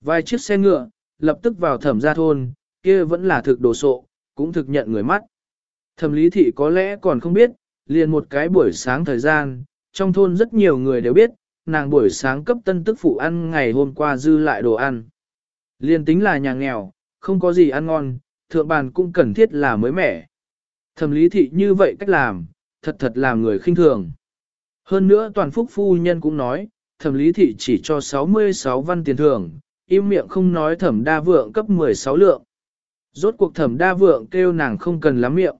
Vài chiếc xe ngựa, lập tức vào thẩm gia thôn, kia vẫn là thực đồ sộ, cũng thực nhận người mắt. Thẩm lý thị có lẽ còn không biết, liền một cái buổi sáng thời gian, trong thôn rất nhiều người đều biết, nàng buổi sáng cấp tân tức phụ ăn ngày hôm qua dư lại đồ ăn. Liền tính là nhà nghèo, không có gì ăn ngon, thượng bàn cũng cần thiết là mới mẻ. Thẩm lý thị như vậy cách làm, thật thật làm người khinh thường. Hơn nữa toàn phúc phu nhân cũng nói, thẩm lý thị chỉ cho 66 văn tiền thưởng, im miệng không nói thẩm đa vượng cấp 16 lượng. Rốt cuộc thẩm đa vượng kêu nàng không cần lắm miệng.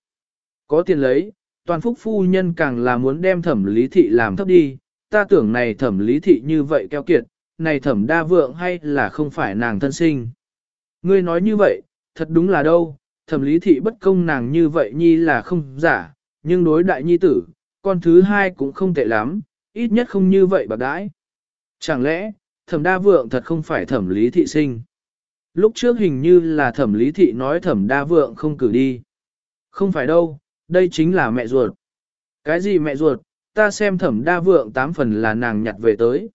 Có tiền lấy, toàn phúc phu nhân càng là muốn đem thẩm lý thị làm thấp đi, ta tưởng này thẩm lý thị như vậy keo kiệt, này thẩm đa vượng hay là không phải nàng thân sinh. Ngươi nói như vậy, thật đúng là đâu, thẩm lý thị bất công nàng như vậy nhi là không giả, nhưng đối đại nhi tử, con thứ hai cũng không tệ lắm, ít nhất không như vậy bạc đãi. Chẳng lẽ, thẩm đa vượng thật không phải thẩm lý thị sinh? Lúc trước hình như là thẩm lý thị nói thẩm đa vượng không cử đi. Không phải đâu, đây chính là mẹ ruột. Cái gì mẹ ruột, ta xem thẩm đa vượng tám phần là nàng nhặt về tới.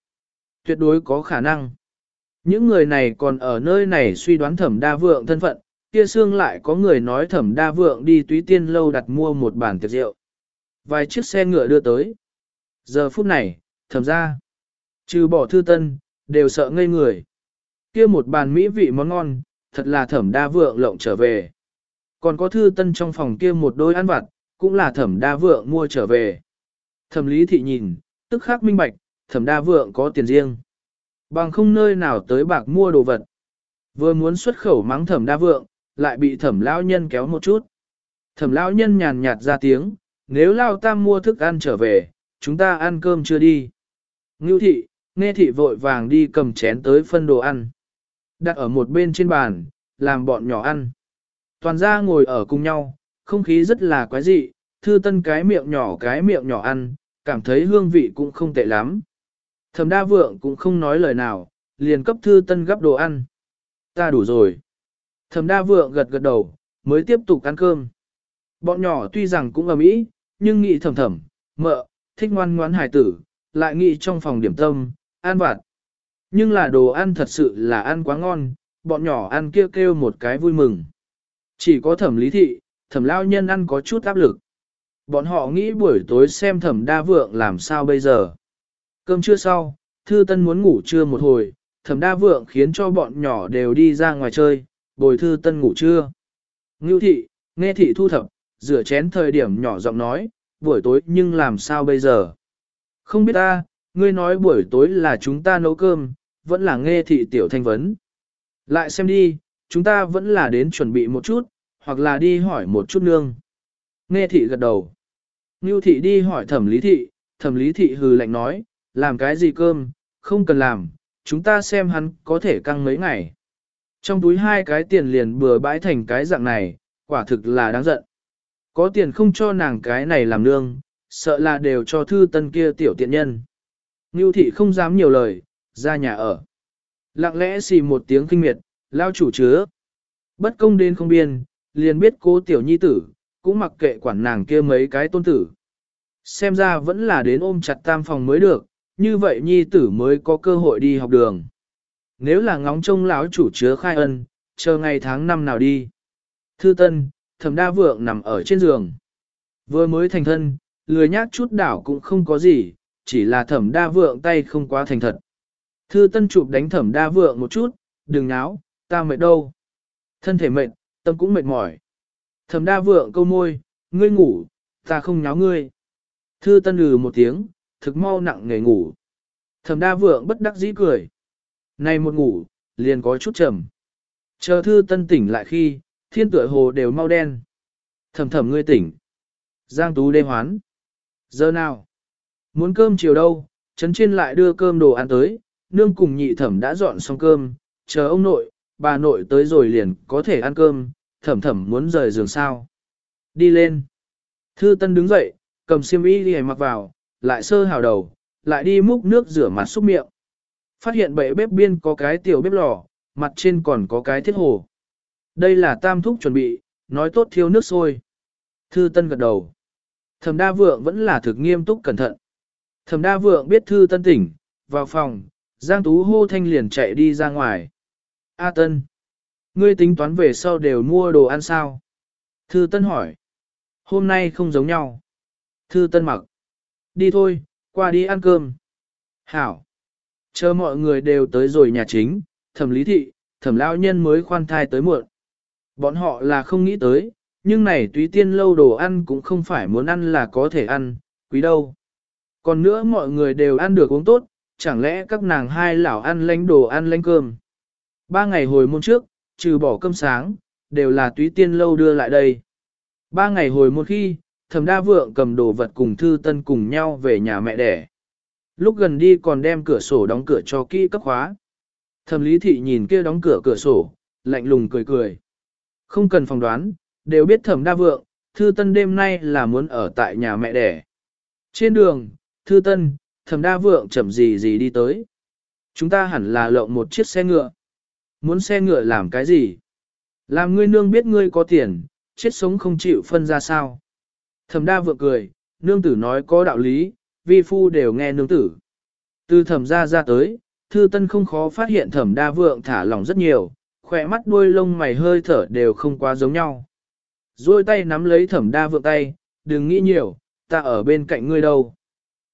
Tuyệt đối có khả năng. Những người này còn ở nơi này suy đoán thẩm đa vượng thân phận, kia xương lại có người nói thẩm đa vượng đi túy tiên lâu đặt mua một bàn tiệc rượu. Vài chiếc xe ngựa đưa tới. Giờ phút này, thẩm ra. Trừ bỏ thư tân, đều sợ ngây người. Kia một bàn mỹ vị món ngon, thật là thẩm đa vượng lộng trở về. Còn có thư tân trong phòng kia một đôi ăn vặt, cũng là thẩm đa vượng mua trở về. Thẩm lý thị nhìn, tức khắc minh bạch, thẩm đa vượng có tiền riêng. Bằng không nơi nào tới bạc mua đồ vật. Vừa muốn xuất khẩu mắng thẩm đa vượng, lại bị thẩm lão nhân kéo một chút. Thẩm lão nhân nhàn nhạt ra tiếng, nếu lao tam mua thức ăn trở về, chúng ta ăn cơm chưa đi. Ngưu thị, nghe thị vội vàng đi cầm chén tới phân đồ ăn. Đặt ở một bên trên bàn, làm bọn nhỏ ăn. Toàn ra ngồi ở cùng nhau, không khí rất là quái dị, thư tân cái miệng nhỏ cái miệng nhỏ ăn, cảm thấy hương vị cũng không tệ lắm. Thẩm đa vượng cũng không nói lời nào, liền cấp thư tân gấp đồ ăn. Ta đủ rồi. Thẩm đa vượng gật gật đầu, mới tiếp tục ăn cơm. Bọn nhỏ tuy rằng cũng ở mỹ, nhưng nghĩ thầm thầm, mợ, thích ngoan ngoãn hài tử, lại nghĩ trong phòng điểm tâm, ăn vặt. Nhưng là đồ ăn thật sự là ăn quá ngon, bọn nhỏ ăn kêu kêu một cái vui mừng. Chỉ có thẩm lý thị, thẩm lao nhân ăn có chút áp lực. Bọn họ nghĩ buổi tối xem thẩm đa vượng làm sao bây giờ. Cơm trưa sau, thư tân muốn ngủ trưa một hồi, thẩm đa vượng khiến cho bọn nhỏ đều đi ra ngoài chơi, bồi thư tân ngủ trưa. Ngưu thị, nghe thị thu thập, rửa chén thời điểm nhỏ giọng nói, buổi tối nhưng làm sao bây giờ? Không biết ta, ngươi nói buổi tối là chúng ta nấu cơm, vẫn là nghe thị tiểu thanh vấn. Lại xem đi, chúng ta vẫn là đến chuẩn bị một chút, hoặc là đi hỏi một chút nương. Nghe thị gật đầu. Ngưu thị đi hỏi thẩm lý thị, thẩm lý thị hừ lạnh nói, làm cái gì cơm, không cần làm, chúng ta xem hắn có thể căng mấy ngày. Trong túi hai cái tiền liền bừa bãi thành cái dạng này, quả thực là đáng giận. Có tiền không cho nàng cái này làm nương, sợ là đều cho thư tân kia tiểu tiện nhân. Ngưu thị không dám nhiều lời, ra nhà ở. Lặng lẽ xì một tiếng kinh miệt, lao chủ chứa. Bất công đến không biên, liền biết cô tiểu nhi tử, cũng mặc kệ quản nàng kia mấy cái tôn tử. Xem ra vẫn là đến ôm chặt tam phòng mới được, như vậy nhi tử mới có cơ hội đi học đường. Nếu là ngóng trông lão chủ chứa khai ân, chờ ngày tháng năm nào đi. Thư tân, thẩm đa vượng nằm ở trên giường. Vừa mới thành thân, lười nhác chút đảo cũng không có gì, chỉ là thẩm đa vượng tay không quá thành thật. Thư tân chụp đánh thẩm đa vượng một chút, đừng náo, ta mệt đâu. Thân thể mệt, tâm cũng mệt mỏi. Thẩm đa vượng câu môi, ngươi ngủ, ta không nháo ngươi. Thư tân lừ một tiếng, thực mau nặng nghề ngủ. Thẩm đa vượng bất đắc dĩ cười. Này một ngủ, liền có chút trầm. Chờ thư tân tỉnh lại khi, thiên tựa hồ đều mau đen. Thầm thầm ngươi tỉnh. Giang tú đê hoán. Giờ nào? Muốn cơm chiều đâu? Trấn trên lại đưa cơm đồ ăn tới, nương cùng nhị thẩm đã dọn xong cơm, chờ ông nội, bà nội tới rồi liền có thể ăn cơm, thẩm thẩm muốn rời giường sao. Đi lên. Thư Tân đứng dậy, cầm xiêm y đi mặc vào, lại sơ hào đầu, lại đi múc nước rửa mặt xúc miệng. Phát hiện bệ bếp biên có cái tiểu bếp lò, mặt trên còn có cái thiết hồ. Đây là tam thúc chuẩn bị, nói tốt thiếu nước sôi. Thư Tân gật đầu. Thẩm Đa Vượng vẫn là thực nghiêm túc cẩn thận. Thẩm Đa Vượng biết Thư Tân tỉnh, vào phòng, Giang Tú hô thanh liền chạy đi ra ngoài. A Tân, ngươi tính toán về sau đều mua đồ ăn sao? Thư Tân hỏi. Hôm nay không giống nhau. Thư Tân mặc. Đi thôi, qua đi ăn cơm. Hảo. Chờ mọi người đều tới rồi nhà chính, thẩm lý thị, thẩm lão nhân mới khoan thai tới muộn. Bọn họ là không nghĩ tới, nhưng này túy tiên lâu đồ ăn cũng không phải muốn ăn là có thể ăn, quý đâu. Còn nữa mọi người đều ăn được uống tốt, chẳng lẽ các nàng hai lão ăn lánh đồ ăn lánh cơm. Ba ngày hồi môn trước, trừ bỏ cơm sáng, đều là túy tiên lâu đưa lại đây. Ba ngày hồi môn khi, thẩm đa vượng cầm đồ vật cùng thư tân cùng nhau về nhà mẹ đẻ. Lúc gần đi còn đem cửa sổ đóng cửa cho kỹ cấp khóa. Thẩm lý thị nhìn kia đóng cửa cửa sổ, lạnh lùng cười cười. Không cần phòng đoán, đều biết thẩm đa vượng, thư tân đêm nay là muốn ở tại nhà mẹ đẻ. Trên đường, thư tân, thẩm đa vượng chậm gì gì đi tới. Chúng ta hẳn là lộng một chiếc xe ngựa. Muốn xe ngựa làm cái gì? Làm ngươi nương biết ngươi có tiền, chết sống không chịu phân ra sao. Thẩm đa vượng cười, nương tử nói có đạo lý, vi phu đều nghe nương tử. Từ thẩm ra ra tới, thư tân không khó phát hiện thẩm đa vượng thả lỏng rất nhiều, khỏe mắt đuôi lông mày hơi thở đều không quá giống nhau. Rồi tay nắm lấy thẩm đa vượng tay, đừng nghĩ nhiều, ta ở bên cạnh ngươi đâu.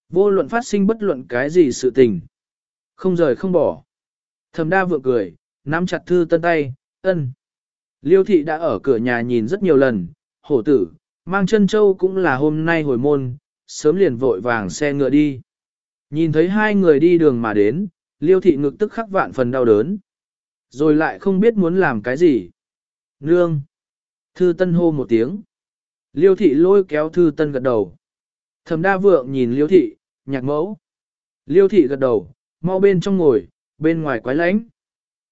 Vô luận phát sinh bất luận cái gì sự tình. Không rời không bỏ. Thẩm đa vượng cười, nắm chặt thư tân tay, ân. Liêu thị đã ở cửa nhà nhìn rất nhiều lần, hổ tử, mang chân châu cũng là hôm nay hồi môn, sớm liền vội vàng xe ngựa đi. Nhìn thấy hai người đi đường mà đến, liêu thị ngực tức khắc vạn phần đau đớn. Rồi lại không biết muốn làm cái gì. Nương! Thư tân hô một tiếng. Liêu thị lôi kéo thư tân gật đầu. Thẩm đa vượng nhìn liêu thị, nhạc mẫu. Liêu thị gật đầu, mau bên trong ngồi, bên ngoài quái lánh.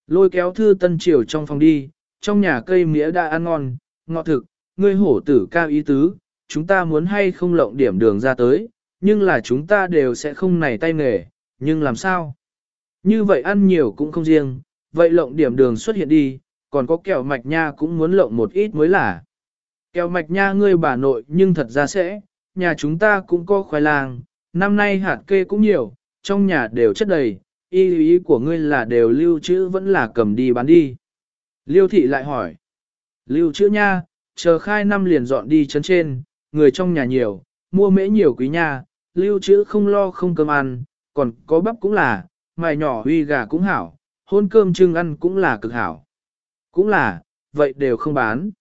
Lôi kéo thư tân triều trong phòng đi, trong nhà cây mía đã ăn ngon, ngọt thực, ngươi hổ tử cao ý tứ, chúng ta muốn hay không lộng điểm đường ra tới, nhưng là chúng ta đều sẽ không nảy tay nghề, nhưng làm sao? Như vậy ăn nhiều cũng không riêng, vậy lộng điểm đường xuất hiện đi, còn có kẹo mạch nha cũng muốn lộng một ít mới là. Kẹo mạch nha ngươi bà nội nhưng thật ra sẽ, nhà chúng ta cũng có khoai lang, năm nay hạt kê cũng nhiều, trong nhà đều chất đầy, ý ý của ngươi là đều lưu trữ vẫn là cầm đi bán đi. Liêu thị lại hỏi, lưu trữ nha, chờ khai năm liền dọn đi chấn trên, người trong nhà nhiều, mua mễ nhiều quý nha, lưu trữ không lo không cơm ăn, còn có bắp cũng là, mài nhỏ huy gà cũng hảo, hôn cơm trưng ăn cũng là cực hảo. Cũng là, vậy đều không bán.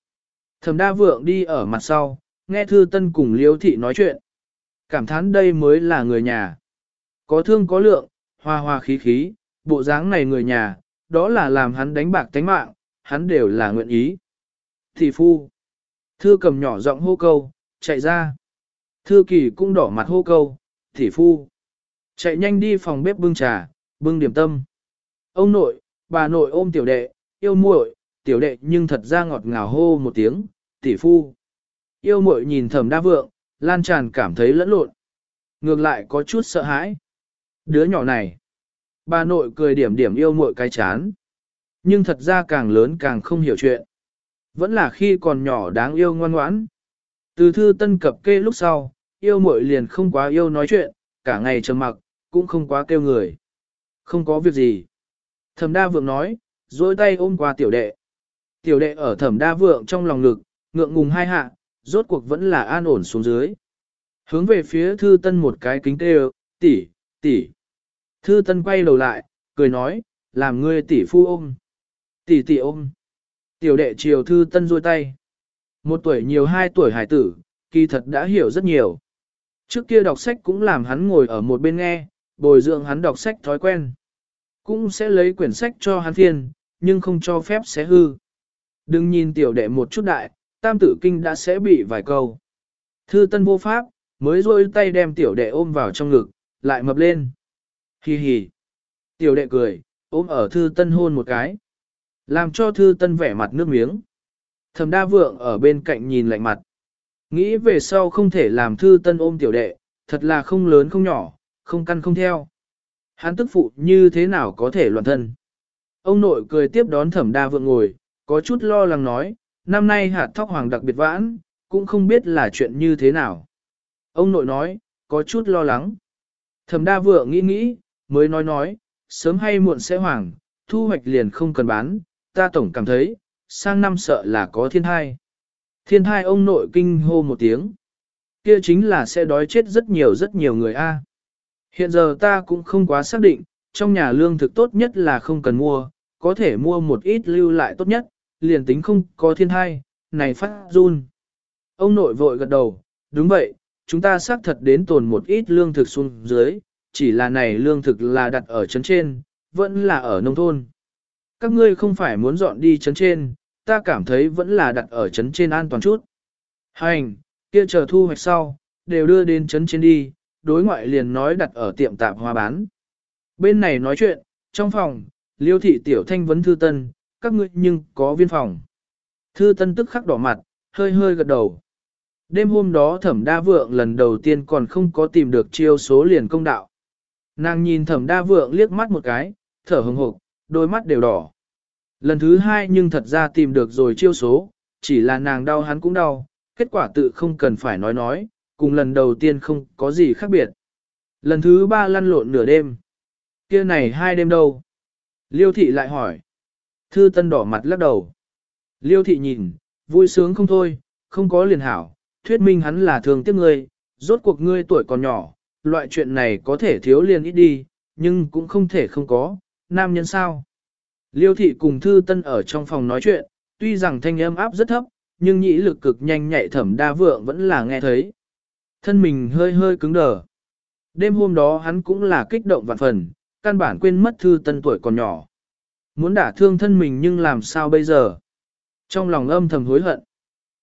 Thẩm đa vượng đi ở mặt sau, nghe thư tân cùng liêu thị nói chuyện. Cảm thán đây mới là người nhà. Có thương có lượng, hoa hoa khí khí, bộ dáng này người nhà, đó là làm hắn đánh bạc tánh mạng, hắn đều là nguyện ý. Thị phu. Thư cầm nhỏ giọng hô câu, chạy ra. Thư kỳ cũng đỏ mặt hô câu, thị phu. Chạy nhanh đi phòng bếp bưng trà, bưng điểm tâm. Ông nội, bà nội ôm tiểu đệ, yêu muội, tiểu đệ nhưng thật ra ngọt ngào hô một tiếng, tỷ phu. Yêu muội nhìn thầm đa vượng, lan tràn cảm thấy lẫn lộn. Ngược lại có chút sợ hãi. Đứa nhỏ này. Bà nội cười điểm điểm yêu muội cái chán. Nhưng thật ra càng lớn càng không hiểu chuyện. Vẫn là khi còn nhỏ đáng yêu ngoan ngoãn. Từ thư tân cập kê lúc sau, yêu muội liền không quá yêu nói chuyện, cả ngày trầm mặc, cũng không quá kêu người. Không có việc gì. Thẩm đa vượng nói, dối tay ôm qua tiểu đệ. Tiểu đệ ở thẩm đa vượng trong lòng ngực, ngượng ngùng hai hạ, rốt cuộc vẫn là an ổn xuống dưới. Hướng về phía thư tân một cái kính tê tỷ, tỷ. Thư tân quay đầu lại, cười nói, làm ngươi tỷ phu ôm. Tỷ tỷ ôm. Tiểu đệ chiều thư tân rôi tay. Một tuổi nhiều hai tuổi hải tử, kỳ thật đã hiểu rất nhiều. Trước kia đọc sách cũng làm hắn ngồi ở một bên nghe, bồi dưỡng hắn đọc sách thói quen. Cũng sẽ lấy quyển sách cho hắn phiên, nhưng không cho phép sẽ hư. Đừng nhìn tiểu đệ một chút đại, tam tử kinh đã sẽ bị vài câu. Thư tân vô pháp, mới rôi tay đem tiểu đệ ôm vào trong ngực, lại mập lên. Hi hi. Tiểu đệ cười, ôm ở thư tân hôn một cái. Làm cho thư tân vẻ mặt nước miếng. Thẩm đa vượng ở bên cạnh nhìn lạnh mặt. Nghĩ về sau không thể làm thư tân ôm tiểu đệ, thật là không lớn không nhỏ, không căn không theo. Hắn tức phụ như thế nào có thể loạn thân. Ông nội cười tiếp đón thẩm đa vượng ngồi, có chút lo lắng nói, năm nay hạt thóc hoàng đặc biệt vãn, cũng không biết là chuyện như thế nào. Ông nội nói, có chút lo lắng. Thẩm đa vượng nghĩ nghĩ, mới nói nói, sớm hay muộn sẽ hoàng, thu hoạch liền không cần bán, ta tổng cảm thấy, sang năm sợ là có thiên thai. Thiên thai ông nội kinh hô một tiếng. Kia chính là sẽ đói chết rất nhiều rất nhiều người a. Hiện giờ ta cũng không quá xác định, trong nhà lương thực tốt nhất là không cần mua, có thể mua một ít lưu lại tốt nhất, liền tính không có thiên thai, này phát run. Ông nội vội gật đầu, đúng vậy, chúng ta xác thật đến tồn một ít lương thực xuống dưới, chỉ là này lương thực là đặt ở trấn trên, vẫn là ở nông thôn. Các ngươi không phải muốn dọn đi trấn trên, ta cảm thấy vẫn là đặt ở trấn trên an toàn chút. Hành, kia chờ thu hoạch sau, đều đưa đến trấn trên đi, đối ngoại liền nói đặt ở tiệm tạp hoa bán. Bên này nói chuyện, trong phòng, liêu thị tiểu thanh vấn thư tân, các ngươi nhưng có viên phòng. Thư tân tức khắc đỏ mặt, hơi hơi gật đầu. Đêm hôm đó thẩm đa vượng lần đầu tiên còn không có tìm được chiêu số liền công đạo. Nàng nhìn thẩm đa vượng liếc mắt một cái, thở hồng hộp, đôi mắt đều đỏ. Lần thứ hai nhưng thật ra tìm được rồi chiêu số, chỉ là nàng đau hắn cũng đau, kết quả tự không cần phải nói nói, cùng lần đầu tiên không có gì khác biệt. Lần thứ ba lăn lộn nửa đêm. kia này hai đêm đâu? Liêu thị lại hỏi. Thư tân đỏ mặt lắc đầu. Liêu thị nhìn, vui sướng không thôi, không có liền hảo, thuyết minh hắn là thường tiếc ngươi, rốt cuộc ngươi tuổi còn nhỏ, loại chuyện này có thể thiếu liền ít đi, nhưng cũng không thể không có, nam nhân sao. Liêu thị cùng thư tân ở trong phòng nói chuyện, tuy rằng thanh âm áp rất thấp, nhưng nhĩ lực cực nhanh nhạy thẩm đa vượng vẫn là nghe thấy. Thân mình hơi hơi cứng đờ. Đêm hôm đó hắn cũng là kích động vạn phần, căn bản quên mất thư tân tuổi còn nhỏ. Muốn đả thương thân mình nhưng làm sao bây giờ? Trong lòng âm thầm hối hận.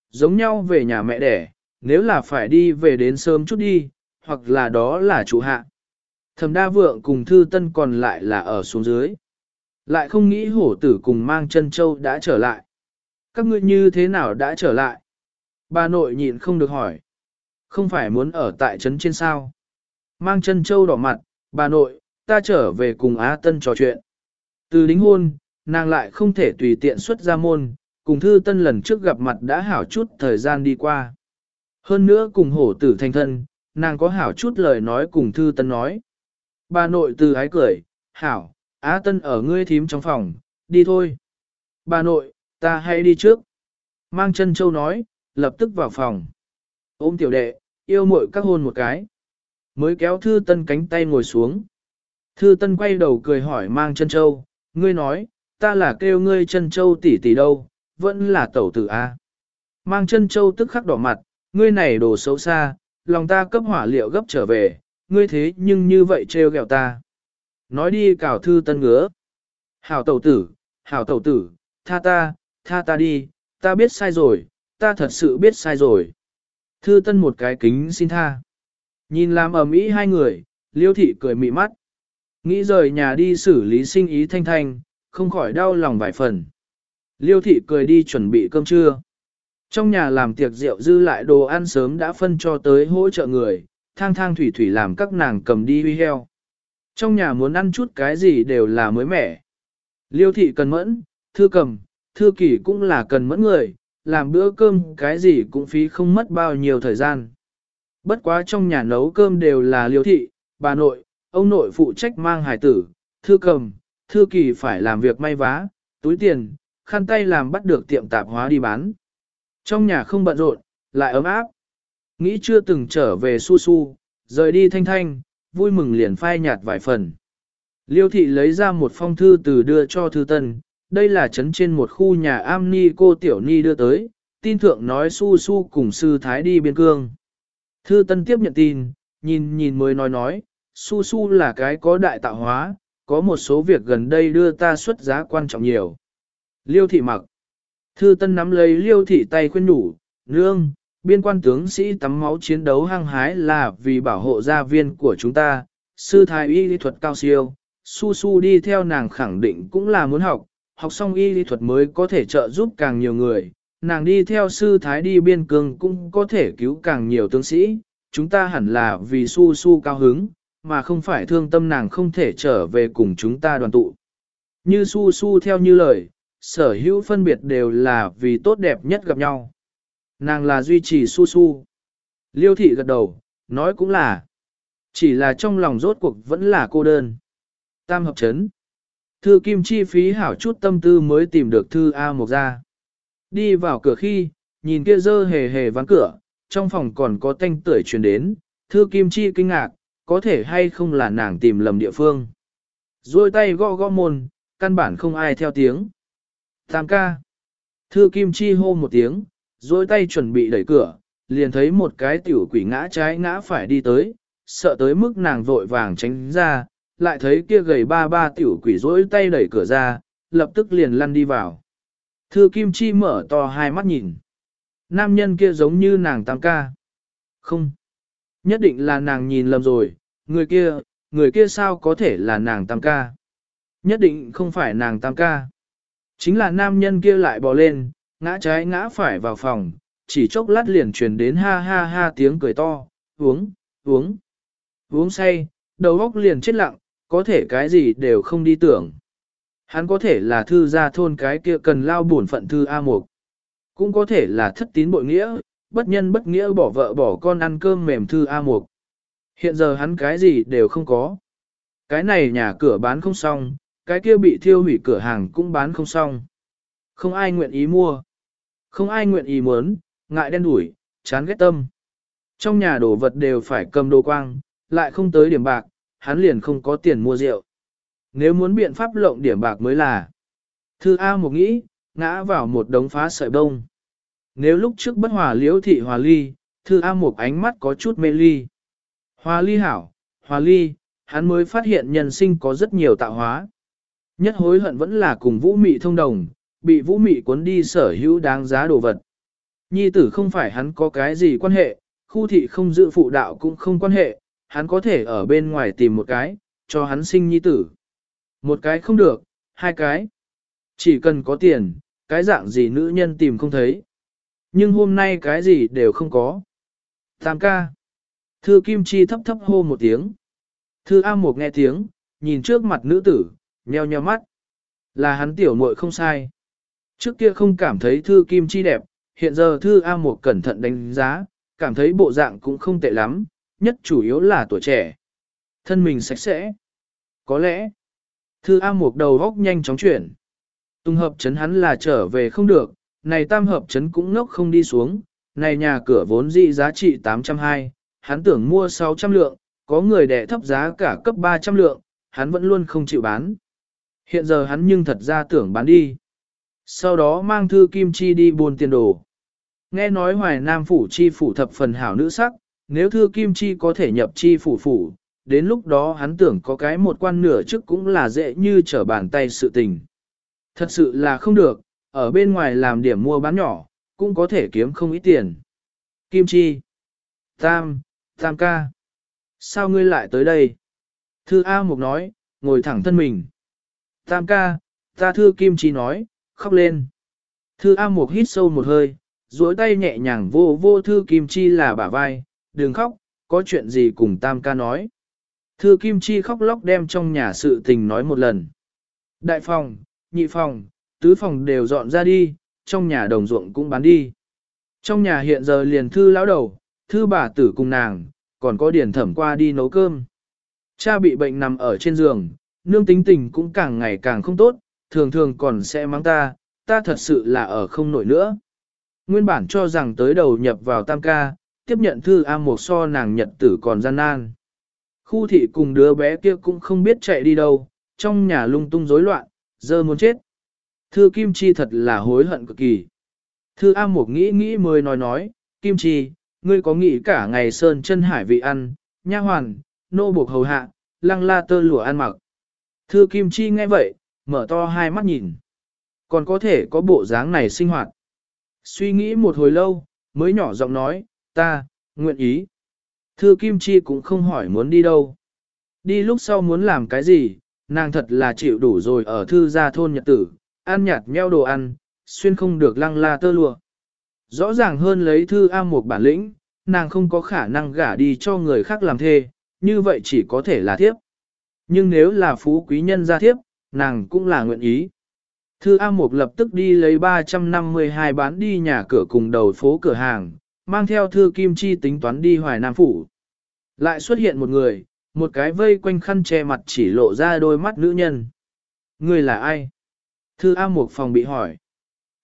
Giống nhau về nhà mẹ đẻ, nếu là phải đi về đến sớm chút đi, hoặc là đó là chủ hạ. Thẩm đa vượng cùng thư tân còn lại là ở xuống dưới. Lại không nghĩ hổ tử cùng mang chân châu đã trở lại. Các ngươi như thế nào đã trở lại? Bà nội nhịn không được hỏi. Không phải muốn ở tại trấn trên sao? Mang chân châu đỏ mặt, bà nội, ta trở về cùng Á Tân trò chuyện. Từ đính hôn, nàng lại không thể tùy tiện xuất ra môn, cùng thư tân lần trước gặp mặt đã hảo chút thời gian đi qua. Hơn nữa cùng hổ tử thành thân, nàng có hảo chút lời nói cùng thư tân nói. Bà nội từ ái cười, hảo, Á Tân ở ngươi thím trong phòng, đi thôi. Bà nội, ta hãy đi trước. Mang chân châu nói, lập tức vào phòng. Ôm tiểu đệ, yêu mội các hôn một cái. Mới kéo thư tân cánh tay ngồi xuống. Thư tân quay đầu cười hỏi mang chân châu, ngươi nói, ta là kêu ngươi chân châu tỷ tỷ đâu, vẫn là tẩu tử A. Mang chân châu tức khắc đỏ mặt, ngươi này đồ xấu xa, lòng ta cấp hỏa liệu gấp trở về, ngươi thế nhưng như vậy trêu ghẹo ta. Nói đi cào thư tân ngứa. Hảo tẩu tử, hảo tẩu tử, tha ta, tha ta đi, ta biết sai rồi, ta thật sự biết sai rồi. Thư tân một cái kính xin tha. Nhìn làm ầm ĩ hai người, liêu thị cười mị mắt. Nghĩ rời nhà đi xử lý sinh ý thanh thanh, không khỏi đau lòng vài phần. Liêu thị cười đi chuẩn bị cơm trưa. Trong nhà làm tiệc rượu dư lại đồ ăn sớm đã phân cho tới hỗ trợ người, thang thang thủy thủy làm các nàng cầm đi huy heo. Trong nhà muốn ăn chút cái gì đều là mới mẻ. Liêu thị cần mẫn, thư cầm, thư kỷ cũng là cần mẫn người, làm bữa cơm cái gì cũng phí không mất bao nhiêu thời gian. Bất quá trong nhà nấu cơm đều là liêu thị, bà nội, ông nội phụ trách mang hải tử, thư cầm, thư kỳ phải làm việc may vá, túi tiền, khăn tay làm bắt được tiệm tạp hóa đi bán. Trong nhà không bận rộn, lại ấm áp. Nghĩ chưa từng trở về su su, rời đi thanh thanh, vui mừng liền phai nhạt vài phần. Liêu thị lấy ra một phong thư từ đưa cho thư tân, đây là trấn trên một khu nhà am ni cô tiểu ni đưa tới, tin thượng nói su su cùng sư thái đi biên cương. Thư tân tiếp nhận tin, nhìn nhìn mới nói nói, su su là cái có đại tạo hóa, có một số việc gần đây đưa ta xuất giá quan trọng nhiều. Liêu thị mặc. Thư tân nắm lấy liêu thị tay khuyên nhủ, nương, biên quan tướng sĩ tắm máu chiến đấu hăng hái là vì bảo hộ gia viên của chúng ta, sư thái y lý thuật cao siêu, su su đi theo nàng khẳng định cũng là muốn học, học xong y lý thuật mới có thể trợ giúp càng nhiều người, nàng đi theo sư thái đi biên cương cũng có thể cứu càng nhiều tướng sĩ, chúng ta hẳn là vì su su cao hứng, mà không phải thương tâm nàng không thể trở về cùng chúng ta đoàn tụ. Như su su theo như lời, sở hữu phân biệt đều là vì tốt đẹp nhất gặp nhau. Nàng là duy trì su su. Liêu thị gật đầu, nói cũng là. Chỉ là trong lòng rốt cuộc vẫn là cô đơn. Tam hợp chấn. Thư kim chi phí hảo chút tâm tư mới tìm được thư A Mộc ra. Đi vào cửa khi, nhìn kia dơ hề hề ván cửa, trong phòng còn có thanh tưởi truyền đến, thư kim chi kinh ngạc, có thể hay không là nàng tìm lầm địa phương. Rồi tay gõ gõ môn, căn bản không ai theo tiếng. Tam ca. Thư kim chi hô một tiếng, rồi tay chuẩn bị đẩy cửa, liền thấy một cái tiểu quỷ ngã trái ngã phải đi tới, sợ tới mức nàng vội vàng tránh ra, lại thấy kia gầy ba ba tiểu quỷ rỗi tay đẩy cửa ra, lập tức liền lăn đi vào. Thư Kim Chi mở to hai mắt nhìn. Nam nhân kia giống như nàng tam ca. Không. Nhất định là nàng nhìn lầm rồi, người kia, người kia sao có thể là nàng tam ca. Nhất định không phải nàng tam ca. Chính là nam nhân kia lại bò lên, ngã trái ngã phải vào phòng, chỉ chốc lát liền truyền đến ha ha ha tiếng cười to, uống, uống, uống say, đầu óc liền chết lặng, có thể cái gì đều không đi tưởng. Hắn có thể là thư gia thôn cái kia cần lao bổn phận thư A Mục. Cũng có thể là thất tín bội nghĩa, bất nhân bất nghĩa bỏ vợ bỏ con ăn cơm mềm thư A Mục. Hiện giờ hắn cái gì đều không có. Cái này nhà cửa bán không xong, cái kia bị thiêu hủy cửa hàng cũng bán không xong. Không ai nguyện ý mua. Không ai nguyện ý muốn, ngại đen đủi, chán ghét tâm. Trong nhà đồ vật đều phải cầm đồ quang, lại không tới điểm bạc, hắn liền không có tiền mua rượu. Nếu muốn biện pháp lộng điểm bạc mới là. Thư A một nghĩ, ngã vào một đống phá sợi bông. Nếu lúc trước bất hòa liễu thị hòa ly, thư A một ánh mắt có chút mê ly. Hòa ly hảo, hòa ly, hắn mới phát hiện nhân sinh có rất nhiều tạo hóa. Nhất hối hận vẫn là cùng vũ mị thông đồng, bị vũ mị cuốn đi sở hữu đáng giá đồ vật. Nhi tử không phải hắn có cái gì quan hệ, khu thị không giữ phụ đạo cũng không quan hệ, hắn có thể ở bên ngoài tìm một cái, cho hắn sinh nhi tử. Một cái không được, hai cái. Chỉ cần có tiền, cái dạng gì nữ nhân tìm không thấy. Nhưng hôm nay cái gì đều không có. Tam ca. Thư Kim Chi thấp thấp hô một tiếng. Thư A Mộc nghe tiếng, nhìn trước mặt nữ tử, nheo nheo mắt. Là hắn tiểu muội không sai. Trước kia không cảm thấy Thư Kim Chi đẹp, hiện giờ Thư A Mộc cẩn thận đánh giá, cảm thấy bộ dạng cũng không tệ lắm, nhất chủ yếu là tuổi trẻ. Thân mình sạch sẽ. Có lẽ, Thư A Mộc đầu góc nhanh chóng chuyển. Tung hợp chấn hắn là trở về không được, này tam hợp chấn cũng ngốc không đi xuống, này nhà cửa vốn dị giá trị 820, hắn tưởng mua 600 lượng, có người đẻ thấp giá cả cấp 300 lượng, hắn vẫn luôn không chịu bán. Hiện giờ hắn nhưng thật ra tưởng bán đi. Sau đó mang thư kim chi đi buôn tiền đồ. Nghe nói hoài nam phủ chi phủ thập phần hảo nữ sắc, nếu thư kim chi có thể nhập chi phủ phủ, đến lúc đó hắn tưởng có cái một quan nửa chức cũng là dễ như trở bàn tay sự tình. Thật sự là không được, ở bên ngoài làm điểm mua bán nhỏ, cũng có thể kiếm không ít tiền. Kim chi. Tam, tam ca. Sao ngươi lại tới đây? Thư A Mục nói, ngồi thẳng thân mình. Tam ca, ta thư Kim chi nói, khóc lên. Thư A Mục hít sâu một hơi, duỗi tay nhẹ nhàng vô vô thư Kim chi là bả vai, đừng khóc, có chuyện gì cùng tam ca nói. Thư Kim Chi khóc lóc đem trong nhà sự tình nói một lần. Đại phòng, nhị phòng, tứ phòng đều dọn ra đi, trong nhà đồng ruộng cũng bán đi. Trong nhà hiện giờ liền thư lão đầu, thư bà tử cùng nàng, còn có điển thẩm qua đi nấu cơm. Cha bị bệnh nằm ở trên giường, nương tính tình cũng càng ngày càng không tốt, thường thường còn sẽ mắng ta, ta thật sự là ở không nổi nữa. Nguyên bản cho rằng tới đầu nhập vào tam ca, tiếp nhận thư A một so nàng nhật tử còn gian nan. Khu thị cùng đứa bé kia cũng không biết chạy đi đâu, trong nhà lung tung rối loạn, giờ muốn chết. Thư Kim Chi thật là hối hận cực kỳ. Thư A Mục nghĩ nghĩ mới nói nói, Kim Chi, ngươi có nghĩ cả ngày sơn chân hải vị ăn, nha hoàn, nô buộc hầu hạ, lăng la tơ lụa ăn mặc. Thư Kim Chi nghe vậy, mở to hai mắt nhìn. Còn có thể có bộ dáng này sinh hoạt. Suy nghĩ một hồi lâu, mới nhỏ giọng nói, ta, nguyện ý. Thư Kim Chi cũng không hỏi muốn đi đâu. Đi lúc sau muốn làm cái gì, nàng thật là chịu đủ rồi ở thư gia thôn nhật tử, ăn nhạt nheo đồ ăn, xuyên không được lăng la tơ lụa. Rõ ràng hơn lấy thư A một bản lĩnh, nàng không có khả năng gả đi cho người khác làm thê, như vậy chỉ có thể là thiếp. Nhưng nếu là phú quý nhân gia thiếp, nàng cũng là nguyện ý. Thư A Mộc lập tức đi lấy 352 bán đi nhà cửa cùng đầu phố cửa hàng, mang theo thư kim chi tính toán đi hoài nam phủ. Lại xuất hiện một người, một cái vây quanh khăn che mặt chỉ lộ ra đôi mắt nữ nhân. Người là ai? Thư A Mục phòng bị hỏi.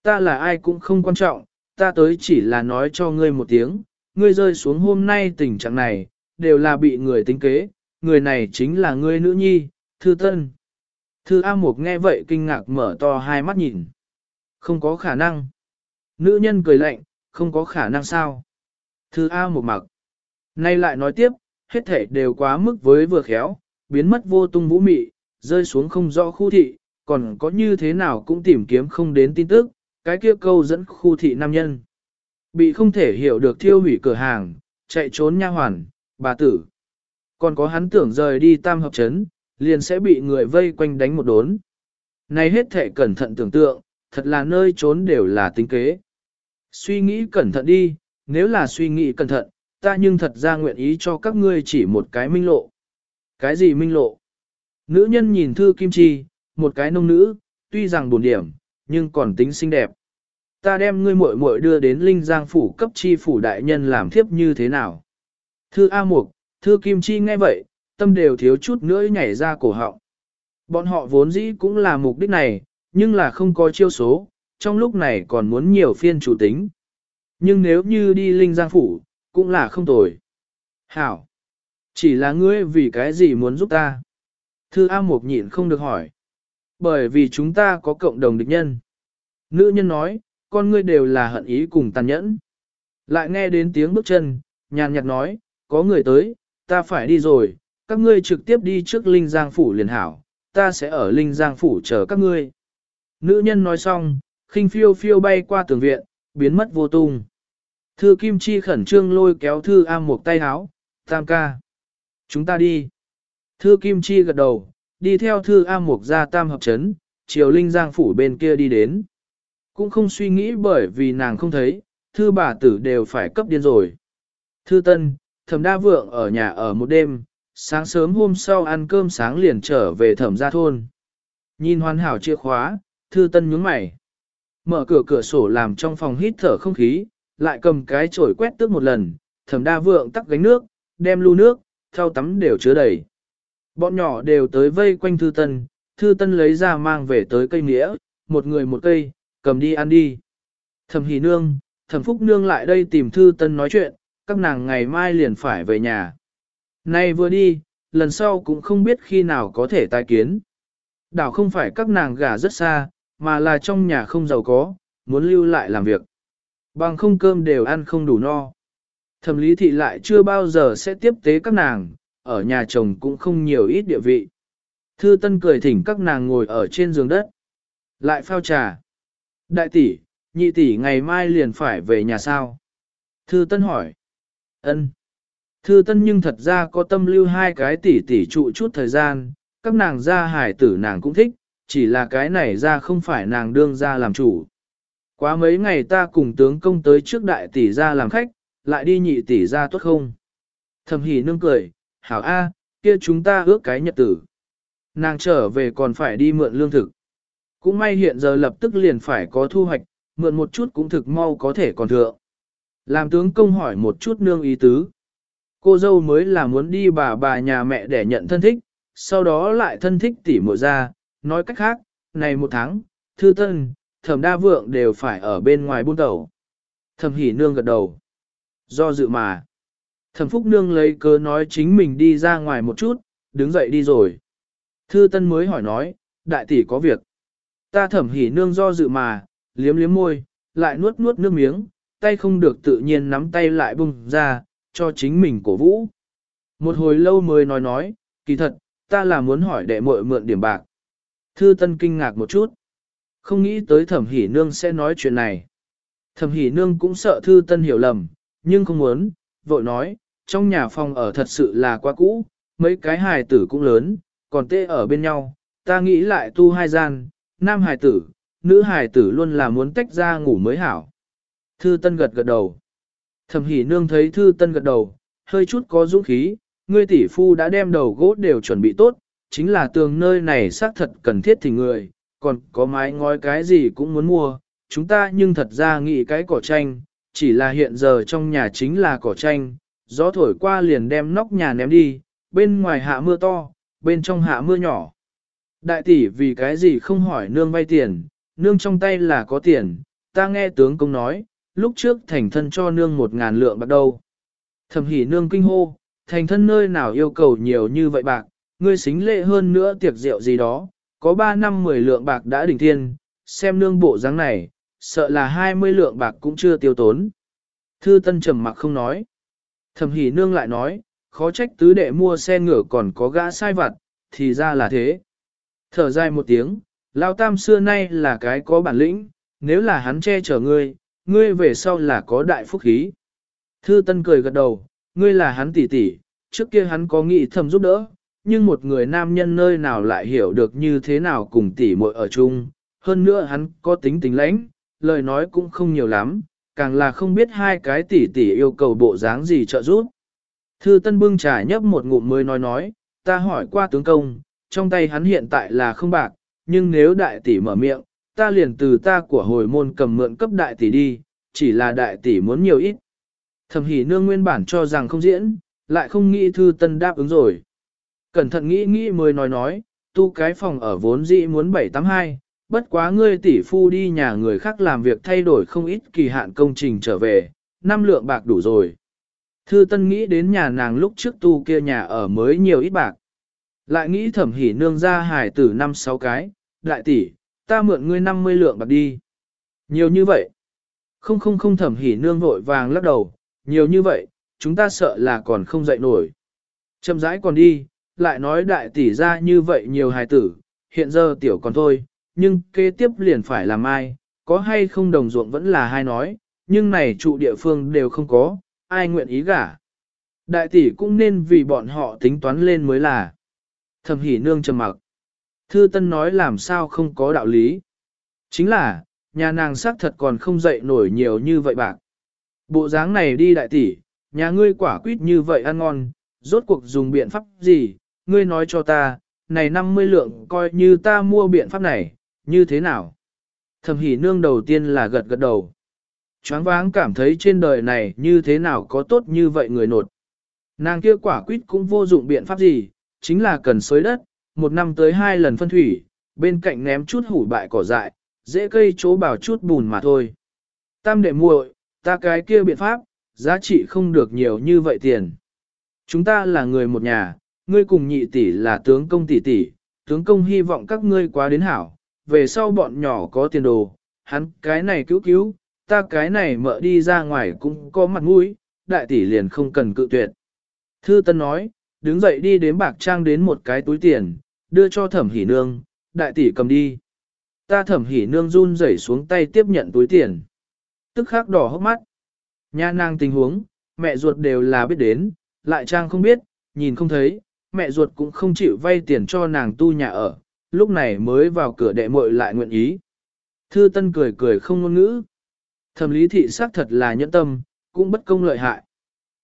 Ta là ai cũng không quan trọng, ta tới chỉ là nói cho ngươi một tiếng, ngươi rơi xuống hôm nay tình trạng này, đều là bị người tính kế, người này chính là ngươi nữ nhi, Thư Tân. Thư A Mục nghe vậy kinh ngạc mở to hai mắt nhìn. Không có khả năng. Nữ nhân cười lạnh, không có khả năng sao. Thư A Mục mặc. Nay lại nói tiếp, hết thể đều quá mức với vừa khéo, biến mất vô tung vũ mị, rơi xuống không rõ khu thị, còn có như thế nào cũng tìm kiếm không đến tin tức, cái kia câu dẫn khu thị nam nhân. Bị không thể hiểu được thiêu hủy cửa hàng, chạy trốn nha hoàn, bà tử. Còn có hắn tưởng rời đi tam hợp chấn, liền sẽ bị người vây quanh đánh một đốn. Này hết thể cẩn thận tưởng tượng, thật là nơi trốn đều là tính kế. Suy nghĩ cẩn thận đi, nếu là suy nghĩ cẩn thận, ta nhưng thật ra nguyện ý cho các ngươi chỉ một cái minh lộ. Cái gì minh lộ? Nữ nhân nhìn thư kim chi, một cái nông nữ, tuy rằng buồn điểm, nhưng còn tính xinh đẹp. Ta đem ngươi muội muội đưa đến Linh Giang phủ cấp chi phủ đại nhân làm thiếp như thế nào? Thư A Mục, thư Kim Chi nghe vậy, tâm đều thiếu chút nữa nhảy ra cổ họng. Bọn họ vốn dĩ cũng là mục đích này, nhưng là không có chiêu số, trong lúc này còn muốn nhiều phiên chủ tính. Nhưng nếu như đi Linh Giang phủ, cũng là không tồi. Hảo! Chỉ là ngươi vì cái gì muốn giúp ta? Thư A Mục nhịn không được hỏi. Bởi vì chúng ta có cộng đồng địch nhân. Nữ nhân nói, con ngươi đều là hận ý cùng tàn nhẫn. Lại nghe đến tiếng bước chân, nhàn nhạt nói, có người tới, ta phải đi rồi, các ngươi trực tiếp đi trước Linh Giang Phủ liền hảo, ta sẽ ở Linh Giang Phủ chờ các ngươi. Nữ nhân nói xong, khinh phiêu phiêu bay qua tường viện, biến mất vô tung. Thư Kim Chi khẩn trương lôi kéo Thư A một tay háo, tam ca. Chúng ta đi. Thư Kim Chi gật đầu, đi theo Thư A Mục ra tam hợp chấn, chiều Linh Giang Phủ bên kia đi đến. Cũng không suy nghĩ bởi vì nàng không thấy, Thư bà tử đều phải cấp điên rồi. Thư Tân, thẩm đa vượng ở nhà ở một đêm, sáng sớm hôm sau ăn cơm sáng liền trở về thẩm gia thôn. Nhìn hoàn hảo chìa khóa, Thư Tân nhướng mày. Mở cửa cửa sổ làm trong phòng hít thở không khí, lại cầm cái chổi quét tước một lần, thẩm đa vượng tắc gánh nước, đem lu nước, thau tắm đều chứa đầy. Bọn nhỏ đều tới vây quanh thư tân, thư tân lấy ra mang về tới cây nghĩa, một người một cây, cầm đi ăn đi. Thẩm hỷ nương, thẩm phúc nương lại đây tìm thư tân nói chuyện, các nàng ngày mai liền phải về nhà. Nay vừa đi, lần sau cũng không biết khi nào có thể tai kiến. Đảo không phải các nàng gả rất xa, mà là trong nhà không giàu có, muốn lưu lại làm việc. Bằng không cơm đều ăn không đủ no. Thẩm lý thị lại chưa bao giờ sẽ tiếp tế các nàng, ở nhà chồng cũng không nhiều ít địa vị. Thư Tân cười thỉnh các nàng ngồi ở trên giường đất. Lại phao trà. Đại tỷ, nhị tỷ ngày mai liền phải về nhà sao? Thư Tân hỏi. Ân. Thư Tân nhưng thật ra có tâm lưu hai cái tỷ tỷ trụ chút thời gian, các nàng gia hải tử nàng cũng thích, chỉ là cái này ra không phải nàng đương ra làm chủ. Quá mấy ngày ta cùng tướng công tới trước đại tỷ ra làm khách, lại đi nhị tỷ ra tốt không? Thẩm hỉ nương cười, hảo A, kia chúng ta ước cái nhật tử. Nàng trở về còn phải đi mượn lương thực. Cũng may hiện giờ lập tức liền phải có thu hoạch, mượn một chút cũng thực mau có thể còn thượng. Làm tướng công hỏi một chút nương ý tứ. Cô dâu mới là muốn đi bà bà nhà mẹ để nhận thân thích, sau đó lại thân thích tỉ mộ ra, nói cách khác, này một tháng, thư tân, thẩm đa vượng đều phải ở bên ngoài buôn tàu. Thẩm hỉ nương gật đầu. Do dự mà. Thẩm Phúc Nương lấy cớ nói chính mình đi ra ngoài một chút, đứng dậy đi rồi. Thư Tân mới hỏi nói, đại tỷ có việc. Ta thẩm hỉ nương do dự mà, liếm liếm môi, lại nuốt nuốt nước miếng, tay không được tự nhiên nắm tay lại bung ra, cho chính mình cổ vũ. Một hồi lâu mới nói nói, kỳ thật, ta là muốn hỏi đệ muội mượn điểm bạc. Thư Tân kinh ngạc một chút. Không nghĩ tới thẩm hỉ nương sẽ nói chuyện này. Thẩm hỉ nương cũng sợ Thư Tân hiểu lầm, nhưng không muốn, vội nói, trong nhà phòng ở thật sự là quá cũ, mấy cái hài tử cũng lớn, còn tê ở bên nhau, ta nghĩ lại tu hai gian, nam hài tử, nữ hài tử luôn là muốn tách ra ngủ mới hảo. Thư Tân gật gật đầu. Thẩm Hỉ Nương thấy Thư Tân gật đầu, hơi chút có dũng khí, ngươi tỷ phu đã đem đầu gỗ đều chuẩn bị tốt, chính là tường nơi này xác thật cần thiết thì người, còn có mái ngói cái gì cũng muốn mua, chúng ta nhưng thật ra nghĩ cái cỏ tranh, chỉ là hiện giờ trong nhà chính là cỏ tranh, gió thổi qua liền đem nóc nhà ném đi, bên ngoài hạ mưa to, bên trong hạ mưa nhỏ. Đại tỷ vì cái gì không hỏi nương vay tiền, nương trong tay là có tiền, ta nghe tướng công nói, lúc trước thành thân cho nương một ngàn lượng bạc đâu. Thẩm hỉ nương kinh hô, thành thân nơi nào yêu cầu nhiều như vậy bạc, ngươi xính lệ hơn nữa tiệc rượu gì đó, có 3 năm 10 lượng bạc đã đỉnh thiên, xem nương bộ dáng này, sợ là 20 lượng bạc cũng chưa tiêu tốn. Thư Tân trầm mặc không nói. Thẩm Hỉ Nương lại nói, khó trách tứ đệ mua xe ngựa còn có gã sai vặt, thì ra là thế. Thở dài một tiếng, Lão Tam xưa nay là cái có bản lĩnh, nếu là hắn che chở ngươi, ngươi về sau là có đại phúc khí. Thư Tân cười gật đầu, ngươi là hắn tỷ tỷ, trước kia hắn có nghĩ thầm giúp đỡ, nhưng một người nam nhân nơi nào lại hiểu được như thế nào cùng tỷ muội ở chung, hơn nữa hắn có tính tình lãnh, lời nói cũng không nhiều lắm, càng là không biết hai cái tỷ tỷ yêu cầu bộ dáng gì trợ giúp. Thư Tân bưng trà nhấp một ngụm mới nói nói, ta hỏi qua tướng công, trong tay hắn hiện tại là không bạc, nhưng nếu đại tỷ mở miệng, ta liền từ ta của hồi môn cầm mượn cấp đại tỷ đi, chỉ là đại tỷ muốn nhiều ít. Thẩm hỉ nương nguyên bản cho rằng không diễn, lại không nghĩ thư tân đáp ứng rồi. Cẩn thận nghĩ nghĩ mới nói nói, tu cái phòng ở vốn dĩ muốn 782, bất quá ngươi tỷ phu đi nhà người khác làm việc thay đổi không ít kỳ hạn công trình trở về, năm lượng bạc đủ rồi. Thư Tân nghĩ đến nhà nàng lúc trước tu kia nhà ở mới nhiều ít bạc. Lại nghĩ thẩm hỉ nương ra hải tử năm sáu cái, đại tỷ, ta mượn ngươi 50 lượng bạc đi. Nhiều như vậy. Không không không thẩm hỉ nương vội vàng lắc đầu, nhiều như vậy, chúng ta sợ là còn không dậy nổi. Chậm rãi còn đi, lại nói đại tỷ ra như vậy nhiều hài tử, hiện giờ tiểu còn thôi, nhưng kế tiếp liền phải làm ai, có hay không đồng ruộng vẫn là hai nói, nhưng này trụ địa phương đều không có, ai nguyện ý gả. Đại tỷ cũng nên vì bọn họ tính toán lên mới là. Thầm hỉ nương trầm mặc. Thư Tân nói làm sao không có đạo lý. Chính là, nhà nàng xác thật còn không dậy nổi nhiều như vậy bạc. Bộ dáng này đi đại tỷ, nhà ngươi quả quýt như vậy ăn ngon, rốt cuộc dùng biện pháp gì, ngươi nói cho ta, này 50 lượng coi như ta mua biện pháp này, như thế nào? Thẩm hỉ nương đầu tiên là gật gật đầu. Choáng váng cảm thấy trên đời này như thế nào có tốt như vậy người nột. Nàng kia quả quýt cũng vô dụng biện pháp gì, chính là cần xới đất, một năm tới hai lần phân thủy, bên cạnh ném chút hủ bại cỏ dại, dễ cây chỗ bảo chút bùn mà thôi. Tam đệ muội, ta cái kia biện pháp, giá trị không được nhiều như vậy tiền. Chúng ta là người một nhà, ngươi cùng nhị tỷ là tướng công tỷ tỷ, tướng công hy vọng các ngươi quá đến hảo, về sau bọn nhỏ có tiền đồ, hắn cái này cứu cứu, ta cái này mợ đi ra ngoài cũng có mặt mũi, đại tỷ liền không cần cự tuyệt. Thư Tân nói, đứng dậy đi đến bạc trang đến một cái túi tiền, đưa cho thẩm hỉ nương, đại tỷ cầm đi. Ta thẩm hỉ nương run rẩy xuống tay tiếp nhận túi tiền. Tức khắc đỏ hốc mắt. Nha nàng tình huống, mẹ ruột đều là biết đến, lại trang không biết, nhìn không thấy, mẹ ruột cũng không chịu vay tiền cho nàng tu nhà ở, lúc này mới vào cửa đệ muội lại nguyện ý. Thư Tân cười cười không ngôn ngữ. Thẩm lý thị xác thật là nhẫn tâm, cũng bất công lợi hại.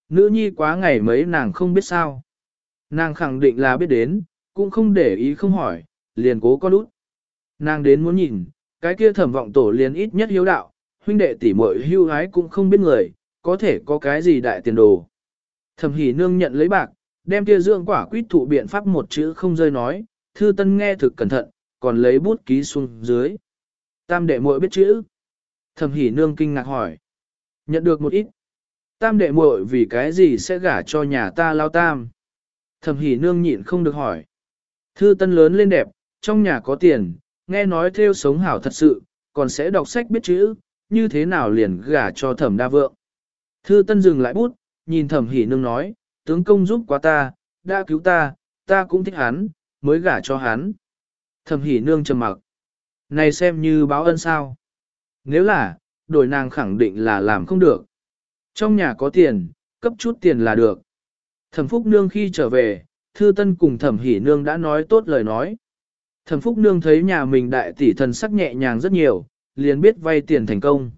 Nữ nhi quá ngày mấy nàng không biết sao. Nàng khẳng định là biết đến, cũng không để ý không hỏi, liền cố con út. Nàng đến muốn nhìn, cái kia thẩm vọng tổ liền ít nhất hiếu đạo, huynh đệ tỷ muội hưu hái cũng không biết người, có thể có cái gì đại tiền đồ. Thẩm hỉ nương nhận lấy bạc, đem kia dưỡng quả quýt thụ biện pháp một chữ không rơi nói, thư tân nghe thực cẩn thận, còn lấy bút ký xuống dưới. Tam đệ muội biết chữ. Thẩm hỉ nương kinh ngạc hỏi. Nhận được một ít. Tam đệ muội vì cái gì sẽ gả cho nhà ta lao tam. Thẩm hỉ nương nhịn không được hỏi. Thư tân lớn lên đẹp, trong nhà có tiền, nghe nói theo sống hảo thật sự, còn sẽ đọc sách biết chữ, như thế nào liền gả cho thẩm đa vượng. Thư tân dừng lại bút, nhìn thẩm hỉ nương nói, tướng công giúp quá ta, đã cứu ta, ta cũng thích hắn, mới gả cho hắn. Thẩm hỉ nương trầm mặc. Này xem như báo ân sao. Nếu là, đổi nàng khẳng định là làm không được. Trong nhà có tiền, cấp chút tiền là được. Thẩm Phúc Nương khi trở về, Thư Tân cùng Thẩm Hỷ Nương đã nói tốt lời nói. Thẩm Phúc Nương thấy nhà mình đại tỷ thần sắc nhẹ nhàng rất nhiều, liền biết vay tiền thành công.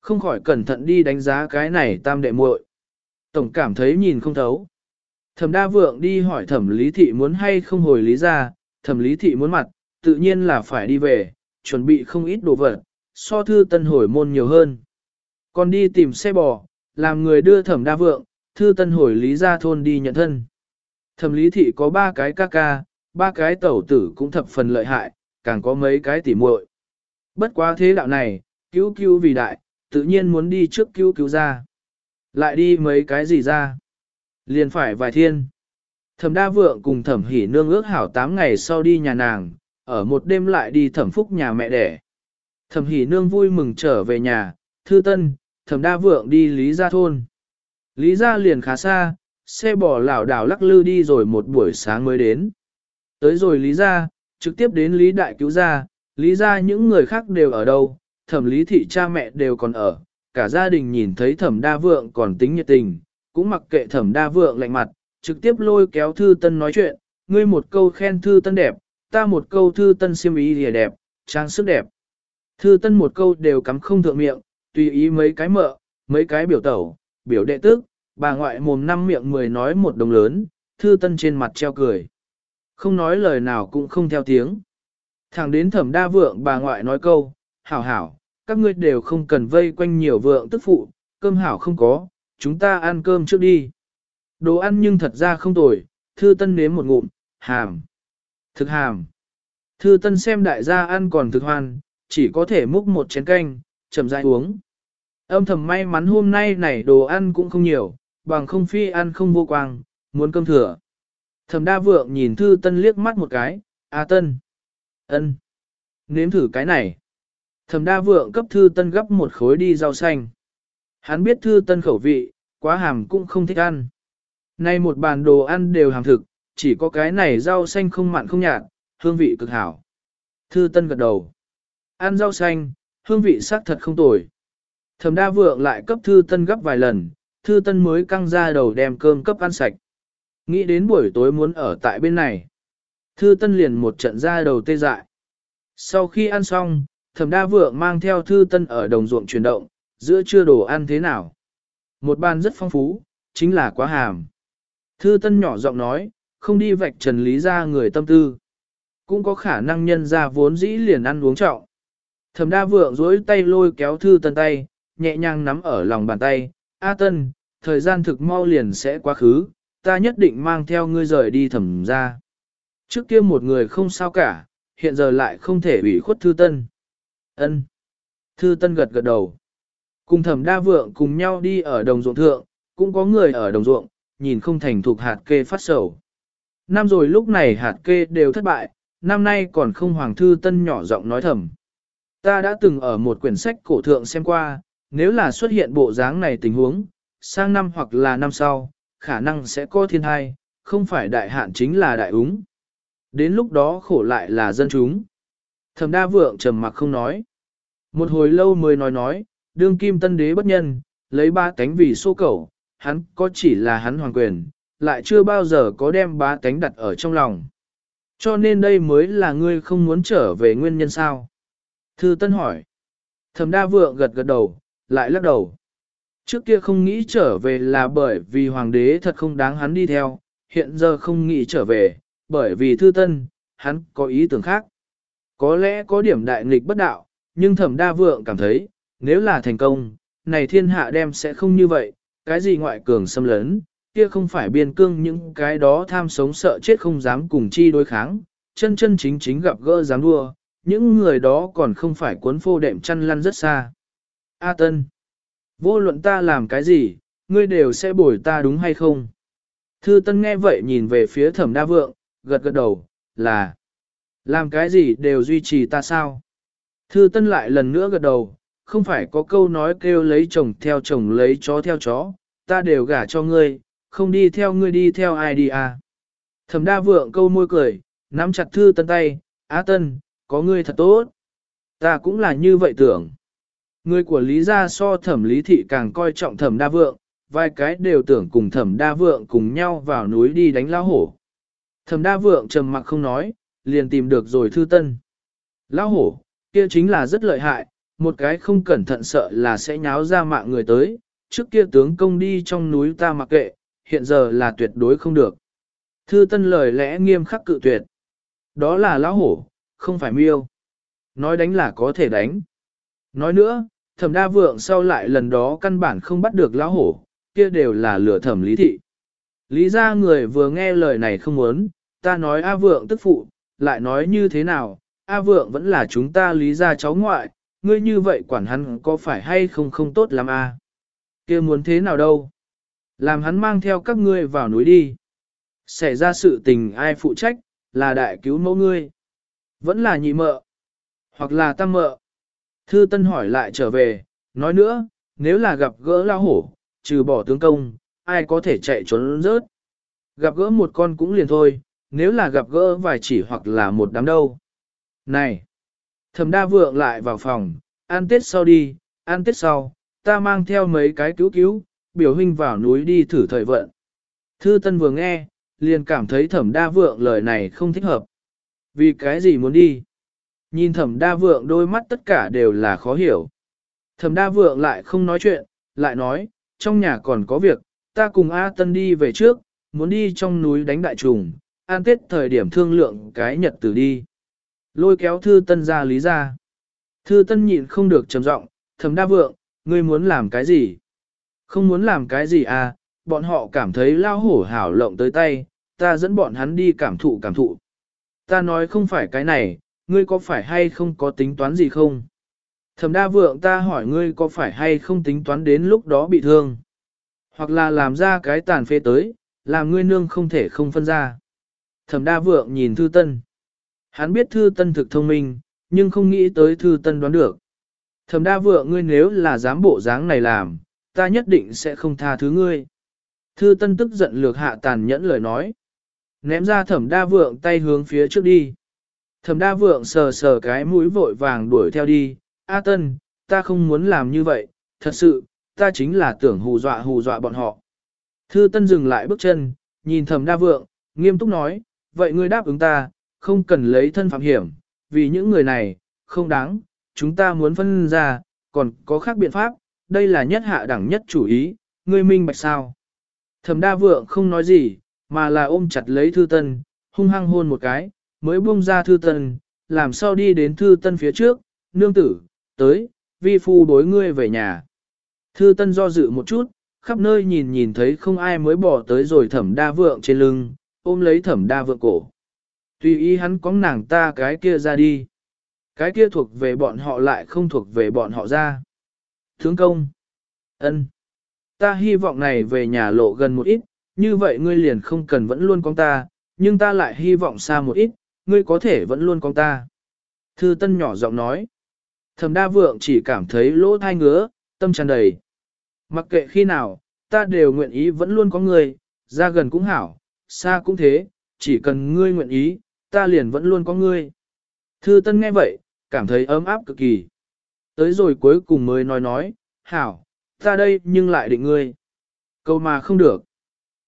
Không khỏi cẩn thận đi đánh giá cái này tam đệ muội. Tổng cảm thấy nhìn không thấu. Thẩm đa vượng đi hỏi thẩm lý thị muốn hay không hồi lý ra, thẩm lý thị muốn mặt, tự nhiên là phải đi về, chuẩn bị không ít đồ vật, so thư tân hồi môn nhiều hơn. Còn đi tìm xe bò, làm người đưa thẩm đa vượng, thư tân hồi lý ra thôn đi nhận thân. Thẩm lý thị có ba cái ca ca, ba cái tẩu tử cũng thập phần lợi hại, càng có mấy cái tỉ muội. Bất quá thế đạo này, cứu cứu vì đại, tự nhiên muốn đi trước cứu cứu ra. Lại đi mấy cái gì ra? Liền phải vài thiên. Thẩm đa vượng cùng thẩm hỉ nương ước hảo 8 ngày sau đi nhà nàng, ở một đêm lại đi thẩm phúc nhà mẹ đẻ. Thẩm hỉ nương vui mừng trở về nhà, thư tân, thẩm đa vượng đi Lý Gia Thôn. Lý Gia liền khá xa, xe bỏ lảo đảo lắc lư đi rồi một buổi sáng mới đến. Tới rồi Lý Gia, trực tiếp đến Lý Đại Cứu Gia, Lý Gia những người khác đều ở đâu, thẩm lý thị cha mẹ đều còn ở, cả gia đình nhìn thấy thẩm đa vượng còn tính nhiệt tình, cũng mặc kệ thẩm đa vượng lạnh mặt, trực tiếp lôi kéo thư tân nói chuyện, ngươi một câu khen thư tân đẹp, ta một câu thư tân siêm ý thì đẹp, trang sức đẹp. Thư tân một câu đều cắm không thượng miệng, tùy ý mấy cái mợ, mấy cái biểu tẩu, biểu đệ tức, bà ngoại mồm năm miệng mười nói một đồng lớn, thư tân trên mặt treo cười. Không nói lời nào cũng không theo tiếng. Thẳng đến thẩm đa vượng bà ngoại nói câu, hảo hảo, các ngươi đều không cần vây quanh nhiều vượng tức phụ, cơm hảo không có, chúng ta ăn cơm trước đi. Đồ ăn nhưng thật ra không tồi, thư tân nếm một ngụm, hàm. Thực hàm. Thư tân xem đại gia ăn còn thực hoan, chỉ có thể múc một chén canh, chậm rãi uống. Âm thầm may mắn hôm nay này đồ ăn cũng không nhiều, bằng không phi ăn không vô quang, muốn cơm thừa. Thầm đa vượng nhìn thư tân liếc mắt một cái, a tân. ân, Nếm thử cái này. Thầm đa vượng cấp thư tân gấp một khối đi rau xanh. Hắn biết thư tân khẩu vị, quá hàm cũng không thích ăn. Nay một bàn đồ ăn đều hàm thực, chỉ có cái này rau xanh không mặn không nhạt, hương vị cực hảo. Thư tân gật đầu. Ăn rau xanh, hương vị sắc thật không tồi. Thẩm đa vượng lại cấp thư tân gấp vài lần, thư tân mới căng ra đầu đem cơm cấp ăn sạch. Nghĩ đến buổi tối muốn ở tại bên này. Thư tân liền một trận ra đầu tê dại. Sau khi ăn xong, thẩm đa vượng mang theo thư tân ở đồng ruộng chuyển động, giữa trưa đồ ăn thế nào. Một bàn rất phong phú, chính là quá hàm. Thư tân nhỏ giọng nói, không đi vạch trần lý ra người tâm tư. Cũng có khả năng nhân ra vốn dĩ liền ăn uống trọng. Thẩm đa vượng dối tay lôi kéo thư tân tay, nhẹ nhàng nắm ở lòng bàn tay. A tân, thời gian thực mau liền sẽ quá khứ, ta nhất định mang theo ngươi rời đi thẩm ra. Trước kia một người không sao cả, hiện giờ lại không thể ủy khuất thư tân. ân Thư tân gật gật đầu. Cùng thẩm đa vượng cùng nhau đi ở đồng ruộng thượng, cũng có người ở đồng ruộng, nhìn không thành thuộc hạt kê phát sầu. Năm rồi lúc này hạt kê đều thất bại, năm nay còn không hoàng thư tân nhỏ giọng nói thầm. Ta đã từng ở một quyển sách cổ thượng xem qua, nếu là xuất hiện bộ dáng này tình huống, sang năm hoặc là năm sau, khả năng sẽ có thiên hai không phải đại hạn chính là đại úng. Đến lúc đó khổ lại là dân chúng. Thẩm đa vượng trầm mặc không nói. Một hồi lâu mới nói nói, đương kim tân đế bất nhân, lấy ba cánh vì xô cẩu, hắn có chỉ là hắn hoàng quyền, lại chưa bao giờ có đem ba cánh đặt ở trong lòng. Cho nên đây mới là ngươi không muốn trở về nguyên nhân sao? Thư Tân hỏi. Thẩm Đa Vượng gật gật đầu, lại lắc đầu. Trước kia không nghĩ trở về là bởi vì hoàng đế thật không đáng hắn đi theo, hiện giờ không nghĩ trở về, bởi vì Thư Tân, hắn có ý tưởng khác. Có lẽ có điểm đại nghịch bất đạo, nhưng Thẩm Đa Vượng cảm thấy, nếu là thành công, này thiên hạ đem sẽ không như vậy, cái gì ngoại cường xâm lấn, kia không phải biên cương những cái đó tham sống sợ chết không dám cùng chi đối kháng, chân chân chính chính gặp gỡ dám đua, những người đó còn không phải cuốn phô đệm chăn lăn rất xa. A Tân, vô luận ta làm cái gì, ngươi đều sẽ bồi ta đúng hay không? Thư Tân nghe vậy nhìn về phía thẩm đa vượng, gật gật đầu, là, làm cái gì đều duy trì ta sao? Thư Tân lại lần nữa gật đầu, không phải có câu nói kêu lấy chồng theo chồng lấy chó theo chó, ta đều gả cho ngươi, không đi theo ngươi đi theo ai đi à. Thẩm đa vượng câu môi cười, nắm chặt thư tân tay, á tân, có ngươi thật tốt. Ta cũng là như vậy tưởng. Người của Lý gia so thẩm lý thị càng coi trọng thẩm đa vượng, vài cái đều tưởng cùng thẩm đa vượng cùng nhau vào núi đi đánh lao hổ. Thẩm đa vượng trầm mặc không nói, liền tìm được rồi thư tân. Lao hổ, kia chính là rất lợi hại, một cái không cẩn thận sợ là sẽ nháo ra mạng người tới, trước kia tướng công đi trong núi ta mặc kệ, hiện giờ là tuyệt đối không được. Thư tân lời lẽ nghiêm khắc cự tuyệt. Đó là lão hổ, không phải miêu. Nói đánh là có thể đánh. Nói nữa, thẩm đa vượng sau lại lần đó căn bản không bắt được lão hổ, kia đều là lửa thẩm lý thị. Lý ra người vừa nghe lời này không muốn, ta nói A Vượng tức phụ, lại nói như thế nào, A Vượng vẫn là chúng ta lý ra cháu ngoại, ngươi như vậy quản hắn có phải hay không không tốt lắm à? kia muốn thế nào đâu? Làm hắn mang theo các ngươi vào núi đi. Xảy ra sự tình ai phụ trách, là đại cứu mẫu ngươi. Vẫn là nhị mợ. Hoặc là tam mợ. Thư Tân hỏi lại trở về, nói nữa, nếu là gặp gỡ lao hổ, trừ bỏ tướng công, ai có thể chạy trốn rớt. Gặp gỡ một con cũng liền thôi, nếu là gặp gỡ vài chỉ hoặc là một đám đâu. Này! Thẩm đa vượng lại vào phòng, ăn tết sau đi, ăn tết sau, ta mang theo mấy cái cứu cứu, biểu huynh vào núi đi thử thời vận. Thư Tân vừa nghe, liền cảm thấy thẩm đa vượng lời này không thích hợp. Vì cái gì muốn đi? Nhìn thẩm đa vượng đôi mắt tất cả đều là khó hiểu. Thẩm đa vượng lại không nói chuyện, lại nói, trong nhà còn có việc, ta cùng A Tân đi về trước, muốn đi trong núi đánh đại trùng, an tết thời điểm thương lượng cái nhật từ đi. Lôi kéo thư tân ra lý ra. Thư tân nhịn không được trầm giọng, thẩm đa vượng, ngươi muốn làm cái gì? Không muốn làm cái gì à, bọn họ cảm thấy lao hổ hảo lộng tới tay, ta dẫn bọn hắn đi cảm thụ cảm thụ. Ta nói không phải cái này, ngươi có phải hay không có tính toán gì không? Thẩm đa vượng ta hỏi ngươi có phải hay không tính toán đến lúc đó bị thương? Hoặc là làm ra cái tàn phê tới, làm ngươi nương không thể không phân ra. Thẩm đa vượng nhìn thư tân. Hắn biết thư tân thực thông minh, nhưng không nghĩ tới thư tân đoán được. Thẩm đa vượng ngươi nếu là dám bộ dáng này làm, ta nhất định sẽ không tha thứ ngươi. Thư tân tức giận lược hạ tàn nhẫn lời nói. Ném ra thẩm đa vượng tay hướng phía trước đi. Thẩm đa vượng sờ sờ cái mũi vội vàng đuổi theo đi. A tân, ta không muốn làm như vậy, thật sự, ta chính là tưởng hù dọa hù dọa bọn họ. Thư tân dừng lại bước chân, nhìn thẩm đa vượng, nghiêm túc nói, vậy ngươi đáp ứng ta, không cần lấy thân phạm hiểm, vì những người này, không đáng, chúng ta muốn phân ra, còn có khác biện pháp, đây là nhất hạ đẳng nhất chủ ý, ngươi minh bạch sao. Thẩm đa vượng không nói gì, mà là ôm chặt lấy thư tân, hung hăng hôn một cái, mới buông ra thư tân, làm sao đi đến thư tân phía trước, nương tử, tới, vi phu đối ngươi về nhà. Thư tân do dự một chút, khắp nơi nhìn nhìn thấy không ai mới bỏ tới rồi thẩm đa vượng trên lưng, ôm lấy thẩm đa vượng cổ. Tùy ý hắn có nàng ta cái kia ra đi. Cái kia thuộc về bọn họ lại không thuộc về bọn họ ra. Thướng công. ân, Ta hy vọng này về nhà lộ gần một ít, như vậy ngươi liền không cần vẫn luôn con ta, nhưng ta lại hy vọng xa một ít, ngươi có thể vẫn luôn con ta. Thư Tân nhỏ giọng nói. Thẩm đa vượng chỉ cảm thấy lỗ thai ngứa, tâm tràn đầy. Mặc kệ khi nào, ta đều nguyện ý vẫn luôn có ngươi, ra gần cũng hảo, xa cũng thế, chỉ cần ngươi nguyện ý, ta liền vẫn luôn có ngươi. Thư Tân nghe vậy, cảm thấy ấm áp cực kỳ. Tới rồi cuối cùng mới nói nói, hảo, ta đây nhưng lại định ngươi. Câu mà không được.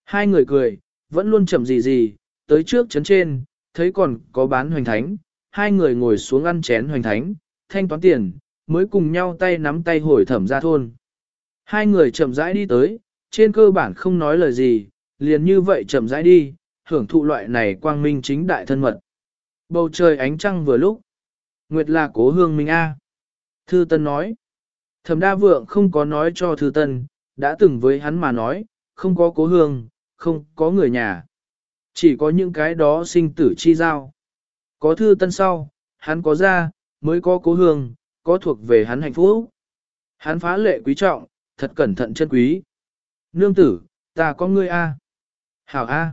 Hai người cười, vẫn luôn chậm gì gì, tới trước chấn trên, thấy còn có bán hoành thánh, hai người ngồi xuống ăn chén hoành thánh, thanh toán tiền, mới cùng nhau tay nắm tay hồi thẩm ra thôn. Hai người chậm rãi đi tới, trên cơ bản không nói lời gì, liền như vậy chậm rãi đi, hưởng thụ loại này quang minh chính đại thân mật. Bầu trời ánh trăng vừa lúc. Nguyệt là cố hương minh A. Thư Tân nói. Thẩm đa vượng không có nói cho Thư Tân, đã từng với hắn mà nói, không có cố hương, không có người nhà. Chỉ có những cái đó sinh tử chi giao. Có Thư Tân sau, hắn có ra, mới có cố hương, có thuộc về hắn hạnh phúc. Hắn phá lệ quý trọng, thật cẩn thận chân quý. Nương tử, ta có ngươi A. Hảo A.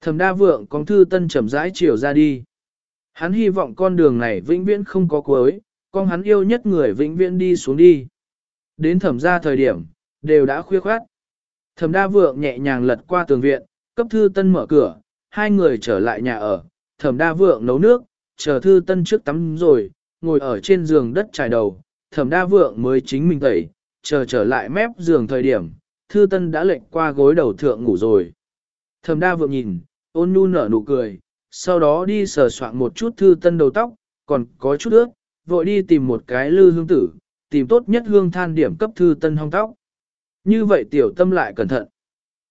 Thẩm đa vượng con Thư Tân chậm rãi chiều ra đi. Hắn hy vọng con đường này vĩnh viễn không có cuối, con hắn yêu nhất người vĩnh viễn đi xuống đi. Đến thẩm ra thời điểm, đều đã khuya khoát. Thẩm đa vượng nhẹ nhàng lật qua tường viện, cấp thư tân mở cửa, hai người trở lại nhà ở, thẩm đa vượng nấu nước, chờ thư tân trước tắm rồi, ngồi ở trên giường đất trải đầu, thẩm đa vượng mới chính mình tẩy, chờ trở lại mép giường thời điểm, thư tân đã lệnh qua gối đầu thượng ngủ rồi. Thẩm đa vượng nhìn, ôn nhu nở nụ cười, sau đó đi sờ soạn một chút thư tân đầu tóc, còn có chút ướt, vội đi tìm một cái lư hương tử, tìm tốt nhất hương than điểm cấp thư tân hong tóc. Như vậy tiểu tâm lại cẩn thận.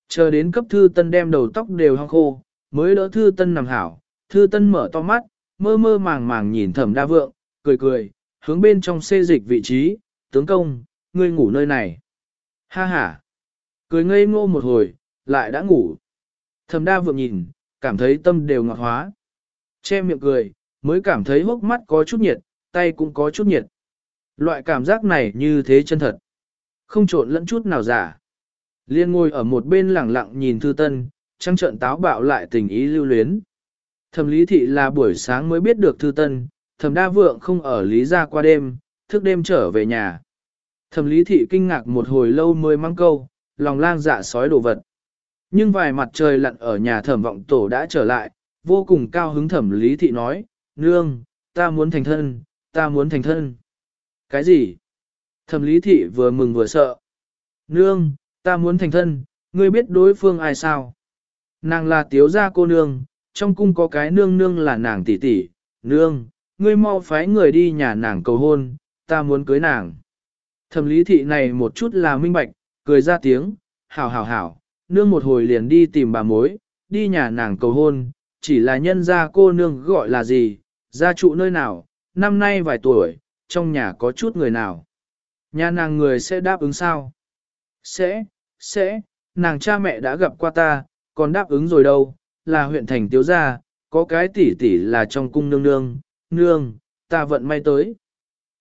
Chờ đến cấp thư tân đem đầu tóc đều hong khô, mới đỡ thư tân nằm hảo, thư tân mở to mắt, mơ mơ màng màng nhìn thẩm đa vượng, cười cười, hướng bên trong xê dịch vị trí, tướng công, ngươi ngủ nơi này. Ha ha. Cười ngây ngô một hồi, lại đã ngủ. Thẩm đa vượng nhìn, cảm thấy tâm đều ngọt hóa. Che miệng cười, mới cảm thấy hốc mắt có chút nhiệt, tay cũng có chút nhiệt. Loại cảm giác này như thế chân thật. Không trộn lẫn chút nào giả. Liên ngồi ở một bên lẳng lặng nhìn thư tân, trăng trợn táo bạo lại tình ý lưu luyến. Thẩm lý thị là buổi sáng mới biết được thư tân, thẩm đa vượng không ở lý gia qua đêm, thức đêm trở về nhà. Thẩm lý thị kinh ngạc một hồi lâu mới mang câu, lòng lang dạ sói đồ vật. Nhưng vài mặt trời lặn ở nhà thẩm vọng tổ đã trở lại, vô cùng cao hứng thẩm lý thị nói, nương, ta muốn thành thân, ta muốn thành thân. Cái gì? Thẩm lý thị vừa mừng vừa sợ. Nương, ta muốn thành thân, ngươi biết đối phương ai sao? Nàng là tiếu gia cô nương, trong cung có cái nương nương là nàng tỷ tỷ, nương, ngươi mau phái người đi nhà nàng cầu hôn, ta muốn cưới nàng. Thẩm lý thị này một chút là minh bạch, cười ra tiếng, hảo hảo hảo, nương một hồi liền đi tìm bà mối, đi nhà nàng cầu hôn, chỉ là nhân gia cô nương gọi là gì, gia trụ nơi nào, năm nay vài tuổi, trong nhà có chút người nào. Nhà nàng người sẽ đáp ứng sao? Sẽ, sẽ, nàng cha mẹ đã gặp qua ta, còn đáp ứng rồi đâu, là huyện thành tiếu gia, có cái tỷ tỷ là trong cung nương nương, nương, ta vận may tới.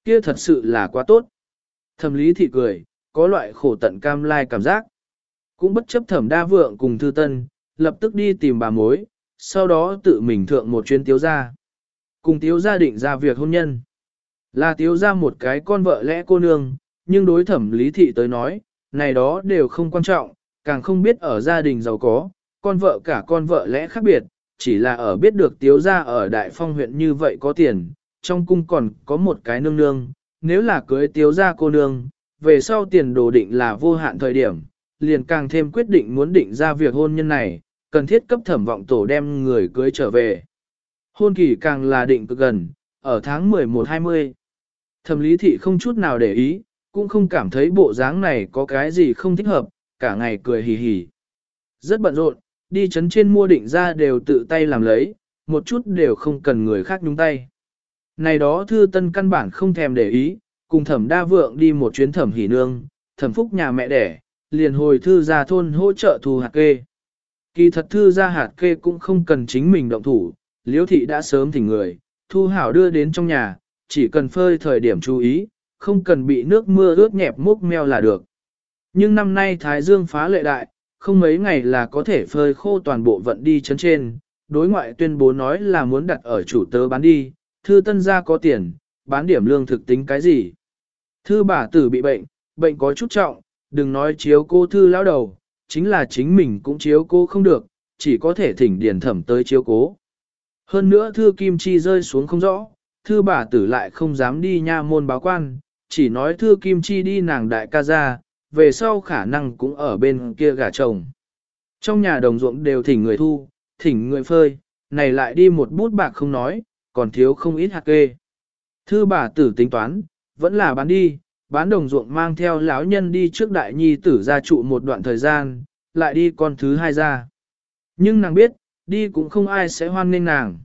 Kia thật sự là quá tốt. Thẩm lý thị cười, có loại khổ tận cam lai cảm giác. Cũng bất chấp thẩm đa vượng cùng thư tân, lập tức đi tìm bà mối, sau đó tự mình thượng một chuyến tiếu gia. Cùng tiếu gia định ra việc hôn nhân. Là tiếu gia một cái con vợ lẽ cô nương, nhưng đối thẩm lý thị tới nói, này đó đều không quan trọng, càng không biết ở gia đình giàu có, con vợ cả con vợ lẽ khác biệt, chỉ là ở biết được tiếu gia ở Đại Phong huyện như vậy có tiền, trong cung còn có một cái nương nương, nếu là cưới tiếu gia cô nương, về sau tiền đồ định là vô hạn thời điểm, liền càng thêm quyết định muốn định ra việc hôn nhân này, cần thiết cấp thẩm vọng tổ đem người cưới trở về. Hôn kỳ càng là định cực gần, ở tháng 11-20. Thẩm lý thị không chút nào để ý, cũng không cảm thấy bộ dáng này có cái gì không thích hợp, cả ngày cười hì hì. Rất bận rộn, đi chấn trên mua định ra đều tự tay làm lấy, một chút đều không cần người khác nhúng tay. Này đó thư tân căn bản không thèm để ý, cùng thẩm đa vượng đi một chuyến thẩm hỉ nương, thẩm phúc nhà mẹ đẻ, liền hồi thư ra thôn hỗ trợ thu hạt kê. Kỳ thật thư ra hạt kê cũng không cần chính mình động thủ, liễu thị đã sớm thỉnh người, thu hảo đưa đến trong nhà, chỉ cần phơi thời điểm chú ý, không cần bị nước mưa ướt nhẹp múc meo là được. Nhưng năm nay Thái Dương phá lệ đại, không mấy ngày là có thể phơi khô toàn bộ vận đi chấn trên, đối ngoại tuyên bố nói là muốn đặt ở chủ tớ bán đi, thư tân gia có tiền, bán điểm lương thực tính cái gì. Thư bà tử bị bệnh, bệnh có chút trọng, đừng nói chiếu cô thư lão đầu, chính là chính mình cũng chiếu cô không được, chỉ có thể thỉnh điển thẩm tới chiếu cố. Hơn nữa thư kim chi rơi xuống không rõ, thư bà tử lại không dám đi nha môn báo quan, chỉ nói thư kim chi đi nàng đại ca ra, về sau khả năng cũng ở bên kia gả chồng. Trong nhà đồng ruộng đều thỉnh người thu, thỉnh người phơi, này lại đi một bút bạc không nói, còn thiếu không ít hạt kê. Thư bà tử tính toán, vẫn là bán đi, bán đồng ruộng mang theo lão nhân đi trước đại nhi tử gia trụ một đoạn thời gian, lại đi con thứ hai ra. Nhưng nàng biết, đi cũng không ai sẽ hoan nghênh nàng.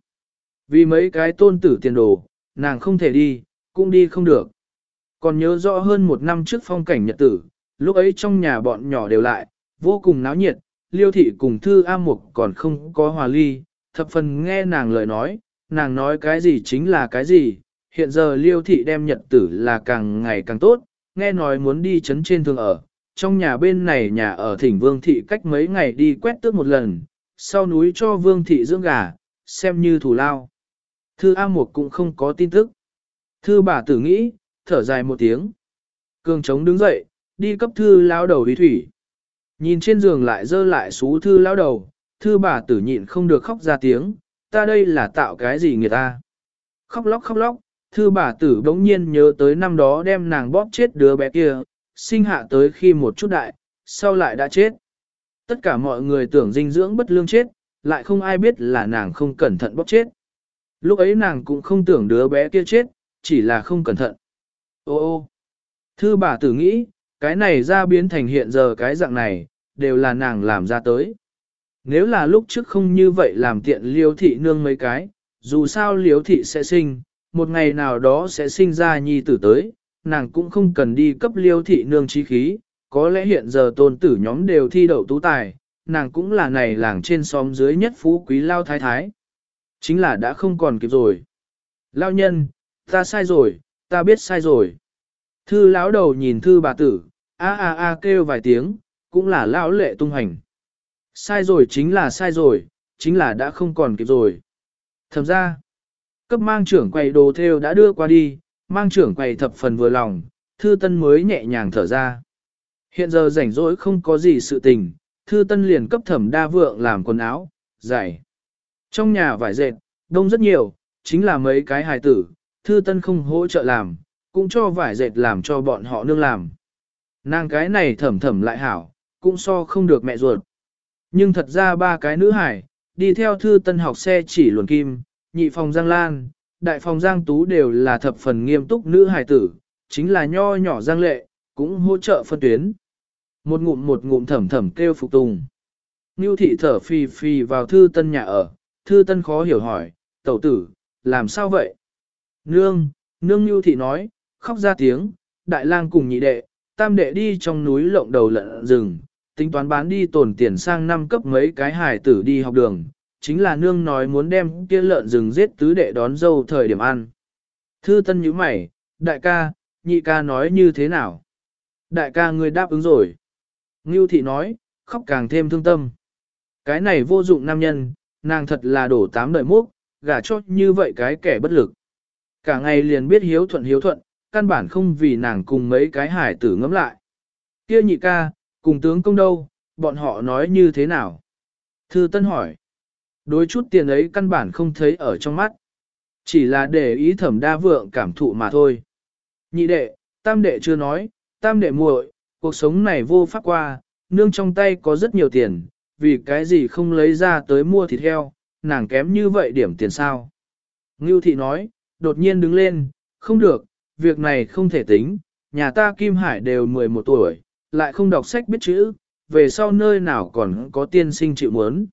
Vì mấy cái tôn tử tiền đồ, nàng không thể đi, cũng đi không được. Còn nhớ rõ hơn một năm trước phong cảnh nhật tử, lúc ấy trong nhà bọn nhỏ đều lại, vô cùng náo nhiệt, liêu thị cùng thư A Mục còn không có hòa ly, thập phần nghe nàng lời nói, nàng nói cái gì chính là cái gì, hiện giờ liêu thị đem nhật tử là càng ngày càng tốt, nghe nói muốn đi chấn trên thường ở, trong nhà bên này nhà ở thỉnh vương thị cách mấy ngày đi quét tước một lần, sau núi cho vương thị dưỡng gà, xem như thủ lao. Thư A Mục cũng không có tin tức. Thư bà tử nghĩ, thở dài một tiếng. Cường trống đứng dậy, đi cấp thư lao đầu đi thủy. Nhìn trên giường lại dơ lại xú thư lao đầu, thư bà tử nhịn không được khóc ra tiếng, ta đây là tạo cái gì người ta. Khóc lóc khóc lóc, thư bà tử bỗng nhiên nhớ tới năm đó đem nàng bóp chết đứa bé kia, sinh hạ tới khi một chút đại, sau lại đã chết. Tất cả mọi người tưởng dinh dưỡng bất lương chết, lại không ai biết là nàng không cẩn thận bóp chết. Lúc ấy nàng cũng không tưởng đứa bé kia chết, chỉ là không cẩn thận. Ô ô, thư bà tử nghĩ, cái này ra biến thành hiện giờ cái dạng này, đều là nàng làm ra tới. Nếu là lúc trước không như vậy làm tiện liêu thị nương mấy cái, dù sao liêu thị sẽ sinh, một ngày nào đó sẽ sinh ra nhi tử tới, nàng cũng không cần đi cấp liêu thị nương trí khí, có lẽ hiện giờ tôn tử nhóm đều thi đậu tú tài, nàng cũng là này làng trên xóm dưới nhất phú quý lao thái thái. Chính là đã không còn kịp rồi. Lao nhân, ta sai rồi, ta biết sai rồi. Thư lão đầu nhìn thư bà tử, a a a kêu vài tiếng, cũng là lão lệ tung hành. Sai rồi chính là sai rồi, chính là đã không còn kịp rồi. Thầm ra, cấp mang trưởng quầy đồ theo đã đưa qua đi, mang trưởng quầy thập phần vừa lòng, thư tân mới nhẹ nhàng thở ra. Hiện giờ rảnh rỗi không có gì sự tình, thư tân liền cấp thẩm đa vượng làm quần áo, giày. Trong nhà vải dệt, đông rất nhiều, chính là mấy cái hài tử, thư tân không hỗ trợ làm, cũng cho vải dệt làm cho bọn họ nương làm. Nàng cái này thẩm thẩm lại hảo, cũng so không được mẹ ruột. Nhưng thật ra ba cái nữ hải, đi theo thư tân học xe chỉ luồn kim, nhị phòng Giang Lan, đại phòng Giang Tú đều là thập phần nghiêm túc nữ hải tử, chính là nho nhỏ Giang Lệ, cũng hỗ trợ phân tuyến. Một ngụm một ngụm thẩm thẩm kêu phục tùng. Nưu thị thở phì phì vào thư tân nhà ở, thư tân khó hiểu hỏi, tẩu tử, làm sao vậy? Nương, nương Nưu thị nói, khóc ra tiếng, đại lang cùng nhị đệ, tam đệ đi trong núi lộng đầu lợn rừng, tính toán bán đi tồn tiền sang năm cấp mấy cái hài tử đi học đường, chính là nương nói muốn đem kia lợn rừng giết tứ đệ đón dâu thời điểm ăn. Thư tân nhíu mày, đại ca, nhị ca nói như thế nào? Đại ca ngươi đáp ứng rồi. Ngưu thị nói, khóc càng thêm thương tâm. Cái này vô dụng nam nhân, nàng thật là đổ tám đời múc, gả cho như vậy cái kẻ bất lực. Cả ngày liền biết hiếu thuận hiếu thuận, căn bản không vì nàng cùng mấy cái hải tử ngấm lại. Kia nhị ca, cùng tướng công đâu, bọn họ nói như thế nào? Thư Tân hỏi. Đối chút tiền ấy căn bản không thấy ở trong mắt. Chỉ là để ý thẩm đa vượng cảm thụ mà thôi. Nhị đệ, tam đệ chưa nói, tam đệ muội, cuộc sống này vô pháp qua, nương trong tay có rất nhiều tiền, vì cái gì không lấy ra tới mua thịt heo, nàng kém như vậy điểm tiền sao. Ngưu thị nói, đột nhiên đứng lên, không được, việc này không thể tính, nhà ta Kim Hải đều 11 tuổi, lại không đọc sách biết chữ, về sau nơi nào còn có tiên sinh chịu muốn.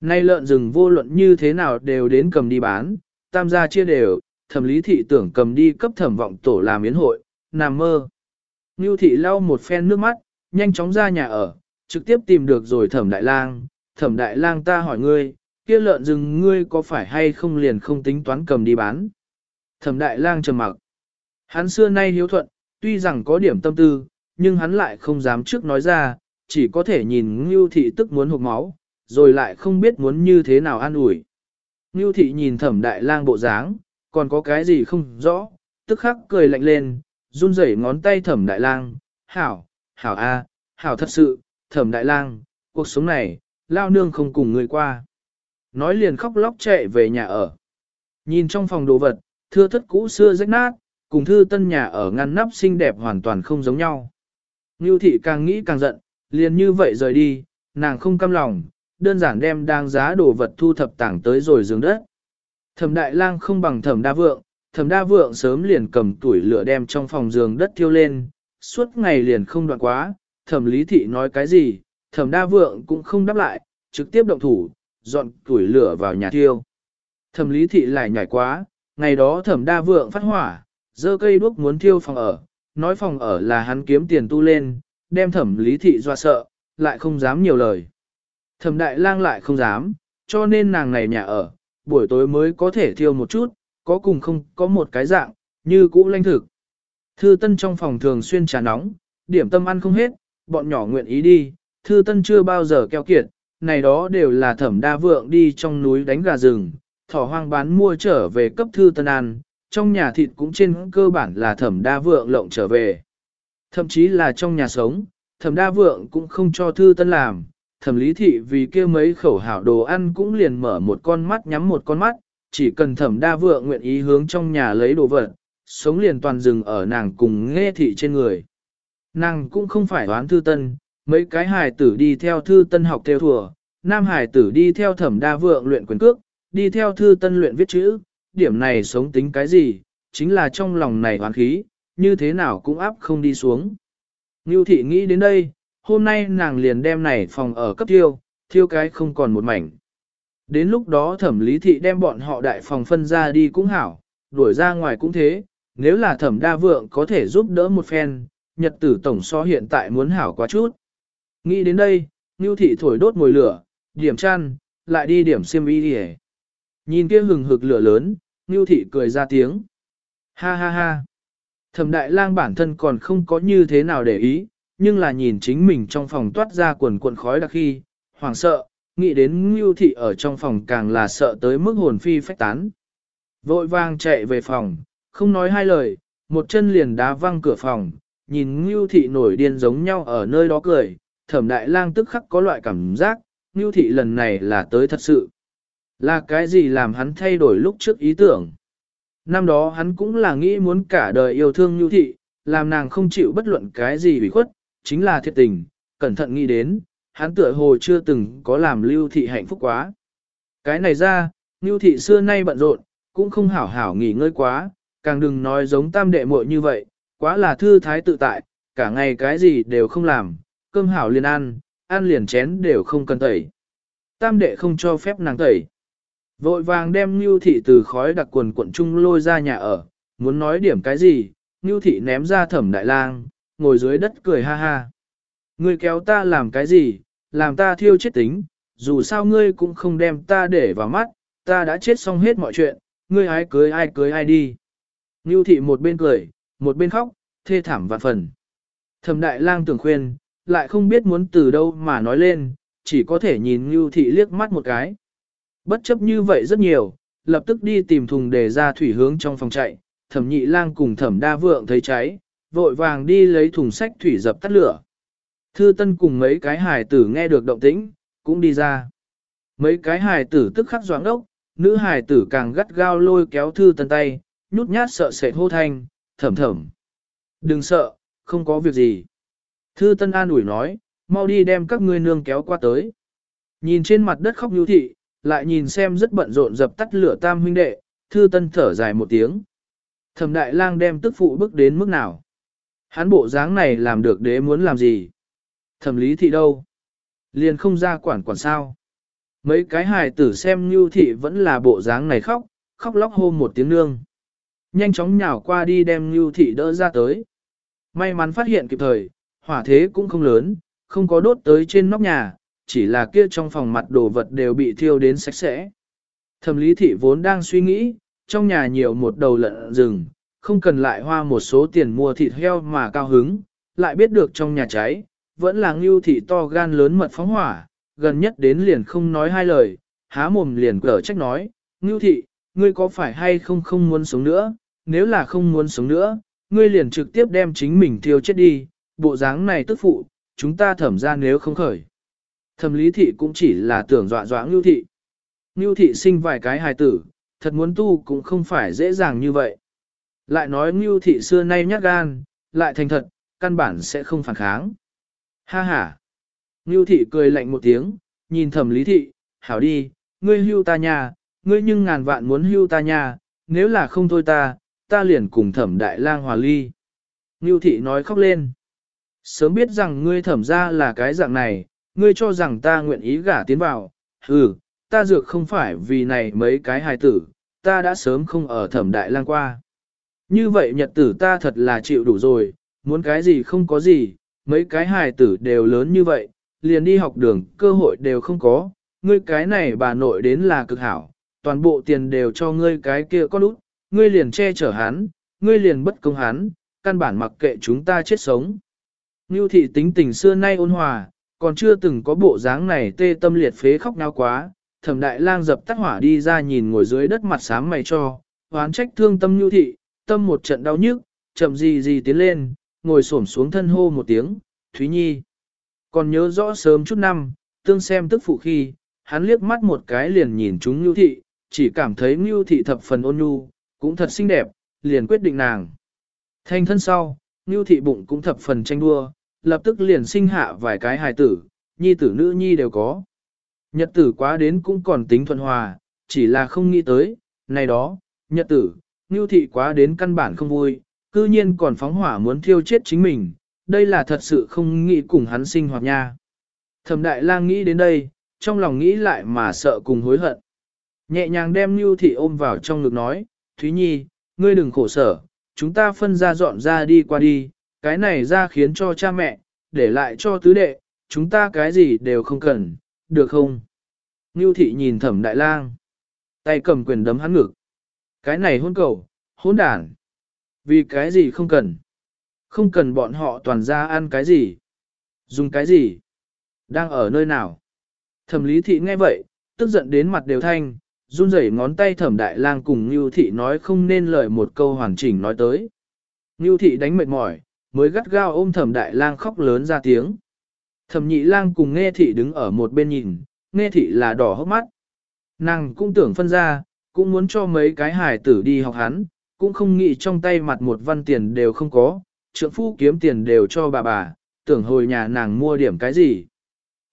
Nay lợn rừng vô luận như thế nào đều đến cầm đi bán, tam gia chia đều, thẩm lý thị tưởng cầm đi cấp thẩm vọng tổ làm yến hội, nằm mơ. Ngưu thị lau một phen nước mắt, nhanh chóng ra nhà ở, trực tiếp tìm được rồi thẩm đại lang, thẩm đại lang ta hỏi ngươi, kia lợn rừng ngươi có phải hay không liền không tính toán cầm đi bán. Thẩm đại lang trầm mặc. Hắn xưa nay hiếu thuận, tuy rằng có điểm tâm tư, nhưng hắn lại không dám trước nói ra, chỉ có thể nhìn Ngưu thị tức muốn hụt máu, rồi lại không biết muốn như thế nào an ủi. Ngưu thị nhìn thẩm đại lang bộ dáng, còn có cái gì không rõ, tức khắc cười lạnh lên, run rẩy ngón tay thẩm đại lang, hảo, hảo a, hảo thật sự, thẩm đại lang, cuộc sống này, lao nương không cùng người qua. Nói liền khóc lóc chạy về nhà ở. Nhìn trong phòng đồ vật, thưa thất cũ xưa rách nát, cùng thư tân nhà ở ngăn nắp xinh đẹp hoàn toàn không giống nhau. Ngưu thị càng nghĩ càng giận, liền như vậy rời đi, nàng không căm lòng, đơn giản đem đang giá đồ vật thu thập tảng tới rồi giường đất. Thẩm đại lang không bằng thẩm đa vượng, thẩm đa vượng sớm liền cầm tuổi lửa đem trong phòng giường đất thiêu lên, suốt ngày liền không đoạn quá, thẩm lý thị nói cái gì, thẩm đa vượng cũng không đáp lại, trực tiếp động thủ, dọn tuổi lửa vào nhà thiêu. Thẩm lý thị lại nhảy quá, ngày đó thẩm đa vượng phát hỏa, dơ cây đuốc muốn thiêu phòng ở, nói phòng ở là hắn kiếm tiền tu lên, đem thẩm lý thị doa sợ, lại không dám nhiều lời. Thẩm đại lang lại không dám, cho nên nàng này nhà ở, buổi tối mới có thể thiêu một chút, có cùng không có một cái dạng, như cũ lanh thực. Thư tân trong phòng thường xuyên trà nóng, điểm tâm ăn không hết, bọn nhỏ nguyện ý đi, thư tân chưa bao giờ keo kiệt, này đó đều là thẩm đa vượng đi trong núi đánh gà rừng, thỏ hoang bán mua trở về cấp thư tân ăn, trong nhà thịt cũng trên cơ bản là thẩm đa vượng lộng trở về. Thậm chí là trong nhà sống, thẩm đa vượng cũng không cho thư tân làm, thẩm lý thị vì kia mấy khẩu hảo đồ ăn cũng liền mở một con mắt nhắm một con mắt, chỉ cần thẩm đa vượng nguyện ý hướng trong nhà lấy đồ vật, sống liền toàn dừng ở nàng cùng nghe thị trên người. Nàng cũng không phải đoán thư tân, mấy cái hài tử đi theo thư tân học theo thùa, nam hài tử đi theo thẩm đa vượng luyện quyền cước, đi theo thư tân luyện viết chữ, điểm này sống tính cái gì, chính là trong lòng này hoán khí, như thế nào cũng áp không đi xuống. Ngưu thị nghĩ đến đây, hôm nay nàng liền đem này phòng ở cấp thiêu, thiêu cái không còn một mảnh. Đến lúc đó thẩm lý thị đem bọn họ đại phòng phân ra đi cũng hảo, đuổi ra ngoài cũng thế, nếu là thẩm đa vượng có thể giúp đỡ một phen, nhật tử tổng so hiện tại muốn hảo quá chút. Nghĩ đến đây, Ngưu thị thổi đốt mồi lửa, điểm chăn, lại đi điểm xiêm y đi Nhìn kia hừng hực lửa lớn, Ngưu thị cười ra tiếng. Ha ha ha. Thẩm đại lang bản thân còn không có như thế nào để ý, nhưng là nhìn chính mình trong phòng toát ra quần cuộn khói đặc khi, hoảng sợ, nghĩ đến Ngưu thị ở trong phòng càng là sợ tới mức hồn phi phách tán. Vội vàng chạy về phòng, không nói hai lời, một chân liền đá văng cửa phòng, nhìn Ngưu thị nổi điên giống nhau ở nơi đó cười, thẩm đại lang tức khắc có loại cảm giác, Ngưu thị lần này là tới thật sự. Là cái gì làm hắn thay đổi lúc trước ý tưởng? Năm đó hắn cũng là nghĩ muốn cả đời yêu thương Ngưu thị, làm nàng không chịu bất luận cái gì bị khuất, chính là thiệt tình, cẩn thận nghĩ đến, hắn tựa hồ chưa từng có làm lưu thị hạnh phúc quá. Cái này ra, Lưu thị xưa nay bận rộn, cũng không hảo hảo nghỉ ngơi quá, càng đừng nói giống tam đệ muội như vậy, quá là thư thái tự tại, cả ngày cái gì đều không làm, cơm hảo liền ăn, ăn liền chén đều không cần tẩy. Tam đệ không cho phép nàng tẩy. Vội vàng đem Ngưu thị từ khói đặc quần quận trung lôi ra nhà ở, muốn nói điểm cái gì, Ngưu thị ném ra thẩm đại lang, ngồi dưới đất cười ha ha. Ngươi kéo ta làm cái gì, làm ta thiêu chết tính, dù sao ngươi cũng không đem ta để vào mắt, ta đã chết xong hết mọi chuyện, ngươi ai cưới ai cưới ai đi. Ngưu thị một bên cười, một bên khóc, thê thảm vạn phần. Thẩm đại lang tưởng khuyên, lại không biết muốn từ đâu mà nói lên, chỉ có thể nhìn Ngưu thị liếc mắt một cái. Bất chấp như vậy rất nhiều, lập tức đi tìm thùng để ra thủy hướng trong phòng chạy, thẩm nhị lang cùng thẩm đa vượng thấy cháy, vội vàng đi lấy thùng sách thủy dập tắt lửa. Thư tân cùng mấy cái hài tử nghe được động tĩnh, cũng đi ra. Mấy cái hài tử tức khắc giáng đốc, nữ hài tử càng gắt gao lôi kéo thư tân tay, nhút nhát sợ sệt hô thanh, thầm thầm. Đừng sợ, không có việc gì. Thư tân an ủi nói, mau đi đem các ngươi nương kéo qua tới. Nhìn trên mặt đất khóc nhu thị, lại nhìn xem rất bận rộn dập tắt lửa tam huynh đệ, thư tân thở dài một tiếng. Thẩm đại lang đem tức phụ bước đến mức nào. Hắn bộ dáng này làm được đế muốn làm gì? Thẩm lý thị đâu? Liền không ra quản quản sao? Mấy cái hài tử xem như thị vẫn là bộ dáng này khóc, khóc lóc hô một tiếng nương. Nhanh chóng nhào qua đi đem như thị đỡ ra tới. May mắn phát hiện kịp thời, hỏa thế cũng không lớn, không có đốt tới trên nóc nhà, chỉ là kia trong phòng mặt đồ vật đều bị thiêu đến sạch sẽ. Thẩm lý thị vốn đang suy nghĩ, trong nhà nhiều một đầu lợn rừng, không cần lại hoa một số tiền mua thịt heo mà cao hứng, lại biết được trong nhà cháy, vẫn là ngưu thị to gan lớn mật phóng hỏa, gần nhất đến liền không nói hai lời, há mồm liền cở trách nói, ngưu thị, ngươi có phải hay không không muốn sống nữa, nếu là không muốn sống nữa, ngươi liền trực tiếp đem chính mình thiêu chết đi, bộ dáng này tức phụ, chúng ta thẩm ra nếu không khởi. Thẩm lý thị cũng chỉ là tưởng dọa dọa ngưu thị. Ngưu thị sinh vài cái hài tử, thật muốn tu cũng không phải dễ dàng như vậy. Lại nói ngưu thị xưa nay nhát gan, lại thành thật, căn bản sẽ không phản kháng. Ha ha! Ngưu thị cười lạnh một tiếng, nhìn thẩm lý thị, hảo đi, ngươi hưu ta nhà, ngươi nhưng ngàn vạn muốn hưu ta nhà, nếu là không thôi ta, ta liền cùng thẩm đại lang hòa ly. Ngưu thị nói khóc lên. Sớm biết rằng ngươi thẩm ra là cái dạng này, ngươi cho rằng ta nguyện ý gả tiến vào, ừ, ta dược không phải vì này mấy cái hài tử, ta đã sớm không ở thẩm đại lang qua. Như vậy nhật tử ta thật là chịu đủ rồi, muốn cái gì không có gì, mấy cái hài tử đều lớn như vậy, liền đi học đường, cơ hội đều không có, ngươi cái này bà nội đến là cực hảo, toàn bộ tiền đều cho ngươi cái kia con út, ngươi liền che chở hắn, ngươi liền bất công hắn, căn bản mặc kệ chúng ta chết sống. Ngưu thị tính tình xưa nay ôn hòa, còn chưa từng có bộ dáng này tê tâm liệt phế khóc nao quá, thẩm đại lang dập tắt hỏa đi ra nhìn ngồi dưới đất mặt sám mày cho, hoán trách thương tâm Ngưu thị, tâm một trận đau nhức, chậm gì gì tiến lên, ngồi xổm xuống thân hô một tiếng, Thúy Nhi. Còn nhớ rõ sớm chút năm, tương xem tức phụ khi, hắn liếc mắt một cái liền nhìn chúng Ngưu thị, chỉ cảm thấy Ngưu thị thập phần ôn nhu, cũng thật xinh đẹp, liền quyết định nàng. Thanh thân sau, Ngưu thị bụng cũng thập phần tranh đua, lập tức liền sinh hạ vài cái hài tử, nhi tử nữ nhi đều có. Nhật tử quá đến cũng còn tính thuận hòa, chỉ là không nghĩ tới, này đó, nhật tử, Ngưu thị quá đến căn bản không vui, cư nhiên còn phóng hỏa muốn thiêu chết chính mình, đây là thật sự không nghĩ cùng hắn sinh hoạt nha. Thẩm đại lang nghĩ đến đây, trong lòng nghĩ lại mà sợ cùng hối hận. Nhẹ nhàng đem Ngưu thị ôm vào trong ngực nói, Thúy Nhi, ngươi đừng khổ sở, chúng ta phân ra dọn ra đi qua đi, cái này ra khiến cho cha mẹ, để lại cho tứ đệ, chúng ta cái gì đều không cần, được không? Ngưu thị nhìn thẩm đại lang, tay cầm quyền đấm hắn ngực. Cái này hôn cầu, hôn đàn, Vì cái gì không cần? Không cần bọn họ toàn ra ăn cái gì? Dùng cái gì? Đang ở nơi nào? Thẩm lý thị nghe vậy, tức giận đến mặt đều thanh, run rẩy ngón tay thẩm đại lang cùng Ngưu thị nói không nên lời một câu hoàn chỉnh nói tới. Ngưu thị đánh mệt mỏi, mới gắt gao ôm thẩm đại lang khóc lớn ra tiếng. Thẩm nhị lang cùng nghe thị đứng ở một bên nhìn, nghe thị là đỏ hốc mắt. Nàng cũng tưởng phân ra, cũng muốn cho mấy cái hài tử đi học hắn, cũng không nghĩ trong tay mặt một văn tiền đều không có, trượng phu kiếm tiền đều cho bà bà, tưởng hồi nhà nàng mua điểm cái gì.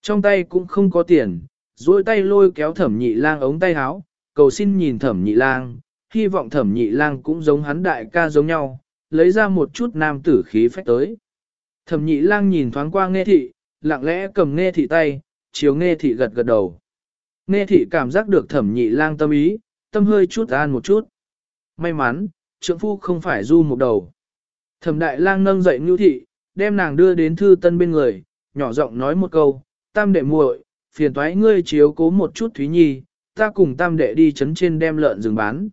Trong tay cũng không có tiền, duỗi tay lôi kéo thẩm nhị lang ống tay áo, cầu xin nhìn thẩm nhị lang, hy vọng thẩm nhị lang cũng giống hắn đại ca giống nhau, lấy ra một chút nam tử khí phách tới. Thẩm nhị lang nhìn thoáng qua nghe thị, lặng lẽ cầm nghe thị tay, chiếu nghe thị gật gật đầu. Nghe thị cảm giác được thẩm nhị lang tâm ý, tâm hơi chút an một chút. May mắn, trượng phu không phải du một đầu. Thẩm đại lang nâng dậy ngưu thị, đem nàng đưa đến thư tân bên người, nhỏ giọng nói một câu, tam đệ muội, phiền toái ngươi chiếu cố một chút Thúy Nhi, ta cùng tam đệ đi chấn trên đem lợn rừng bán.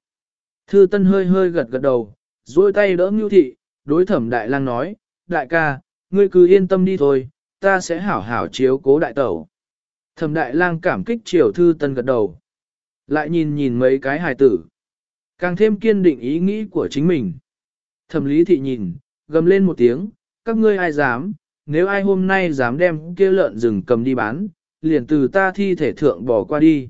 Thư tân hơi hơi gật gật đầu, duỗi tay đỡ ngưu thị, đối thẩm đại lang nói, đại ca, ngươi cứ yên tâm đi thôi, ta sẽ hảo hảo chiếu cố đại tẩu. Thẩm đại lang cảm kích triều thư tân gật đầu. Lại nhìn nhìn mấy cái hài tử. Càng thêm kiên định ý nghĩ của chính mình. Thẩm lý thị nhìn, gầm lên một tiếng, các ngươi ai dám, nếu ai hôm nay dám đem kia lợn rừng cầm đi bán, liền từ ta thi thể thượng bỏ qua đi.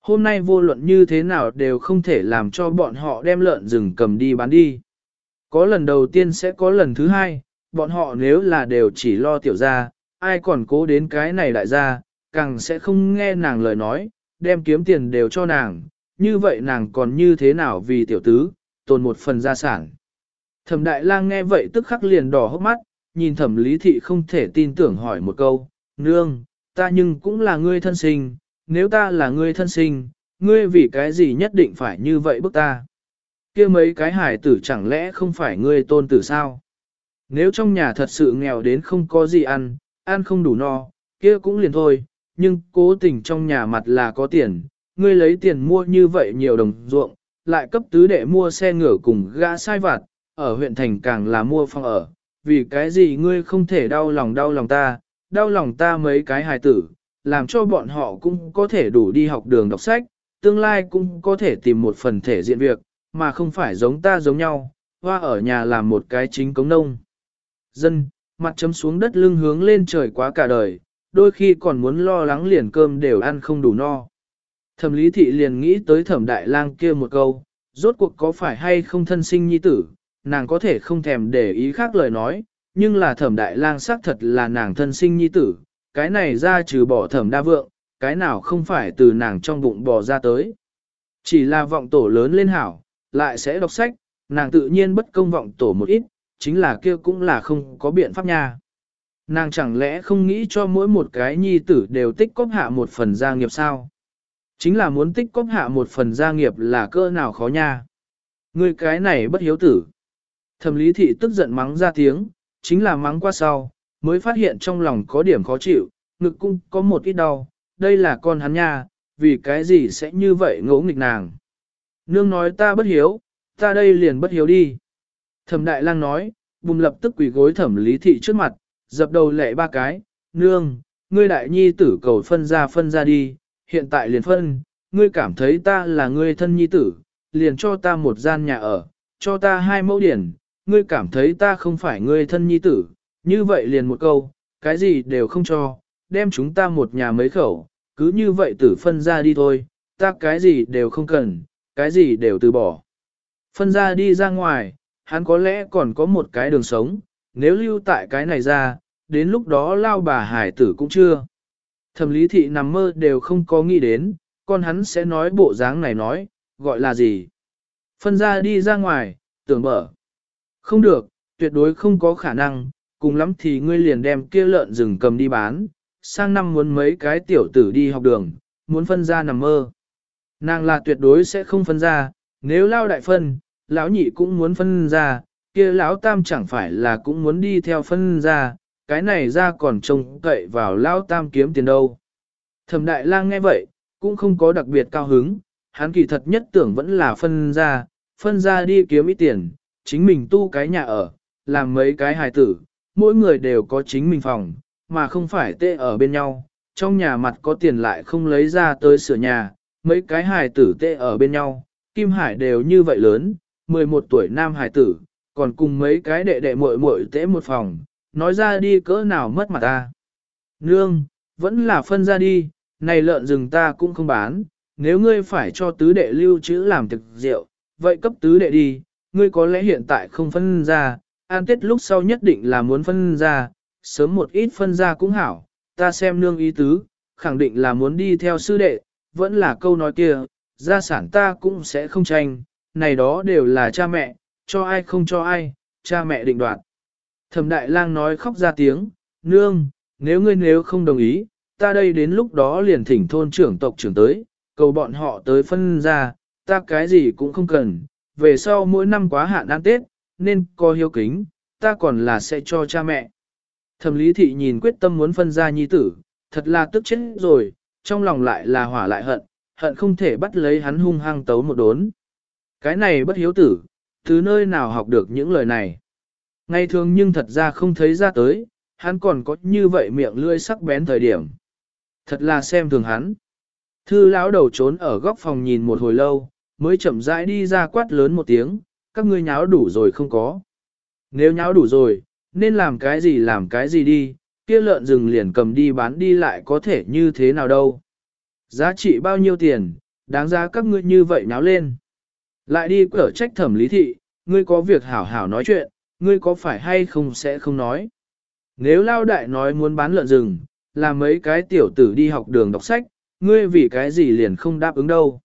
Hôm nay vô luận như thế nào đều không thể làm cho bọn họ đem lợn rừng cầm đi bán đi. Có lần đầu tiên sẽ có lần thứ hai, bọn họ nếu là đều chỉ lo tiểu gia, ai còn cố đến cái này đại gia, càng sẽ không nghe nàng lời nói, đem kiếm tiền đều cho nàng, như vậy nàng còn như thế nào vì tiểu tứ, tồn một phần gia sản. Thẩm đại lang nghe vậy tức khắc liền đỏ hốc mắt, nhìn thẩm lý thị không thể tin tưởng hỏi một câu, nương, ta nhưng cũng là ngươi thân sinh, nếu ta là ngươi thân sinh, ngươi vì cái gì nhất định phải như vậy bức ta. kia mấy cái hải tử chẳng lẽ không phải ngươi tôn tử sao? Nếu trong nhà thật sự nghèo đến không có gì ăn, ăn không đủ no, kia cũng liền thôi, nhưng cố tình trong nhà mặt là có tiền, ngươi lấy tiền mua như vậy nhiều đồng ruộng, lại cấp tứ đệ mua xe ngựa cùng gã sai vặt, ở huyện thành càng là mua phòng ở, vì cái gì ngươi không thể đau lòng đau lòng ta, đau lòng ta mấy cái hài tử, làm cho bọn họ cũng có thể đủ đi học đường đọc sách, tương lai cũng có thể tìm một phần thể diện việc, mà không phải giống ta giống nhau, hoa ở nhà làm một cái chính cống nông. Dân, mặt chấm xuống đất lưng hướng lên trời quá cả đời, đôi khi còn muốn lo lắng liền cơm đều ăn không đủ no. Thẩm lý thị liền nghĩ tới thẩm đại lang kia một câu, rốt cuộc có phải hay không thân sinh nhi tử, nàng có thể không thèm để ý khác lời nói, nhưng là thẩm đại lang xác thật là nàng thân sinh nhi tử, cái này ra trừ bỏ thẩm đa vượng, cái nào không phải từ nàng trong bụng bò ra tới. Chỉ là vọng tổ lớn lên hảo, lại sẽ đọc sách, nàng tự nhiên bất công vọng tổ một ít, chính là kia cũng là không có biện pháp nha. Nàng chẳng lẽ không nghĩ cho mỗi một cái nhi tử đều tích cóp hạ một phần gia nghiệp sao? Chính là muốn tích cóp hạ một phần gia nghiệp là cơ nào khó nha. Người cái này bất hiếu tử. Thẩm lý thị tức giận mắng ra tiếng, chính là mắng qua sau, mới phát hiện trong lòng có điểm khó chịu, ngực cũng có một ít đau, đây là con hắn nha, vì cái gì sẽ như vậy ngỗ nghịch nàng. Nương nói ta bất hiếu, ta đây liền bất hiếu đi. Thẩm đại lang nói, bùng lập tức quỳ gối thẩm lý thị trước mặt, dập đầu lệ ba cái, nương, ngươi đại nhi tử cầu phân ra phân ra đi, hiện tại liền phân, ngươi cảm thấy ta là ngươi thân nhi tử, liền cho ta một gian nhà ở, cho ta hai mẫu điển, ngươi cảm thấy ta không phải ngươi thân nhi tử, như vậy liền một câu, cái gì đều không cho, đem chúng ta một nhà mấy khẩu, cứ như vậy tử phân ra đi thôi, ta cái gì đều không cần, cái gì đều từ bỏ. Phân ra đi ra ngoài, hắn có lẽ còn có một cái đường sống, nếu lưu tại cái này ra, đến lúc đó lao bà hải tử cũng chưa. Thẩm lý thị nằm mơ đều không có nghĩ đến, con hắn sẽ nói bộ dáng này nói, gọi là gì. Phân ra đi ra ngoài, tưởng mở. Không được, tuyệt đối không có khả năng, cùng lắm thì ngươi liền đem kia lợn rừng cầm đi bán, sang năm muốn mấy cái tiểu tử đi học đường, muốn phân ra nằm mơ. Nàng là tuyệt đối sẽ không phân ra, nếu lao đại phân, lão nhị cũng muốn phân ra, kia lão tam chẳng phải là cũng muốn đi theo phân ra, cái này ra còn trông cậy vào lão tam kiếm tiền đâu. Thẩm đại lang nghe vậy, cũng không có đặc biệt cao hứng, hắn kỳ thật nhất tưởng vẫn là phân ra, phân ra đi kiếm ít tiền, chính mình tu cái nhà ở, làm mấy cái hài tử, mỗi người đều có chính mình phòng, mà không phải tê ở bên nhau, trong nhà mặt có tiền lại không lấy ra tới sửa nhà, mấy cái hài tử tê ở bên nhau, Kim Hải đều như vậy lớn, 11 tuổi nam hài tử, còn cùng mấy cái đệ đệ muội muội tễ một phòng, nói ra đi cỡ nào mất mặt ta. Nương, vẫn là phân ra đi, này lợn rừng ta cũng không bán, nếu ngươi phải cho tứ đệ lưu trữ làm thực rượu, vậy cấp tứ đệ đi, ngươi có lẽ hiện tại không phân ra, an tết lúc sau nhất định là muốn phân ra, sớm một ít phân ra cũng hảo, ta xem nương ý tứ, khẳng định là muốn đi theo sư đệ, vẫn là câu nói kia, gia sản ta cũng sẽ không tranh, này đó đều là cha mẹ, cho ai không cho ai, cha mẹ định đoạt. Thẩm đại lang nói khóc ra tiếng, nương, nếu ngươi nếu không đồng ý, ta đây đến lúc đó liền thỉnh thôn trưởng tộc trưởng tới, cầu bọn họ tới phân ra, ta cái gì cũng không cần, về sau mỗi năm quá hạn ăn Tết, nên có hiếu kính, ta còn là sẽ cho cha mẹ. Thẩm lý thị nhìn quyết tâm muốn phân ra nhi tử, thật là tức chết rồi, trong lòng lại là hỏa lại hận, hận không thể bắt lấy hắn hung hăng tấu một đốn. Cái này bất hiếu tử, thứ nơi nào học được những lời này. Ngày thường nhưng thật ra không thấy ra tới, hắn còn có như vậy miệng lươi sắc bén thời điểm. Thật là xem thường hắn. Thư lão đầu trốn ở góc phòng nhìn một hồi lâu, mới chậm rãi đi ra quát lớn một tiếng, các ngươi nháo đủ rồi không có. Nếu nháo đủ rồi, nên làm cái gì làm cái gì đi, kia lợn rừng liền cầm đi bán đi lại có thể như thế nào đâu. Giá trị bao nhiêu tiền, đáng giá các ngươi như vậy nháo lên. Lại đi cửa trách thẩm lý thị, ngươi có việc hảo hảo nói chuyện, ngươi có phải hay không sẽ không nói. Nếu lao đại nói muốn bán lợn rừng, là mấy cái tiểu tử đi học đường đọc sách, ngươi vì cái gì liền không đáp ứng đâu.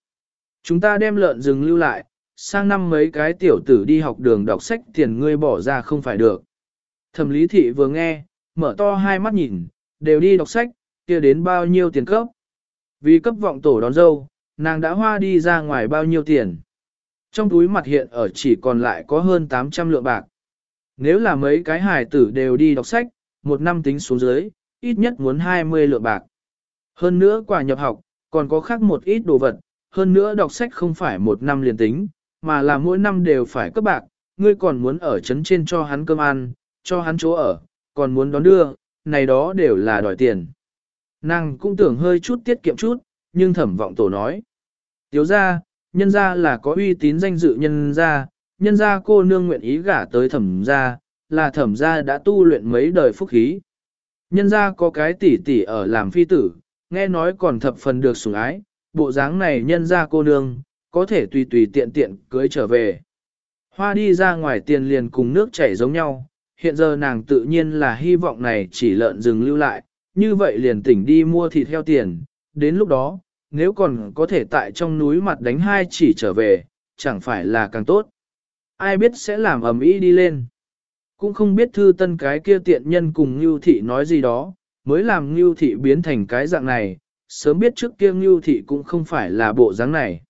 Chúng ta đem lợn rừng lưu lại, sang năm mấy cái tiểu tử đi học đường đọc sách tiền ngươi bỏ ra không phải được. Thẩm lý thị vừa nghe, mở to hai mắt nhìn, đều đi đọc sách, kia đến bao nhiêu tiền cấp. Vì cấp vọng tổ đón dâu, nàng đã hoa đi ra ngoài bao nhiêu tiền. Trong túi mặt hiện ở chỉ còn lại có hơn 800 lượng bạc. Nếu là mấy cái hài tử đều đi đọc sách, một năm tính xuống dưới, ít nhất muốn 20 lượng bạc. Hơn nữa quả nhập học, còn có khác một ít đồ vật, hơn nữa đọc sách không phải một năm liền tính, mà là mỗi năm đều phải cấp bạc, ngươi còn muốn ở trấn trên cho hắn cơm ăn, cho hắn chỗ ở, còn muốn đón đưa, này đó đều là đòi tiền. Nàng cũng tưởng hơi chút tiết kiệm chút, nhưng thẩm vọng tổ nói. Tiếu ra, nhân ra là có uy tín danh dự nhân ra, nhân ra cô nương nguyện ý gả tới thẩm ra, là thẩm ra đã tu luyện mấy đời phúc khí. Nhân ra có cái tỷ tỷ ở làm phi tử, nghe nói còn thập phần được sủng ái, bộ dáng này nhân ra cô nương, có thể tùy tùy tiện tiện cưới trở về. Hoa đi ra ngoài tiền liền cùng nước chảy giống nhau, hiện giờ nàng tự nhiên là hy vọng này chỉ lợn rừng lưu lại, như vậy liền tỉnh đi mua thịt heo tiền, đến lúc đó, nếu còn có thể tại trong núi mặt đánh hai chỉ trở về, chẳng phải là càng tốt. Ai biết sẽ làm ầm ĩ đi lên. Cũng không biết thư tân cái kia tiện nhân cùng Ngưu Thị nói gì đó, mới làm Ngưu Thị biến thành cái dạng này, sớm biết trước kia Ngưu Thị cũng không phải là bộ dáng này.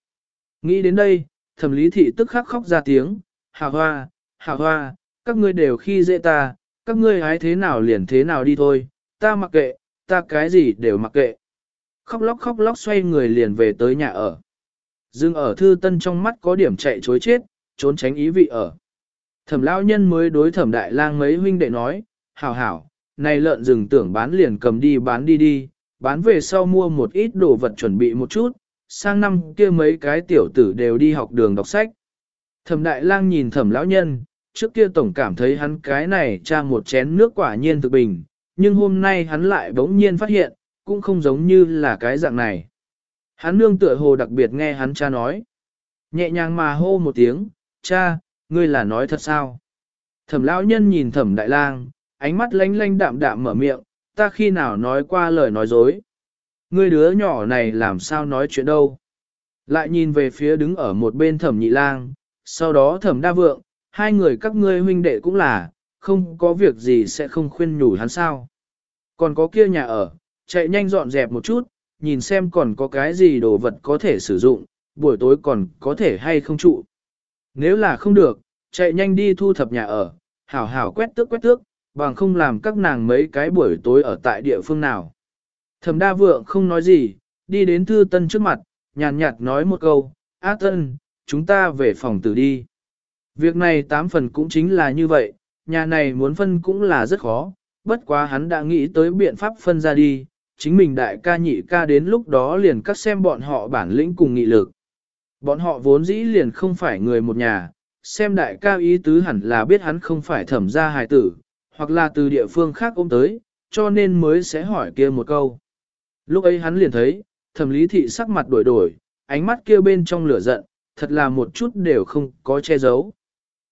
Nghĩ đến đây, thẩm lý thị tức khắc khóc ra tiếng, hà hoa, hà hoa, các ngươi đều khi dễ ta, các ngươi hái thế nào liền thế nào đi thôi, ta mặc kệ, ta cái gì đều mặc kệ. Khóc lóc khóc lóc xoay người liền về tới nhà ở. Dương ở thư tân trong mắt có điểm chạy chối chết, trốn tránh ý vị ở. Thẩm lão nhân mới đối thẩm đại lang mấy huynh đệ nói, hảo hảo, này lợn rừng tưởng bán liền cầm đi bán đi đi, bán về sau mua một ít đồ vật chuẩn bị một chút, sang năm kia mấy cái tiểu tử đều đi học đường đọc sách. Thẩm đại lang nhìn thẩm lão nhân, trước kia tổng cảm thấy hắn cái này tra một chén nước quả nhiên thực bình, nhưng hôm nay hắn lại bỗng nhiên phát hiện, cũng không giống như là cái dạng này. Hắn nương tựa hồ đặc biệt nghe hắn cha nói. Nhẹ nhàng mà hô một tiếng, cha, ngươi là nói thật sao? Thẩm lão nhân nhìn thẩm đại lang, ánh mắt lanh lanh đạm đạm mở miệng, ta khi nào nói qua lời nói dối. Ngươi đứa nhỏ này làm sao nói chuyện đâu. Lại nhìn về phía đứng ở một bên thẩm nhị lang, sau đó thẩm đa vượng, hai người các ngươi huynh đệ cũng là, không có việc gì sẽ không khuyên nhủ hắn sao. Còn có kia nhà ở, chạy nhanh dọn dẹp một chút, nhìn xem còn có cái gì đồ vật có thể sử dụng, buổi tối còn có thể hay không trụ. Nếu là không được, chạy nhanh đi thu thập nhà ở, hảo hảo quét tước quét tước, bằng không làm các nàng mấy cái buổi tối ở tại địa phương nào. Thẩm đa vượng không nói gì, đi đến thư tân trước mặt, nhàn nhạt nói một câu, Á tân, chúng ta về phòng tử đi. Việc này tám phần cũng chính là như vậy, nhà này muốn phân cũng là rất khó, bất quá hắn đã nghĩ tới biện pháp phân ra đi, chính mình đại ca nhị ca đến lúc đó liền cắt xem bọn họ bản lĩnh cùng nghị lực. Bọn họ vốn dĩ liền không phải người một nhà, xem đại ca ý tứ hẳn là biết hắn không phải thẩm gia hài tử, hoặc là từ địa phương khác ôm tới, cho nên mới sẽ hỏi kia một câu. Lúc ấy hắn liền thấy, thẩm lý thị sắc mặt đổi đổi, ánh mắt kia bên trong lửa giận, thật là một chút đều không có che giấu.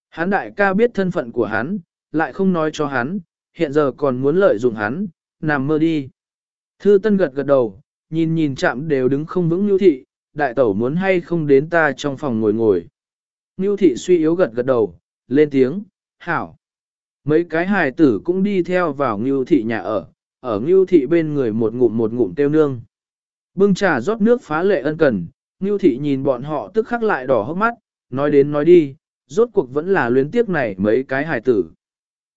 Hắn đại ca biết thân phận của hắn, lại không nói cho hắn, hiện giờ còn muốn lợi dụng hắn, nằm mơ đi. Thư Tân gật gật đầu, nhìn nhìn chạm đều đứng không vững Nưu thị, đại tẩu muốn hay không đến ta trong phòng ngồi ngồi. Nưu thị suy yếu gật gật đầu, lên tiếng, "Hảo." Mấy cái hài tử cũng đi theo vào Nưu thị nhà ở, ở Nưu thị bên người một ngụm một ngụm tiêu nương. Bưng trà rót nước phá lệ ân cần, Nưu thị nhìn bọn họ tức khắc lại đỏ hốc mắt, nói đến nói đi, rốt cuộc vẫn là luyến tiếc này mấy cái hài tử.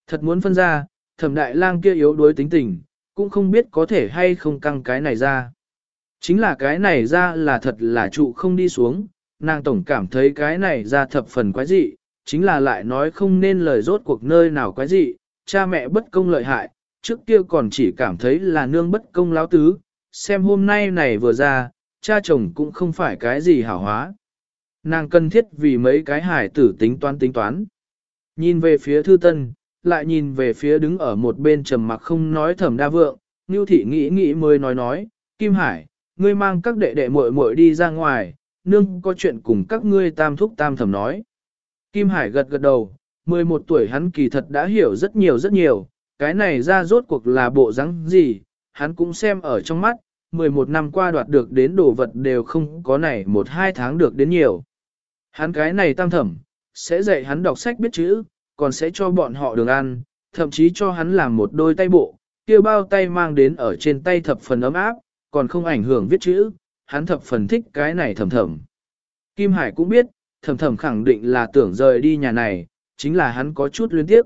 Thật muốn phân ra, thẩm đại lang kia yếu đuối tính tình, cũng không biết có thể hay không căng cái này ra. Chính là cái này ra là thật là trụ không đi xuống, nàng tổng cảm thấy cái này ra thập phần quái dị, chính là lại nói không nên lời rốt cuộc nơi nào quái dị, cha mẹ bất công lợi hại, trước kia còn chỉ cảm thấy là nương bất công láo tứ, xem hôm nay này vừa ra, cha chồng cũng không phải cái gì hảo hóa. Nàng cần thiết vì mấy cái hải tử tính toán tính toán. Nhìn về phía thư tân, lại nhìn về phía đứng ở một bên trầm mặc không nói thẩm đa vượng, Nưu thị nghĩ nghĩ mới nói nói, Kim Hải, ngươi mang các đệ đệ muội muội đi ra ngoài, nương có chuyện cùng các ngươi tam thúc tam thẩm nói. Kim Hải gật gật đầu, 11 tuổi hắn kỳ thật đã hiểu rất nhiều rất nhiều, cái này ra rốt cuộc là bộ rắn gì, hắn cũng xem ở trong mắt, 11 năm qua đoạt được đến đồ vật đều không có này một hai tháng được đến nhiều. Hắn cái này tam thẩm, sẽ dạy hắn đọc sách biết chữ, còn sẽ cho bọn họ đường ăn, thậm chí cho hắn làm một đôi tay bộ, kia bao tay mang đến ở trên tay thập phần ấm áp, còn không ảnh hưởng viết chữ, hắn thập phần thích cái này thầm thầm. Kim Hải cũng biết, thầm thầm khẳng định là tưởng rời đi nhà này, chính là hắn có chút luyến tiếp.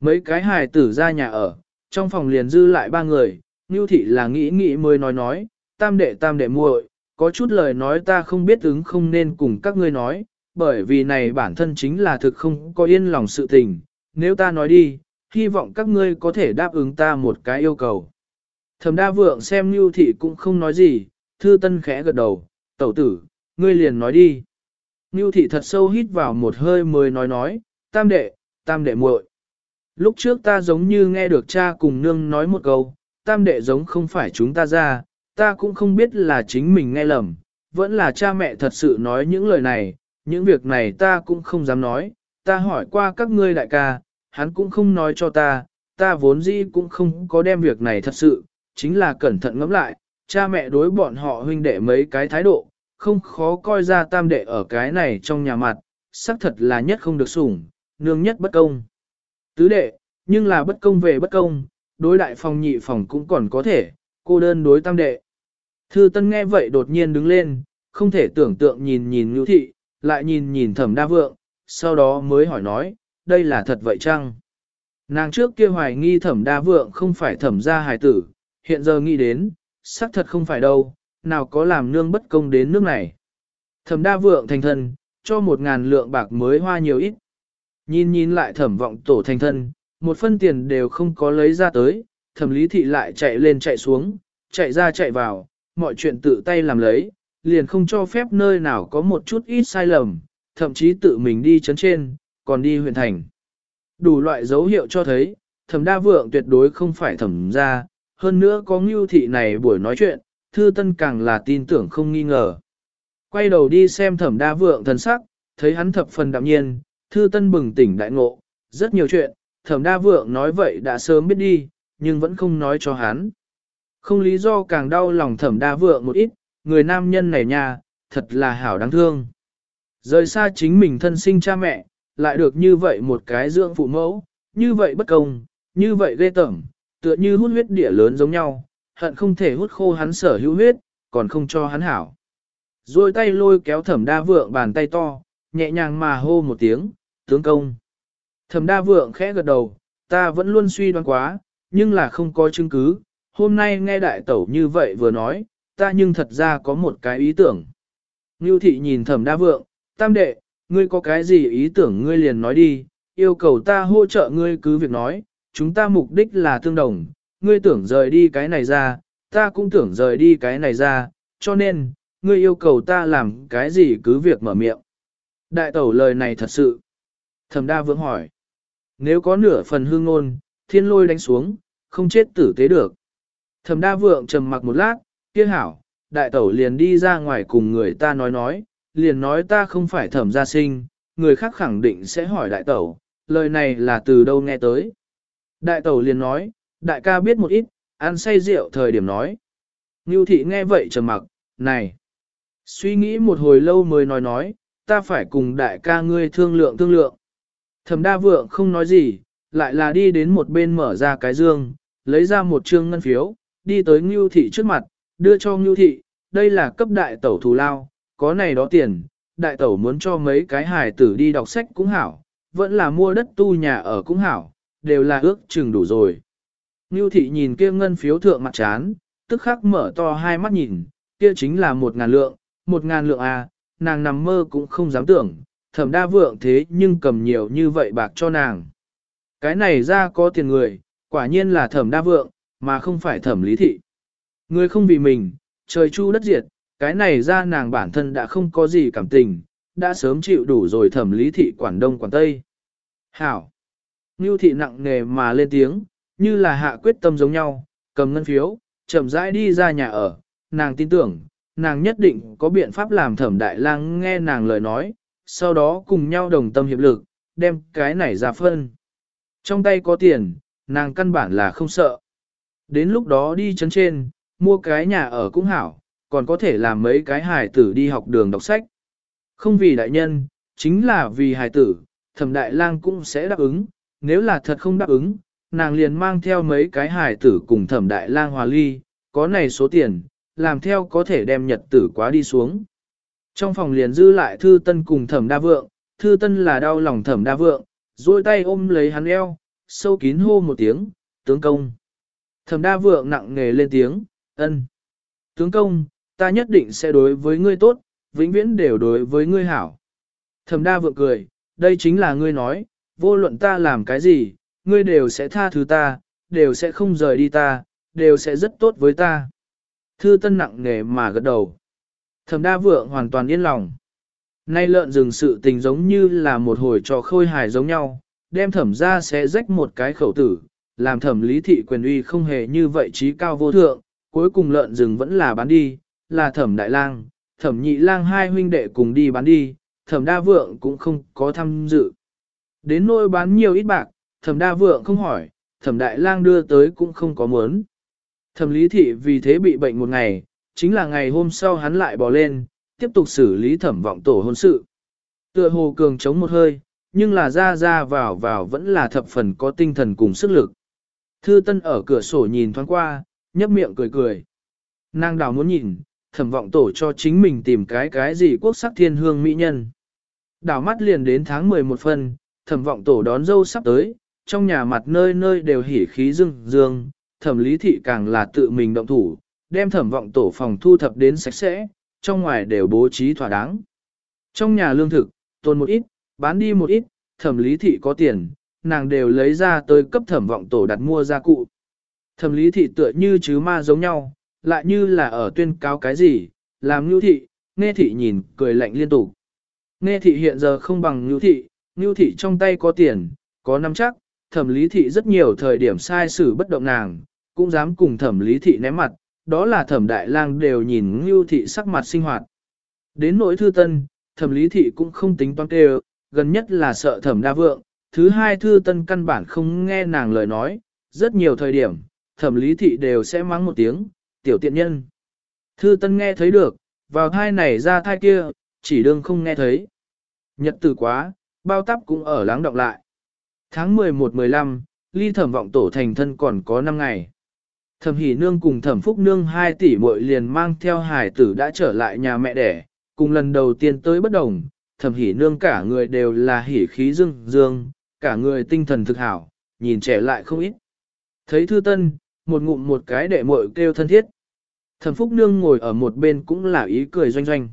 Mấy cái hài tử ra nhà ở, trong phòng liền dư lại ba người, Nưu thị là nghĩ nghĩ mới nói nói, tam đệ tam đệ muội, có chút lời nói ta không biết ứng không nên cùng các ngươi nói, bởi vì này bản thân chính là thực không có yên lòng sự tình, nếu ta nói đi, hy vọng các ngươi có thể đáp ứng ta một cái yêu cầu. Thẩm đa vượng xem Nưu thị cũng không nói gì, thư tân khẽ gật đầu, tẩu tử, ngươi liền nói đi. Nưu thị thật sâu hít vào một hơi mới nói nói, tam đệ, tam đệ muội. Lúc trước ta giống như nghe được cha cùng nương nói một câu, tam đệ giống không phải chúng ta ra, ta cũng không biết là chính mình nghe lầm, vẫn là cha mẹ thật sự nói những lời này, những việc này ta cũng không dám nói, ta hỏi qua các ngươi đại ca, hắn cũng không nói cho ta, ta vốn dĩ cũng không có đem việc này thật sự, chính là cẩn thận ngẫm lại, cha mẹ đối bọn họ huynh đệ mấy cái thái độ, không khó coi ra tam đệ ở cái này trong nhà mặt, xác thật là nhất không được sủng, nương nhất bất công. Tứ đệ, nhưng là bất công về bất công, đối đại phòng nhị phòng cũng còn có thể, cô đơn đối tam đệ. Thư Tân nghe vậy đột nhiên đứng lên, không thể tưởng tượng nhìn nhìn Nưu thị, lại nhìn nhìn Thẩm Đa Vượng, sau đó mới hỏi nói, đây là thật vậy chăng? Nàng trước kia hoài nghi Thẩm Đa Vượng không phải thẩm gia hài tử, hiện giờ nghĩ đến, xác thật không phải đâu, nào có làm nương bất công đến nước này. Thẩm Đa Vượng thành thân, cho một ngàn lượng bạc mới hoa nhiều ít. Nhìn nhìn lại thẩm vọng tổ thành thân, một phân tiền đều không có lấy ra tới, thẩm lý thị lại chạy lên chạy xuống, chạy ra chạy vào, mọi chuyện tự tay làm lấy, liền không cho phép nơi nào có một chút ít sai lầm, thậm chí tự mình đi chấn trên, còn đi huyện thành. Đủ loại dấu hiệu cho thấy, thẩm đa vượng tuyệt đối không phải thẩm ra, hơn nữa có ngưu thị này buổi nói chuyện, thư tân càng là tin tưởng không nghi ngờ. Quay đầu đi xem thẩm đa vượng thần sắc, thấy hắn thập phần đạm nhiên, thư tân bừng tỉnh đại ngộ, rất nhiều chuyện, thẩm đa vượng nói vậy đã sớm biết đi, nhưng vẫn không nói cho hắn. Không lý do càng đau lòng thẩm đa vượng một ít, người nam nhân này nha, thật là hảo đáng thương. Rời xa chính mình thân sinh cha mẹ, lại được như vậy một cái dưỡng phụ mẫu, như vậy bất công, như vậy ghê tởm, tựa như hút huyết địa lớn giống nhau, hận không thể hút khô hắn sở hữu huyết, còn không cho hắn hảo. Rồi tay lôi kéo thẩm đa vượng bàn tay to, nhẹ nhàng mà hô một tiếng, tướng công. Thẩm đa vượng khẽ gật đầu, ta vẫn luôn suy đoán quá, nhưng là không có chứng cứ, hôm nay nghe đại tẩu như vậy vừa nói, ta nhưng thật ra có một cái ý tưởng. Ngưu thị nhìn thẩm đa vượng, tam đệ, ngươi có cái gì ý tưởng ngươi liền nói đi, yêu cầu ta hỗ trợ ngươi cứ việc nói, chúng ta mục đích là tương đồng, ngươi tưởng rời đi cái này ra, ta cũng tưởng rời đi cái này ra, cho nên, ngươi yêu cầu ta làm cái gì cứ việc mở miệng. Đại tẩu lời này thật sự. Thẩm đa vượng hỏi. Nếu có nửa phần hương ngôn, thiên lôi đánh xuống, không chết tử tế được. Thẩm đa vượng trầm mặc một lát, kia hảo, đại tẩu liền đi ra ngoài cùng người ta nói nói, liền nói ta không phải thẩm gia sinh, người khác khẳng định sẽ hỏi đại tẩu, lời này là từ đâu nghe tới. Đại tẩu liền nói, đại ca biết một ít, ăn say rượu thời điểm nói. Ngưu thị nghe vậy trầm mặc, này. Suy nghĩ một hồi lâu mới nói nói, ta phải cùng đại ca ngươi thương lượng thương lượng. Thẩm đa vượng không nói gì, lại là đi đến một bên mở ra cái dương, lấy ra một trương ngân phiếu, đi tới Ngưu thị trước mặt, đưa cho Ngưu thị, đây là cấp đại tẩu thù lao, có này đó tiền, đại tẩu muốn cho mấy cái hài tử đi đọc sách cũng hảo, vẫn là mua đất tu nhà ở cũng hảo, đều là ước chừng đủ rồi. Ngưu thị nhìn kia ngân phiếu thượng mặt chán, tức khắc mở to hai mắt nhìn, kia chính là một ngàn lượng, một ngàn lượng à, nàng nằm mơ cũng không dám tưởng, thẩm đa vượng thế nhưng cầm nhiều như vậy bạc cho nàng. Cái này ra có tiền người, quả nhiên là thẩm đa vượng, mà không phải thẩm lý thị. Người không vì mình, trời chu đất diệt, cái này ra nàng bản thân đã không có gì cảm tình, đã sớm chịu đủ rồi thẩm lý thị quản đông quản tây. Hảo! Ngưu thị nặng nề mà lên tiếng, như là hạ quyết tâm giống nhau, cầm ngân phiếu, chậm rãi đi ra nhà ở, nàng tin tưởng, nàng nhất định có biện pháp làm thẩm đại lang nghe nàng lời nói, sau đó cùng nhau đồng tâm hiệp lực, đem cái này ra phân. Trong tay có tiền, nàng căn bản là không sợ. Đến lúc đó đi chấn trên, mua cái nhà ở cũng hảo, còn có thể làm mấy cái hài tử đi học đường đọc sách. Không vì đại nhân, chính là vì hài tử, thẩm đại lang cũng sẽ đáp ứng, nếu là thật không đáp ứng, nàng liền mang theo mấy cái hài tử cùng thẩm đại lang hòa ly, có này số tiền, làm theo có thể đem nhật tử quá đi xuống. Trong phòng liền dư lại thư tân cùng thẩm đa vượng, thư tân là đau lòng thẩm đa vượng, duỗi tay ôm lấy hắn eo, sâu kín hô một tiếng, tướng công. Thẩm đa vượng nặng nề lên tiếng, ân. Tướng công, ta nhất định sẽ đối với ngươi tốt, vĩnh viễn đều đối với ngươi hảo. Thẩm đa vượng cười, đây chính là ngươi nói, vô luận ta làm cái gì, ngươi đều sẽ tha thứ ta, đều sẽ không rời đi ta, đều sẽ rất tốt với ta. Thư tân nặng nề mà gật đầu. Thẩm đa vượng hoàn toàn yên lòng. Nay lợn rừng sự tình giống như là một hồi trò khôi hài giống nhau, đem thẩm ra sẽ rách một cái khẩu tử, làm thẩm lý thị quyền uy không hề như vậy trí cao vô thượng, cuối cùng lợn rừng vẫn là bán đi, là thẩm đại lang, thẩm nhị lang hai huynh đệ cùng đi bán đi, thẩm đa vượng cũng không có tham dự. Đến nỗi bán nhiều ít bạc, thẩm đa vượng không hỏi, thẩm đại lang đưa tới cũng không có muốn. Thẩm lý thị vì thế bị bệnh một ngày, chính là ngày hôm sau hắn lại bỏ lên, tiếp tục xử lý thẩm vọng tổ hôn sự. Tựa hồ cường chống một hơi, nhưng là ra ra vào vào vẫn là thập phần có tinh thần cùng sức lực. Thư Tân ở cửa sổ nhìn thoáng qua, nhấp miệng cười cười. Nàng đào muốn nhìn, thẩm vọng tổ cho chính mình tìm cái cái gì quốc sắc thiên hương mỹ nhân. Đào mắt liền đến tháng 11 phân, thẩm vọng tổ đón dâu sắp tới, trong nhà mặt nơi nơi đều hỉ khí dương dương, thẩm lý thị càng là tự mình động thủ, đem thẩm vọng tổ phòng thu thập đến sạch sẽ, trong ngoài đều bố trí thỏa đáng. Trong nhà lương thực, tồn một ít, bán đi một ít, thẩm lý thị có tiền, nàng đều lấy ra tới cấp thẩm vọng tổ đặt mua gia cụ. Thẩm lý thị tựa như chứ ma giống nhau, lại như là ở tuyên cáo cái gì, làm Ngưu thị, nghe thị nhìn, cười lạnh liên tục. Nghe thị hiện giờ không bằng Ngưu thị, Ngưu thị trong tay có tiền, có nắm chắc, thẩm lý thị rất nhiều thời điểm sai xử bất động nàng, cũng dám cùng thẩm lý thị ném mặt, đó là thẩm đại lang đều nhìn Ngưu thị sắc mặt sinh hoạt. Đến nỗi thư tân, thẩm lý thị cũng không tính toán kêu, gần nhất là sợ thẩm đa vượng, thứ hai thư tân căn bản không nghe nàng lời nói, rất nhiều thời điểm, thẩm lý thị đều sẽ mắng một tiếng, tiểu tiện nhân. Thư tân nghe thấy được, vào thai này ra thai kia, chỉ đương không nghe thấy. Nhật từ quá, bao tắp cũng ở láng động lại. Tháng 11-15, ly thẩm vọng tổ thành thân còn có 5 ngày. Thẩm hỷ nương cùng thẩm phúc nương hai tỷ muội liền mang theo hải tử đã trở lại nhà mẹ đẻ, cùng lần đầu tiên tới bất đồng, thẩm hỷ nương cả người đều là hỉ khí dương dương, cả người tinh thần thực hảo, nhìn trẻ lại không ít. Thấy thư tân, một ngụm một cái đệ muội kêu thân thiết. Thẩm Phúc Nương ngồi ở một bên cũng là ý cười doanh doanh.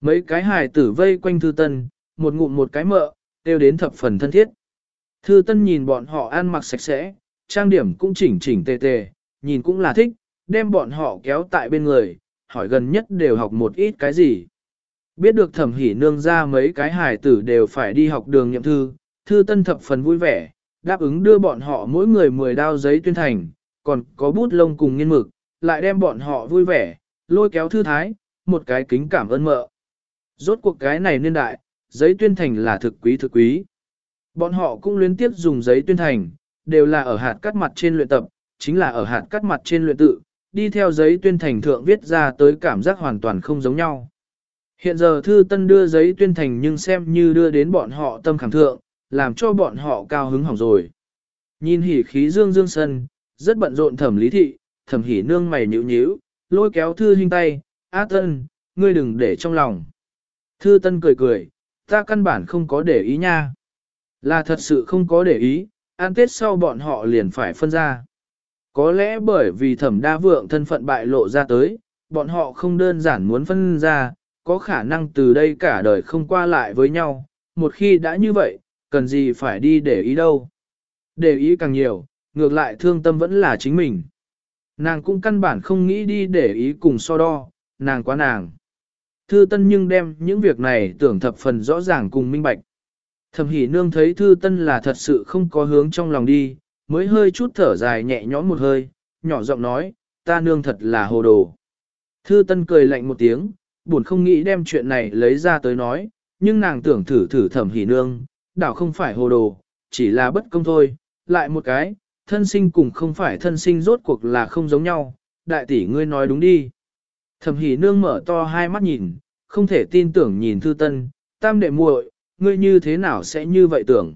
Mấy cái hài tử vây quanh thư tân, một ngụm một cái mợ, kêu đến thập phần thân thiết. Thư tân nhìn bọn họ ăn mặc sạch sẽ, trang điểm cũng chỉnh chỉnh tề tề, nhìn cũng là thích, đem bọn họ kéo tại bên người, hỏi gần nhất đều học một ít cái gì. Biết được thẩm hỉ nương ra mấy cái hài tử đều phải đi học đường nhậm thư, thư tân thập phần vui vẻ, đáp ứng đưa bọn họ mỗi người 10 đao giấy tuyên thành, còn có bút lông cùng nghiên mực, lại đem bọn họ vui vẻ, lôi kéo thư thái, một cái kính cảm ơn mợ. Rốt cuộc cái này niên đại, giấy tuyên thành là thực quý thực quý. Bọn họ cũng liên tiếp dùng giấy tuyên thành, đều là ở hạt cắt mặt trên luyện tập, chính là ở hạt cắt mặt trên luyện tự, đi theo giấy tuyên thành thượng viết ra tới cảm giác hoàn toàn không giống nhau. Hiện giờ thư tân đưa giấy tuyên thành nhưng xem như đưa đến bọn họ tâm khảm thượng, làm cho bọn họ cao hứng hỏng rồi. Nhìn hỉ khí dương dương sân, rất bận rộn thẩm lý thị, thẩm hỉ nương mày nhíu nhíu, lôi kéo thư hình tay, á tân, ngươi đừng để trong lòng. Thư tân cười cười, ta căn bản không có để ý nha. Là thật sự không có để ý, ăn tết sau bọn họ liền phải phân ra. Có lẽ bởi vì thẩm đa vượng thân phận bại lộ ra tới, bọn họ không đơn giản muốn phân ra, có khả năng từ đây cả đời không qua lại với nhau, một khi đã như vậy, cần gì phải đi để ý đâu. Để ý càng nhiều, ngược lại thương tâm vẫn là chính mình. Nàng cũng căn bản không nghĩ đi để ý cùng so đo, nàng quá nàng. Thư Tân nhưng đem những việc này tưởng thập phần rõ ràng cùng minh bạch. Thẩm Hỷ Nương thấy Thư Tân là thật sự không có hướng trong lòng đi, mới hơi chút thở dài nhẹ nhõm một hơi, nhỏ giọng nói, ta nương thật là hồ đồ. Thư Tân cười lạnh một tiếng, buồn không nghĩ đem chuyện này lấy ra tới nói, nhưng nàng tưởng thử thử Thẩm Hỷ Nương, đảo không phải hồ đồ, chỉ là bất công thôi, lại một cái, thân sinh cùng không phải thân sinh rốt cuộc là không giống nhau, đại tỷ ngươi nói đúng đi. Thẩm Hỷ nương mở to hai mắt nhìn, không thể tin tưởng nhìn thư tân, tam đệ muội, ngươi như thế nào sẽ như vậy tưởng.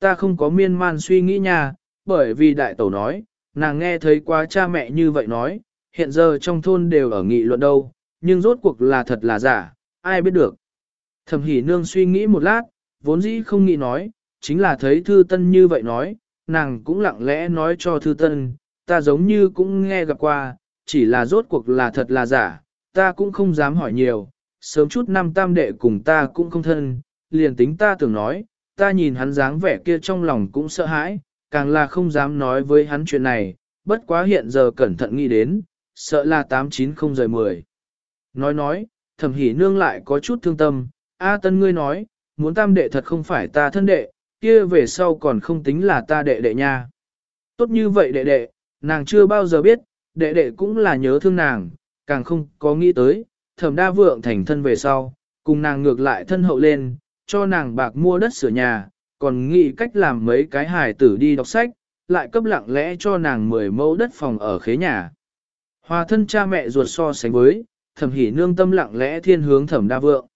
Ta không có miên man suy nghĩ nha, bởi vì đại tẩu nói, nàng nghe thấy quá cha mẹ như vậy nói, hiện giờ trong thôn đều ở nghị luận đâu, nhưng rốt cuộc là thật là giả, ai biết được. Thẩm Hỷ nương suy nghĩ một lát, vốn dĩ không nghĩ nói, chính là thấy thư tân như vậy nói, nàng cũng lặng lẽ nói cho thư tân, ta giống như cũng nghe gặp qua, chỉ là rốt cuộc là thật là giả, ta cũng không dám hỏi nhiều, sớm chút năm tam đệ cùng ta cũng không thân, liền tính ta tưởng nói, ta nhìn hắn dáng vẻ kia trong lòng cũng sợ hãi, càng là không dám nói với hắn chuyện này, bất quá hiện giờ cẩn thận nghĩ đến, sợ là 890 rời 10. Nói nói, thẩm hỉ nương lại có chút thương tâm, A tân ngươi nói, muốn tam đệ thật không phải ta thân đệ, kia về sau còn không tính là ta đệ đệ nha. Tốt như vậy đệ đệ, nàng chưa bao giờ biết, đệ đệ cũng là nhớ thương nàng, càng không có nghĩ tới, thẩm đa vượng thành thân về sau, cùng nàng ngược lại thân hậu lên, cho nàng bạc mua đất sửa nhà, còn nghĩ cách làm mấy cái hài tử đi đọc sách, lại cấp lặng lẽ cho nàng 10 mẫu đất phòng ở khế nhà. Hòa thân cha mẹ ruột so sánh với, thẩm hỉ nương tâm lặng lẽ thiên hướng thẩm đa vượng.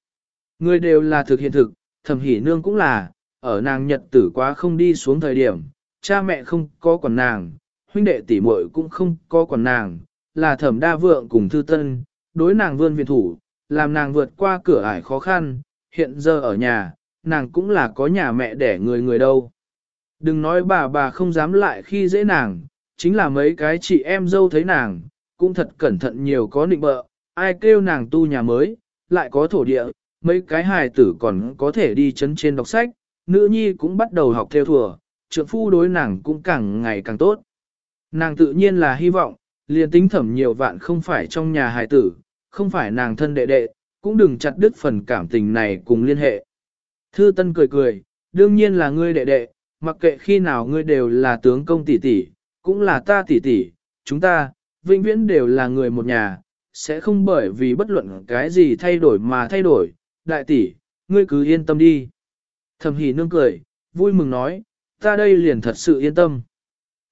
Người đều là thực hiện thực, thẩm hỉ nương cũng là, ở nàng nhật tử quá không đi xuống thời điểm, cha mẹ không có còn nàng, huynh đệ tỷ muội cũng không có còn nàng, là thẩm đa vượng cùng thư tân, đối nàng vươn viện thủ, làm nàng vượt qua cửa ải khó khăn, hiện giờ ở nhà, nàng cũng là có nhà mẹ đẻ người người đâu. Đừng nói bà bà không dám lại khi dễ nàng, chính là mấy cái chị em dâu thấy nàng, cũng thật cẩn thận nhiều có nịnh bợ, ai kêu nàng tu nhà mới, lại có thổ địa, mấy cái hài tử còn có thể đi chấn trên đọc sách, nữ nhi cũng bắt đầu học theo thùa, trượng phu đối nàng cũng càng ngày càng tốt. Nàng tự nhiên là hy vọng, liền tính thẩm nhiều vạn không phải trong nhà hài tử, không phải nàng thân đệ đệ, cũng đừng chặt đứt phần cảm tình này cùng liên hệ. Thư Tân cười cười, đương nhiên là ngươi đệ đệ, mặc kệ khi nào ngươi đều là tướng công tỷ tỷ, cũng là ta tỷ tỷ, chúng ta, vĩnh viễn đều là người một nhà, sẽ không bởi vì bất luận cái gì thay đổi mà thay đổi, đại tỷ, ngươi cứ yên tâm đi. Thẩm hỉ nương cười, vui mừng nói, ta đây liền thật sự yên tâm.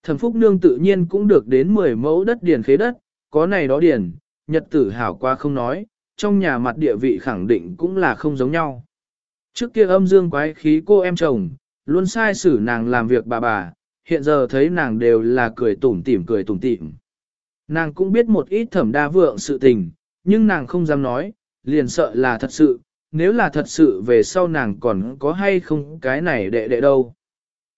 Thẩm phúc nương tự nhiên cũng được đến 10 mẫu đất điền khế đất, có này đó điền, nhật tử hảo qua không nói, trong nhà mặt địa vị khẳng định cũng là không giống nhau. Trước kia âm dương quái khí cô em chồng, luôn sai xử nàng làm việc bà bà, hiện giờ thấy nàng đều là cười tủm tỉm cười tủm tỉm. Nàng cũng biết một ít thẩm đa vượng sự tình, nhưng nàng không dám nói, liền sợ là thật sự, nếu là thật sự về sau nàng còn có hay không cái này đệ đệ đâu.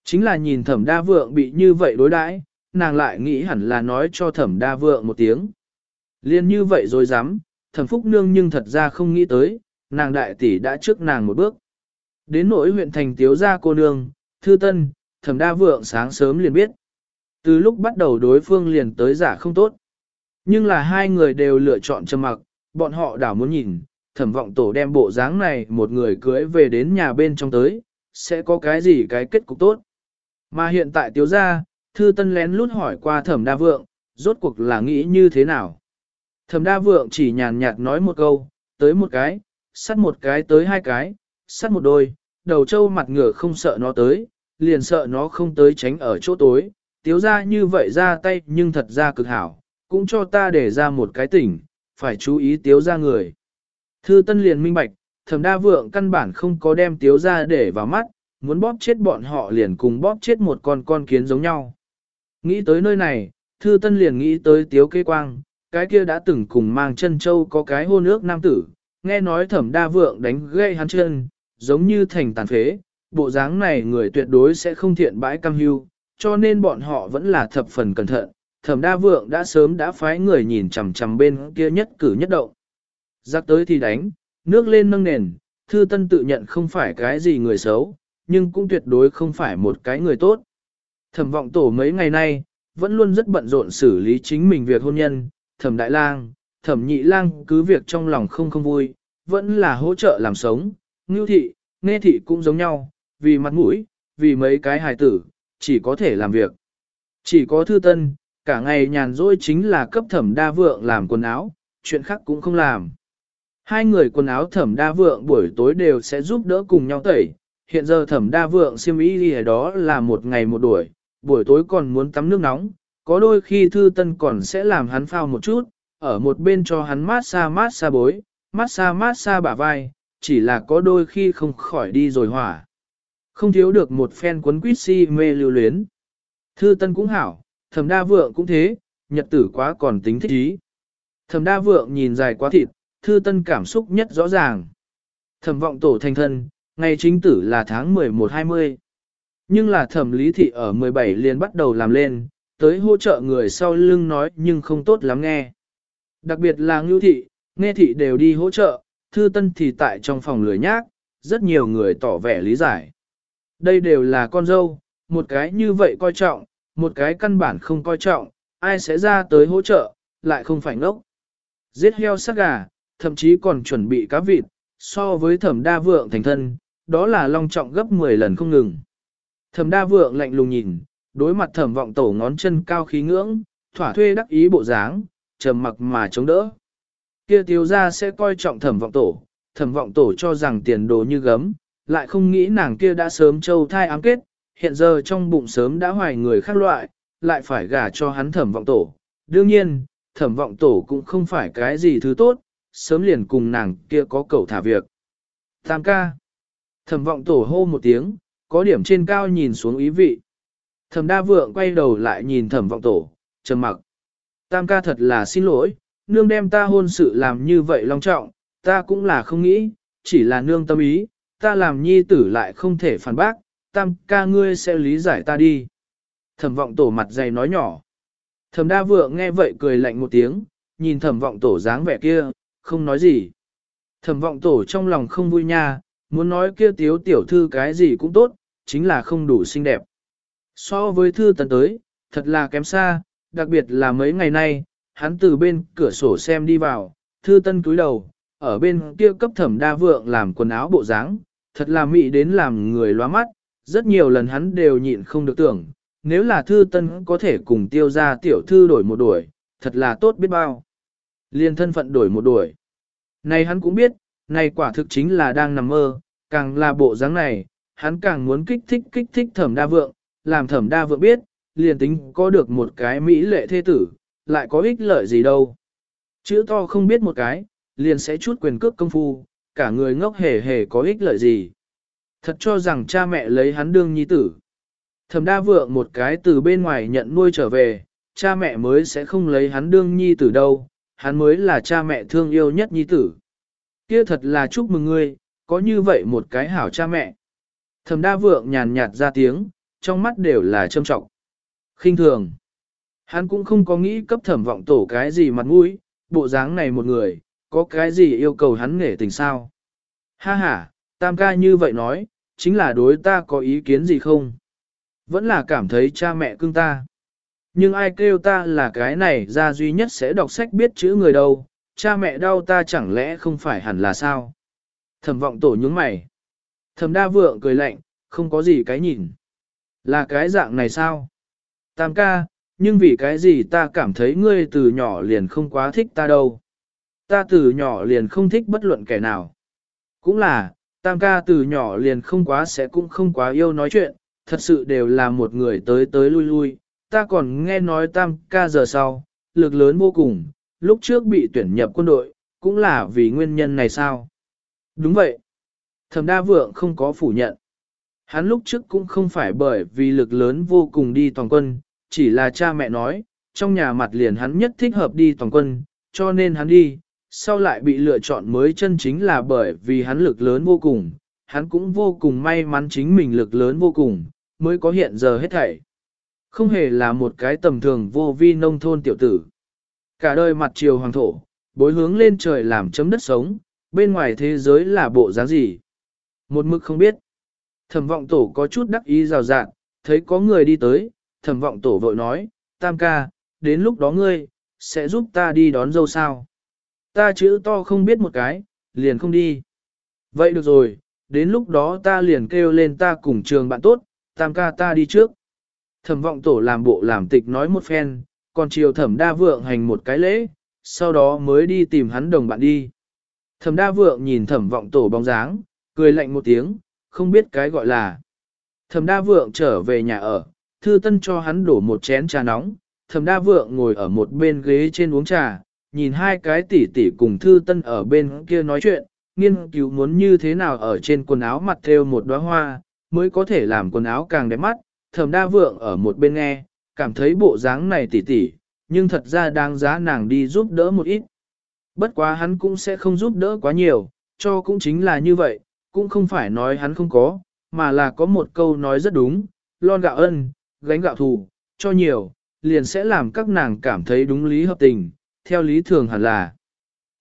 Chính là nhìn thẩm đa vượng bị như vậy đối đãi, nàng lại nghĩ hẳn là nói cho thẩm đa vượng một tiếng. Liên như vậy rồi dám, thẩm phúc nương nhưng thật ra không nghĩ tới, nàng đại tỷ đã trước nàng một bước. Đến nỗi huyện thành tiếu gia cô nương, thư tân, thẩm đa vượng sáng sớm liền biết. Từ lúc bắt đầu đối phương liền tới giả không tốt. Nhưng là hai người đều lựa chọn trầm mặc, bọn họ đảo muốn nhìn, thẩm vọng tổ đem bộ dáng này một người cưới về đến nhà bên trong tới, sẽ có cái gì cái kết cục tốt. Mà hiện tại tiếu gia, thư tân lén lút hỏi qua thẩm đa vượng, rốt cuộc là nghĩ như thế nào. Thẩm đa vượng chỉ nhàn nhạt nói một câu, tới một cái, sắt một cái tới hai cái, sắt một đôi, đầu trâu mặt ngựa không sợ nó tới, liền sợ nó không tới tránh ở chỗ tối, tiếu ra như vậy ra tay nhưng thật ra cực hảo, cũng cho ta để ra một cái tỉnh, phải chú ý tiếu ra người. Thư tân liền minh bạch, thẩm đa vượng căn bản không có đem tiếu ra để vào mắt, muốn bóp chết bọn họ liền cùng bóp chết một con con kiến giống nhau. Nghĩ tới nơi này, thư tân liền nghĩ tới tiếu Kế quang, cái kia đã từng cùng mang chân châu có cái hôn ước nam tử, nghe nói thẩm đa vượng đánh gây hắn chân, giống như thành tàn phế, bộ dáng này người tuyệt đối sẽ không thiện bãi cam hưu, cho nên bọn họ vẫn là thập phần cẩn thận. Thẩm đa vượng đã sớm đã phái người nhìn chằm chằm bên kia nhất cử nhất động. Giặc tới thì đánh, nước lên nâng nền, thư tân tự nhận không phải cái gì người xấu, nhưng cũng tuyệt đối không phải một cái người tốt. Thẩm vọng tổ mấy ngày nay, vẫn luôn rất bận rộn xử lý chính mình việc hôn nhân, thẩm đại lang, thẩm nhị lang cứ việc trong lòng không không vui, vẫn là hỗ trợ làm sống, ngưu thị, nghe thị cũng giống nhau, vì mặt mũi, vì mấy cái hài tử, chỉ có thể làm việc. Chỉ có thư tân, cả ngày nhàn rỗi chính là cấp thẩm đa vượng làm quần áo, chuyện khác cũng không làm. Hai người quần áo thẩm đa vượng buổi tối đều sẽ giúp đỡ cùng nhau tẩy, hiện giờ thẩm đa vượng siêm ý gì đó là một ngày một đuổi, buổi tối còn muốn tắm nước nóng, có đôi khi thư tân còn sẽ làm hắn phao một chút, ở một bên cho hắn mát xa mát xa bối, mát xa mát xa bả vai, chỉ là có đôi khi không khỏi đi rồi hỏa. Không thiếu được một phen cuốn quýt si mê lưu luyến. Thư tân cũng hảo, thẩm đa vượng cũng thế, nhật tử quá còn tính thích ý. Thẩm đa vượng nhìn dài quá thịt, thư tân cảm xúc nhất rõ ràng. Thẩm vọng tổ thành thân, ngày chính tử là tháng 11-20. Nhưng là thẩm lý thị ở 17 liền bắt đầu làm lên, tới hỗ trợ người sau lưng nói nhưng không tốt lắm nghe. Đặc biệt là ngưu thị, nghe thị đều đi hỗ trợ, thư tân thì tại trong phòng lười nhác, rất nhiều người tỏ vẻ lý giải. Đây đều là con dâu, một cái như vậy coi trọng, một cái căn bản không coi trọng, ai sẽ ra tới hỗ trợ, lại không phải ngốc. Giết heo sắc gà, thậm chí còn chuẩn bị cá vịt, so với thẩm đa vượng thành thân, đó là long trọng gấp 10 lần không ngừng. Thẩm đa vượng lạnh lùng nhìn, đối mặt thẩm vọng tổ ngón chân cao khí ngưỡng, thỏa thuê đắc ý bộ dáng, trầm mặc mà chống đỡ. Kia tiêu ra sẽ coi trọng thẩm vọng tổ, thẩm vọng tổ cho rằng tiền đồ như gấm, lại không nghĩ nàng kia đã sớm châu thai ám kết, hiện giờ trong bụng sớm đã hoài người khác loại, lại phải gả cho hắn thẩm vọng tổ. Đương nhiên, thẩm vọng tổ cũng không phải cái gì thứ tốt, sớm liền cùng nàng kia có cầu thả việc. Tam ca. Thẩm vọng tổ hô một tiếng, có điểm trên cao nhìn xuống ý vị. Thẩm đa vượng quay đầu lại nhìn thẩm vọng tổ, trầm mặc. Tam ca thật là xin lỗi, nương đem ta hôn sự làm như vậy long trọng, ta cũng là không nghĩ, chỉ là nương tâm ý, ta làm nhi tử lại không thể phản bác, tam ca ngươi sẽ lý giải ta đi. Thẩm vọng tổ mặt dày nói nhỏ. Thẩm đa vượng nghe vậy cười lạnh một tiếng, nhìn thẩm vọng tổ dáng vẻ kia, không nói gì. Thẩm vọng tổ trong lòng không vui nha, muốn nói kia tiếu tiểu thư cái gì cũng tốt, chính là không đủ xinh đẹp. So với thư tần tới, thật là kém xa, đặc biệt là mấy ngày nay, hắn từ bên cửa sổ xem đi vào, thư tân cúi đầu, ở bên kia cấp thẩm đa vượng làm quần áo bộ dáng, thật là mị đến làm người loa mắt, rất nhiều lần hắn đều nhịn không được tưởng, nếu là thư tân có thể cùng tiêu ra tiểu thư đổi một đuổi, thật là tốt biết bao. Liên thân phận đổi một đuổi. Này hắn cũng biết, này quả thực chính là đang nằm mơ, càng là bộ dáng này, hắn càng muốn kích thích kích thích thẩm đa vượng, làm thẩm đa vượng biết, liền tính có được một cái mỹ lệ thế tử, lại có ích lợi gì đâu. Chữ to không biết một cái, liền sẽ chút quyền cước công phu, cả người ngốc hề hề có ích lợi gì. Thật cho rằng cha mẹ lấy hắn đương nhi tử. Thẩm đa vượng một cái từ bên ngoài nhận nuôi trở về, cha mẹ mới sẽ không lấy hắn đương nhi tử đâu, hắn mới là cha mẹ thương yêu nhất nhi tử. Kia thật là chúc mừng ngươi, có như vậy một cái hảo cha mẹ. Thẩm đa vượng nhàn nhạt ra tiếng, trong mắt đều là trâm trọng. khinh thường. Hắn cũng không có nghĩ cấp thẩm vọng tổ cái gì mặt mũi, bộ dáng này một người, có cái gì yêu cầu hắn nghề tình sao. Ha ha, tam ca như vậy nói, chính là đối ta có ý kiến gì không? Vẫn là cảm thấy cha mẹ cưng ta. Nhưng ai kêu ta là cái này ra duy nhất sẽ đọc sách biết chữ người đâu, cha mẹ đau ta chẳng lẽ không phải hẳn là sao? Thẩm vọng tổ nhướng mày. Thẩm đa vượng cười lạnh, không có gì cái nhìn. Là cái dạng này sao? Tam ca, nhưng vì cái gì ta cảm thấy ngươi từ nhỏ liền không quá thích ta đâu. Ta từ nhỏ liền không thích bất luận kẻ nào. Cũng là, tam ca từ nhỏ liền không quá sẽ cũng không quá yêu nói chuyện, thật sự đều là một người tới tới lui lui. Ta còn nghe nói tam ca giờ sau, lực lớn vô cùng, lúc trước bị tuyển nhập quân đội, cũng là vì nguyên nhân này sao? Đúng vậy. Thẩm đa vượng không có phủ nhận. Hắn lúc trước cũng không phải bởi vì lực lớn vô cùng đi toàn quân, chỉ là cha mẹ nói, trong nhà mặt liền hắn nhất thích hợp đi toàn quân, cho nên hắn đi, sau lại bị lựa chọn mới chân chính là bởi vì hắn lực lớn vô cùng, hắn cũng vô cùng may mắn chính mình lực lớn vô cùng, mới có hiện giờ hết thảy. Không hề là một cái tầm thường vô vi nông thôn tiểu tử. Cả đời mặt chiều hoàng thổ, bối hướng lên trời làm chấm đất sống, bên ngoài thế giới là bộ dáng gì. Một mực không biết. Thẩm vọng tổ có chút đắc ý rào rạng, thấy có người đi tới, thẩm vọng tổ vội nói, tam ca, đến lúc đó ngươi, sẽ giúp ta đi đón dâu sao. Ta chữ to không biết một cái, liền không đi. Vậy được rồi, đến lúc đó ta liền kêu lên ta cùng trường bạn tốt, tam ca ta đi trước. Thẩm vọng tổ làm bộ làm tịch nói một phen, còn chiều thẩm đa vượng hành một cái lễ, sau đó mới đi tìm hắn đồng bạn đi. Thẩm đa vượng nhìn thẩm vọng tổ bóng dáng, cười lạnh một tiếng, không biết cái gọi là. Thẩm đa vượng trở về nhà ở, thư tân cho hắn đổ một chén trà nóng, thẩm đa vượng ngồi ở một bên ghế trên uống trà, nhìn hai cái tỷ tỷ cùng thư tân ở bên kia nói chuyện, nghiên cứu muốn như thế nào ở trên quần áo mặt thêu một đóa hoa, mới có thể làm quần áo càng đẹp mắt, thẩm đa vượng ở một bên nghe, cảm thấy bộ dáng này tỷ tỷ, nhưng thật ra đáng giá nàng đi giúp đỡ một ít. Bất quá hắn cũng sẽ không giúp đỡ quá nhiều, cho cũng chính là như vậy, cũng không phải nói hắn không có, mà là có một câu nói rất đúng, lon gạo ân, gánh gạo thù, cho nhiều, liền sẽ làm các nàng cảm thấy đúng lý hợp tình, theo lý thường hẳn là.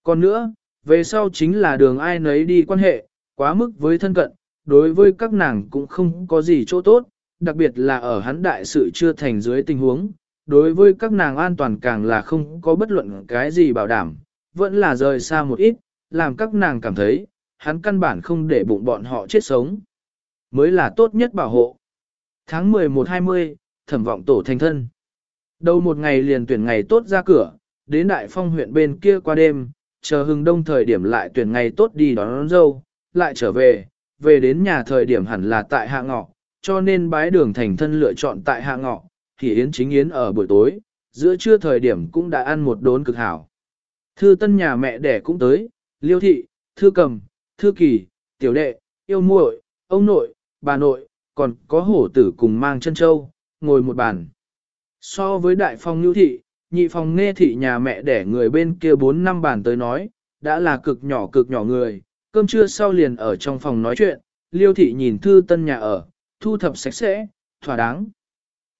Còn nữa, về sau chính là đường ai nấy đi quan hệ, quá mức với thân cận, đối với các nàng cũng không có gì chỗ tốt, đặc biệt là ở hắn đại sự chưa thành dưới tình huống, đối với các nàng an toàn càng là không có bất luận cái gì bảo đảm, vẫn là rời xa một ít, làm các nàng cảm thấy, hắn căn bản không để bụng bọn họ chết sống, mới là tốt nhất bảo hộ. Tháng 11-20, thẩm vọng tổ thành thân. Đầu một ngày liền tuyển ngày tốt ra cửa, đến đại phong huyện bên kia qua đêm, chờ hưng đông thời điểm lại tuyển ngày tốt đi đón, đón dâu, lại trở về, về đến nhà thời điểm hẳn là tại hạ ngọ, cho nên bái đường thành thân lựa chọn tại hạ ngọ, thì yến chính yến ở buổi tối, giữa trưa thời điểm cũng đã ăn một đốn cực hảo. Thư tân nhà mẹ đẻ cũng tới, liêu thị, thư cầm, thư kỳ, tiểu đệ, yêu muội, ông nội, bà nội, còn có hổ tử cùng mang chân châu, ngồi một bàn. So với đại phong lưu thị, nhị phòng nghe thị nhà mẹ đẻ người bên kia bốn năm bàn tới nói, đã là cực nhỏ cực nhỏ người, cơm trưa sau liền ở trong phòng nói chuyện, liêu thị nhìn thư tân nhà ở, thu thập sạch sẽ, thỏa đáng.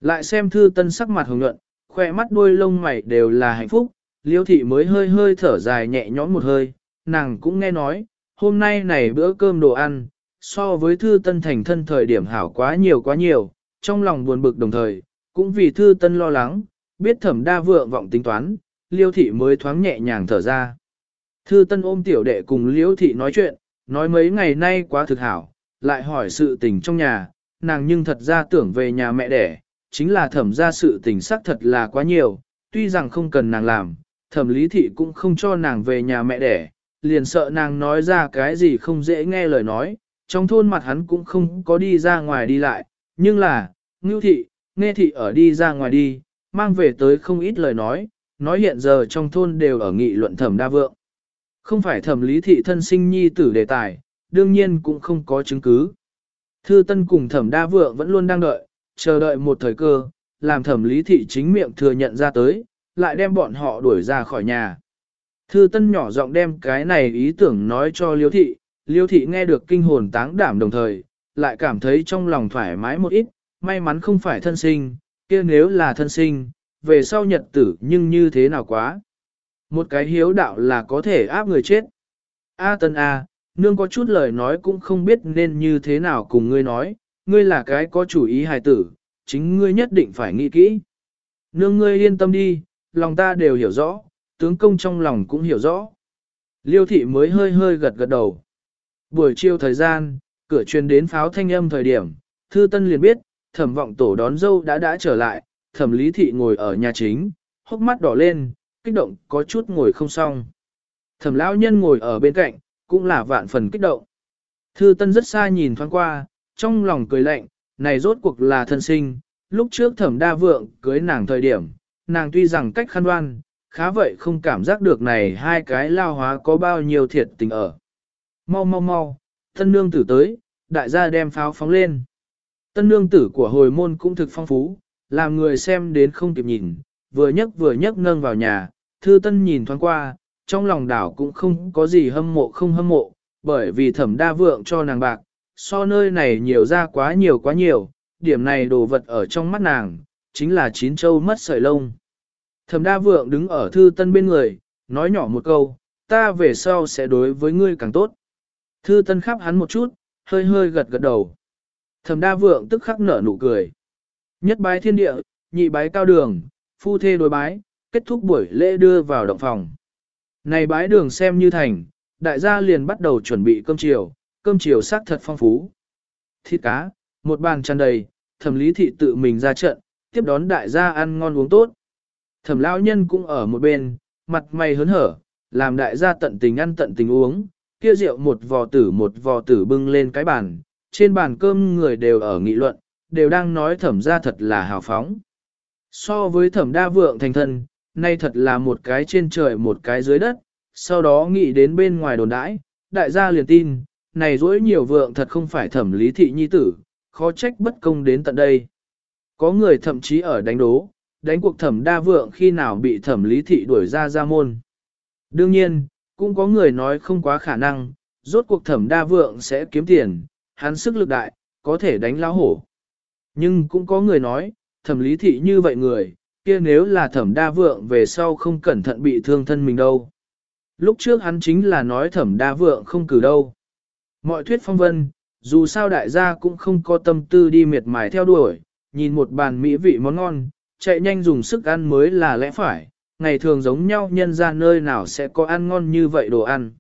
Lại xem thư tân sắc mặt hồng nhuận, khoe mắt đuôi lông mày đều là hạnh phúc, liêu thị mới hơi hơi thở dài nhẹ nhõm một hơi, nàng cũng nghe nói, hôm nay này bữa cơm đồ ăn, so với thư tân thành thân thời điểm hảo quá nhiều quá nhiều, trong lòng buồn bực đồng thời, cũng vì thư tân lo lắng, biết thẩm đa vượng vọng tính toán, liêu thị mới thoáng nhẹ nhàng thở ra. Thư tân ôm tiểu đệ cùng liêu thị nói chuyện, nói mấy ngày nay quá thực hảo, lại hỏi sự tình trong nhà, nàng nhưng thật ra tưởng về nhà mẹ đẻ, chính là thẩm ra sự tình xác thật là quá nhiều, tuy rằng không cần nàng làm, thẩm lý thị cũng không cho nàng về nhà mẹ đẻ, liền sợ nàng nói ra cái gì không dễ nghe lời nói, trong thôn mặt hắn cũng không có đi ra ngoài đi lại, nhưng là, ngưu thị, nghe thị ở đi ra ngoài đi, mang về tới không ít lời nói, nói hiện giờ trong thôn đều ở nghị luận thẩm đa vượng. Không phải thẩm lý thị thân sinh nhi tử đề tài, đương nhiên cũng không có chứng cứ. Thư Tân cùng Thẩm Đa Vượng vẫn luôn đang đợi, chờ đợi một thời cơ, làm Thẩm Lý thị chính miệng thừa nhận ra tới, lại đem bọn họ đuổi ra khỏi nhà. Thư Tân nhỏ giọng đem cái này ý tưởng nói cho Liêu thị, Liêu thị nghe được kinh hồn táng đảm đồng thời, lại cảm thấy trong lòng thoải mái một ít, may mắn không phải thân sinh, kia nếu là thân sinh, về sau nhật tử nhưng như thế nào quá. Một cái hiếu đạo là có thể áp người chết. A tân A, nương có chút lời nói cũng không biết nên như thế nào cùng ngươi nói, ngươi là cái có chủ ý hài tử, chính ngươi nhất định phải nghĩ kỹ. Nương ngươi yên tâm đi, lòng ta đều hiểu rõ, tướng công trong lòng cũng hiểu rõ. Liêu thị mới hơi hơi gật gật đầu. Buổi chiều thời gian, cửa truyền đến pháo thanh âm thời điểm, thư tân liền biết, thẩm vọng tổ đón dâu đã đã trở lại, thẩm lý thị ngồi ở nhà chính, hốc mắt đỏ lên, kích động có chút ngồi không xong. Thẩm lão nhân ngồi ở bên cạnh, cũng là vạn phần kích động. Thư tân rất xa nhìn thoáng qua, trong lòng cười lạnh, này rốt cuộc là thân sinh, lúc trước thẩm đa vượng cưới nàng thời điểm, nàng tuy rằng cách khăn đoan, khá vậy không cảm giác được này hai cái lao hóa có bao nhiêu thiệt tình ở. Mau mau mau, tân nương tử tới, đại gia đem pháo phóng lên. Tân nương tử của hồi môn cũng thực phong phú, làm người xem đến không kịp nhìn, vừa nhấc vừa nhấc nâng vào nhà, thư tân nhìn thoáng qua, trong lòng đảo cũng không có gì hâm mộ không hâm mộ, bởi vì thẩm đa vượng cho nàng bạc, so nơi này nhiều ra quá nhiều quá nhiều, điểm này đồ vật ở trong mắt nàng, chính là chín châu mất sợi lông. Thẩm đa vượng đứng ở thư tân bên người, nói nhỏ một câu, ta về sau sẽ đối với ngươi càng tốt. Thư tân khắp hắn một chút, hơi hơi gật gật đầu. Thẩm đa vượng tức khắc nở nụ cười. Nhất bái thiên địa, nhị bái cao đường, phu thê đối bái, kết thúc buổi lễ đưa vào động phòng. Này bái đường xem như thành, đại gia liền bắt đầu chuẩn bị cơm chiều, cơm chiều sắc thật phong phú. Thịt cá, một bàn tràn đầy, thẩm lý thị tự mình ra trận, tiếp đón đại gia ăn ngon uống tốt. Thẩm lão nhân cũng ở một bên, mặt mày hớn hở, làm đại gia tận tình ăn tận tình uống, kia rượu một vò tử một vò tử bưng lên cái bàn, trên bàn cơm người đều ở nghị luận, đều đang nói thẩm gia thật là hào phóng. So với thẩm đa vượng thành thân, nay thật là một cái trên trời một cái dưới đất, sau đó nghĩ đến bên ngoài đồn đãi, đại gia liền tin, này dỗi nhiều vượng thật không phải thẩm lý thị nhi tử, khó trách bất công đến tận đây. Có người thậm chí ở đánh đố, đánh cuộc thẩm đa vượng khi nào bị thẩm lý thị đuổi ra ra môn. Đương nhiên, cũng có người nói không quá khả năng, rốt cuộc thẩm đa vượng sẽ kiếm tiền, hắn sức lực đại, có thể đánh lão hổ. Nhưng cũng có người nói, thẩm lý thị như vậy người, kia nếu là thẩm đa vượng về sau không cẩn thận bị thương thân mình đâu. Lúc trước hắn chính là nói thẩm đa vượng không cử đâu. Mọi thuyết phong vân, dù sao đại gia cũng không có tâm tư đi miệt mài theo đuổi, nhìn một bàn mỹ vị món ngon, chạy nhanh dùng sức ăn mới là lẽ phải, ngày thường giống nhau nhân ra nơi nào sẽ có ăn ngon như vậy đồ ăn.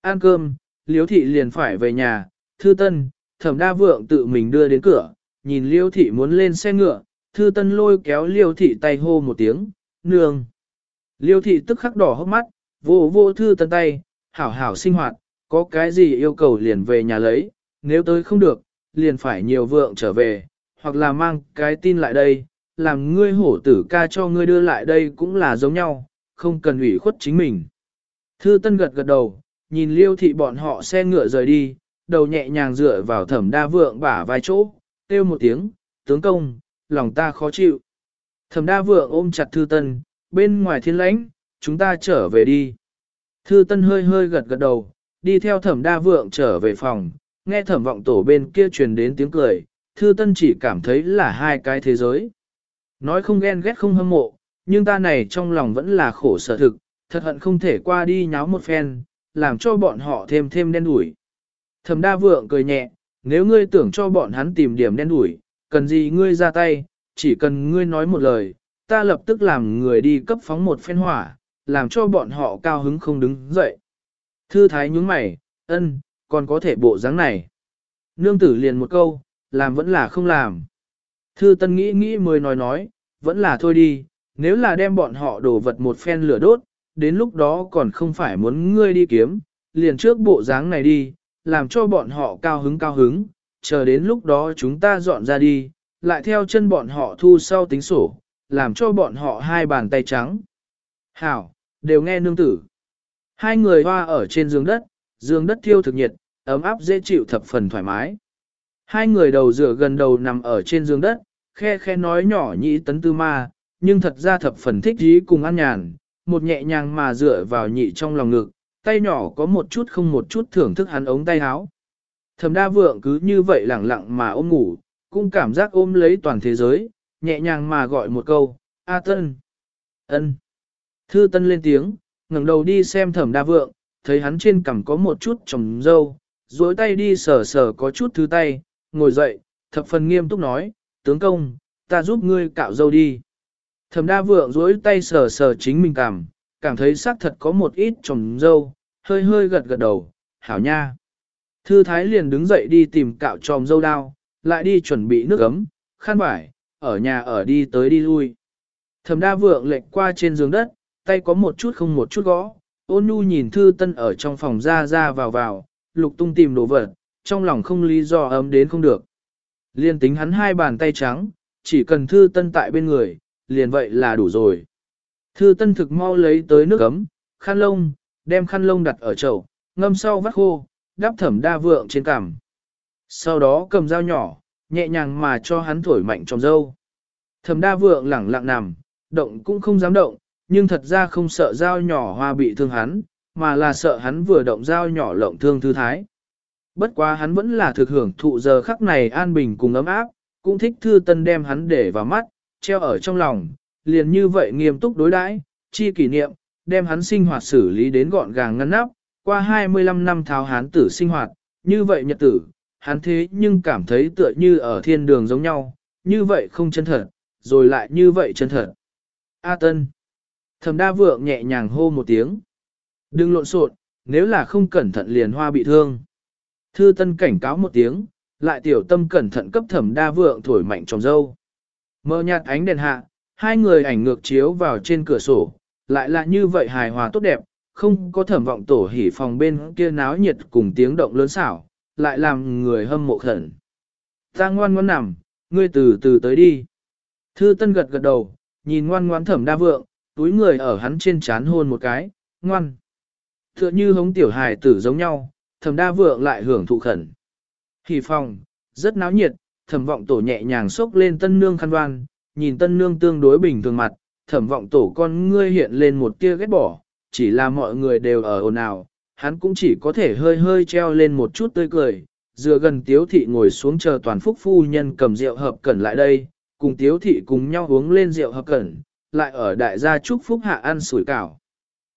Ăn cơm, liếu thị liền phải về nhà, thư tân, thẩm đa vượng tự mình đưa đến cửa, nhìn liêu thị muốn lên xe ngựa, thư tân lôi kéo liêu thị tay hô một tiếng, nương. Liêu thị tức khắc đỏ hốc mắt, vô vô thư tân tay, hảo hảo sinh hoạt, có cái gì yêu cầu liền về nhà lấy, nếu tới không được, liền phải nhiều vượng trở về, hoặc là mang cái tin lại đây, làm ngươi hổ tử ca cho ngươi đưa lại đây cũng là giống nhau, không cần ủy khuất chính mình. Thư Tân gật gật đầu, nhìn Liêu thị bọn họ xe ngựa rời đi, đầu nhẹ nhàng dựa vào thẩm đa vượng bả vai chỗ, kêu một tiếng, tướng công, lòng ta khó chịu. Thẩm đa vượng ôm chặt Thư Tân, bên ngoài thiên lãnh, chúng ta trở về đi. Thư Tân hơi hơi gật gật đầu, đi theo thẩm đa vượng trở về phòng, nghe thẩm vọng tổ bên kia truyền đến tiếng cười, Thư Tân chỉ cảm thấy là hai cái thế giới. Nói không ghen ghét không hâm mộ, nhưng ta này trong lòng vẫn là khổ sở thực, thật hận không thể qua đi nháo một phen, làm cho bọn họ thêm thêm đen đủi. Thẩm đa vượng cười nhẹ, nếu ngươi tưởng cho bọn hắn tìm điểm đen đủi, cần gì ngươi ra tay, chỉ cần ngươi nói một lời, ta lập tức làm người đi cấp phóng một phen hỏa, làm cho bọn họ cao hứng không đứng dậy. Thư thái nhúng mày, ân, còn có thể bộ dáng này. Nương tử liền một câu, làm vẫn là không làm. Thư Tân nghĩ nghĩ mới nói nói, vẫn là thôi đi, nếu là đem bọn họ đổ vật một phen lửa đốt, đến lúc đó còn không phải muốn ngươi đi kiếm, liền trước bộ dáng này đi, làm cho bọn họ cao hứng cao hứng, chờ đến lúc đó chúng ta dọn ra đi, lại theo chân bọn họ thu sau tính sổ, làm cho bọn họ hai bàn tay trắng. Hảo, đều nghe nương tử. Hai người hoa ở trên giường đất, giường đất thiêu thực nhiệt, ấm áp dễ chịu thập phần thoải mái. Hai người đầu rửa gần đầu nằm ở trên giường đất, khe khe nói nhỏ nhị tấn tư ma, nhưng thật ra thập phần thích dí cùng ăn nhàn, một nhẹ nhàng mà dựa vào nhị trong lòng ngực, tay nhỏ có một chút không một chút thưởng thức hắn ống tay áo. Thẩm đa vượng cứ như vậy lẳng lặng mà ôm ngủ, cũng cảm giác ôm lấy toàn thế giới, nhẹ nhàng mà gọi một câu, A Tân. ân. Thư Tân lên tiếng, ngẩng đầu đi xem thẩm đa vượng, thấy hắn trên cằm có một chút trồng dâu, duỗi tay đi sờ sờ có chút thứ tay, ngồi dậy, thập phần nghiêm túc nói, tướng công, ta giúp ngươi cạo dâu đi. Thẩm đa vượng duỗi tay sờ sờ chính mình cằm, cảm thấy xác thật có một ít trồng dâu, hơi hơi gật gật đầu, hảo nha. Thư thái liền đứng dậy đi tìm cạo tròm dâu đao, lại đi chuẩn bị nước ấm, khăn vải, ở nhà ở đi tới đi lui. Thẩm đa vượng lệnh qua trên giường đất, tay có một chút không một chút gõ, ôn nhu nhìn thư tân ở trong phòng ra ra vào vào, lục tung tìm đồ vật, trong lòng không lý do ấm đến không được. Liên tính hắn hai bàn tay trắng, chỉ cần thư tân tại bên người, liền vậy là đủ rồi. Thư tân thực mau lấy tới nước ấm, khăn lông, đem khăn lông đặt ở chậu, ngâm sau vắt khô, đắp thẩm đa vượng trên cằm. Sau đó cầm dao nhỏ, nhẹ nhàng mà cho hắn thổi mạnh trong dâu. Thẩm đa vượng lẳng lặng nằm, động cũng không dám động, nhưng thật ra không sợ dao nhỏ hoa bị thương hắn, mà là sợ hắn vừa động dao nhỏ lộng thương thư thái. Bất quá hắn vẫn là thực hưởng thụ giờ khắc này an bình cùng ấm áp, cũng thích thư tân đem hắn để vào mắt, treo ở trong lòng, liền như vậy nghiêm túc đối đãi, chi kỷ niệm, đem hắn sinh hoạt xử lý đến gọn gàng ngăn nắp, qua 25 năm tháo hán tử sinh hoạt, như vậy nhật tử, hắn thế nhưng cảm thấy tựa như ở thiên đường giống nhau, như vậy không chân thật, rồi lại như vậy chân thật. A Tân. Thẩm đa vượng nhẹ nhàng hô một tiếng. Đừng lộn xộn, nếu là không cẩn thận liền hoa bị thương. Thư Tân cảnh cáo một tiếng, lại tiểu tâm cẩn thận cấp thẩm đa vượng thổi mạnh trong dâu. Mơ nhạt ánh đèn hạ, hai người ảnh ngược chiếu vào trên cửa sổ, lại là như vậy hài hòa tốt đẹp, không có thẩm vọng tổ hỉ phòng bên kia náo nhiệt cùng tiếng động lớn xảo, lại làm người hâm mộ khẩn. Ta ngoan ngoan nằm, ngươi từ từ tới đi. Thư Tân gật gật đầu, nhìn ngoan ngoan thẩm đa vượng, túi người ở hắn trên chán hôn một cái, ngoan. Tựa như hống tiểu hài tử giống nhau, thẩm đa vượng lại hưởng thụ khẩn. Hỉ phòng, rất náo nhiệt, thẩm vọng tổ nhẹ nhàng xốc lên tân nương khăn đoan, nhìn tân nương tương đối bình thường mặt, thẩm vọng tổ con ngươi hiện lên một tia ghét bỏ, chỉ là mọi người đều ở ồn ào, hắn cũng chỉ có thể hơi hơi treo lên một chút tươi cười, dựa gần tiếu thị ngồi xuống chờ toàn phúc phu nhân cầm rượu hợp cẩn lại đây, cùng tiếu thị cùng nhau uống lên rượu hợp cẩn, lại ở đại gia chúc phúc hạ ăn sủi cảo.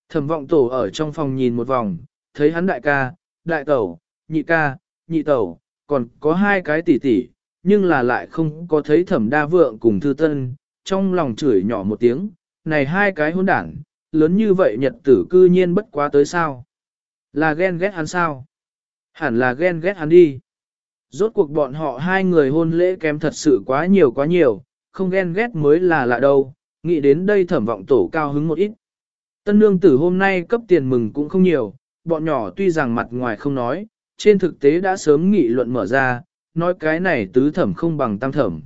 Thẩm vọng tổ ở trong phòng nhìn một vòng, thấy hắn đại ca, đại tẩu, nhị ca, nhị tẩu, còn có hai cái tỷ tỷ, nhưng là lại không có thấy thẩm đa vượng cùng thư tân, trong lòng chửi nhỏ một tiếng, này hai cái hôn đảng, lớn như vậy nhật tử cư nhiên bất quá tới sao. Là ghen ghét hắn sao? Hẳn là ghen ghét hắn đi. Rốt cuộc bọn họ hai người hôn lễ kém thật sự quá nhiều quá nhiều, không ghen ghét mới là lạ đâu, nghĩ đến đây thẩm vọng tổ cao hứng một ít. Tân nương tử hôm nay cấp tiền mừng cũng không nhiều, bọn nhỏ tuy rằng mặt ngoài không nói, trên thực tế đã sớm nghị luận mở ra, nói cái này tứ thẩm không bằng tam thẩm.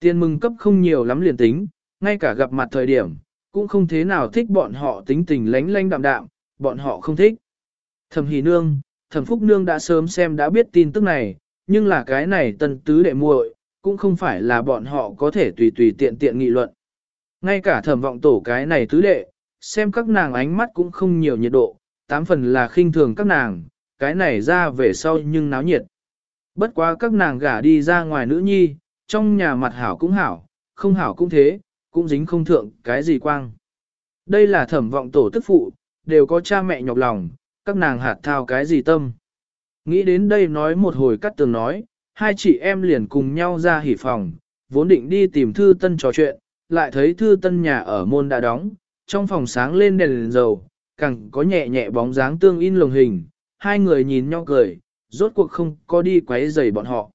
Tiền mừng cấp không nhiều lắm liền tính, ngay cả gặp mặt thời điểm, cũng không thế nào thích bọn họ tính tình lánh lánh đạm đạm, bọn họ không thích. Thẩm hỷ nương, thẩm phúc nương đã sớm xem đã biết tin tức này, nhưng là cái này tân tứ đệ muội, cũng không phải là bọn họ có thể tùy tùy tiện tiện nghị luận. Ngay cả thẩm vọng tổ cái này tứ đệ, xem các nàng ánh mắt cũng không nhiều nhiệt độ, tám phần là khinh thường các nàng, cái này ra về sau nhưng náo nhiệt. Bất quá các nàng gả đi ra ngoài nữ nhi, trong nhà mặt hảo cũng hảo, không hảo cũng thế, cũng dính không thượng cái gì quang. Đây là thẩm vọng tổ tức phụ, đều có cha mẹ nhọc lòng, các nàng hạt thao cái gì tâm. Nghĩ đến đây nói một hồi cắt tường nói, hai chị em liền cùng nhau ra hỉ phòng, vốn định đi tìm thư tân trò chuyện, lại thấy thư tân nhà ở môn đã đóng, trong phòng sáng lên đèn, đèn dầu, càng có nhẹ nhẹ bóng dáng tương in lồng hình, hai người nhìn nhau cười, rốt cuộc không có đi quấy rầy bọn họ.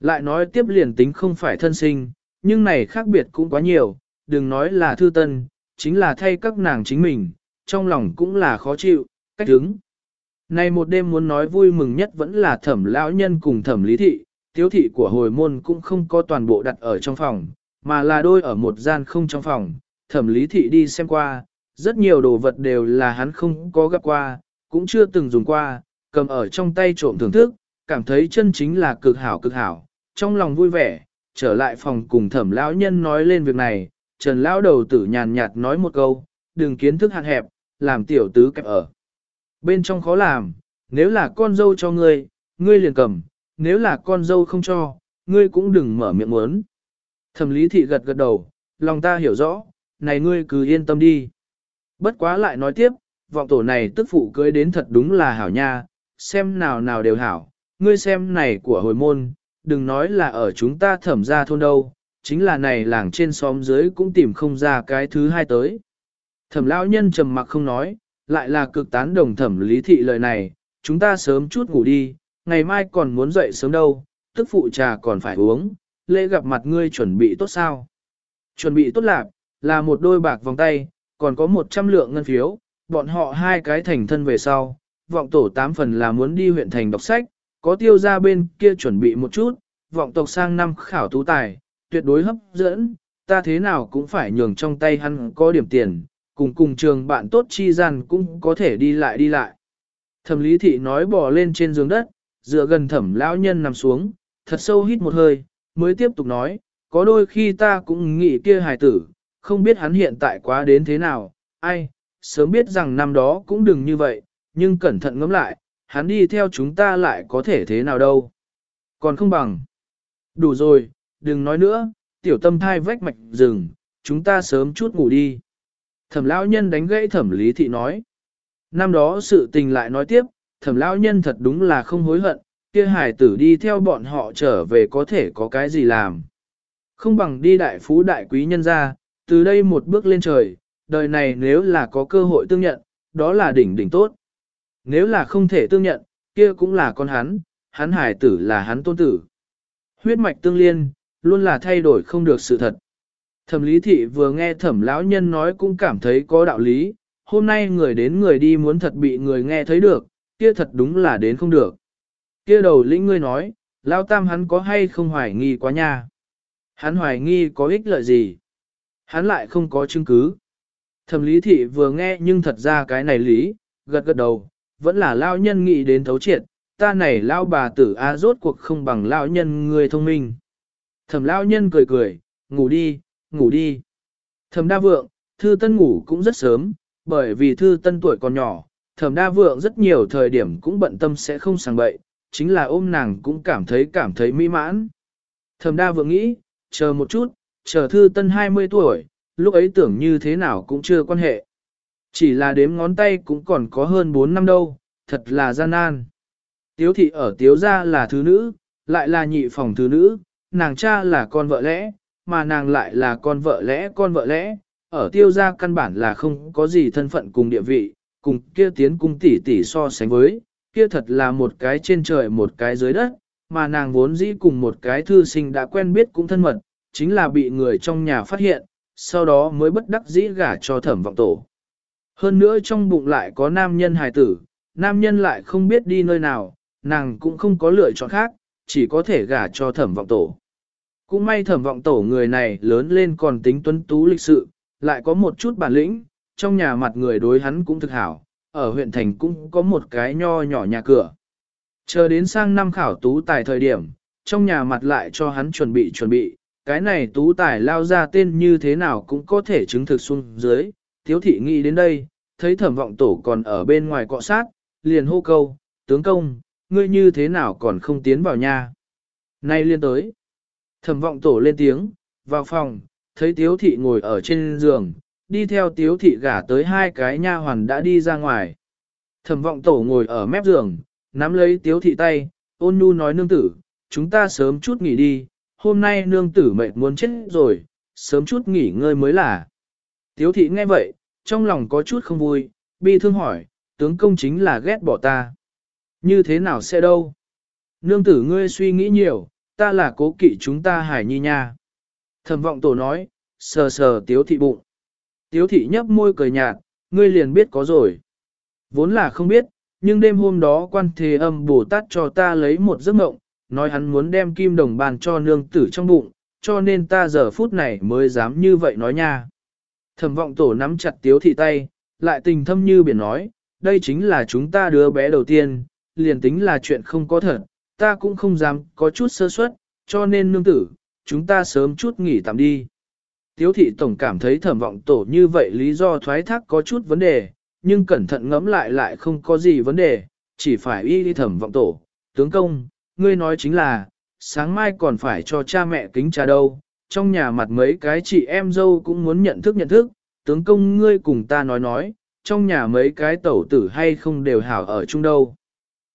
Lại nói tiếp liền tính không phải thân sinh, nhưng này khác biệt cũng quá nhiều, đừng nói là thư tân, chính là thay các nàng chính mình, trong lòng cũng là khó chịu, cách đứng. Này một đêm muốn nói vui mừng nhất vẫn là thẩm lão nhân cùng thẩm lý thị, tiếu thị của hồi môn cũng không có toàn bộ đặt ở trong phòng, mà là đôi ở một gian không trong phòng, thẩm lý thị đi xem qua, rất nhiều đồ vật đều là hắn không có gặp qua, cũng chưa từng dùng qua, cầm ở trong tay trộm thưởng thức, cảm thấy chân chính là cực hảo cực hảo, trong lòng vui vẻ, trở lại phòng cùng thẩm lão nhân nói lên việc này, trần lão đầu tử nhàn nhạt nói một câu, đừng kiến thức hạn hẹp, làm tiểu tứ kẹp ở. Bên trong khó làm, nếu là con dâu cho ngươi, ngươi liền cầm, nếu là con dâu không cho, ngươi cũng đừng mở miệng muốn. Thẩm lý thị gật gật đầu, lòng ta hiểu rõ, này ngươi cứ yên tâm đi. Bất quá lại nói tiếp, vọng tổ này tức phụ cưới đến thật đúng là hảo nha, xem nào nào đều hảo, ngươi xem này của hồi môn, đừng nói là ở chúng ta thẩm ra thôn đâu, chính là này làng trên xóm dưới cũng tìm không ra cái thứ hai tới. Thẩm lão nhân trầm mặc không nói, lại là cực tán đồng thẩm lý thị lời này, chúng ta sớm chút ngủ đi, ngày mai còn muốn dậy sớm đâu, tức phụ trà còn phải uống, lễ gặp mặt ngươi chuẩn bị tốt sao? Chuẩn bị tốt lạc, là một đôi bạc vòng tay, còn có một trăm lượng ngân phiếu, bọn họ hai cái thành thân về sau, vọng tổ tám phần là muốn đi huyện thành đọc sách, có tiêu ra bên kia chuẩn bị một chút, vọng tộc sang năm khảo tú tài, tuyệt đối hấp dẫn, ta thế nào cũng phải nhường trong tay hắn có điểm tiền, cùng cùng trường bạn tốt chi gian cũng có thể đi lại đi lại. Thẩm lý thị nói bỏ lên trên giường đất, dựa gần thẩm lão nhân nằm xuống, thật sâu hít một hơi, mới tiếp tục nói, có đôi khi ta cũng nghĩ kia hài tử, không biết hắn hiện tại quá đến thế nào, ai, sớm biết rằng năm đó cũng đừng như vậy, nhưng cẩn thận ngẫm lại, hắn đi theo chúng ta lại có thể thế nào đâu. Còn không bằng. Đủ rồi, đừng nói nữa, tiểu tâm thai vách mạch rừng, chúng ta sớm chút ngủ đi. Thẩm lão nhân đánh gãy thẩm lý thị nói. Năm đó sự tình lại nói tiếp, thẩm lão nhân thật đúng là không hối hận, kia hải tử đi theo bọn họ trở về có thể có cái gì làm. Không bằng đi đại phú đại quý nhân ra, từ đây một bước lên trời, đời này nếu là có cơ hội tương nhận, đó là đỉnh đỉnh tốt. Nếu là không thể tương nhận, kia cũng là con hắn, hắn hải tử là hắn tôn tử. Huyết mạch tương liên, luôn là thay đổi không được sự thật. Thẩm lý thị vừa nghe thẩm lão nhân nói cũng cảm thấy có đạo lý, hôm nay người đến người đi muốn thật bị người nghe thấy được, kia thật đúng là đến không được. Kia đầu lĩnh ngươi nói, lão tam hắn có hay không hoài nghi quá nha. Hắn hoài nghi có ích lợi gì? Hắn lại không có chứng cứ. Thẩm lý thị vừa nghe nhưng thật ra cái này lý, gật gật đầu, vẫn là lao nhân nghĩ đến thấu triệt, ta này lao bà tử a rốt cuộc không bằng lao nhân người thông minh. Thẩm lao nhân cười cười, ngủ đi, ngủ đi. Thẩm đa vượng, thư tân ngủ cũng rất sớm, bởi vì thư tân tuổi còn nhỏ, thẩm đa vượng rất nhiều thời điểm cũng bận tâm sẽ không sang bậy, chính là ôm nàng cũng cảm thấy cảm thấy mỹ mãn. Thẩm đa vượng nghĩ, chờ một chút, chờ thư tân 20 tuổi, lúc ấy tưởng như thế nào cũng chưa quan hệ. Chỉ là đếm ngón tay cũng còn có hơn 4 năm đâu, thật là gian nan. Tiếu thị ở tiếu gia là thứ nữ, lại là nhị phòng thứ nữ, nàng cha là con vợ lẽ, mà nàng lại là con vợ lẽ con vợ lẽ, ở tiêu gia căn bản là không có gì thân phận cùng địa vị, cùng kia tiến cung tỷ tỷ so sánh với, kia thật là một cái trên trời một cái dưới đất, mà nàng vốn dĩ cùng một cái thư sinh đã quen biết cũng thân mật, chính là bị người trong nhà phát hiện, sau đó mới bất đắc dĩ gả cho thẩm vọng tổ. Hơn nữa trong bụng lại có nam nhân hài tử, nam nhân lại không biết đi nơi nào, nàng cũng không có lựa chọn khác, chỉ có thể gả cho thẩm vọng tổ. Cũng may thẩm vọng tổ người này lớn lên còn tính tuấn tú lịch sự, lại có một chút bản lĩnh, trong nhà mặt người đối hắn cũng thực hảo, ở huyện thành cũng có một cái nho nhỏ nhà cửa. Chờ đến sang năm khảo tú tài thời điểm, trong nhà mặt lại cho hắn chuẩn bị chuẩn bị, cái này tú tài lao ra tên như thế nào cũng có thể chứng thực xuống dưới. Thiếu thị nghĩ đến đây, thấy thẩm vọng tổ còn ở bên ngoài cọ sát, liền hô câu, tướng công, ngươi như thế nào còn không tiến vào nhà. Nay liên tới, thẩm vọng tổ lên tiếng, vào phòng, thấy tiếu thị ngồi ở trên giường, đi theo tiếu thị gả tới hai cái nha hoàn đã đi ra ngoài. Thẩm vọng tổ ngồi ở mép giường, nắm lấy tiếu thị tay, ôn nhu nói nương tử, chúng ta sớm chút nghỉ đi, hôm nay nương tử mệt muốn chết rồi, sớm chút nghỉ ngơi mới là. Tiếu thị nghe vậy, trong lòng có chút không vui, bi thương hỏi, tướng công chính là ghét bỏ ta. Như thế nào sẽ đâu? Nương tử ngươi suy nghĩ nhiều, ta là cố kỵ chúng ta hải nhi nha. Thẩm vọng tổ nói, sờ sờ tiếu thị bụng. Tiếu thị nhấp môi cười nhạt, ngươi liền biết có rồi. Vốn là không biết, nhưng đêm hôm đó quan thế âm Bồ Tát cho ta lấy một giấc mộng, nói hắn muốn đem kim đồng bàn cho nương tử trong bụng, cho nên ta giờ phút này mới dám như vậy nói nha. Thẩm vọng tổ nắm chặt tiếu thị tay, lại tình thâm như biển nói, đây chính là chúng ta đứa bé đầu tiên, liền tính là chuyện không có thật, ta cũng không dám có chút sơ suất, cho nên nương tử, chúng ta sớm chút nghỉ tạm đi. Tiếu thị tổng cảm thấy thẩm vọng tổ như vậy lý do thoái thác có chút vấn đề, nhưng cẩn thận ngẫm lại lại không có gì vấn đề, chỉ phải y đi thẩm vọng tổ. Tướng công, ngươi nói chính là, sáng mai còn phải cho cha mẹ kính trà đâu, trong nhà mặt mấy cái chị em dâu cũng muốn nhận thức nhận thức, tướng công ngươi cùng ta nói nói, trong nhà mấy cái tẩu tử hay không đều hảo ở chung đâu.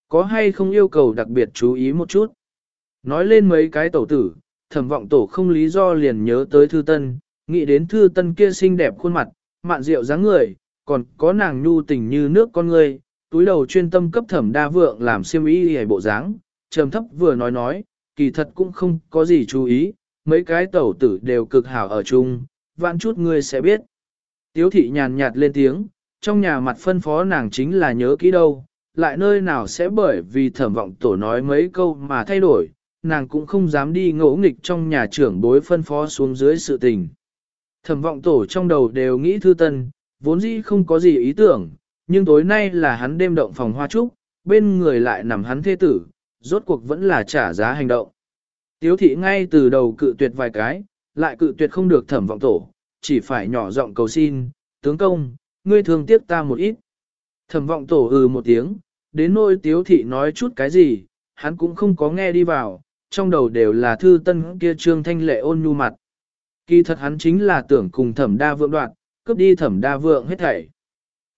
Có hay không yêu cầu đặc biệt chú ý một chút. Nói lên mấy cái tẩu tử, thẩm vọng tổ không lý do liền nhớ tới thư tân, nghĩ đến thư tân kia xinh đẹp khuôn mặt, mạn rượu dáng người, còn có nàng nhu tình như nước con người, túi đầu chuyên tâm cấp thẩm đa vượng làm siêm ý hề bộ dáng, trầm thấp vừa nói nói, kỳ thật cũng không có gì chú ý, mấy cái tẩu tử đều cực hảo ở chung, vạn chút ngươi sẽ biết. Tiếu thị nhàn nhạt lên tiếng, trong nhà mặt phân phó nàng chính là nhớ kỹ đâu, lại nơi nào sẽ bởi vì thẩm vọng tổ nói mấy câu mà thay đổi, nàng cũng không dám đi ngỗ nghịch trong nhà trưởng bối phân phó xuống dưới sự tình. Thẩm vọng tổ trong đầu đều nghĩ thư tân, vốn dĩ không có gì ý tưởng, nhưng tối nay là hắn đêm động phòng hoa trúc, bên người lại nằm hắn thế tử, rốt cuộc vẫn là trả giá hành động. Tiếu thị ngay từ đầu cự tuyệt vài cái, lại cự tuyệt không được thẩm vọng tổ, chỉ phải nhỏ giọng cầu xin, tướng công, ngươi thường tiếc ta một ít. Thẩm vọng tổ ừ một tiếng, đến nỗi tiếu thị nói chút cái gì, hắn cũng không có nghe đi vào, trong đầu đều là thư tân kia trương thanh lệ ôn nhu mặt. Kỳ thật hắn chính là tưởng cùng thẩm đa vượng đoạn, cướp đi thẩm đa vượng hết thảy.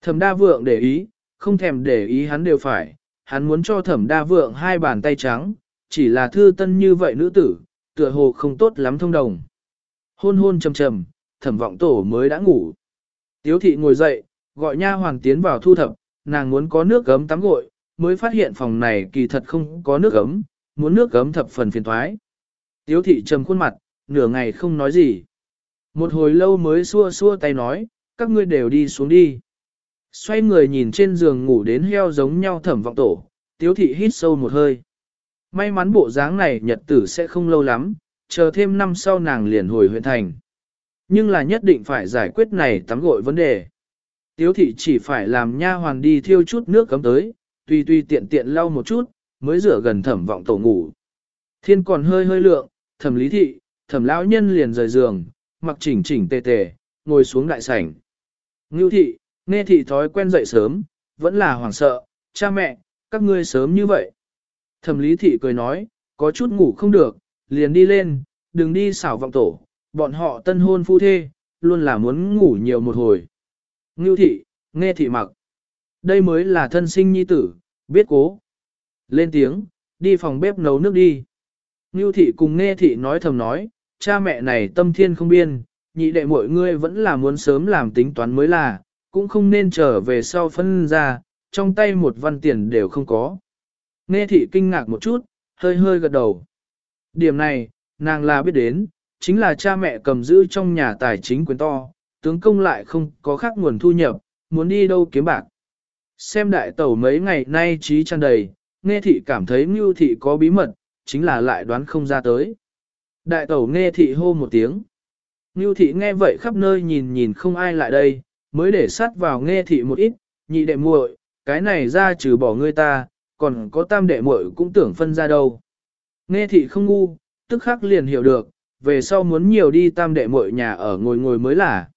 Thẩm đa vượng để ý, không thèm để ý hắn đều phải, hắn muốn cho thẩm đa vượng hai bàn tay trắng, chỉ là thư tân như vậy nữ tử, tựa hồ không tốt lắm thông đồng. Hôn hôn trầm trầm, thẩm vọng tổ mới đã ngủ. Tiếu thị ngồi dậy, gọi nha hoàng tiến vào thu thập, nàng muốn có nước gấm tắm gội, mới phát hiện phòng này kỳ thật không có nước gấm, muốn nước gấm thập phần phiền thoái. Tiếu thị trầm khuôn mặt, nửa ngày không nói gì. Một hồi lâu mới xua xua tay nói, các ngươi đều đi xuống đi. Xoay người nhìn trên giường ngủ đến heo giống nhau thẩm vọng tổ, tiếu thị hít sâu một hơi. May mắn bộ dáng này nhật tử sẽ không lâu lắm, chờ thêm năm sau nàng liền hồi huyện thành. Nhưng là nhất định phải giải quyết này tắm gội vấn đề. Tiếu thị chỉ phải làm nha hoàn đi thiêu chút nước cấm tới, tùy tùy tiện tiện lau một chút, mới rửa gần thẩm vọng tổ ngủ. Thiên còn hơi hơi lượng, thẩm lý thị, thẩm lão nhân liền rời giường, mặc chỉnh chỉnh tề tề, ngồi xuống đại sảnh. Ngưu thị, nghe thị thói quen dậy sớm, vẫn là hoảng sợ, cha mẹ, các ngươi sớm như vậy. Thẩm lý thị cười nói, có chút ngủ không được, liền đi lên, đừng đi xảo vọng tổ, bọn họ tân hôn phu thê, luôn là muốn ngủ nhiều một hồi. Ngưu thị, nghe thị mặc. Đây mới là thân sinh nhi tử, biết cố. Lên tiếng, đi phòng bếp nấu nước đi. Ngưu thị cùng nghe thị nói thầm nói, cha mẹ này tâm thiên không biên, nhị đệ mọi ngươi vẫn là muốn sớm làm tính toán mới là, cũng không nên trở về sau phân ra, trong tay một văn tiền đều không có. Nghe thị kinh ngạc một chút, hơi hơi gật đầu. Điểm này, nàng là biết đến, chính là cha mẹ cầm giữ trong nhà tài chính quyền to, tướng công lại không có khác nguồn thu nhập, muốn đi đâu kiếm bạc. Xem đại tẩu mấy ngày nay trí tràn đầy, nghe thị cảm thấy mưu thị có bí mật, chính là lại đoán không ra tới. Đại tẩu nghe thị hô một tiếng. Ngưu thị nghe vậy khắp nơi nhìn nhìn không ai lại đây, mới để sát vào nghe thị một ít, nhị đệ muội, cái này ra trừ bỏ ngươi ta, còn có tam đệ muội cũng tưởng phân ra đâu. Nghe thị không ngu, tức khắc liền hiểu được, về sau muốn nhiều đi tam đệ muội nhà ở ngồi ngồi mới là.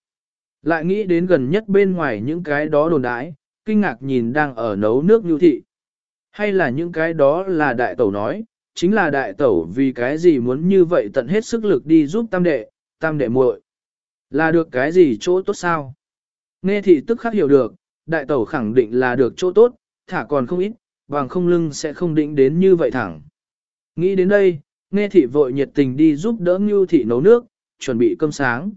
Lại nghĩ đến gần nhất bên ngoài những cái đó đồn đãi, kinh ngạc nhìn đang ở nấu nước nhu thị. Hay là những cái đó là đại tẩu nói, chính là đại tẩu vì cái gì muốn như vậy tận hết sức lực đi giúp tam đệ, tam đệ muội Là được cái gì chỗ tốt sao? Nghe thị tức khắc hiểu được, đại tẩu khẳng định là được chỗ tốt, thả còn không ít, bằng không lưng sẽ không định đến như vậy thẳng. Nghĩ đến đây, nghe thị vội nhiệt tình đi giúp đỡ Ngưu thị nấu nước, chuẩn bị cơm sáng.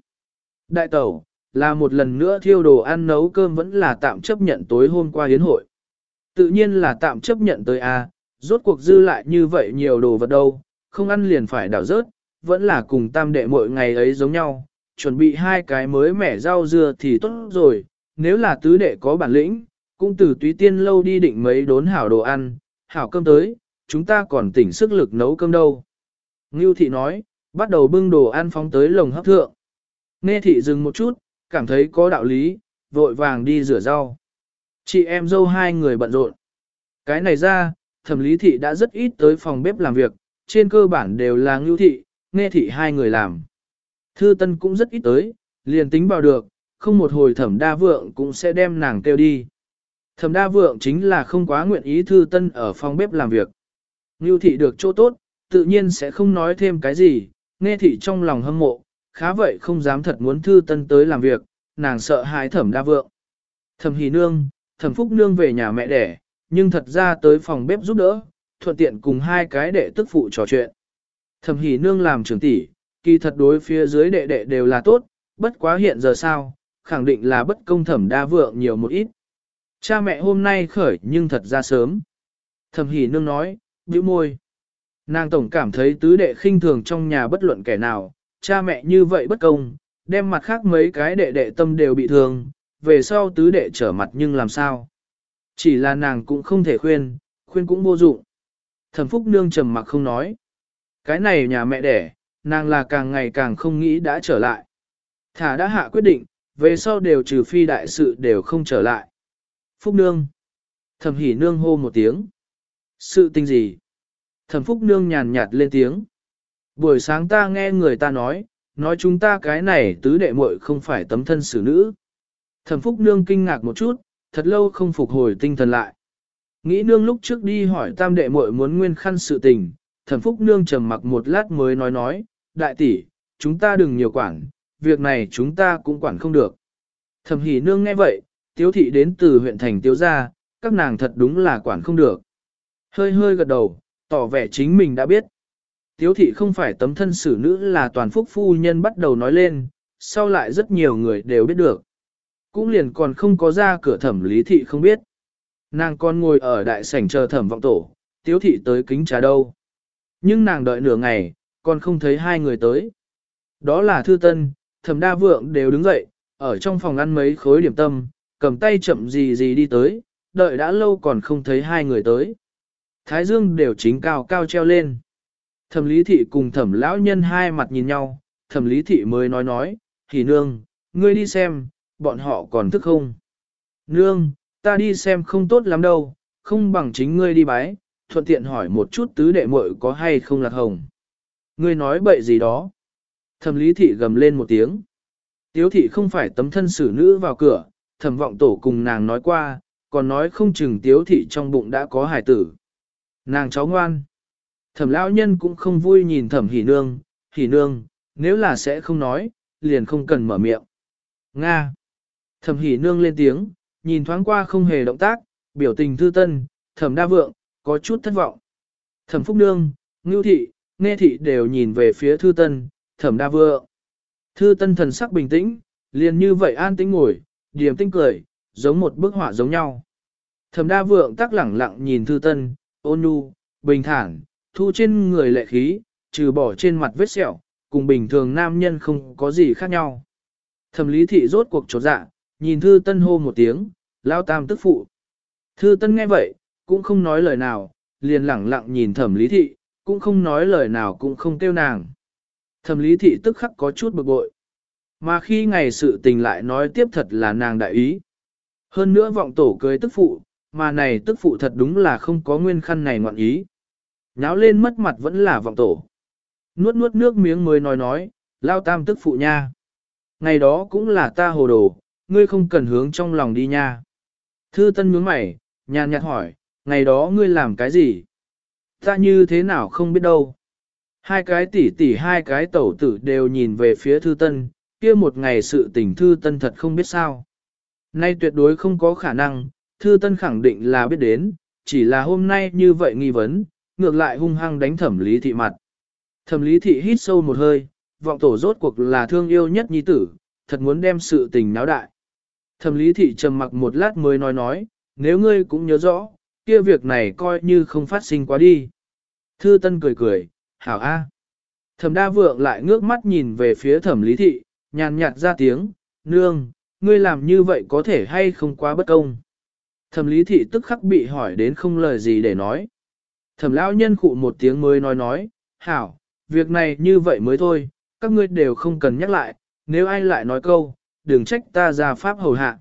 Đại tẩu, là một lần nữa thiêu đồ ăn nấu cơm vẫn là tạm chấp nhận tối hôm qua hiến hội. Tự nhiên là tạm chấp nhận tới A, rốt cuộc dư lại như vậy nhiều đồ vật đâu, không ăn liền phải đảo rớt, vẫn là cùng tam đệ mỗi ngày ấy giống nhau, chuẩn bị hai cái mới mẻ rau dưa thì tốt rồi, nếu là tứ đệ có bản lĩnh, cũng từ túy tiên lâu đi định mấy đốn hảo đồ ăn, hảo cơm tới, chúng ta còn tỉnh sức lực nấu cơm đâu. Ngưu thị nói, bắt đầu bưng đồ ăn phóng tới lồng hấp thượng. Nghe thị dừng một chút, cảm thấy có đạo lý, vội vàng đi rửa rau. Chị em dâu hai người bận rộn. Cái này ra, thẩm lý thị đã rất ít tới phòng bếp làm việc, trên cơ bản đều là ngưu thị, nghe thị hai người làm. Thư tân cũng rất ít tới, liền tính vào được, không một hồi thẩm đa vượng cũng sẽ đem nàng kêu đi. Thẩm đa vượng chính là không quá nguyện ý thư tân ở phòng bếp làm việc. Ngưu thị được chỗ tốt, tự nhiên sẽ không nói thêm cái gì, nghe thị trong lòng hâm mộ, khá vậy không dám thật muốn thư tân tới làm việc, nàng sợ hãi thẩm đa vượng. Thẩm hỷ nương, thẩm phúc nương về nhà mẹ đẻ, nhưng thật ra tới phòng bếp giúp đỡ, thuận tiện cùng hai cái đệ tức phụ trò chuyện. Thẩm hỷ nương làm trưởng tỷ, kỳ thật đối phía dưới đệ đệ đều là tốt, bất quá hiện giờ sao, khẳng định là bất công thẩm đa vượng nhiều một ít. Cha mẹ hôm nay khởi nhưng thật ra sớm. Thẩm hỷ nương nói, bĩu môi. Nàng tổng cảm thấy tứ đệ khinh thường trong nhà bất luận kẻ nào, cha mẹ như vậy bất công, đem mặt khác mấy cái đệ đệ tâm đều bị thương, về sau tứ đệ trở mặt nhưng làm sao. Chỉ là nàng cũng không thể khuyên, khuyên cũng vô dụng. Thẩm phúc nương trầm mặc không nói. Cái này nhà mẹ đẻ, nàng là càng ngày càng không nghĩ đã trở lại. Thả đã hạ quyết định, về sau đều trừ phi đại sự đều không trở lại. Phúc nương. Thẩm Hỷ nương hô một tiếng. Sự tình gì? Thẩm phúc nương nhàn nhạt lên tiếng. Buổi sáng ta nghe người ta nói, nói chúng ta cái này tứ đệ muội không phải tấm thân xử nữ. Thẩm phúc nương kinh ngạc một chút, thật lâu không phục hồi tinh thần lại. Nghĩ nương lúc trước đi hỏi tam đệ muội muốn nguyên khăn sự tình, thẩm phúc nương trầm mặc một lát mới nói nói, đại tỷ, chúng ta đừng nhiều quản, việc này chúng ta cũng quản không được. Thẩm Hỷ nương nghe vậy, tiếu thị đến từ huyện thành tiếu gia, các nàng thật đúng là quản không được. Hơi hơi gật đầu, tỏ vẻ chính mình đã biết. Tiếu thị không phải tấm thân xử nữ là toàn phúc phu nhân bắt đầu nói lên, sau lại rất nhiều người đều biết được. Cũng liền còn không có ra cửa thẩm lý thị không biết. Nàng còn ngồi ở đại sảnh chờ thẩm vọng tổ, tiếu thị tới kính trà đâu. Nhưng nàng đợi nửa ngày, còn không thấy hai người tới. Đó là thư tân, thẩm đa vượng đều đứng dậy, ở trong phòng ăn mấy khối điểm tâm, cầm tay chậm gì gì đi tới, đợi đã lâu còn không thấy hai người tới. Thái dương đều chính cao cao treo lên. Thẩm lý thị cùng thẩm lão nhân hai mặt nhìn nhau, thẩm lý thị mới nói nói, thì nương, ngươi đi xem, bọn họ còn thức không? Nương, ta đi xem không tốt lắm đâu, không bằng chính ngươi đi bái, thuận tiện hỏi một chút tứ đệ muội có hay không lạc hồng. Ngươi nói bậy gì đó? Thẩm lý thị gầm lên một tiếng. Tiếu thị không phải tấm thân xử nữ vào cửa, thẩm vọng tổ cùng nàng nói qua, còn nói không chừng tiếu thị trong bụng đã có hải tử. Nàng cháu ngoan. Thẩm lão nhân cũng không vui nhìn thẩm hỉ nương, hỉ nương, nếu là sẽ không nói, liền không cần mở miệng. Nga. Thẩm hỉ nương lên tiếng, nhìn thoáng qua không hề động tác, biểu tình thư tân, thẩm đa vượng, có chút thất vọng. Thẩm phúc nương, ngưu thị, nghe thị đều nhìn về phía thư tân, thẩm đa vượng. Thư tân thần sắc bình tĩnh, liền như vậy an tĩnh ngồi, điềm tinh cười, giống một bức họa giống nhau. Thẩm đa vượng tắc lẳng lặng nhìn thư tân, ôn nhu, bình thản, thu trên người lệ khí, trừ bỏ trên mặt vết sẹo, cùng bình thường nam nhân không có gì khác nhau. Thẩm lý thị rốt cuộc trột dạ, nhìn thư tân hô một tiếng, lao tam tức phụ. Thư tân nghe vậy, cũng không nói lời nào, liền lẳng lặng nhìn thẩm lý thị, cũng không nói lời nào cũng không kêu nàng. Thẩm lý thị tức khắc có chút bực bội. Mà khi ngày sự tình lại nói tiếp thật là nàng đại ý. Hơn nữa vọng tổ cưới tức phụ, mà này tức phụ thật đúng là không có nguyên khăn này ngoạn ý. Nháo lên mất mặt vẫn là vọng tổ. Nuốt nuốt nước miếng mới nói nói, lao tam tức phụ nha. Ngày đó cũng là ta hồ đồ, ngươi không cần hướng trong lòng đi nha. Thư tân nhướng mày, nhàn nhạt hỏi, ngày đó ngươi làm cái gì? Ta như thế nào không biết đâu. Hai cái tỷ tỷ hai cái tẩu tử đều nhìn về phía thư tân, kia một ngày sự tình thư tân thật không biết sao. Nay tuyệt đối không có khả năng, thư tân khẳng định là biết đến, chỉ là hôm nay như vậy nghi vấn, ngược lại hung hăng đánh thẩm lý thị mặt. Thẩm lý thị hít sâu một hơi, vọng tổ rốt cuộc là thương yêu nhất nhi tử, thật muốn đem sự tình náo đại. Thẩm lý thị trầm mặc một lát mới nói nói, nếu ngươi cũng nhớ rõ, kia việc này coi như không phát sinh quá đi. Thư tân cười cười, hảo a. Thẩm đa vượng lại ngước mắt nhìn về phía thẩm lý thị, nhàn nhạt ra tiếng, nương, ngươi làm như vậy có thể hay không quá bất công. Thẩm lý thị tức khắc bị hỏi đến không lời gì để nói. Thẩm lão nhân khụ một tiếng mới nói nói, hảo, việc này như vậy mới thôi, các ngươi đều không cần nhắc lại, nếu ai lại nói câu, đừng trách ta ra pháp hầu hạ.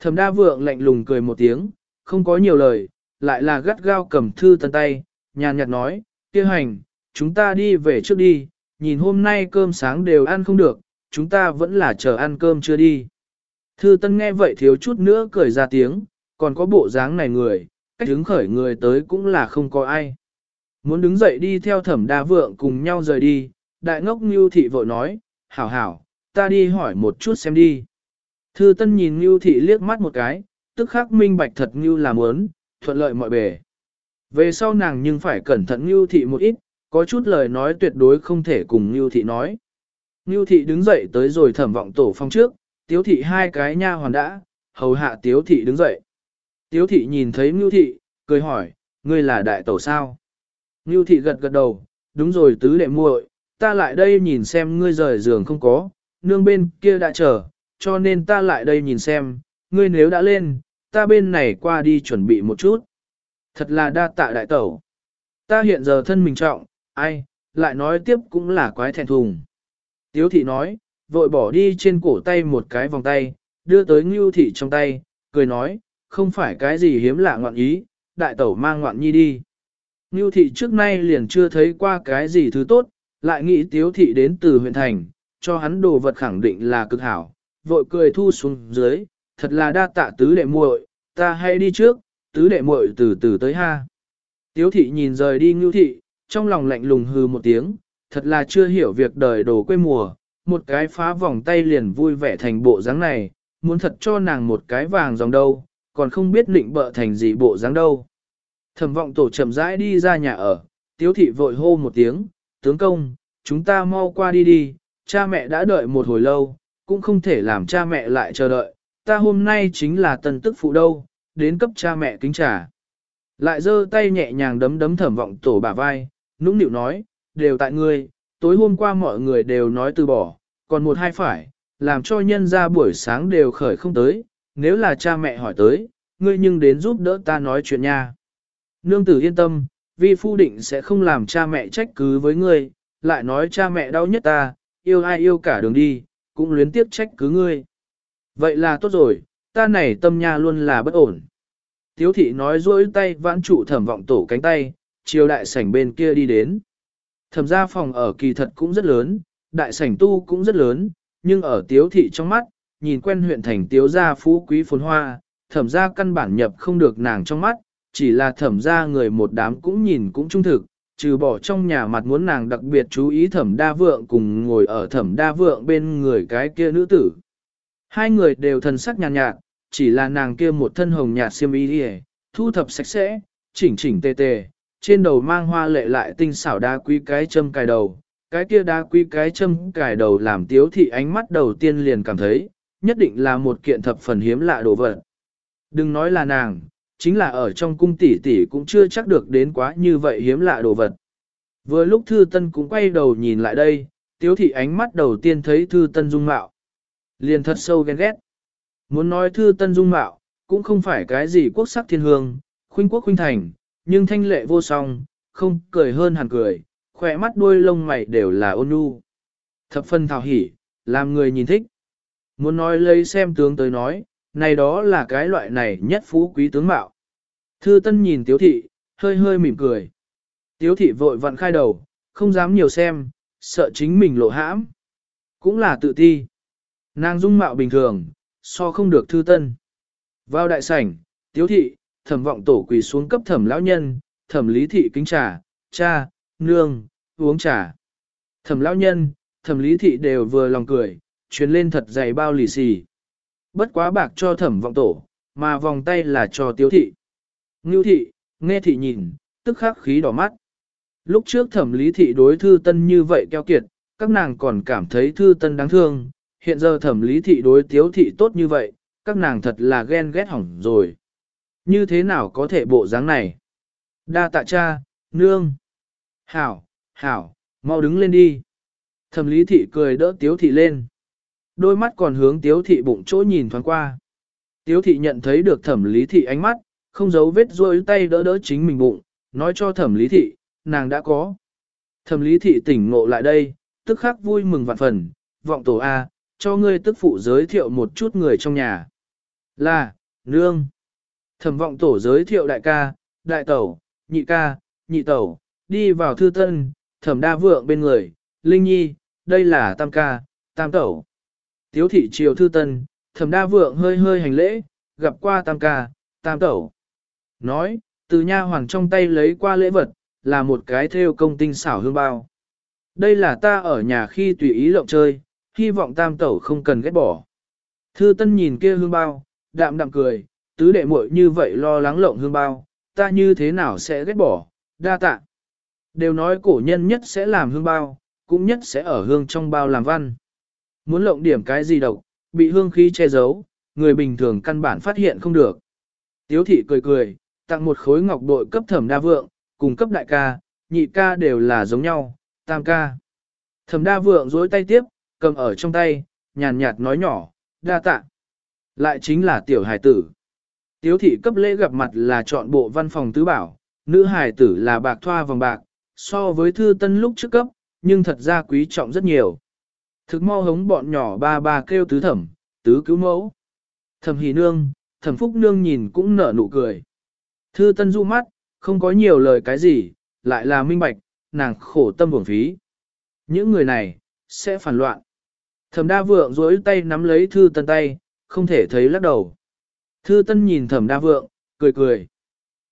Thẩm đa vượng lạnh lùng cười một tiếng, không có nhiều lời, lại là gắt gao cầm thư tân tay, nhàn nhạt nói, Tiêu hành, chúng ta đi về trước đi, nhìn hôm nay cơm sáng đều ăn không được, chúng ta vẫn là chờ ăn cơm chưa đi. Thư tân nghe vậy thiếu chút nữa cười ra tiếng, còn có bộ dáng này người, cách hứng khởi người tới cũng là không có ai. Muốn đứng dậy đi theo thẩm đa vượng cùng nhau rời đi, đại ngốc Ngưu Thị vội nói, hảo hảo, ta đi hỏi một chút xem đi. Thư Tân nhìn Ngưu Thị liếc mắt một cái, tức khắc minh bạch thật Ngưu là muốn, thuận lợi mọi bề. Về sau nàng nhưng phải cẩn thận Ngưu Thị một ít, có chút lời nói tuyệt đối không thể cùng Ngưu Thị nói. Ngưu Thị đứng dậy tới rồi thẩm vọng tổ phong trước, Tiếu Thị hai cái nha hoàn đã, hầu hạ Tiếu Thị đứng dậy. Tiếu Thị nhìn thấy Ngưu Thị, cười hỏi, ngươi là đại tẩu sao? Ngưu Thị gật gật đầu, đúng rồi tứ đệ muội, ta lại đây nhìn xem ngươi rời giường không có, nương bên kia đã chờ, cho nên ta lại đây nhìn xem, ngươi nếu đã lên, ta bên này qua đi chuẩn bị một chút. Thật là đa tạ đại tẩu. Ta hiện giờ thân mình trọng, ai, lại nói tiếp cũng là quái thẹn thùng. Tiếu thị nói, vội bỏ đi trên cổ tay một cái vòng tay, đưa tới ngưu thị trong tay, cười nói, không phải cái gì hiếm lạ ngoạn ý, đại tẩu mang ngoạn nhi đi. Ngưu thị trước nay liền chưa thấy qua cái gì thứ tốt, lại nghĩ tiếu thị đến từ huyện thành, cho hắn đồ vật khẳng định là cực hảo, vội cười thu xuống dưới, thật là đa tạ tứ đệ muội, ta hay đi trước, tứ đệ muội từ từ tới ha. Tiếu thị nhìn rời đi ngưu thị, trong lòng lạnh lùng hừ một tiếng, thật là chưa hiểu việc đời đồ quê mùa, một cái phá vòng tay liền vui vẻ thành bộ dáng này, muốn thật cho nàng một cái vàng dòng đâu, còn không biết định bợ thành gì bộ dáng đâu. Thẩm vọng tổ chậm rãi đi ra nhà ở, tiếu thị vội hô một tiếng, tướng công, chúng ta mau qua đi đi, cha mẹ đã đợi một hồi lâu, cũng không thể làm cha mẹ lại chờ đợi, ta hôm nay chính là tần tức phụ đâu, đến cấp cha mẹ kính trả. Lại giơ tay nhẹ nhàng đấm đấm thẩm vọng tổ bả vai, nũng nịu nói, đều tại ngươi, tối hôm qua mọi người đều nói từ bỏ, còn một hai phải, làm cho nhân ra buổi sáng đều khởi không tới, nếu là cha mẹ hỏi tới, ngươi nhưng đến giúp đỡ ta nói chuyện nha. Nương tử yên tâm, vi phu định sẽ không làm cha mẹ trách cứ với ngươi, lại nói cha mẹ đau nhất ta, yêu ai yêu cả đường đi, cũng luyến tiếc trách cứ ngươi. Vậy là tốt rồi, ta này tâm nha luôn là bất ổn. Tiếu thị nói dối tay vãn trụ thẩm vọng tổ cánh tay, chiều đại sảnh bên kia đi đến. Thẩm gia phòng ở kỳ thật cũng rất lớn, đại sảnh tu cũng rất lớn, nhưng ở tiếu thị trong mắt, nhìn quen huyện thành tiếu gia phú quý phồn hoa, thẩm gia căn bản nhập không được nàng trong mắt, chỉ là thẩm gia người một đám cũng nhìn cũng trung thực, trừ bỏ trong nhà mặt muốn nàng đặc biệt chú ý thẩm đa vượng cùng ngồi ở thẩm đa vượng bên người cái kia nữ tử. Hai người đều thần sắc nhàn nhạt, nhạt, chỉ là nàng kia một thân hồng nhạt xiêm y đi thu thập sạch sẽ, chỉnh chỉnh tề tề, trên đầu mang hoa lệ lại tinh xảo đa quý cái châm cài đầu. Cái kia đa quý cái châm cài đầu làm tiếu thị ánh mắt đầu tiên liền cảm thấy, nhất định là một kiện thập phần hiếm lạ đồ vật. Đừng nói là nàng, chính là ở trong cung tỷ tỷ cũng chưa chắc được đến quá như vậy hiếm lạ đồ vật. Vừa lúc Thư Tân cũng quay đầu nhìn lại đây, Tiếu thị ánh mắt đầu tiên thấy Thư Tân dung mạo. Liền thật sâu ghen ghét. Muốn nói Thư Tân dung mạo, cũng không phải cái gì quốc sắc thiên hương, khuynh quốc khuynh thành, nhưng thanh lệ vô song, không cười hơn hẳn cười, khỏe mắt đuôi lông mày đều là ôn nhu. Thập phân thảo hỉ, làm người nhìn thích. Muốn nói lấy xem tướng tới nói, này đó là cái loại này nhất phú quý tướng mạo. Thư Tân nhìn Tiếu thị, hơi hơi mỉm cười. Tiếu thị vội vặn khai đầu, không dám nhiều xem, sợ chính mình lộ hãm. Cũng là tự ti. Nàng dung mạo bình thường, so không được Thư Tân. Vào đại sảnh, Tiếu thị, thẩm vọng tổ quỳ xuống cấp thẩm lão nhân, thẩm lý thị kính trà, cha, nương, uống trà. Thẩm lão nhân, thẩm lý thị đều vừa lòng cười, truyền lên thật dày bao lì xì. Bất quá bạc cho thẩm vọng tổ, mà vòng tay là cho tiếu thị. Ngưu thị, nghe thị nhìn, tức khắc khí đỏ mắt. Lúc trước thẩm lý thị đối thư tân như vậy keo kiệt, các nàng còn cảm thấy thư tân đáng thương, hiện giờ thẩm lý thị đối tiếu thị tốt như vậy, các nàng thật là ghen ghét hỏng rồi. Như thế nào có thể bộ dáng này? Đa tạ cha, nương. Hảo, hảo, mau đứng lên đi. Thẩm lý thị cười đỡ tiếu thị lên. Đôi mắt còn hướng tiếu thị bụng chỗ nhìn thoáng qua. Tiếu thị nhận thấy được thẩm lý thị ánh mắt, không giấu vết rôi tay đỡ đỡ chính mình bụng, nói cho thẩm lý thị, nàng đã có. Thẩm lý thị tỉnh ngộ lại đây, tức khắc vui mừng vạn phần, vọng tổ A, cho ngươi tức phụ giới thiệu một chút người trong nhà. Là, nương. Thẩm vọng tổ giới thiệu đại ca, đại tẩu, nhị ca, nhị tẩu, đi vào thư tân, thẩm đa vượng bên người, linh nhi, đây là tam ca, tam tẩu. Tiếu thị triều thư tân, thẩm đa vượng hơi hơi hành lễ, gặp qua tam ca, tam tẩu. Nói, từ nha hoàng trong tay lấy qua lễ vật, là một cái theo công tinh xảo hương bao. Đây là ta ở nhà khi tùy ý lộng chơi, hy vọng tam tẩu không cần ghét bỏ. Thư tân nhìn kia hương bao, đạm đạm cười, tứ đệ muội như vậy lo lắng lộng hương bao, ta như thế nào sẽ ghét bỏ, đa tạ. Đều nói cổ nhân nhất sẽ làm hương bao, cũng nhất sẽ ở hương trong bao làm văn. Muốn lộng điểm cái gì độc, bị hương khí che giấu, người bình thường căn bản phát hiện không được. Tiếu thị cười cười, tặng một khối ngọc bội cấp thẩm đa vượng, cùng cấp đại ca, nhị ca đều là giống nhau, tam ca. Thẩm đa vượng dối tay tiếp, cầm ở trong tay, nhàn nhạt nói nhỏ, đa tạ. Lại chính là tiểu hải tử. Tiếu thị cấp lễ gặp mặt là chọn bộ văn phòng tứ bảo, nữ hải tử là bạc thoa vòng bạc, so với thư tân lúc trước cấp, nhưng thật ra quý trọng rất nhiều. Thực mau hống bọn nhỏ ba ba kêu tứ thẩm, tứ cứu mẫu. Thẩm hỷ nương, thẩm phúc nương nhìn cũng nở nụ cười. Thư tân du mắt, không có nhiều lời cái gì, lại là minh bạch, nàng khổ tâm buồn phí. Những người này, sẽ phản loạn. Thẩm đa vượng dối tay nắm lấy thư tân tay, không thể thấy lắc đầu. Thư tân nhìn thẩm đa vượng, cười cười.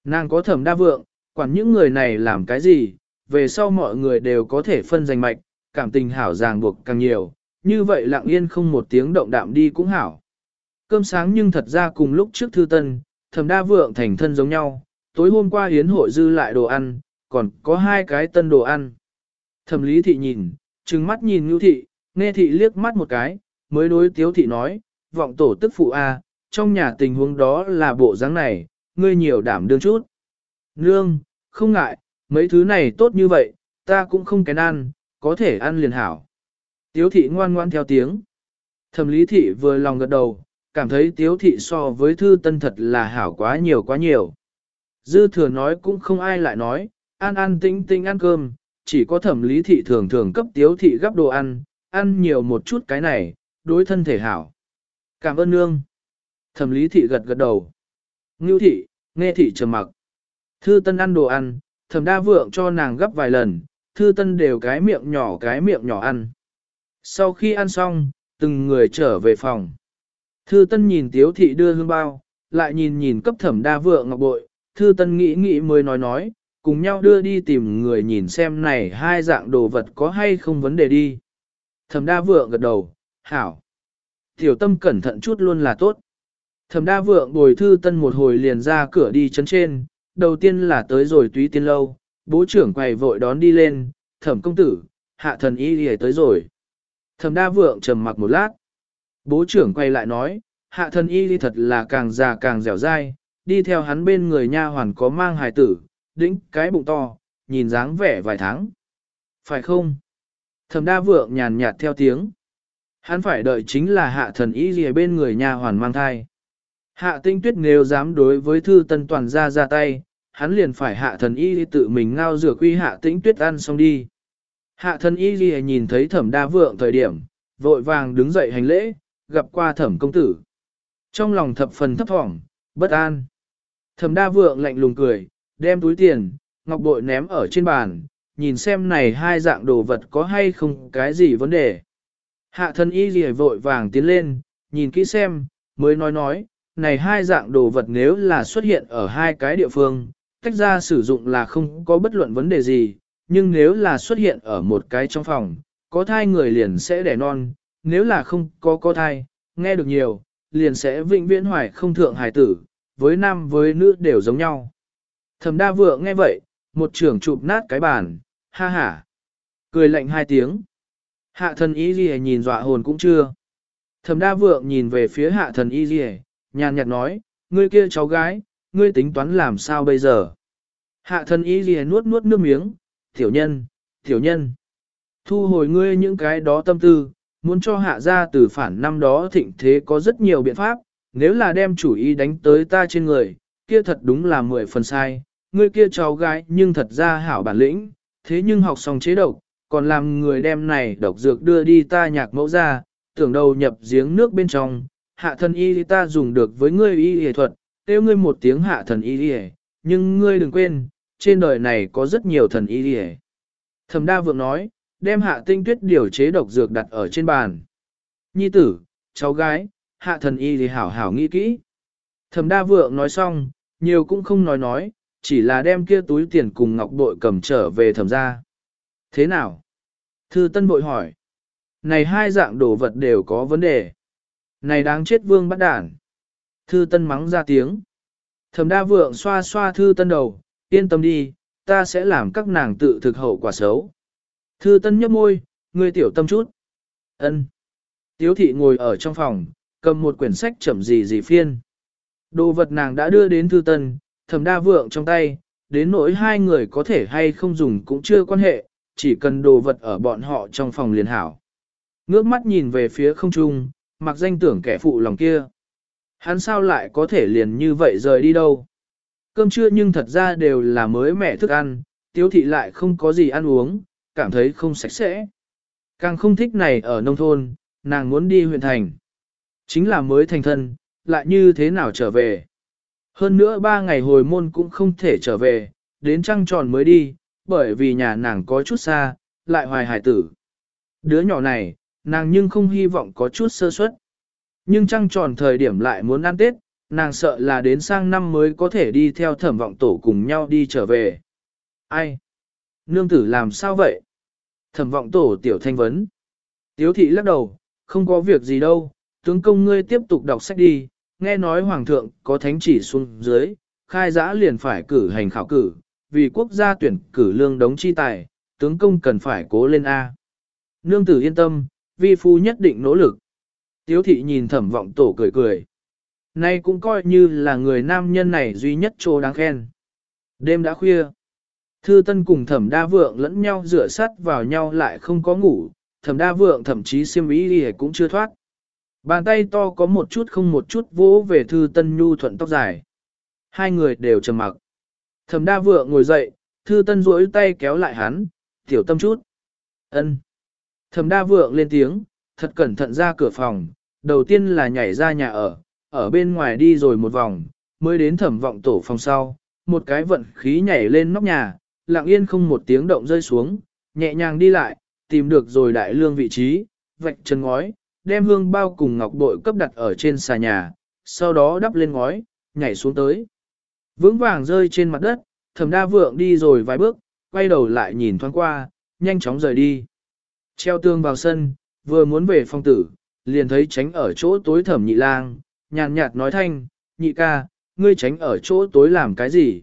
Nàng có thẩm đa vượng, quản những người này làm cái gì, về sau mọi người đều có thể phân giành mạch, cảm tình hảo ràng buộc càng nhiều, như vậy lặng yên không một tiếng động đạm đi cũng hảo. Cơm sáng nhưng thật ra cùng lúc trước thư tân, thẩm đa vượng thành thân giống nhau, tối hôm qua hiến hội dư lại đồ ăn, còn có hai cái tân đồ ăn. Thẩm lý thị nhìn, trừng mắt nhìn ngưu thị, nghe thị liếc mắt một cái, mới đối tiếu thị nói, vọng tổ tức phụ A, trong nhà tình huống đó là bộ dáng này, ngươi nhiều đảm đương chút. Nương, không ngại, mấy thứ này tốt như vậy, ta cũng không kén ăn, có thể ăn liền hảo. Tiếu thị ngoan ngoan theo tiếng. Thẩm lý thị vừa lòng gật đầu, cảm thấy tiếu thị so với thư tân thật là hảo quá nhiều quá nhiều. Dư thừa nói cũng không ai lại nói, ăn ăn tinh tinh ăn cơm, chỉ có thẩm lý thị thường thường cấp tiếu thị gấp đồ ăn, ăn nhiều một chút cái này, đối thân thể hảo. Cảm ơn nương. Thẩm lý thị gật gật đầu. Ngưu thị, nghe thị trầm mặc. Thư tân ăn đồ ăn, thẩm đa vượng cho nàng gấp vài lần, thư tân đều cái miệng nhỏ cái miệng nhỏ ăn. Sau khi ăn xong, từng người trở về phòng. Thư tân nhìn tiếu thị đưa hương bao, lại nhìn nhìn cấp thẩm đa vượng ngọc bội, thư tân nghĩ nghĩ mới nói nói, cùng nhau đưa đi tìm người nhìn xem này hai dạng đồ vật có hay không vấn đề đi. Thẩm đa vượng gật đầu, hảo. Tiểu tâm cẩn thận chút luôn là tốt. Thẩm đa vượng bồi thư tân một hồi liền ra cửa đi chấn trên, đầu tiên là tới rồi túy tiên lâu, bố trưởng quầy vội đón đi lên, thẩm công tử, hạ thần y đi tới rồi. Thẩm đa vượng trầm mặc một lát. Bố trưởng quay lại nói, hạ thần y đi thật là càng già càng dẻo dai, đi theo hắn bên người nha hoàn có mang hài tử, đĩnh cái bụng to, nhìn dáng vẻ vài tháng. Phải không? Thẩm đa vượng nhàn nhạt theo tiếng. Hắn phải đợi chính là hạ thần y gì bên người nha hoàn mang thai. Hạ tinh tuyết nếu dám đối với thư tân toàn ra ra tay, hắn liền phải hạ thần y tự mình ngao rửa quy hạ tĩnh tuyết ăn xong đi. Hạ thần y nhìn thấy thẩm đa vượng thời điểm, vội vàng đứng dậy hành lễ, gặp qua thẩm công tử. Trong lòng thập phần thấp thỏm, bất an. Thẩm đa vượng lạnh lùng cười, đem túi tiền, ngọc bội ném ở trên bàn, nhìn xem này hai dạng đồ vật có hay không cái gì vấn đề. Hạ thân y gì vội vàng tiến lên, nhìn kỹ xem, mới nói nói, này hai dạng đồ vật nếu là xuất hiện ở hai cái địa phương, tách ra sử dụng là không có bất luận vấn đề gì, nhưng nếu là xuất hiện ở một cái trong phòng, có thai người liền sẽ đẻ non, nếu là không có có thai, nghe được nhiều, liền sẽ vĩnh viễn hoài không thượng hài tử, với nam với nữ đều giống nhau. Thẩm đa vượng nghe vậy, một trưởng chụp nát cái bàn, ha ha. Cười lạnh hai tiếng. Hạ thần y gì nhìn dọa hồn cũng chưa. Thẩm đa vượng nhìn về phía hạ thần y gì, nhàn nhạt nói, ngươi kia cháu gái, ngươi tính toán làm sao bây giờ. Hạ thần y gì nuốt nuốt nước miếng, tiểu nhân, tiểu nhân. Thu hồi ngươi những cái đó tâm tư, muốn cho hạ ra từ phản năm đó thịnh thế có rất nhiều biện pháp, nếu là đem chủ ý đánh tới ta trên người, kia thật đúng là mười phần sai, ngươi kia cháu gái nhưng thật ra hảo bản lĩnh, thế nhưng học xong chế độc, còn làm người đem này độc dược đưa đi ta nhạc mẫu ra, tưởng đầu nhập giếng nước bên trong, hạ thân y ta dùng được với ngươi y y thuật, kêu ngươi một tiếng hạ thần y đi nhưng ngươi đừng quên, trên đời này có rất nhiều thần y đi Thẩm đa vượng nói, đem hạ tinh tuyết điều chế độc dược đặt ở trên bàn. Nhi tử, cháu gái, hạ thần y thì hảo hảo nghĩ kỹ. Thẩm đa vượng nói xong, nhiều cũng không nói nói, Chỉ là đem kia túi tiền cùng ngọc bội cầm trở về thẩm ra. Thế nào? Thư tân bội hỏi. Này hai dạng đồ vật đều có vấn đề. Này đáng chết vương bắt đản. Thư tân mắng ra tiếng. Thẩm đa vượng xoa xoa thư tân đầu, yên tâm đi, ta sẽ làm các nàng tự thực hậu quả xấu. Thư tân nhấp môi, ngươi tiểu tâm chút. ân Tiếu thị ngồi ở trong phòng, cầm một quyển sách chậm gì gì phiên. Đồ vật nàng đã đưa đến thư tân, thẩm đa vượng trong tay, đến nỗi hai người có thể hay không dùng cũng chưa quan hệ, chỉ cần đồ vật ở bọn họ trong phòng liền hảo. Ngước mắt nhìn về phía không trung, mặc danh tưởng kẻ phụ lòng kia. Hắn sao lại có thể liền như vậy rời đi đâu? Cơm trưa nhưng thật ra đều là mới mẻ thức ăn, tiếu thị lại không có gì ăn uống, cảm thấy không sạch sẽ. Càng không thích này ở nông thôn, nàng muốn đi huyện thành. Chính là mới thành thân, lại như thế nào trở về. Hơn nữa ba ngày hồi môn cũng không thể trở về, đến trăng tròn mới đi, bởi vì nhà nàng có chút xa, lại hoài hải tử. Đứa nhỏ này, nàng nhưng không hy vọng có chút sơ suất. Nhưng trăng tròn thời điểm lại muốn ăn Tết, nàng sợ là đến sang năm mới có thể đi theo thẩm vọng tổ cùng nhau đi trở về. Ai? Nương tử làm sao vậy? Thẩm vọng tổ tiểu thanh vấn. Tiếu thị lắc đầu, không có việc gì đâu, tướng công ngươi tiếp tục đọc sách đi, nghe nói hoàng thượng có thánh chỉ xuống dưới, khai giã liền phải cử hành khảo cử, vì quốc gia tuyển cử lương đống chi tài, tướng công cần phải cố lên A. Nương tử yên tâm, vi phu nhất định nỗ lực. Tiếu thị nhìn thẩm vọng tổ cười cười. Nay cũng coi như là người nam nhân này duy nhất chỗ đáng khen. Đêm đã khuya. Thư Tân cùng Thẩm Đa Vượng lẫn nhau rửa sắt vào nhau lại không có ngủ, Thẩm Đa Vượng thậm chí xiêm ý đi cũng chưa thoát. Bàn tay to có một chút không một chút vỗ về Thư Tân nhu thuận tóc dài. Hai người đều trầm mặc. Thẩm Đa Vượng ngồi dậy, Thư Tân duỗi tay kéo lại hắn, "Tiểu tâm chút." "Ân." Thẩm Đa Vượng lên tiếng, thật cẩn thận ra cửa phòng, đầu tiên là nhảy ra nhà ở, ở bên ngoài đi rồi một vòng, mới đến Thẩm Vọng tổ phòng sau, một cái vận khí nhảy lên nóc nhà lặng yên không một tiếng động rơi xuống, nhẹ nhàng đi lại, tìm được rồi đại lương vị trí, vạch chân ngói, đem hương bao cùng ngọc bội cấp đặt ở trên xà nhà, sau đó đắp lên ngói, nhảy xuống tới. Vững vàng rơi trên mặt đất, thẩm đa vượng đi rồi vài bước, quay đầu lại nhìn thoáng qua, nhanh chóng rời đi. Treo tương vào sân, vừa muốn về phong tử, liền thấy tránh ở chỗ tối thẩm nhị lang, nhàn nhạt nói thanh, nhị ca, ngươi tránh ở chỗ tối làm cái gì?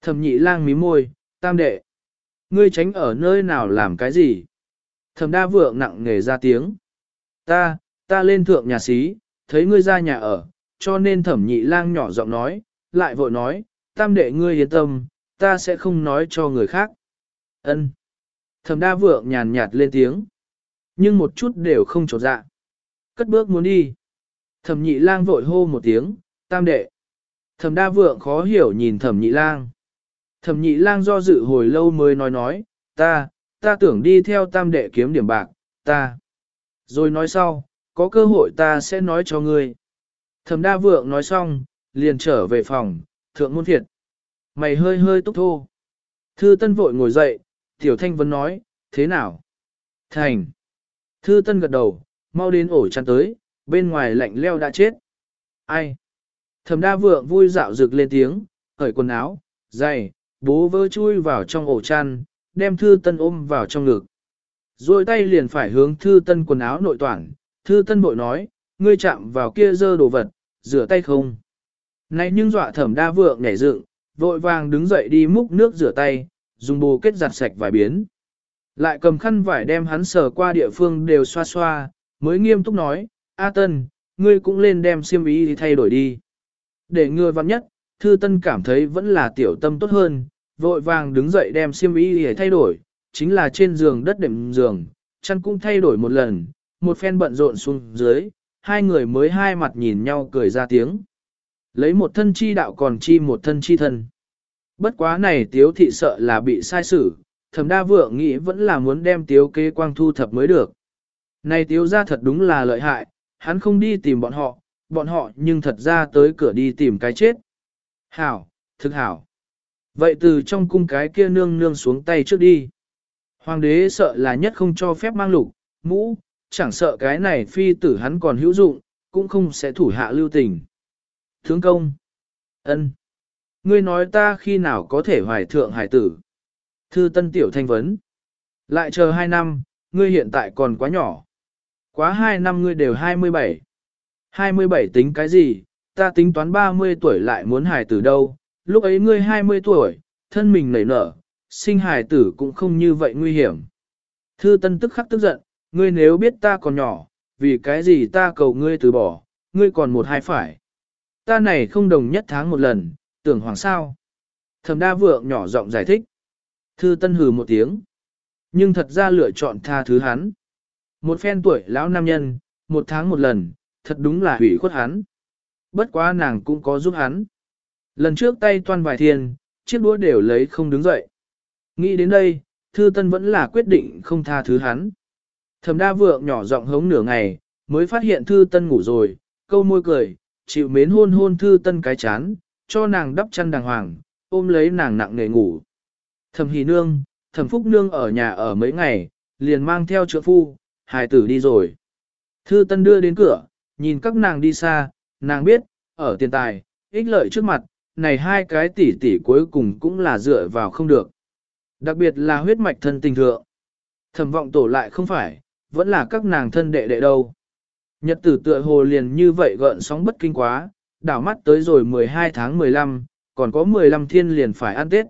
Thẩm nhị lang mí môi, tam đệ. Ngươi tránh ở nơi nào làm cái gì? Thẩm đa vượng nặng nghề ra tiếng. Ta, ta lên thượng nhà xí, thấy ngươi ra nhà ở, cho nên thẩm nhị lang nhỏ giọng nói, lại vội nói, tam đệ ngươi yên tâm, ta sẽ không nói cho người khác. Ân. Thẩm đa vượng nhàn nhạt lên tiếng, nhưng một chút đều không trột dạ. Cất bước muốn đi. Thẩm nhị lang vội hô một tiếng, tam đệ. Thẩm đa vượng khó hiểu nhìn thẩm nhị lang. Thẩm nhị lang do dự hồi lâu mới nói nói, ta, ta tưởng đi theo tam đệ kiếm điểm bạc, ta. Rồi nói sau, có cơ hội ta sẽ nói cho ngươi. Thẩm đa vượng nói xong, liền trở về phòng, thượng môn thiệt. Mày hơi hơi túc thô. Thư tân vội ngồi dậy, tiểu thanh vẫn nói, thế nào? Thành. Thư tân gật đầu, mau đến ổ chăn tới, bên ngoài lạnh leo đã chết. Ai? Thẩm đa vượng vui dạo rực lên tiếng, cởi quần áo, giày, bố vơ chui vào trong ổ chăn, đem thư tân ôm vào trong ngực. Rồi tay liền phải hướng thư tân quần áo nội toàn, thư tân bội nói, ngươi chạm vào kia dơ đồ vật, rửa tay không. Này nhưng dọa thẩm đa vượng nhảy dựng, vội vàng đứng dậy đi múc nước rửa tay, dùng bồ kết giặt sạch vài biến. Lại cầm khăn vải đem hắn sờ qua địa phương đều xoa xoa, mới nghiêm túc nói, A Tân, ngươi cũng lên đem xiêm ý thì thay đổi đi. Để ngừa vặn nhất, Thư Tân cảm thấy vẫn là tiểu tâm tốt hơn, vội vàng đứng dậy đem xiêm y để thay đổi, chính là trên giường đất đệm giường, chăn cũng thay đổi một lần, một phen bận rộn xuống dưới, hai người mới hai mặt nhìn nhau cười ra tiếng. Lấy một thân chi đạo còn chi một thân chi thân. Bất quá này tiếu thị sợ là bị sai xử, thẩm đa vượng nghĩ vẫn là muốn đem tiếu kế quang thu thập mới được. Này tiếu ra thật đúng là lợi hại, hắn không đi tìm bọn họ, bọn họ nhưng thật ra tới cửa đi tìm cái chết. Hảo, thực hảo. Vậy từ trong cung cái kia nương nương xuống tay trước đi. Hoàng đế sợ là nhất không cho phép mang lục, mũ, chẳng sợ cái này phi tử hắn còn hữu dụng, cũng không sẽ thủ hạ lưu tình. Thướng công. ân Ngươi nói ta khi nào có thể hoài thượng hải tử. Thư tân tiểu thanh vấn. Lại chờ hai năm, ngươi hiện tại còn quá nhỏ. Quá hai năm ngươi đều 27. 27 tính cái gì, ta tính toán 30 tuổi lại muốn hài tử đâu, lúc ấy ngươi 20 tuổi, thân mình nảy nở, sinh hài tử cũng không như vậy nguy hiểm. Thư Tân tức khắc tức giận, ngươi nếu biết ta còn nhỏ, vì cái gì ta cầu ngươi từ bỏ, ngươi còn một hai phải. Ta này không đồng nhất tháng một lần, tưởng hoàng sao. Thẩm đa vượng nhỏ giọng giải thích. Thư Tân hừ một tiếng. Nhưng thật ra lựa chọn tha thứ hắn. Một phen tuổi lão nam nhân, một tháng một lần, thật đúng là hủy khuất hắn. Bất quá nàng cũng có giúp hắn. Lần trước tay toan vài thiên, chiếc đũa đều lấy không đứng dậy. Nghĩ đến đây, Thư Tân vẫn là quyết định không tha thứ hắn. Thẩm đa vượng nhỏ giọng hống nửa ngày, mới phát hiện Thư Tân ngủ rồi, câu môi cười, chịu mến hôn hôn Thư Tân cái chán, cho nàng đắp chăn đàng hoàng, ôm lấy nàng nặng nề ngủ. Thẩm Hỷ Nương, Thẩm Phúc Nương ở nhà ở mấy ngày, liền mang theo trợ phu, hài tử đi rồi. Thư Tân đưa đến cửa, nhìn các nàng đi xa, nàng biết, ở tiền tài, ích lợi trước mặt, này hai cái tỷ tỷ cuối cùng cũng là dựa vào không được. Đặc biệt là huyết mạch thân tình thượng. Thẩm vọng tổ lại không phải, vẫn là các nàng thân đệ đệ đâu. Nhật tử tựa hồ liền như vậy gợn sóng bất kinh quá, đảo mắt tới rồi 12 tháng 15, còn có 15 thiên liền phải ăn Tết.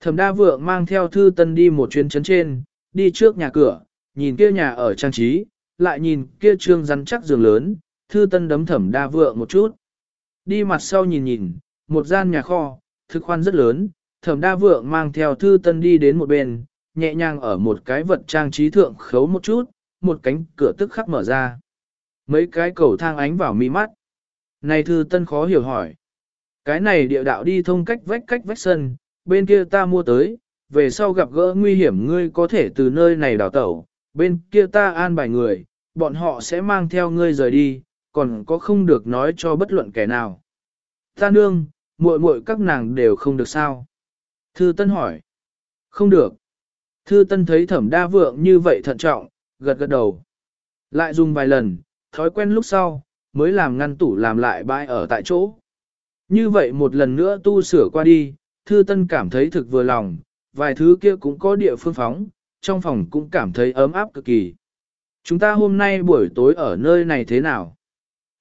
Thẩm đa vượng mang theo thư tân đi một chuyến chấn trên, đi trước nhà cửa, nhìn kia nhà ở trang trí, lại nhìn kia trương rắn chắc giường lớn, thư tân đấm thẩm đa vượng một chút. Đi mặt sau nhìn nhìn, một gian nhà kho, thực khoan rất lớn, thẩm đa vượng mang theo thư tân đi đến một bên, nhẹ nhàng ở một cái vật trang trí thượng khấu một chút, một cánh cửa tức khắc mở ra. Mấy cái cầu thang ánh vào mi mắt. Này thư tân khó hiểu hỏi. Cái này địa đạo đi thông cách vách cách vách sân, bên kia ta mua tới, về sau gặp gỡ nguy hiểm ngươi có thể từ nơi này đào tẩu, bên kia ta an bài người, bọn họ sẽ mang theo ngươi rời đi, còn có không được nói cho bất luận kẻ nào. Ta nương, muội muội các nàng đều không được sao? Thư Tân hỏi. Không được. Thư Tân thấy Thẩm Đa Vượng như vậy thận trọng, gật gật đầu. Lại dùng vài lần, thói quen lúc sau, mới làm ngăn tủ làm lại bãi ở tại chỗ. Như vậy một lần nữa tu sửa qua đi, Thư Tân cảm thấy thực vừa lòng, vài thứ kia cũng có địa phương phóng, trong phòng cũng cảm thấy ấm áp cực kỳ. Chúng ta hôm nay buổi tối ở nơi này thế nào?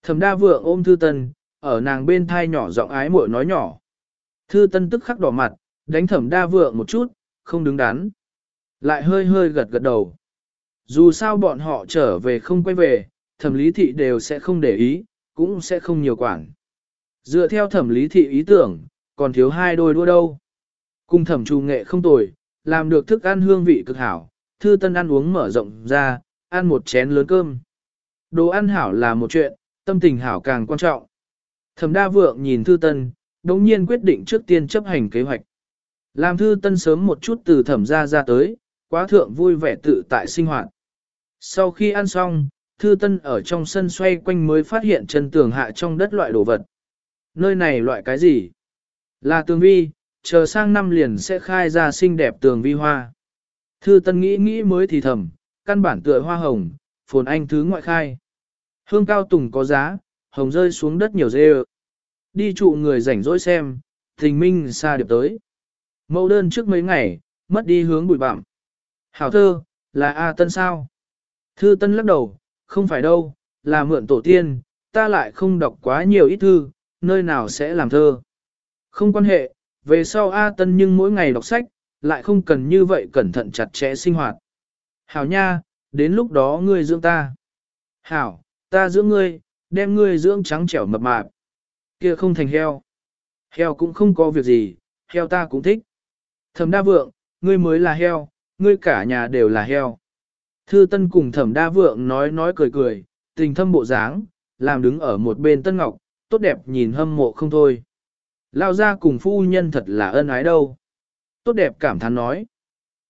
Thẩm đa vượng ôm thư tân, ở nàng bên thai nhỏ giọng ái muội nói nhỏ. Thư tân tức khắc đỏ mặt, đánh thẩm đa vượng một chút, không đứng đắn. Lại hơi hơi gật gật đầu. Dù sao bọn họ trở về không quay về, thẩm lý thị đều sẽ không để ý, cũng sẽ không nhiều quản. Dựa theo thẩm lý thị ý tưởng, còn thiếu hai đôi đua đâu. Cùng thẩm trù nghệ không tồi, làm được thức ăn hương vị cực hảo, thư tân ăn uống mở rộng ra, ăn một chén lớn cơm. Đồ ăn hảo là một chuyện, tâm tình hảo càng quan trọng. Thẩm đa vượng nhìn thư tân, đồng nhiên quyết định trước tiên chấp hành kế hoạch. Làm thư tân sớm một chút từ thẩm ra ra tới, quá thượng vui vẻ tự tại sinh hoạt. Sau khi ăn xong, thư tân ở trong sân xoay quanh mới phát hiện chân tường hạ trong đất loại đồ vật. Nơi này loại cái gì? Là tường vi, chờ sang năm liền sẽ khai ra xinh đẹp tường vi hoa. Thư tân nghĩ nghĩ mới thì thầm, căn bản tựa hoa hồng, phồn anh thứ ngoại khai. Hương cao tùng có giá, hồng rơi xuống đất nhiều dê Đi trụ người rảnh rỗi xem, tình minh xa điệp tới. Mẫu đơn trước mấy ngày, mất đi hướng bụi bặm. Hảo thơ, là A Tân sao? Thư Tân lắc đầu, không phải đâu, là mượn tổ tiên, ta lại không đọc quá nhiều ít thư, nơi nào sẽ làm thơ. Không quan hệ, về sau A Tân nhưng mỗi ngày đọc sách, lại không cần như vậy cẩn thận chặt chẽ sinh hoạt. Hảo nha, đến lúc đó ngươi dưỡng ta. Hảo, ta dưỡng ngươi, đem ngươi dưỡng trắng trẻo mập mạp. Kia không thành heo. Heo cũng không có việc gì, heo ta cũng thích. Thẩm đa vượng, ngươi mới là heo, ngươi cả nhà đều là heo. Thư Tân cùng Thẩm Đa Vượng nói nói cười cười, tình thâm bộ dáng, làm đứng ở một bên Tân Ngọc, tốt đẹp nhìn hâm mộ không thôi. Lao ra cùng phu nhân thật là ân ái đâu. Tốt đẹp cảm thán nói.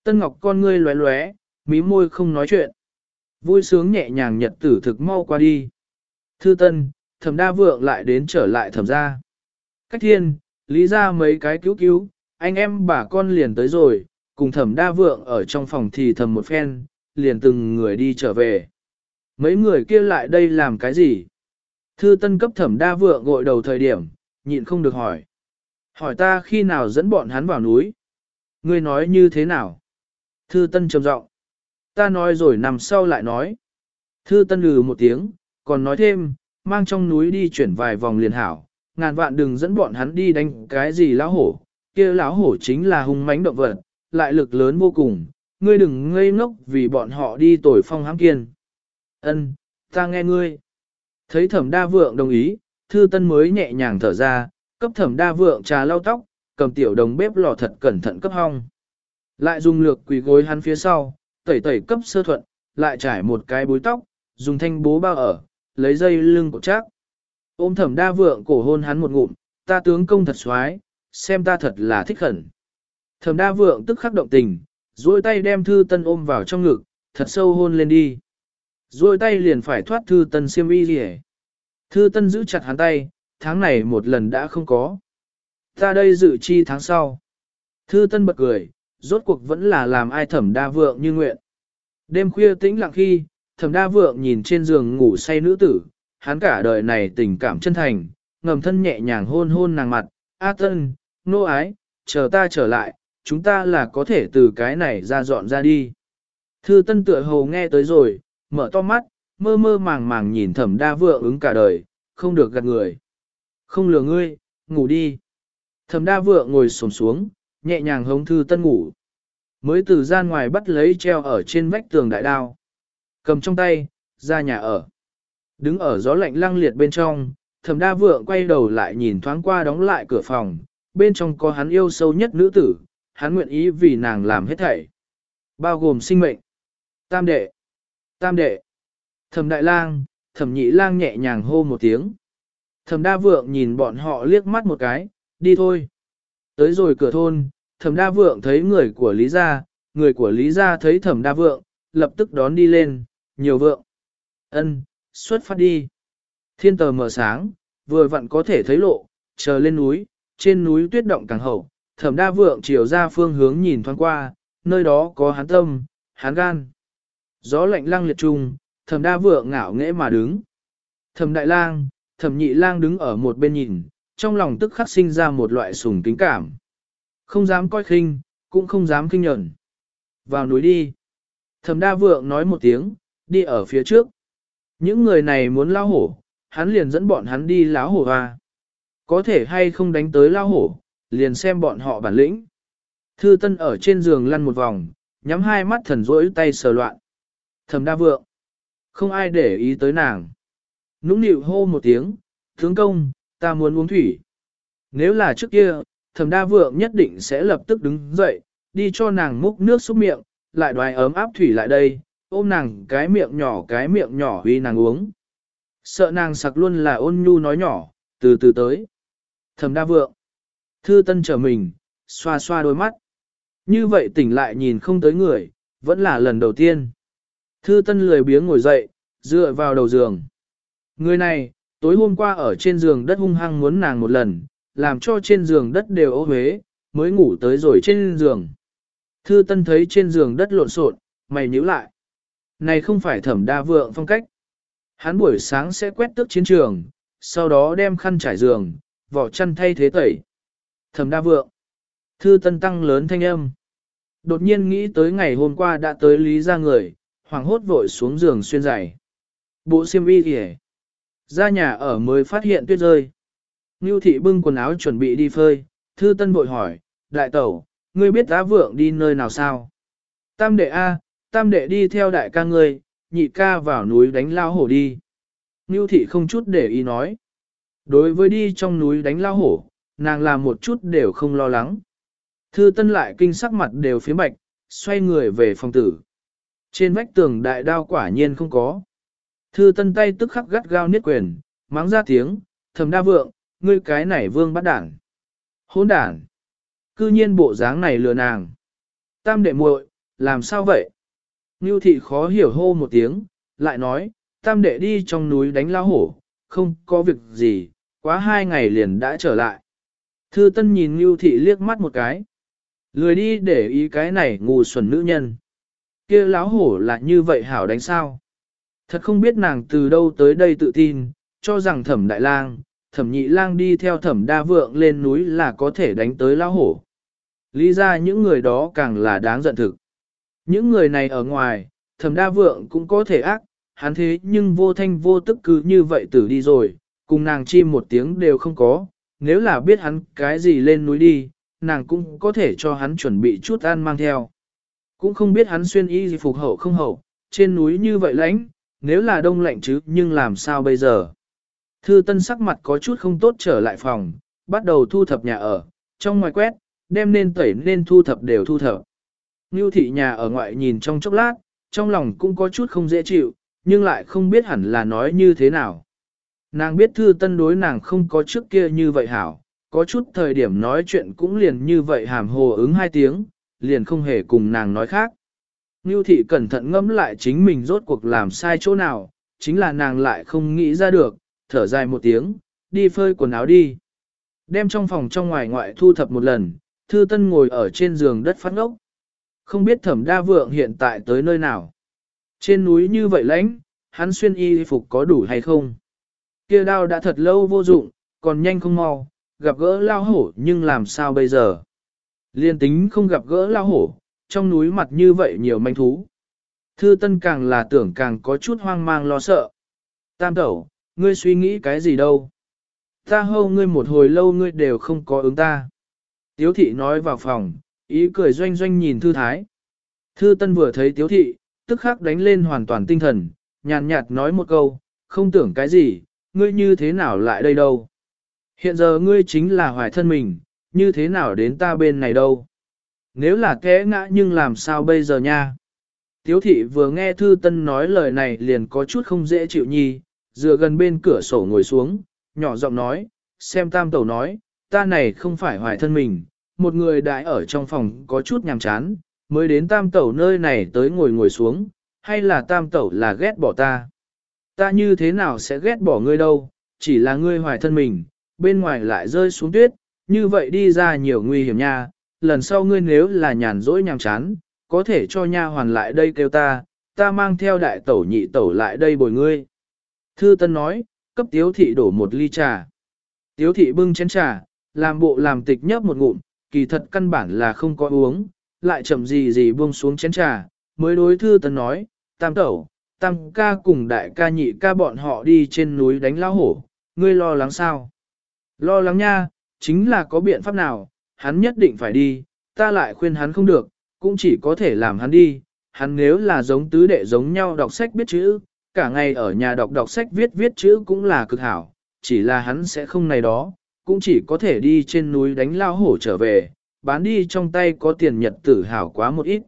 Tân Ngọc con ngươi lóe lóe, mí môi không nói chuyện. Vui sướng nhẹ nhàng nhật tử thực mau qua đi. Thư Tân, Thẩm Đa Vượng lại đến trở lại thẩm gia. Cách thiên, lý ra mấy cái cứu cứu, anh em bà con liền tới rồi, cùng Thẩm Đa Vượng ở trong phòng thì thầm một phen, liền từng người đi trở về. Mấy người kia lại đây làm cái gì? Thư Tân cấp Thẩm Đa Vượng gội đầu thời điểm, nhịn không được hỏi. Hỏi ta khi nào dẫn bọn hắn vào núi? Ngươi nói như thế nào? Thư Tân trầm giọng. Ta nói rồi nằm sau lại nói. Thư Tân lừ một tiếng, còn nói thêm, mang trong núi đi chuyển vài vòng liền hảo, ngàn vạn đừng dẫn bọn hắn đi đánh cái gì lão hổ, kia lão hổ chính là hung mãnh động vật, lại lực lớn vô cùng, ngươi đừng ngây ngốc vì bọn họ đi tồi phong hãm kiên. Ân, ta nghe ngươi. Thấy thẩm đa vượng đồng ý, thư tân mới nhẹ nhàng thở ra, cấp thẩm đa vượng trà lau tóc, cầm tiểu đồng bếp lò thật cẩn thận cấp hong. Lại dùng lược quỳ gối hắn phía sau, tẩy tẩy cấp sơ thuận, lại trải một cái búi tóc, dùng thanh bố bao ở, lấy dây lưng của chắc. Ôm thẩm đa vượng cổ hôn hắn một ngụm, ta tướng công thật xoái, xem ta thật là thích khẩn. Thẩm đa vượng tức khắc động tình, duỗi tay đem thư tân ôm vào trong ngực, thật sâu hôn lên đi. rồi tay liền phải thoát thư tân xiêm y lìa Thư tân giữ chặt hắn tay, tháng này một lần đã không có. Ta đây dự chi tháng sau. Thư tân bật cười, rốt cuộc vẫn là làm ai thẩm đa vượng như nguyện. Đêm khuya tĩnh lặng khi, thẩm đa vượng nhìn trên giường ngủ say nữ tử, hắn cả đời này tình cảm chân thành, ngầm thân nhẹ nhàng hôn hôn nàng mặt, A tân, nô ái, chờ ta trở lại, chúng ta là có thể từ cái này ra dọn ra đi. Thư tân tựa hồ nghe tới rồi, mở to mắt, mơ mơ màng màng nhìn thẩm đa vượng ứng cả đời, không được gạt người. Không lừa ngươi, ngủ đi. Thẩm đa vượng ngồi xổm xuống, nhẹ nhàng hống thư tân ngủ. Mới từ gian ngoài bắt lấy treo ở trên vách tường đại đao. Cầm trong tay, ra nhà ở. Đứng ở gió lạnh lăng liệt bên trong, thẩm đa vượng quay đầu lại nhìn thoáng qua đóng lại cửa phòng, bên trong có hắn yêu sâu nhất nữ tử, hắn nguyện ý vì nàng làm hết thảy. Bao gồm sinh mệnh. Tam đệ. Tam đệ. Thẩm đại lang, thẩm nhị lang nhẹ nhàng hô một tiếng. Thẩm đa vượng nhìn bọn họ liếc mắt một cái, đi thôi. Tới rồi cửa thôn, thẩm đa vượng thấy người của Lý Gia, người của Lý Gia thấy thẩm đa vượng, lập tức đón đi lên, nhiều vượng. ân xuất phát đi. Thiên tờ mở sáng, vừa vặn có thể thấy lộ, chờ lên núi, trên núi tuyết động càng hậu, thẩm đa vượng chiều ra phương hướng nhìn thoáng qua, nơi đó có hán tâm, hán gan. Gió lạnh lăng liệt trung, thẩm đa vượng ngạo nghễ mà đứng. Thẩm đại lang, thẩm nhị lang đứng ở một bên nhìn, trong lòng tức khắc sinh ra một loại sùng kính cảm. Không dám coi khinh, cũng không dám kinh nhẫn. Vào núi đi. Thẩm đa vượng nói một tiếng, đi ở phía trước. Những người này muốn lao hổ, hắn liền dẫn bọn hắn đi láo hổ hoa. Có thể hay không đánh tới lao hổ, liền xem bọn họ bản lĩnh. Thư Tân ở trên giường lăn một vòng, nhắm hai mắt thần rỗi tay sờ loạn. Thẩm đa vượng. Không ai để ý tới nàng. Nũng nịu hô một tiếng, tướng công, ta muốn uống thủy. Nếu là trước kia, thẩm đa vượng nhất định sẽ lập tức đứng dậy, đi cho nàng múc nước xúc miệng, lại đoái ấm áp thủy lại đây, ôm nàng cái miệng nhỏ cái miệng nhỏ huy nàng uống. Sợ nàng sặc luôn là ôn nhu nói nhỏ, từ từ tới. Thẩm đa vượng. Thư tân trở mình, xoa xoa đôi mắt. Như vậy tỉnh lại nhìn không tới người, vẫn là lần đầu tiên. Thư tân lười biếng ngồi dậy, dựa vào đầu giường. Người này, tối hôm qua ở trên giường đất hung hăng muốn nàng một lần, làm cho trên giường đất đều ô huế, mới ngủ tới rồi trên giường. Thư tân thấy trên giường đất lộn xộn, mày nhíu lại. Này không phải thẩm đa vượng phong cách. Hắn buổi sáng sẽ quét tước chiến trường, sau đó đem khăn trải giường, vỏ chăn thay thế tẩy. Thẩm đa vượng. Thư tân tăng lớn thanh âm. Đột nhiên nghĩ tới ngày hôm qua đã tới lý ra người, hoàng hốt vội xuống giường xuyên giày. Bộ xiêm y kìa. Ra nhà ở mới phát hiện tuyết rơi. Ngưu thị bưng quần áo chuẩn bị đi phơi, thư tân bội hỏi, đại tẩu, ngươi biết tá vượng đi nơi nào sao? Tam đệ A, tam đệ đi theo đại ca ngươi, nhị ca vào núi đánh lao hổ đi. Ngưu thị không chút để ý nói. Đối với đi trong núi đánh lao hổ, nàng làm một chút đều không lo lắng. Thư tân lại kinh sắc mặt đều phía bạch, xoay người về phòng tử. Trên vách tường đại đao quả nhiên không có. Thư tân tay tức khắc gắt gao niết quyền, mắng ra tiếng, thầm đa vượng, ngươi cái này vương bắt đảng. Hôn đảng. Cư nhiên bộ dáng này lừa nàng. Tam đệ muội, làm sao vậy? Ngưu thị khó hiểu hô một tiếng, lại nói, tam đệ đi trong núi đánh lao hổ, không có việc gì, quá hai ngày liền đã trở lại. Thư Tân nhìn Ngưu thị liếc mắt một cái. Lười đi để ý cái này ngu xuẩn nữ nhân. Kia lão hổ là như vậy hảo đánh sao? Thật không biết nàng từ đâu tới đây tự tin, cho rằng Thẩm Đại Lang, thẩm nhị lang đi theo thẩm đa vượng lên núi là có thể đánh tới lao hổ. Lý ra những người đó càng là đáng giận thực. Những người này ở ngoài, thẩm đa vượng cũng có thể ác, hắn thế nhưng vô thanh vô tức cứ như vậy tử đi rồi, cùng nàng chim một tiếng đều không có, nếu là biết hắn cái gì lên núi đi, nàng cũng có thể cho hắn chuẩn bị chút ăn mang theo. Cũng không biết hắn xuyên y gì phục hậu không hậu, trên núi như vậy lãnh, nếu là đông lạnh chứ nhưng làm sao bây giờ. Thư tân sắc mặt có chút không tốt trở lại phòng, bắt đầu thu thập nhà ở, trong ngoài quét, đem nên tẩy nên thu thập đều thu thập. Ngưu thị nhà ở ngoại nhìn trong chốc lát, trong lòng cũng có chút không dễ chịu, nhưng lại không biết hẳn là nói như thế nào. Nàng biết thư tân đối nàng không có trước kia như vậy hảo, có chút thời điểm nói chuyện cũng liền như vậy hàm hồ ứng hai tiếng, liền không hề cùng nàng nói khác. Ngưu thị cẩn thận ngẫm lại chính mình rốt cuộc làm sai chỗ nào, chính là nàng lại không nghĩ ra được, thở dài một tiếng, đi phơi quần áo đi. Đem trong phòng trong ngoài ngoại thu thập một lần, thư tân ngồi ở trên giường đất phát ngốc. Không biết thẩm đa vượng hiện tại tới nơi nào. Trên núi như vậy lãnh, hắn xuyên y phục có đủ hay không? Kia đao đã thật lâu vô dụng, còn nhanh không mau, gặp gỡ lao hổ nhưng làm sao bây giờ? Liên tính không gặp gỡ lao hổ, trong núi mặt như vậy nhiều manh thú. Thư tân càng là tưởng càng có chút hoang mang lo sợ. Tam tẩu, ngươi suy nghĩ cái gì đâu? Ta hâu ngươi một hồi lâu ngươi đều không có ứng ta. Tiếu thị nói vào phòng, ý cười doanh doanh nhìn thư thái. Thư tân vừa thấy tiếu thị, tức khắc đánh lên hoàn toàn tinh thần, nhàn nhạt nói một câu, không tưởng cái gì, ngươi như thế nào lại đây đâu. Hiện giờ ngươi chính là hoài thân mình, như thế nào đến ta bên này đâu. Nếu là kẽ ngã nhưng làm sao bây giờ nha? Tiếu thị vừa nghe Thư Tân nói lời này liền có chút không dễ chịu nhi, dựa gần bên cửa sổ ngồi xuống, nhỏ giọng nói, xem tam tẩu nói, ta này không phải hoài thân mình, một người đại ở trong phòng có chút nhàm chán, mới đến tam tẩu nơi này tới ngồi ngồi xuống, hay là tam tẩu là ghét bỏ ta. Ta như thế nào sẽ ghét bỏ ngươi đâu, chỉ là ngươi hoài thân mình, bên ngoài lại rơi xuống tuyết, như vậy đi ra nhiều nguy hiểm nha, lần sau ngươi nếu là nhàn rỗi nhàm chán, có thể cho nha hoàn lại đây kêu ta, ta mang theo đại tẩu nhị tẩu lại đây bồi ngươi. Thư Tân nói, cấp tiếu thị đổ một ly trà. Tiếu thị bưng chén trà, làm bộ làm tịch nhấp một ngụm, kỳ thật căn bản là không có uống, lại chậm gì gì buông xuống chén trà, mới đối Thư Tân nói, tam tẩu, tam ca cùng đại ca nhị ca bọn họ đi trên núi đánh lao hổ, ngươi lo lắng sao? Lo lắng nha, chính là có biện pháp nào, hắn nhất định phải đi, ta lại khuyên hắn không được, cũng chỉ có thể làm hắn đi, hắn nếu là giống tứ đệ giống nhau đọc sách biết chữ, cả ngày ở nhà đọc đọc sách viết viết chữ cũng là cực hảo, chỉ là hắn sẽ không này đó, cũng chỉ có thể đi trên núi đánh lao hổ trở về, bán đi trong tay có tiền nhật tử hảo quá một ít.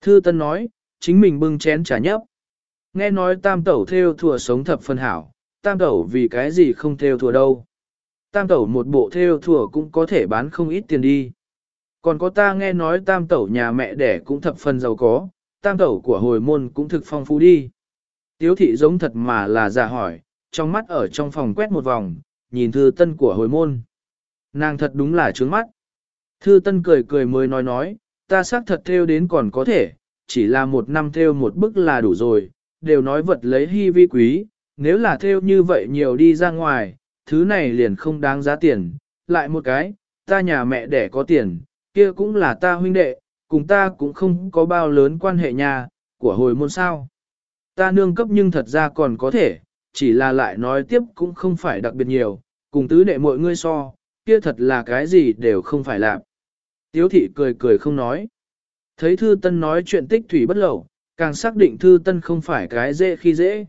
Thư Tân nói, chính mình bưng chén trà nhấp. Nghe nói tam tẩu theo thùa sống thập phân hảo, tam tẩu vì cái gì không theo thùa đâu. Tam tẩu một bộ theo thừa cũng có thể bán không ít tiền đi. Còn có ta nghe nói tam tẩu nhà mẹ đẻ cũng thập phần giàu có, tam tẩu của hồi môn cũng thực phong phú đi. Tiếu thị giống thật mà là giả hỏi, trong mắt ở trong phòng quét một vòng, nhìn thư tân của hồi môn. Nàng thật đúng là trướng mắt. Thư tân cười cười mới nói nói, ta xác thật theo đến còn có thể, chỉ là một năm theo một bức là đủ rồi, đều nói vật lấy hy vi quý, nếu là theo như vậy nhiều đi ra ngoài, thứ này liền không đáng giá tiền, lại một cái, ta nhà mẹ đẻ có tiền, kia cũng là ta huynh đệ, cùng ta cũng không có bao lớn quan hệ nhà, của hồi môn sao. Ta nương cấp nhưng thật ra còn có thể, chỉ là lại nói tiếp cũng không phải đặc biệt nhiều, cùng tứ đệ mọi ngươi so, kia thật là cái gì đều không phải làm. Tiếu thị cười cười không nói. Thấy thư tân nói chuyện tích thủy bất lẩu, càng xác định thư tân không phải cái dễ khi dễ.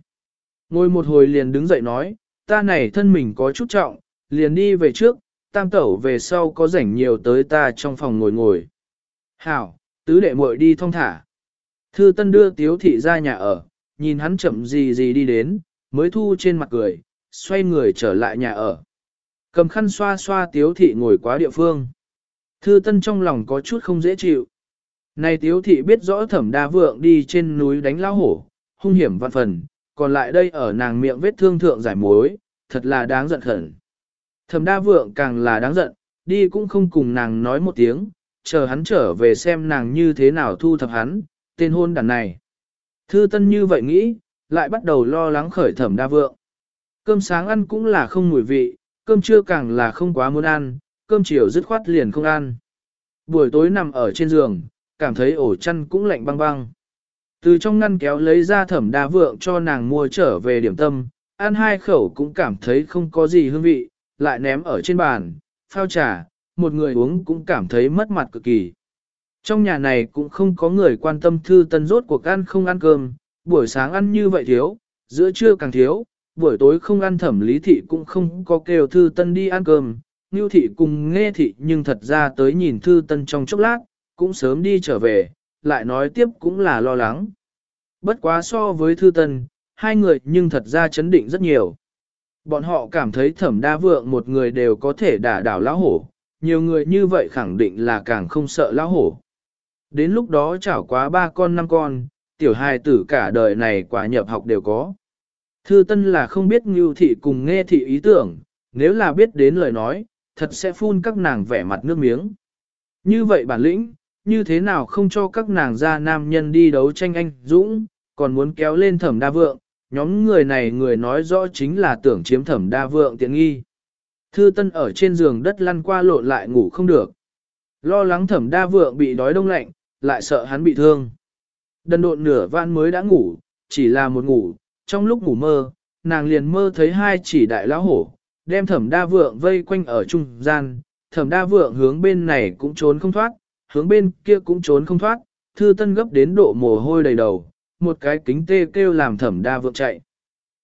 Ngồi một hồi liền đứng dậy nói, ta này thân mình có chút trọng, liền đi về trước, tam tẩu về sau có rảnh nhiều tới ta trong phòng ngồi ngồi. Hảo, tứ đệ muội đi thong thả. Thư tân đưa tiếu thị ra nhà ở, nhìn hắn chậm gì gì đi đến, mới thu trên mặt cười, xoay người trở lại nhà ở. Cầm khăn xoa xoa tiếu thị ngồi quá địa phương. Thư tân trong lòng có chút không dễ chịu. Này tiếu thị biết rõ thẩm đa vượng đi trên núi đánh lao hổ, hung hiểm vạn phần, còn lại đây ở nàng miệng vết thương thượng giải mối, thật là đáng giận khẩn. Thẩm đa vượng càng là đáng giận, đi cũng không cùng nàng nói một tiếng, chờ hắn trở về xem nàng như thế nào thu thập hắn, tên hôn đàn này. Thư tân như vậy nghĩ, lại bắt đầu lo lắng khởi thẩm đa vượng. Cơm sáng ăn cũng là không mùi vị, cơm trưa càng là không quá muốn ăn, cơm chiều dứt khoát liền không ăn. Buổi tối nằm ở trên giường, cảm thấy ổ chăn cũng lạnh băng băng. Từ trong ngăn kéo lấy ra thẩm đa vượng cho nàng mua trở về điểm tâm, ăn hai khẩu cũng cảm thấy không có gì hương vị, lại ném ở trên bàn, phao trà, một người uống cũng cảm thấy mất mặt cực kỳ. Trong nhà này cũng không có người quan tâm thư tân rốt cuộc ăn không ăn cơm, buổi sáng ăn như vậy thiếu, giữa trưa càng thiếu, buổi tối không ăn thẩm lý thị cũng không có kêu thư tân đi ăn cơm, Ngưu thị cùng nghe thị nhưng thật ra tới nhìn thư tân trong chốc lát, cũng sớm đi trở về, lại nói tiếp cũng là lo lắng. Bất quá so với thư tân, hai người nhưng thật ra chấn định rất nhiều. Bọn họ cảm thấy thẩm đa vượng một người đều có thể đả đảo lão hổ, nhiều người như vậy khẳng định là càng không sợ lão hổ. Đến lúc đó chảo quá ba con năm con, tiểu hài tử cả đời này quả nhập học đều có. Thư Tân là không biết Ngưu thị cùng nghe thị ý tưởng, nếu là biết đến lời nói, thật sẽ phun các nàng vẻ mặt nước miếng. Như vậy bản lĩnh, như thế nào không cho các nàng ra nam nhân đi đấu tranh anh dũng, còn muốn kéo lên thẩm đa vượng, nhóm người này người nói rõ chính là tưởng chiếm thẩm đa vượng tiện nghi. Thư Tân ở trên giường đất lăn qua lộn lại ngủ không được. Lo lắng thẩm đa vượng bị đói đông lạnh, lại sợ hắn bị thương. Đần độn nửa van mới đã ngủ, chỉ là một ngủ, trong lúc ngủ mơ, nàng liền mơ thấy hai chỉ đại lão hổ, đem thẩm đa vượng vây quanh ở trung gian, thẩm đa vượng hướng bên này cũng trốn không thoát, hướng bên kia cũng trốn không thoát, thư tân gấp đến độ mồ hôi đầy đầu, một cái kính tê kêu làm thẩm đa vượng chạy.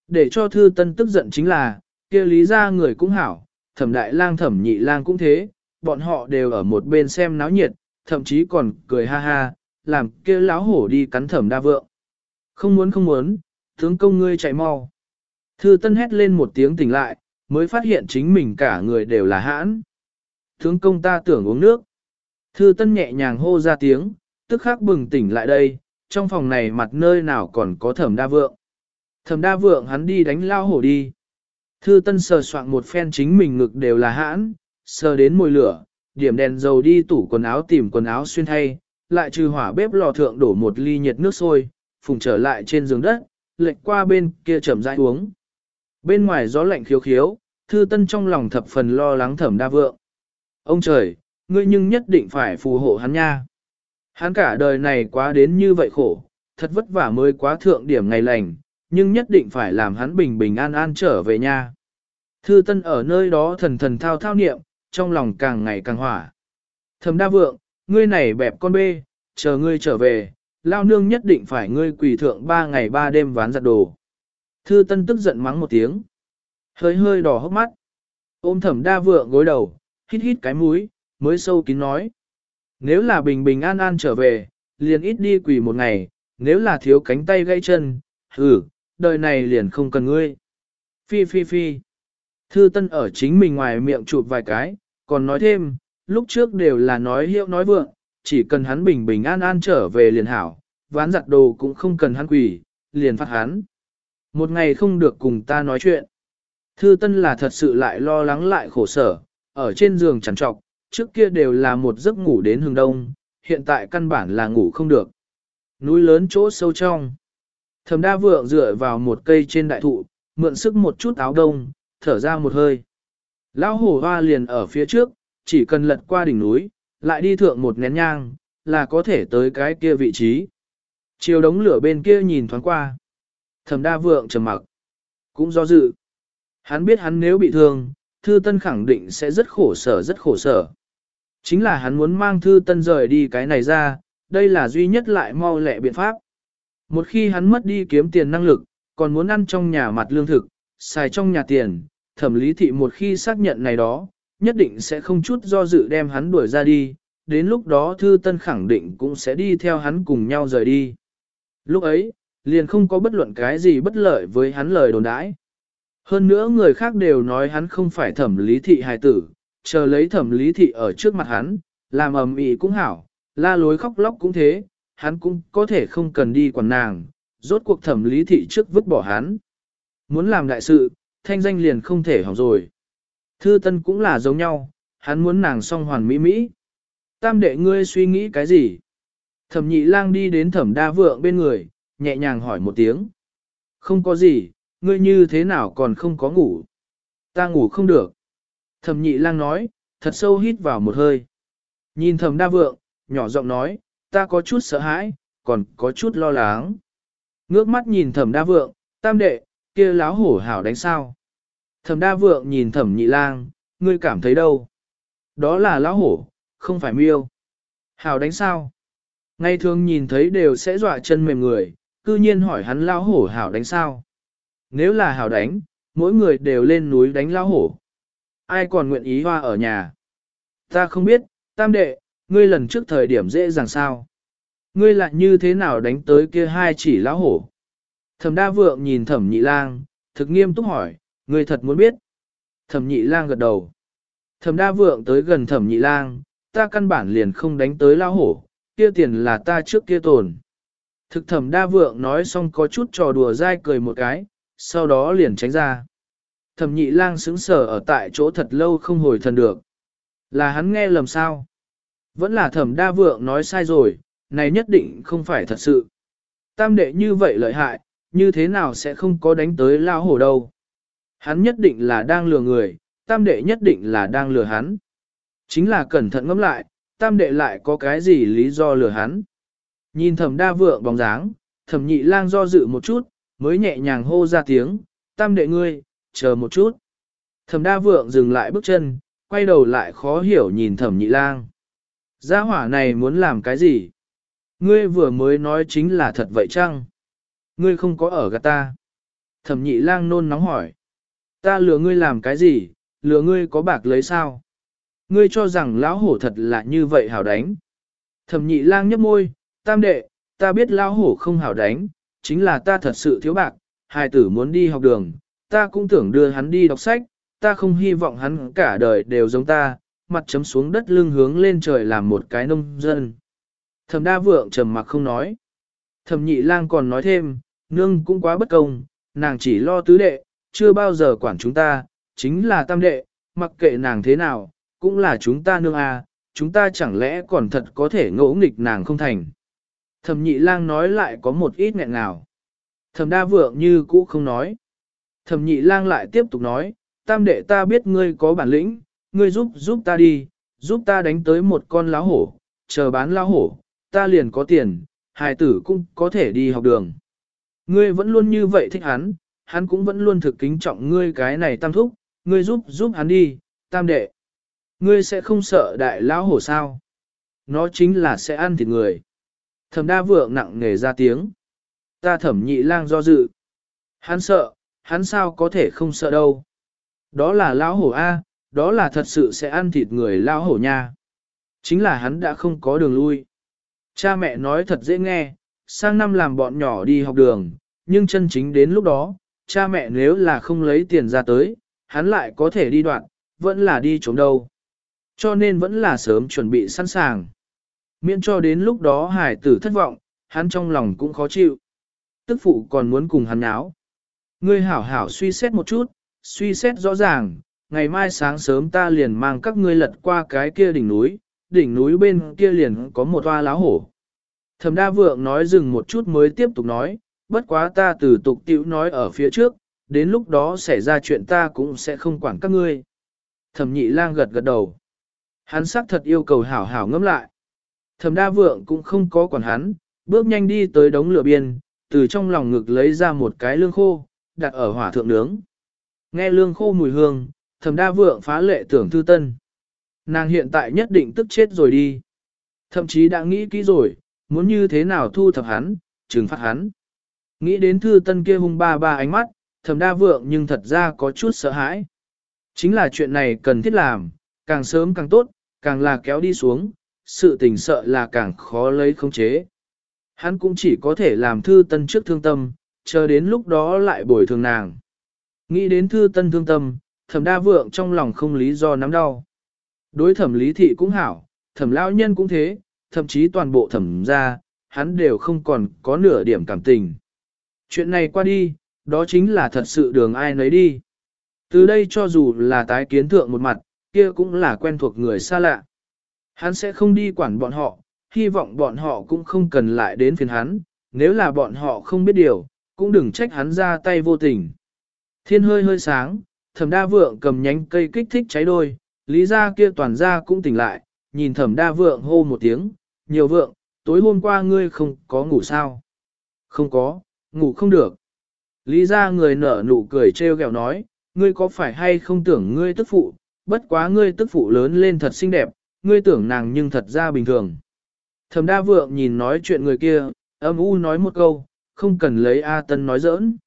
Để cho thư tân tức giận chính là, kia lý ra người cũng hảo, thẩm đại lang thẩm nhị lang cũng thế, bọn họ đều ở một bên xem náo nhiệt, thậm chí còn cười ha ha, làm kia láo hổ đi cắn thẩm đa vượng. Không muốn không muốn, tướng công ngươi chạy mau. Thư tân hét lên một tiếng tỉnh lại, mới phát hiện chính mình cả người đều là hãn. Tướng công ta tưởng uống nước. Thư tân nhẹ nhàng hô ra tiếng, tức khắc bừng tỉnh lại đây, trong phòng này mặt nơi nào còn có thẩm đa vượng. Thẩm đa vượng hắn đi đánh lao hổ đi. Thư tân sờ soạn một phen chính mình ngực đều là hãn, sờ đến mồi lửa, điểm đèn dầu đi tủ quần áo tìm quần áo xuyên thay, lại trừ hỏa bếp lò thượng đổ một ly nhiệt nước sôi, phùng trở lại trên giường đất, lệch qua bên kia chậm rãi uống. Bên ngoài gió lạnh khiếu khiếu, thư tân trong lòng thập phần lo lắng thẩm đa vượng. Ông trời, ngươi nhưng nhất định phải phù hộ hắn nha. Hắn cả đời này quá đến như vậy khổ, thật vất vả mới quá thượng điểm ngày lành, nhưng nhất định phải làm hắn bình bình an an trở về nha. Thư Tân ở nơi đó thần thần thao thao niệm, trong lòng càng ngày càng hỏa. Thẩm Đa Vượng, ngươi này bẹp con bê, chờ ngươi trở về, lao nương nhất định phải ngươi quỳ thượng ba ngày ba đêm ván giặt đồ. Thư Tân tức giận mắng một tiếng, hơi hơi đỏ hốc mắt. Ôm Thẩm Đa Vượng gối đầu, hít hít cái mũi, mới sâu kín nói: nếu là bình bình an an trở về, liền ít đi quỳ một ngày, nếu là thiếu cánh tay gãy chân, hử, đời này liền không cần ngươi. Phi phi phi. Thư Tân ở chính mình ngoài miệng chụp vài cái, còn nói thêm, lúc trước đều là nói hiệu nói vượng, chỉ cần hắn bình bình an an trở về liền hảo, ván giặt đồ cũng không cần hắn quỳ, liền phát hắn. Một ngày không được cùng ta nói chuyện. Thư Tân là thật sự lại lo lắng lại khổ sở, ở trên giường chằn trọc, trước kia đều là một giấc ngủ đến hừng đông, hiện tại căn bản là ngủ không được. Núi lớn chỗ sâu trong. Thẩm đa vượng dựa vào một cây trên đại thụ, mượn sức một chút áo đông, thở ra một hơi. Lão hổ hoa liền ở phía trước, chỉ cần lật qua đỉnh núi, lại đi thượng một nén nhang, là có thể tới cái kia vị trí. Chiều đống lửa bên kia nhìn thoáng qua. Thẩm đa vượng trầm mặc, cũng do dự. Hắn biết hắn nếu bị thương, thư tân khẳng định sẽ rất khổ sở rất khổ sở. Chính là hắn muốn mang thư tân rời đi cái này ra, đây là duy nhất lại mau lẹ biện pháp. Một khi hắn mất đi kiếm tiền năng lực, còn muốn ăn trong nhà mặt lương thực, xài trong nhà tiền, thẩm lý thị một khi xác nhận này đó, nhất định sẽ không chút do dự đem hắn đuổi ra đi, đến lúc đó thư tân khẳng định cũng sẽ đi theo hắn cùng nhau rời đi. Lúc ấy, liền không có bất luận cái gì bất lợi với hắn lời đồn đãi. Hơn nữa người khác đều nói hắn không phải thẩm lý thị hài tử, chờ lấy thẩm lý thị ở trước mặt hắn, làm ầm ĩ cũng hảo, la lối khóc lóc cũng thế, hắn cũng có thể không cần đi quản nàng, rốt cuộc thẩm lý thị trước vứt bỏ hắn. Muốn làm đại sự, thanh danh liền không thể hỏng rồi. Thư tân cũng là giống nhau, hắn muốn nàng song hoàn mỹ mỹ. Tam đệ ngươi suy nghĩ cái gì? Thẩm nhị lang đi đến thẩm đa vượng bên người, nhẹ nhàng hỏi một tiếng. Không có gì, ngươi như thế nào còn không có ngủ? Ta ngủ không được. Thẩm nhị lang nói, thật sâu hít vào một hơi. Nhìn thẩm đa vượng, nhỏ giọng nói, ta có chút sợ hãi, còn có chút lo lắng. Ngước mắt nhìn thẩm đa vượng, tam đệ, kia láo hổ hảo đánh sao. Thẩm đa vượng nhìn thẩm nhị lang, ngươi cảm thấy đâu? Đó là lão hổ, không phải miêu. Hảo đánh sao? Ngay thường nhìn thấy đều sẽ dọa chân mềm người, cư nhiên hỏi hắn lão hổ hảo đánh sao? Nếu là hảo đánh, mỗi người đều lên núi đánh lão hổ. Ai còn nguyện ý hoa ở nhà? Ta không biết, tam đệ, ngươi lần trước thời điểm dễ dàng sao? Ngươi lại như thế nào đánh tới kia hai chỉ lão hổ? Thẩm đa vượng nhìn thẩm nhị lang, thực nghiêm túc hỏi, ngươi thật muốn biết. Thẩm nhị lang gật đầu. Thẩm đa vượng tới gần thẩm nhị lang, ta căn bản liền không đánh tới lão hổ, kia tiền là ta trước kia tồn. Thực thẩm đa vượng nói xong có chút trò đùa dai cười một cái, sau đó liền tránh ra. Thẩm nhị lang sững sờ ở tại chỗ thật lâu không hồi thần được. Là hắn nghe lầm sao? Vẫn là thẩm đa vượng nói sai rồi, này nhất định không phải thật sự. Tam đệ như vậy lợi hại, như thế nào sẽ không có đánh tới lao hổ đâu. Hắn nhất định là đang lừa người, tam đệ nhất định là đang lừa hắn. Chính là cẩn thận ngẫm lại, tam đệ lại có cái gì lý do lừa hắn. Nhìn thẩm đa vượng bóng dáng, thẩm nhị lang do dự một chút, mới nhẹ nhàng hô ra tiếng, tam đệ ngươi, chờ một chút. Thẩm đa vượng dừng lại bước chân, quay đầu lại khó hiểu nhìn thẩm nhị lang. Gia hỏa này muốn làm cái gì? Ngươi vừa mới nói chính là thật vậy chăng? Ngươi không có ở gạt ta. Thẩm nhị lang nôn nóng hỏi. Ta lừa ngươi làm cái gì, lừa ngươi có bạc lấy sao? Ngươi cho rằng lão hổ thật là như vậy hảo đánh. Thẩm nhị lang nhấp môi, tam đệ, ta biết lão hổ không hảo đánh, chính là ta thật sự thiếu bạc, hài tử muốn đi học đường, ta cũng tưởng đưa hắn đi đọc sách, ta không hy vọng hắn cả đời đều giống ta, mặt chấm xuống đất lưng hướng lên trời làm một cái nông dân. Thẩm đa vượng trầm mặc không nói. Thẩm nhị lang còn nói thêm, nương cũng quá bất công, nàng chỉ lo tứ đệ, chưa bao giờ quản chúng ta, chính là tam đệ, mặc kệ nàng thế nào, cũng là chúng ta nương à, chúng ta chẳng lẽ còn thật có thể ngỗ nghịch nàng không thành. Thẩm nhị lang nói lại có một ít nghẹn nào. Thẩm đa vượng như cũ không nói. Thẩm nhị lang lại tiếp tục nói, tam đệ ta biết ngươi có bản lĩnh, ngươi giúp giúp ta đi, giúp ta đánh tới một con lá hổ, chờ bán lá hổ, ta liền có tiền, hài tử cũng có thể đi học đường. Ngươi vẫn luôn như vậy thích hắn, hắn cũng vẫn luôn thực kính trọng ngươi cái này tam thúc, ngươi giúp giúp hắn đi, tam đệ. Ngươi sẽ không sợ đại lão hổ sao? Nó chính là sẽ ăn thịt người. Thẩm đa vượng nặng nề ra tiếng. Ta thẩm nhị lang do dự. Hắn sợ, hắn sao có thể không sợ đâu. Đó là lão hổ A, đó là thật sự sẽ ăn thịt người lão hổ nha. Chính là hắn đã không có đường lui. Cha mẹ nói thật dễ nghe, sang năm làm bọn nhỏ đi học đường, nhưng chân chính đến lúc đó, cha mẹ nếu là không lấy tiền ra tới, hắn lại có thể đi đoạn, vẫn là đi trốn đâu. Cho nên vẫn là sớm chuẩn bị sẵn sàng. Miễn cho đến lúc đó hải tử thất vọng, hắn trong lòng cũng khó chịu. Tức phụ còn muốn cùng hắn áo. Ngươi hảo hảo suy xét một chút, suy xét rõ ràng, ngày mai sáng sớm ta liền mang các ngươi lật qua cái kia đỉnh núi, đỉnh núi bên kia liền có một toa láo hổ. Thẩm đa vượng nói dừng một chút mới tiếp tục nói, bất quá ta từ tục tiểu nói ở phía trước, đến lúc đó xảy ra chuyện ta cũng sẽ không quản các ngươi. Thẩm nhị lang gật gật đầu. Hắn xác thật yêu cầu hảo hảo ngẫm lại. Thẩm đa vượng cũng không có quản hắn, bước nhanh đi tới đống lửa biên, từ trong lòng ngực lấy ra một cái lương khô, đặt ở hỏa thượng nướng. Nghe lương khô mùi hương, thẩm đa vượng phá lệ tưởng thư tân. Nàng hiện tại nhất định tức chết rồi đi. Thậm chí đã nghĩ kỹ rồi, muốn như thế nào thu thập hắn, trừng phạt hắn. Nghĩ đến thư tân kia hung ba ba ánh mắt, thẩm đa vượng nhưng thật ra có chút sợ hãi. Chính là chuyện này cần thiết làm, càng sớm càng tốt, càng là kéo đi xuống, sự tình sợ là càng khó lấy khống chế. Hắn cũng chỉ có thể làm thư tân trước thương tâm, chờ đến lúc đó lại bồi thường nàng. Nghĩ đến thư tân thương tâm, thẩm đa vượng trong lòng không lý do nắm đau. Đối thẩm lý thị cũng hảo, thẩm lao nhân cũng thế, thậm chí toàn bộ thẩm ra, hắn đều không còn có nửa điểm cảm tình. Chuyện này qua đi, đó chính là thật sự đường ai nấy đi. Từ đây cho dù là tái kiến thượng một mặt, kia cũng là quen thuộc người xa lạ. Hắn sẽ không đi quản bọn họ, hy vọng bọn họ cũng không cần lại đến phiền hắn, nếu là bọn họ không biết điều, cũng đừng trách hắn ra tay vô tình. Thiên hơi hơi sáng, thẩm đa vượng cầm nhánh cây kích thích cháy đôi, lý ra kia toàn ra cũng tỉnh lại, nhìn thẩm đa vượng hô một tiếng, nhiều vượng, tối hôm qua ngươi không có ngủ sao? Không có, ngủ không được. Lý ra người nở nụ cười trêu ghẹo nói, ngươi có phải hay không tưởng ngươi tức phụ, bất quá ngươi tức phụ lớn lên thật xinh đẹp, ngươi tưởng nàng nhưng thật ra bình thường. Thẩm đa vượng nhìn nói chuyện người kia, âm u nói một câu, không cần lấy A Tân nói giỡn.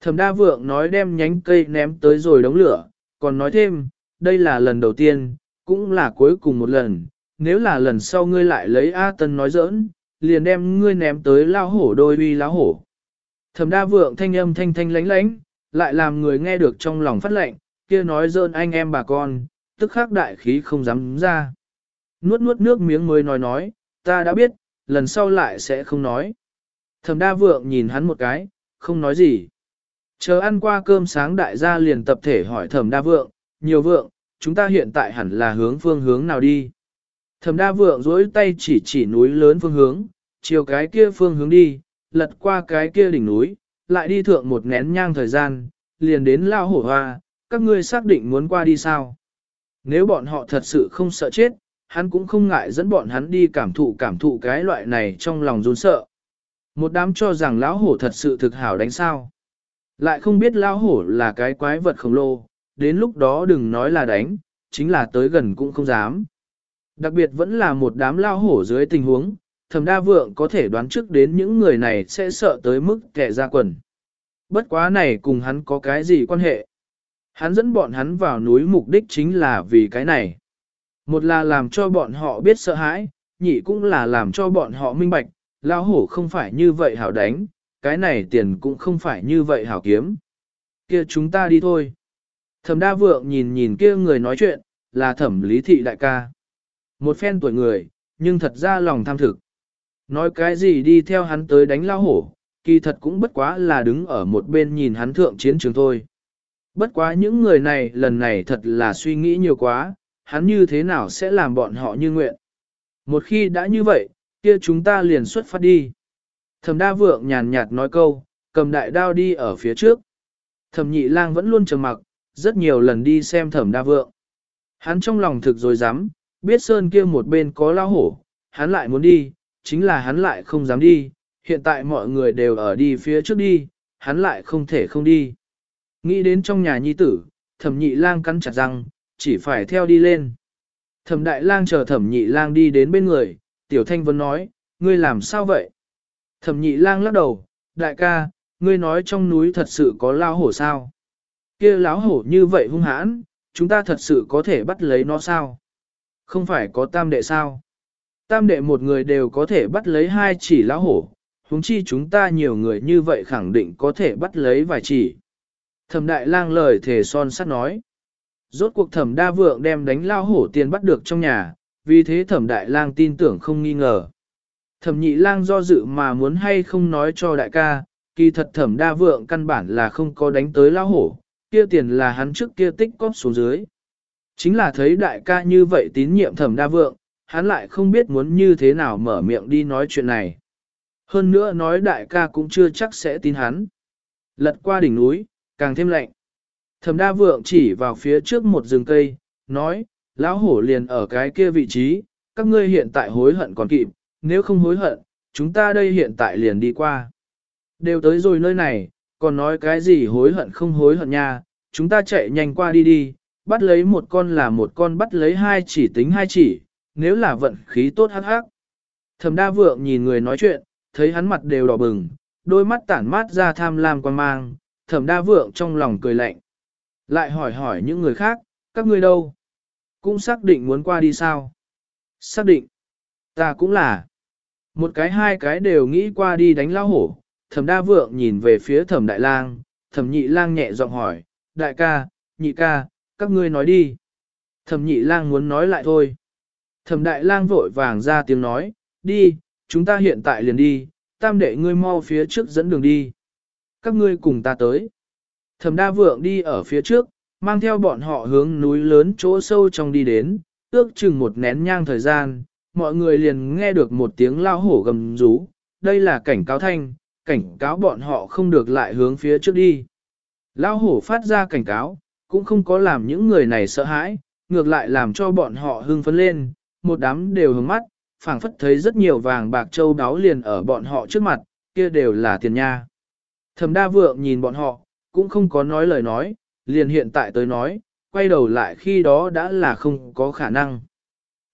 Thẩm đa vượng nói đem nhánh cây ném tới rồi đóng lửa, còn nói thêm, đây là lần đầu tiên, cũng là cuối cùng một lần, nếu là lần sau ngươi lại lấy A Tân nói giỡn, liền đem ngươi ném tới lao hổ đôi uy lao hổ. Thẩm đa vượng thanh âm thanh thanh lánh lánh, lại làm người nghe được trong lòng phát lệnh, kia nói dơn anh em bà con, tức khắc đại khí không dám ra. Nuốt nuốt nước miếng mới nói nói, ta đã biết, lần sau lại sẽ không nói. Thẩm đa vượng nhìn hắn một cái, không nói gì. Chờ ăn qua cơm sáng đại gia liền tập thể hỏi thẩm đa vượng, nhiều vượng, chúng ta hiện tại hẳn là hướng phương hướng nào đi. Thẩm đa vượng dối tay chỉ chỉ núi lớn phương hướng, chiều cái kia phương hướng đi, lật qua cái kia đỉnh núi, lại đi thượng một nén nhang thời gian, liền đến lao hổ hoa, các ngươi xác định muốn qua đi sao. Nếu bọn họ thật sự không sợ chết, hắn cũng không ngại dẫn bọn hắn đi cảm thụ cảm thụ cái loại này trong lòng run sợ. Một đám cho rằng lão hổ thật sự thực hảo đánh sao. Lại không biết lão hổ là cái quái vật khổng lồ, đến lúc đó đừng nói là đánh, chính là tới gần cũng không dám. Đặc biệt vẫn là một đám lao hổ dưới tình huống, thầm đa vượng có thể đoán trước đến những người này sẽ sợ tới mức kẻ ra quần. Bất quá này cùng hắn có cái gì quan hệ? Hắn dẫn bọn hắn vào núi mục đích chính là vì cái này. Một là làm cho bọn họ biết sợ hãi, nhị cũng là làm cho bọn họ minh bạch, Lão hổ không phải như vậy hảo đánh, cái này tiền cũng không phải như vậy hảo kiếm. Kia chúng ta đi thôi. Thẩm đa vượng nhìn nhìn kia người nói chuyện, là thẩm lý thị đại ca. Một phen tuổi người, nhưng thật ra lòng tham thực. Nói cái gì đi theo hắn tới đánh lao hổ, kỳ thật cũng bất quá là đứng ở một bên nhìn hắn thượng chiến trường thôi. Bất quá những người này lần này thật là suy nghĩ nhiều quá, hắn như thế nào sẽ làm bọn họ như nguyện. Một khi đã như vậy, kia chúng ta liền xuất phát đi. Thẩm đa vượng nhàn nhạt nói câu, cầm đại đao đi ở phía trước. Thẩm nhị lang vẫn luôn trầm mặc, rất nhiều lần đi xem thẩm đa vượng. Hắn trong lòng thực rồi dám, biết sơn kia một bên có lao hổ, hắn lại muốn đi, chính là hắn lại không dám đi, hiện tại mọi người đều ở đi phía trước đi, hắn lại không thể không đi. Nghĩ đến trong nhà nhi tử, thẩm nhị lang cắn chặt răng, chỉ phải theo đi lên. Thẩm đại lang chờ thẩm nhị lang đi đến bên người, tiểu thanh vẫn nói, ngươi làm sao vậy? Thẩm nhị lang lắc đầu, đại ca, ngươi nói trong núi thật sự có lao hổ sao? kia láo hổ như vậy hung hãn, chúng ta thật sự có thể bắt lấy nó sao? Không phải có tam đệ sao? Tam đệ một người đều có thể bắt lấy hai chỉ lão hổ, huống chi chúng ta nhiều người như vậy khẳng định có thể bắt lấy vài chỉ. Thẩm đại lang lời thề son sắt nói. Rốt cuộc thẩm đa vượng đem đánh lao hổ tiền bắt được trong nhà, vì thế thẩm đại lang tin tưởng không nghi ngờ. Thẩm nhị lang do dự mà muốn hay không nói cho đại ca, kỳ thật thẩm đa vượng căn bản là không có đánh tới lao hổ, kia tiền là hắn trước kia tích cóp xuống dưới. Chính là thấy đại ca như vậy tín nhiệm thẩm đa vượng, hắn lại không biết muốn như thế nào mở miệng đi nói chuyện này. Hơn nữa nói đại ca cũng chưa chắc sẽ tin hắn. Lật qua đỉnh núi, càng thêm lạnh. Thẩm đa vượng chỉ vào phía trước một rừng cây, nói, lão hổ liền ở cái kia vị trí, các ngươi hiện tại hối hận còn kịp, nếu không hối hận, chúng ta đây hiện tại liền đi qua. Đều tới rồi nơi này, còn nói cái gì hối hận không hối hận nha, chúng ta chạy nhanh qua đi đi, bắt lấy một con là một con bắt lấy hai chỉ tính hai chỉ, nếu là vận khí tốt hắc hắc. Thẩm đa vượng nhìn người nói chuyện, thấy hắn mặt đều đỏ bừng, đôi mắt tản mát ra tham lam quan mang, thẩm đa vượng trong lòng cười lạnh. Lại hỏi hỏi những người khác, các ngươi đâu? Cũng xác định muốn qua đi sao? Xác định. Ta cũng là. Một cái hai cái đều nghĩ qua đi đánh lao hổ. Thẩm đa vượng nhìn về phía thẩm đại lang, thẩm nhị lang nhẹ giọng hỏi, đại ca, nhị ca, các ngươi nói đi. Thẩm nhị lang muốn nói lại thôi. Thẩm đại lang vội vàng ra tiếng nói, đi, chúng ta hiện tại liền đi, tam đệ ngươi mau phía trước dẫn đường đi. Các ngươi cùng ta tới. Thẩm đa vượng đi ở phía trước, mang theo bọn họ hướng núi lớn chỗ sâu trong đi đến, ước chừng một nén nhang thời gian, mọi người liền nghe được một tiếng lao hổ gầm rú, đây là cảnh cáo thanh, cảnh cáo bọn họ không được lại hướng phía trước đi. Lao hổ phát ra cảnh cáo, cũng không có làm những người này sợ hãi, ngược lại làm cho bọn họ hưng phấn lên, một đám đều hướng mắt, phảng phất thấy rất nhiều vàng bạc châu đáo liền ở bọn họ trước mặt, kia đều là tiền nha. Thẩm đa vượng nhìn bọn họ, cũng không có nói lời nói, liền hiện tại tới nói, quay đầu lại khi đó đã là không có khả năng.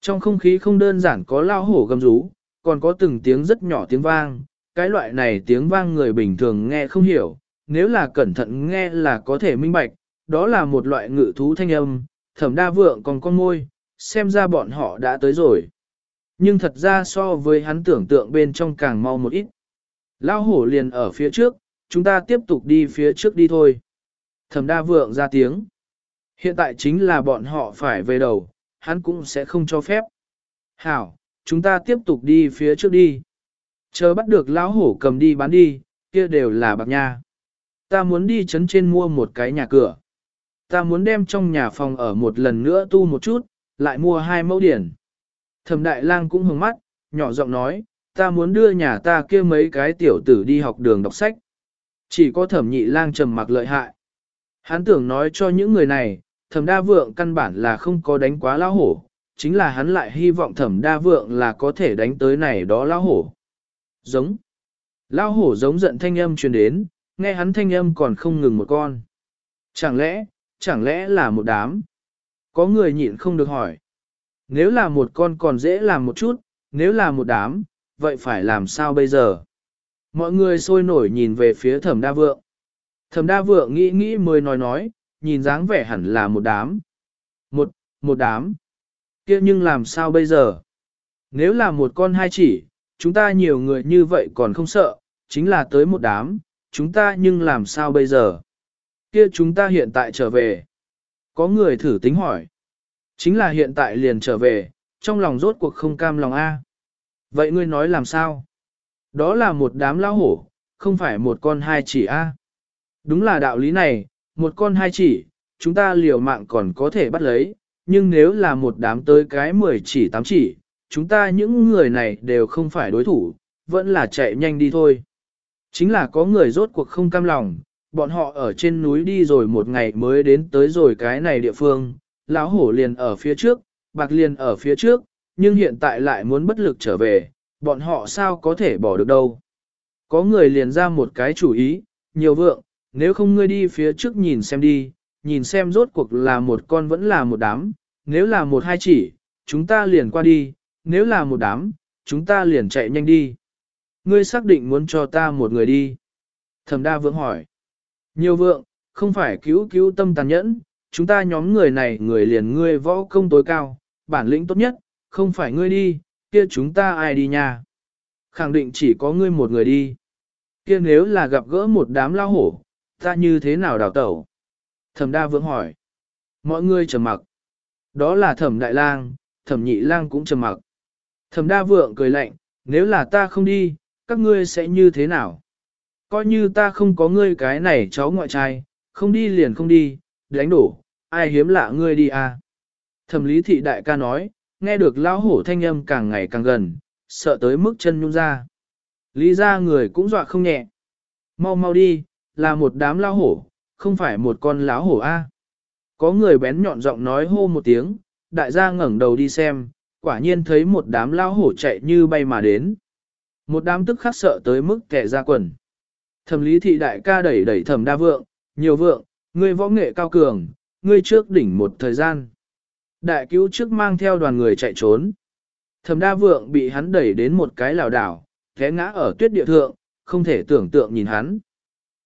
Trong không khí không đơn giản có lao hổ gầm rú, còn có từng tiếng rất nhỏ tiếng vang, cái loại này tiếng vang người bình thường nghe không hiểu, nếu là cẩn thận nghe là có thể minh bạch, đó là một loại ngự thú thanh âm, thẩm đa vượng còn con môi, xem ra bọn họ đã tới rồi. Nhưng thật ra so với hắn tưởng tượng bên trong càng mau một ít. Lao hổ liền ở phía trước, chúng ta tiếp tục đi phía trước đi thôi. Thẩm đa vượng ra tiếng. Hiện tại chính là bọn họ phải về đầu, hắn cũng sẽ không cho phép. Hảo, chúng ta tiếp tục đi phía trước đi. Chờ bắt được lão hổ cầm đi bán đi, kia đều là bạc nha. Ta muốn đi chấn trên mua một cái nhà cửa. Ta muốn đem trong nhà phòng ở một lần nữa tu một chút, lại mua hai mẫu điển. Thẩm đại lang cũng hứng mắt, nhỏ giọng nói, ta muốn đưa nhà ta kia mấy cái tiểu tử đi học đường đọc sách. Chỉ có thẩm nhị lang trầm mặc lợi hại. Hắn tưởng nói cho những người này, thẩm đa vượng căn bản là không có đánh quá lao hổ, chính là hắn lại hy vọng thẩm đa vượng là có thể đánh tới này đó lao hổ. Giống. Lao hổ giống giận thanh âm truyền đến, nghe hắn thanh âm còn không ngừng một con. Chẳng lẽ, chẳng lẽ là một đám? Có người nhịn không được hỏi. Nếu là một con còn dễ làm một chút, nếu là một đám, vậy phải làm sao bây giờ? Mọi người sôi nổi nhìn về phía thẩm đa vượng. Thẩm đa vượng nghĩ nghĩ mới nói nói, nhìn dáng vẻ hẳn là một đám. Một, một đám. kia nhưng làm sao bây giờ? Nếu là một con hai chỉ, chúng ta nhiều người như vậy còn không sợ, chính là tới một đám, chúng ta nhưng làm sao bây giờ? Kia chúng ta hiện tại trở về. Có người thử tính hỏi. Chính là hiện tại liền trở về, trong lòng rốt cuộc không cam lòng A. Vậy ngươi nói làm sao? Đó là một đám lão hổ, không phải một con hai chỉ A. Đúng là đạo lý này, một con hai chỉ, chúng ta liều mạng còn có thể bắt lấy, nhưng nếu là một đám tới cái mười chỉ tám chỉ, chúng ta những người này đều không phải đối thủ, vẫn là chạy nhanh đi thôi. Chính là có người rốt cuộc không cam lòng, bọn họ ở trên núi đi rồi một ngày mới đến tới rồi cái này địa phương, lão hổ liền ở phía trước, bạc liền ở phía trước, nhưng hiện tại lại muốn bất lực trở về, bọn họ sao có thể bỏ được đâu. Có người liền ra một cái chủ ý, nhiều vượng, nếu không ngươi đi phía trước nhìn xem đi, nhìn xem rốt cuộc là một con vẫn là một đám, nếu là một hai chỉ, chúng ta liền qua đi, nếu là một đám, chúng ta liền chạy nhanh đi. Ngươi xác định muốn cho ta một người đi. Thẩm đa vượng hỏi. Nhiều vượng, không phải cứu cứu tâm tàn nhẫn, chúng ta nhóm người này người liền ngươi võ công tối cao, bản lĩnh tốt nhất, không phải ngươi đi, kia chúng ta ai đi nha. Khẳng định chỉ có ngươi một người đi. Kia nếu là gặp gỡ một đám lao hổ, ta như thế nào đào tẩu? Thẩm đa vượng hỏi. Mọi người trầm mặc. Đó là thẩm đại lang, thẩm nhị lang cũng trầm mặc. Thẩm đa vượng cười lạnh, nếu là ta không đi, các ngươi sẽ như thế nào? Coi như ta không có ngươi cái này cháu ngoại trai, không đi liền không đi, đánh đổ, ai hiếm lạ ngươi đi à? Thẩm lý thị đại ca nói, nghe được lão hổ thanh âm càng ngày càng gần, sợ tới mức chân nhung ra. Lý ra người cũng dọa không nhẹ. Mau mau đi, là một đám lão hổ, không phải một con lão hổ a. Có người bén nhọn giọng nói hô một tiếng, đại gia ngẩng đầu đi xem, quả nhiên thấy một đám lão hổ chạy như bay mà đến. Một đám tức khắc sợ tới mức kẻ ra quần. Thẩm lý thị đại ca đẩy đẩy thẩm đa vượng, nhiều vượng, ngươi võ nghệ cao cường, ngươi trước đỉnh một thời gian. Đại cứu trước mang theo đoàn người chạy trốn. Thẩm đa vượng bị hắn đẩy đến một cái lào đảo, té ngã ở tuyết địa thượng, không thể tưởng tượng nhìn hắn.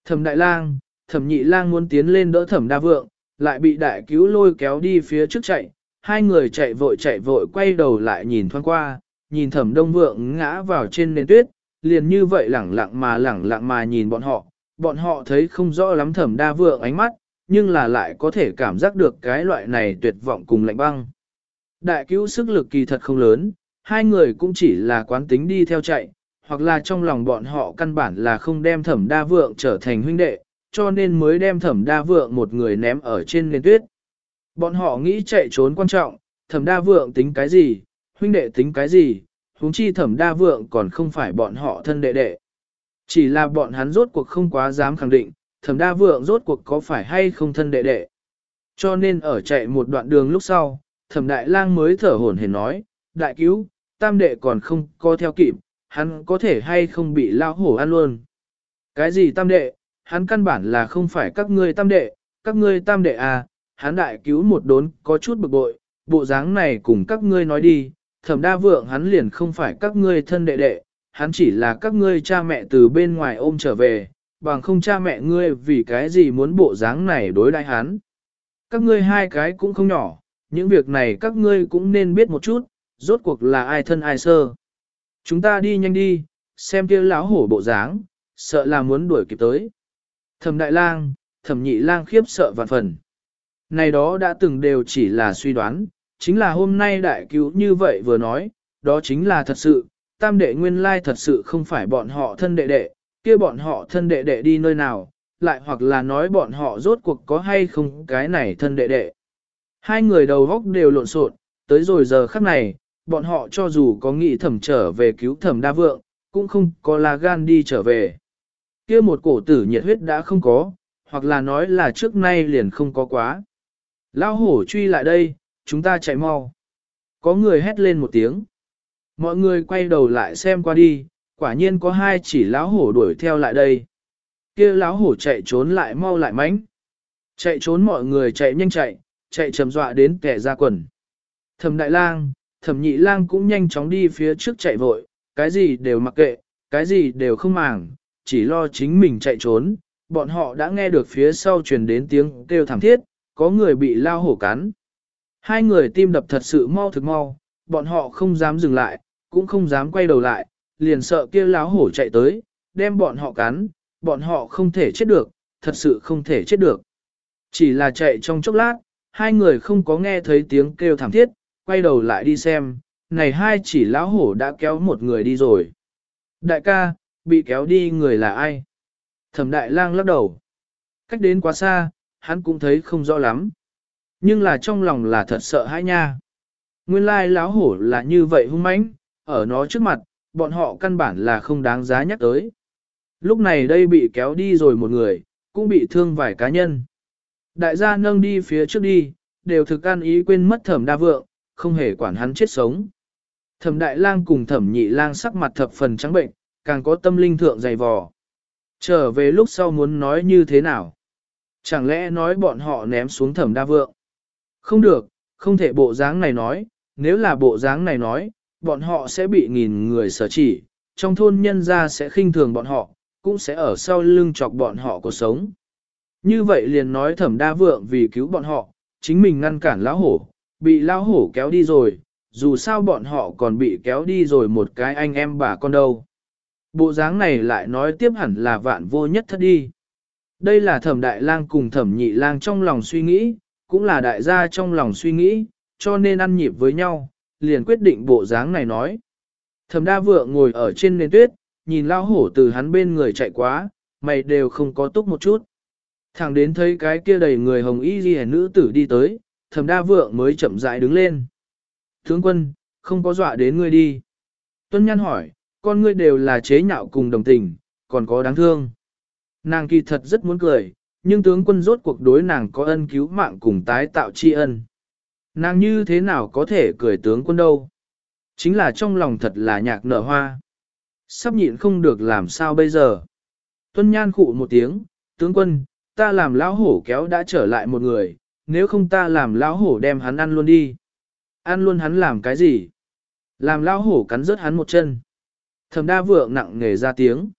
Thẩm đại lang, thẩm nhị lang muốn tiến lên đỡ thẩm đa vượng, lại bị đại cứu lôi kéo đi phía trước chạy. Hai người chạy vội chạy vội quay đầu lại nhìn thoáng qua, nhìn thẩm đông vượng ngã vào trên nền tuyết, liền như vậy lẳng lặng mà lẳng lặng mà nhìn bọn họ. Bọn họ thấy không rõ lắm thẩm đa vượng ánh mắt, nhưng là lại có thể cảm giác được cái loại này tuyệt vọng cùng lạnh băng. Đại cứu sức lực kỳ thật không lớn, hai người cũng chỉ là quán tính đi theo chạy, hoặc là trong lòng bọn họ căn bản là không đem thẩm đa vượng trở thành huynh đệ, cho nên mới đem thẩm đa vượng một người ném ở trên nền tuyết. Bọn họ nghĩ chạy trốn quan trọng, thẩm đa vượng tính cái gì, huynh đệ tính cái gì, huống chi thẩm đa vượng còn không phải bọn họ thân đệ đệ. Chỉ là bọn hắn rốt cuộc không quá dám khẳng định, thẩm đa vượng rốt cuộc có phải hay không thân đệ đệ. Cho nên ở chạy một đoạn đường lúc sau, thẩm đại lang mới thở hổn hển nói, đại cứu, tam đệ còn không có theo kịp, hắn có thể hay không bị lao hổ ăn luôn. Cái gì tam đệ, hắn căn bản là không phải các ngươi tam đệ, các ngươi tam đệ à, hắn đại cứu một đốn có chút bực bội, bộ dáng này cùng các ngươi nói đi, thẩm đa vượng hắn liền không phải các ngươi thân đệ đệ, hắn chỉ là các ngươi cha mẹ từ bên ngoài ôm trở về, bằng không cha mẹ ngươi vì cái gì muốn bộ dáng này đối đãi hắn. Các ngươi hai cái cũng không nhỏ, những việc này các ngươi cũng nên biết một chút, rốt cuộc là ai thân ai sơ. Chúng ta đi nhanh đi, xem kia lão hổ bộ dáng, sợ là muốn đuổi kịp tới. Thẩm đại lang, thẩm nhị lang khiếp sợ vạn phần. Này đó đã từng đều chỉ là suy đoán, chính là hôm nay đại cứu như vậy vừa nói, đó chính là thật sự, tam đệ nguyên lai thật sự không phải bọn họ thân đệ đệ, kia bọn họ thân đệ đệ đi nơi nào, lại hoặc là nói bọn họ rốt cuộc có hay không cái này thân đệ đệ. Hai người đầu góc đều lộn xộn, tới rồi giờ khắc này, bọn họ cho dù có nghĩ thẩm trở về cứu thẩm đa vượng, cũng không có là gan đi trở về. kia một cổ tử nhiệt huyết đã không có, hoặc là nói là trước nay liền không có quá. Lao hổ truy lại đây, chúng ta chạy mau. Có người hét lên một tiếng. Mọi người quay đầu lại xem qua đi, quả nhiên có hai chỉ lão hổ đuổi theo lại đây. kia lão hổ chạy trốn lại mau lại mánh. Chạy trốn mọi người chạy nhanh chạy, chạy trầm dọa đến kẻ ra quần. thầm đại lang, thẩm nhị lang cũng nhanh chóng đi phía trước chạy vội, cái gì đều mặc kệ, cái gì đều không màng, chỉ lo chính mình chạy trốn. Bọn họ đã nghe được phía sau truyền đến tiếng kêu thảm thiết, có người bị lao hổ cắn. Hai người tim đập thật sự mau thực mau, bọn họ không dám dừng lại, cũng không dám quay đầu lại, liền sợ kia láo hổ chạy tới, đem bọn họ cắn, bọn họ không thể chết được, thật sự không thể chết được. Chỉ là chạy trong chốc lát, hai người không có nghe thấy tiếng kêu thảm thiết, quay đầu lại đi xem, này hai chỉ lão hổ đã kéo một người đi rồi. Đại ca, bị kéo đi người là ai? Thẩm đại lang lắc đầu. Cách đến quá xa, hắn cũng thấy không rõ lắm. Nhưng là trong lòng là thật sợ hãi nha. Nguyên lai lão hổ là như vậy hung mãnh, ở nó trước mặt, bọn họ căn bản là không đáng giá nhắc tới. Lúc này đây bị kéo đi rồi một người, cũng bị thương vài cá nhân. Đại gia nâng đi phía trước đi, đều thực an ý quên mất thẩm đa vượng, không hề quản hắn chết sống. Thẩm đại lang cùng thẩm nhị lang sắc mặt thập phần trắng bệnh, càng có tâm linh thượng dày vò. Trở về lúc sau muốn nói như thế nào? Chẳng lẽ nói bọn họ ném xuống thẩm đa vượng? Không được, không thể bộ dáng này nói, nếu là bộ dáng này nói, bọn họ sẽ bị nghìn người sở chỉ, trong thôn nhân gia sẽ khinh thường bọn họ, cũng sẽ ở sau lưng chọc bọn họ cuộc sống. Như vậy liền nói thẩm đa vượng vì cứu bọn họ, chính mình ngăn cản lão hổ, bị lao hổ kéo đi rồi, dù sao bọn họ còn bị kéo đi rồi một cái anh em bà con đâu. Bộ dáng này lại nói tiếp hẳn là vạn vô nhất thất đi. Đây là thẩm đại lang cùng thẩm nhị lang trong lòng suy nghĩ, cũng là đại gia trong lòng suy nghĩ, cho nên ăn nhịp với nhau, liền quyết định bộ dáng này nói. Thẩm đa vượng ngồi ở trên nền tuyết, nhìn lao hổ từ hắn bên người chạy quá, mày đều không có túc một chút. Thẳng đến thấy cái kia đầy người hồng y ghi nữ tử đi tới, thẩm đa vượng mới chậm rãi đứng lên. Tướng quân, không có dọa đến ngươi đi. Tuân Nhan hỏi, con ngươi đều là chế nhạo cùng đồng tình, còn có đáng thương. Nàng kỳ thật rất muốn cười, nhưng tướng quân rốt cuộc đối nàng có ân cứu mạng cùng tái tạo tri ân. Nàng như thế nào có thể cười tướng quân đâu? Chính là trong lòng thật là nhạc nở hoa. Sắp nhịn không được làm sao bây giờ. Tuân nhan khụ một tiếng, tướng quân, ta làm lão hổ kéo đã trở lại một người, nếu không ta làm lão hổ đem hắn ăn luôn đi. Ăn luôn hắn làm cái gì? Làm lão hổ cắn rớt hắn một chân. Thẩm đa vượng nặng nề ra tiếng.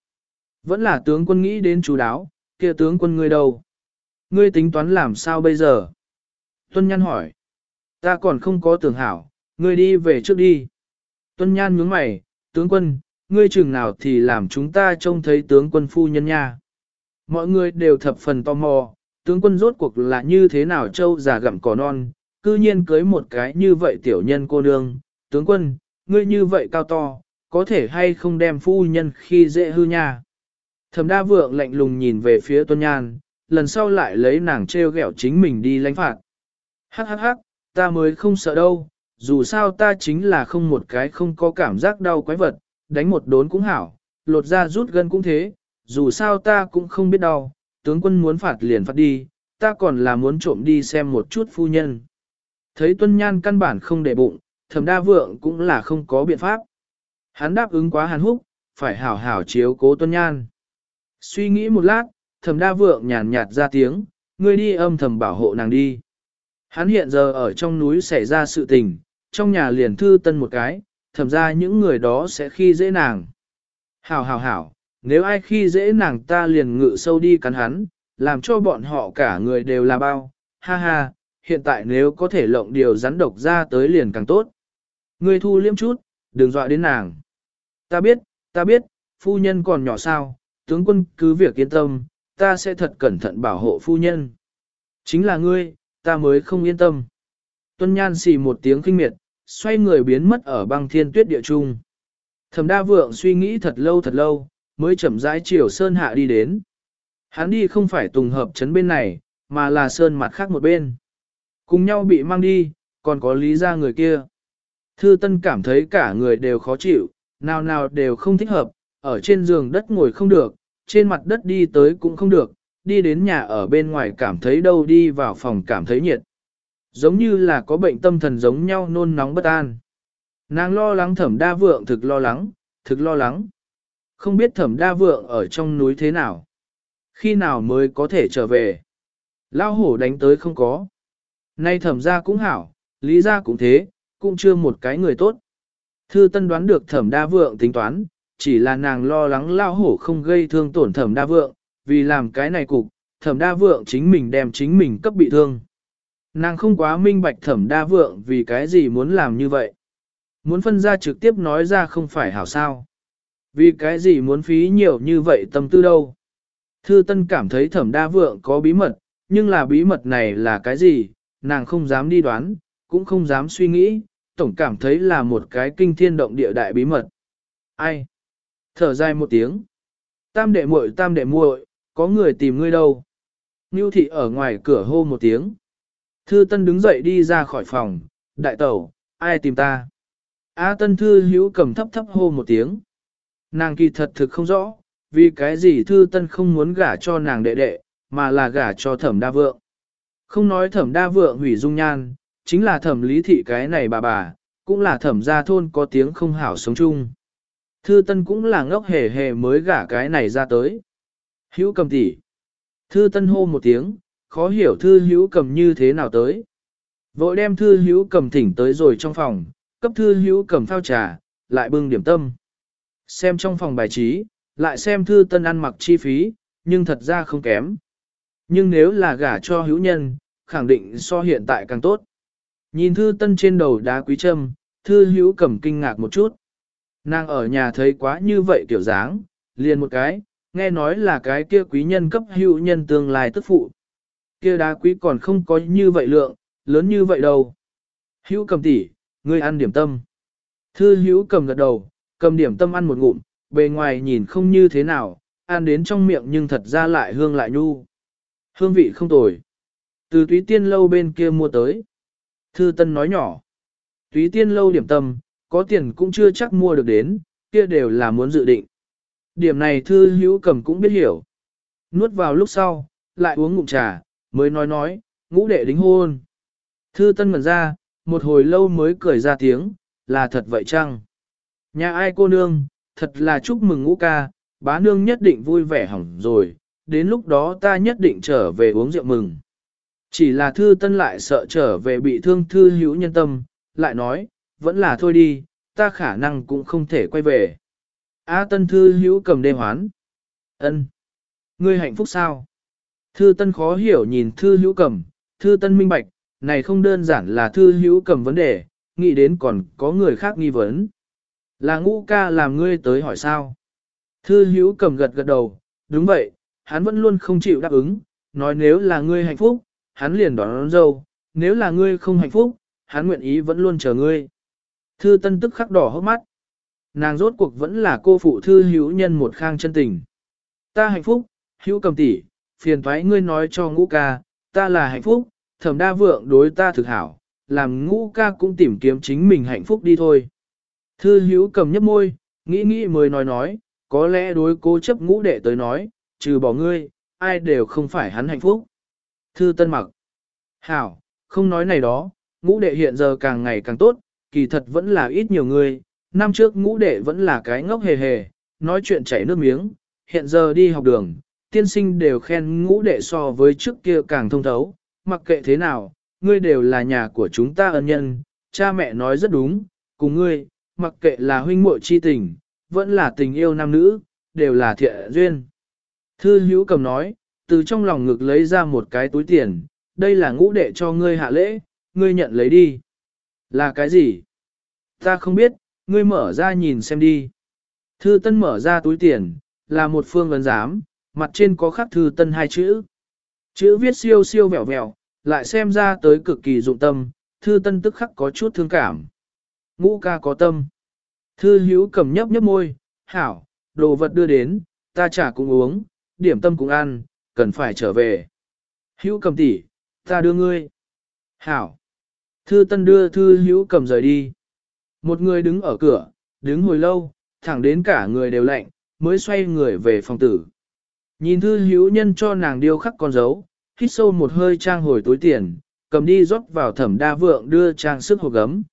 Vẫn là tướng quân nghĩ đến chú đáo, kia tướng quân ngươi đâu? Ngươi tính toán làm sao bây giờ? Tuân Nhan hỏi. Ta còn không có tưởng hảo, ngươi đi về trước đi. Tuân Nhan nhướng mày, tướng quân, ngươi chừng nào thì làm chúng ta trông thấy tướng quân phu nhân nha. Mọi người đều thập phần tò mò, tướng quân rốt cuộc là như thế nào châu già gặm cỏ non, cư nhiên cưới một cái như vậy tiểu nhân cô nương. Tướng quân, ngươi như vậy cao to, có thể hay không đem phu nhân khi dễ hư nha. Thẩm đa vượng lạnh lùng nhìn về phía Tuân Nhan, lần sau lại lấy nàng treo gẹo chính mình đi lãnh phạt. Hắc hắc hắc, ta mới không sợ đâu, dù sao ta chính là không một cái không có cảm giác đau quái vật, đánh một đốn cũng hảo, lột ra rút gân cũng thế, dù sao ta cũng không biết đau, tướng quân muốn phạt liền phạt đi, ta còn là muốn trộm đi xem một chút phu nhân. Thấy tuân nhan căn bản không để bụng, thẩm đa vượng cũng là không có biện pháp. Hắn đáp ứng quá hàn húc, phải hảo hảo chiếu cố tuân nhan. Suy nghĩ một lát, thẩm đa vượng nhàn nhạt ra tiếng, ngươi đi âm thầm bảo hộ nàng đi. Hắn hiện giờ ở trong núi xảy ra sự tình, trong nhà liền thư tân một cái, thẩm ra những người đó sẽ khi dễ nàng. Hảo hảo hảo, nếu ai khi dễ nàng ta liền ngự sâu đi cắn hắn, làm cho bọn họ cả người đều là bao, ha ha, hiện tại nếu có thể lộng điều rắn độc ra tới liền càng tốt. Ngươi thu liếm chút, đừng dọa đến nàng. Ta biết, ta biết, phu nhân còn nhỏ sao, tướng quân cứ việc yên tâm, ta sẽ thật cẩn thận bảo hộ phu nhân. Chính là ngươi, ta mới không yên tâm. Tuân Nhan xì một tiếng kinh miệt, xoay người biến mất ở băng thiên tuyết địa trung. Thẩm đa vượng suy nghĩ thật lâu thật lâu, mới chậm rãi chiều sơn hạ đi đến. Hắn đi không phải tùng hợp chấn bên này, mà là sơn mặt khác một bên. Cùng nhau bị mang đi, còn có lý ra người kia. Thư Tân cảm thấy cả người đều khó chịu, nào nào đều không thích hợp, ở trên giường đất ngồi không được, trên mặt đất đi tới cũng không được, đi đến nhà ở bên ngoài cảm thấy đâu đi vào phòng cảm thấy nhiệt. Giống như là có bệnh tâm thần giống nhau nôn nóng bất an. Nàng lo lắng thẩm đa vượng thực lo lắng, thực lo lắng. Không biết thẩm đa vượng ở trong núi thế nào. Khi nào mới có thể trở về. Lao hổ đánh tới không có. Nay thẩm ra cũng hảo, lý ra cũng thế, cũng chưa một cái người tốt. Thư Tân đoán được thẩm đa vượng tính toán, chỉ là nàng lo lắng lao hổ không gây thương tổn thẩm đa vượng, vì làm cái này cục, thẩm đa vượng chính mình đem chính mình cấp bị thương. Nàng không quá minh bạch thẩm đa vượng vì cái gì muốn làm như vậy. Muốn phân ra trực tiếp nói ra không phải hảo sao. Vì cái gì muốn phí nhiều như vậy tâm tư đâu. Thư Tân cảm thấy thẩm đa vượng có bí mật, nhưng là bí mật này là cái gì, nàng không dám đi đoán, cũng không dám suy nghĩ, tổng cảm thấy là một cái kinh thiên động địa đại bí mật. Ai? Thở dài một tiếng. Tam đệ muội, tam đệ muội, có người tìm ngươi đâu? Nưu thị ở ngoài cửa hô một tiếng. Thư Tân đứng dậy đi ra khỏi phòng, đại tẩu, ai tìm ta? A Tân Thư hữu cầm thấp thấp hô một tiếng. Nàng kỳ thật thực không rõ, vì cái gì Thư Tân không muốn gả cho nàng đệ đệ, mà là gả cho thẩm đa vượng. Không nói thẩm đa vượng hủy dung nhan, chính là thẩm lý thị cái này bà bà, cũng là thẩm gia thôn có tiếng không hảo sống chung. Thư Tân cũng là ngốc hề hề mới gả cái này ra tới. Hữu cầm tỉ Thư Tân hô một tiếng, khó hiểu thư hữu cầm như thế nào tới. Vội đem thư hữu cầm thỉnh tới rồi trong phòng, cấp thư hữu cầm phao trà, lại bưng điểm tâm. Xem trong phòng bài trí, lại xem thư tân ăn mặc chi phí, nhưng thật ra không kém. Nhưng nếu là gả cho hữu nhân, khẳng định so hiện tại càng tốt. Nhìn thư tân trên đầu đá quý châm, thư hữu cầm kinh ngạc một chút. Nàng ở nhà thấy quá như vậy kiểu dáng, liền một cái, nghe nói là cái kia quý nhân cấp hữu nhân tương lai tức phụ. Kia đá quý còn không có như vậy lượng, lớn như vậy đâu. Hữu cầm tỷ, ngươi ăn điểm tâm. Thư hữu cầm gật đầu, cầm điểm tâm ăn một ngụm, bề ngoài nhìn không như thế nào, ăn đến trong miệng nhưng thật ra lại hương lại nhu. Hương vị không tồi. Từ túy tiên lâu bên kia mua tới. Thư tân nói nhỏ. Túy tiên lâu điểm tâm, có tiền cũng chưa chắc mua được đến, kia đều là muốn dự định. Điểm này thư hữu cầm cũng biết hiểu. Nuốt vào lúc sau, lại uống ngụm trà, mới nói nói, ngũ đệ đính hôn. Thư tân ngẩn ra, một hồi lâu mới cười ra tiếng, là thật vậy chăng? Nhà ai cô nương, thật là chúc mừng ngũ ca, bá nương nhất định vui vẻ hỏng rồi, đến lúc đó ta nhất định trở về uống rượu mừng. Chỉ là thư tân lại sợ trở về bị thương thư hữu nhân tâm, lại nói, vẫn là thôi đi, ta khả năng cũng không thể quay về. A tân thư hữu cầm đê hoán. ân Ngươi hạnh phúc sao? Thư tân khó hiểu nhìn thư hữu cầm, thư tân minh bạch, này không đơn giản là thư hữu cầm vấn đề, nghĩ đến còn có người khác nghi vấn. Là ngũ ca làm ngươi tới hỏi sao? Thư hữu cầm gật gật đầu, đúng vậy, hắn vẫn luôn không chịu đáp ứng, nói nếu là ngươi hạnh phúc, hắn liền đón, đón dâu, nếu là ngươi không hạnh phúc, hắn nguyện ý vẫn luôn chờ ngươi. Thư tân tức khắc đỏ hốc mắt. Nàng rốt cuộc vẫn là cô phụ thư hữu nhân một khang chân tình. Ta hạnh phúc, hữu cầm tỷ, phiền thoái ngươi nói cho ngũ ca, ta là hạnh phúc, thẩm đa vượng đối ta thực hảo, làm ngũ ca cũng tìm kiếm chính mình hạnh phúc đi thôi. Thư hữu cầm nhấp môi, nghĩ nghĩ mới nói nói, có lẽ đối cố chấp ngũ đệ tới nói, trừ bỏ ngươi, ai đều không phải hắn hạnh phúc. Thư tân mặc. Hảo, không nói này đó, ngũ đệ hiện giờ càng ngày càng tốt, kỳ thật vẫn là ít nhiều người, năm trước ngũ đệ vẫn là cái ngốc hề hề, nói chuyện chảy nước miếng, hiện giờ đi học đường, tiên sinh đều khen ngũ đệ so với trước kia càng thông thấu, mặc kệ thế nào, ngươi đều là nhà của chúng ta ân nhân, cha mẹ nói rất đúng, cùng ngươi, mặc kệ là huynh muội chi tình, vẫn là tình yêu nam nữ, đều là thiện duyên. Thư hữu cầm nói, từ trong lòng ngực lấy ra một cái túi tiền, đây là ngũ đệ cho ngươi hạ lễ, ngươi nhận lấy đi. Là cái gì? Ta không biết, ngươi mở ra nhìn xem đi. Thư tân mở ra túi tiền, là một phương vấn giám, mặt trên có khắc thư tân hai chữ. Chữ viết siêu siêu vẹo vẹo, lại xem ra tới cực kỳ dụng tâm, thư tân tức khắc có chút thương cảm. Ngũ ca có tâm. Thư hữu cầm nhấp nhấp môi, hảo, đồ vật đưa đến, ta trả cũng uống, điểm tâm cũng ăn, cần phải trở về. Hữu cầm tỷ, ta đưa ngươi. Hảo. Thư tân đưa thư hữu cầm rời đi. Một người đứng ở cửa, đứng hồi lâu, thẳng đến cả người đều lạnh, mới xoay người về phòng tử. Nhìn thư hữu nhân cho nàng điêu khắc con dấu, hít sâu một hơi trang hồi túi tiền, cầm đi rót vào thẩm đa vượng đưa trang sức hộp gấm.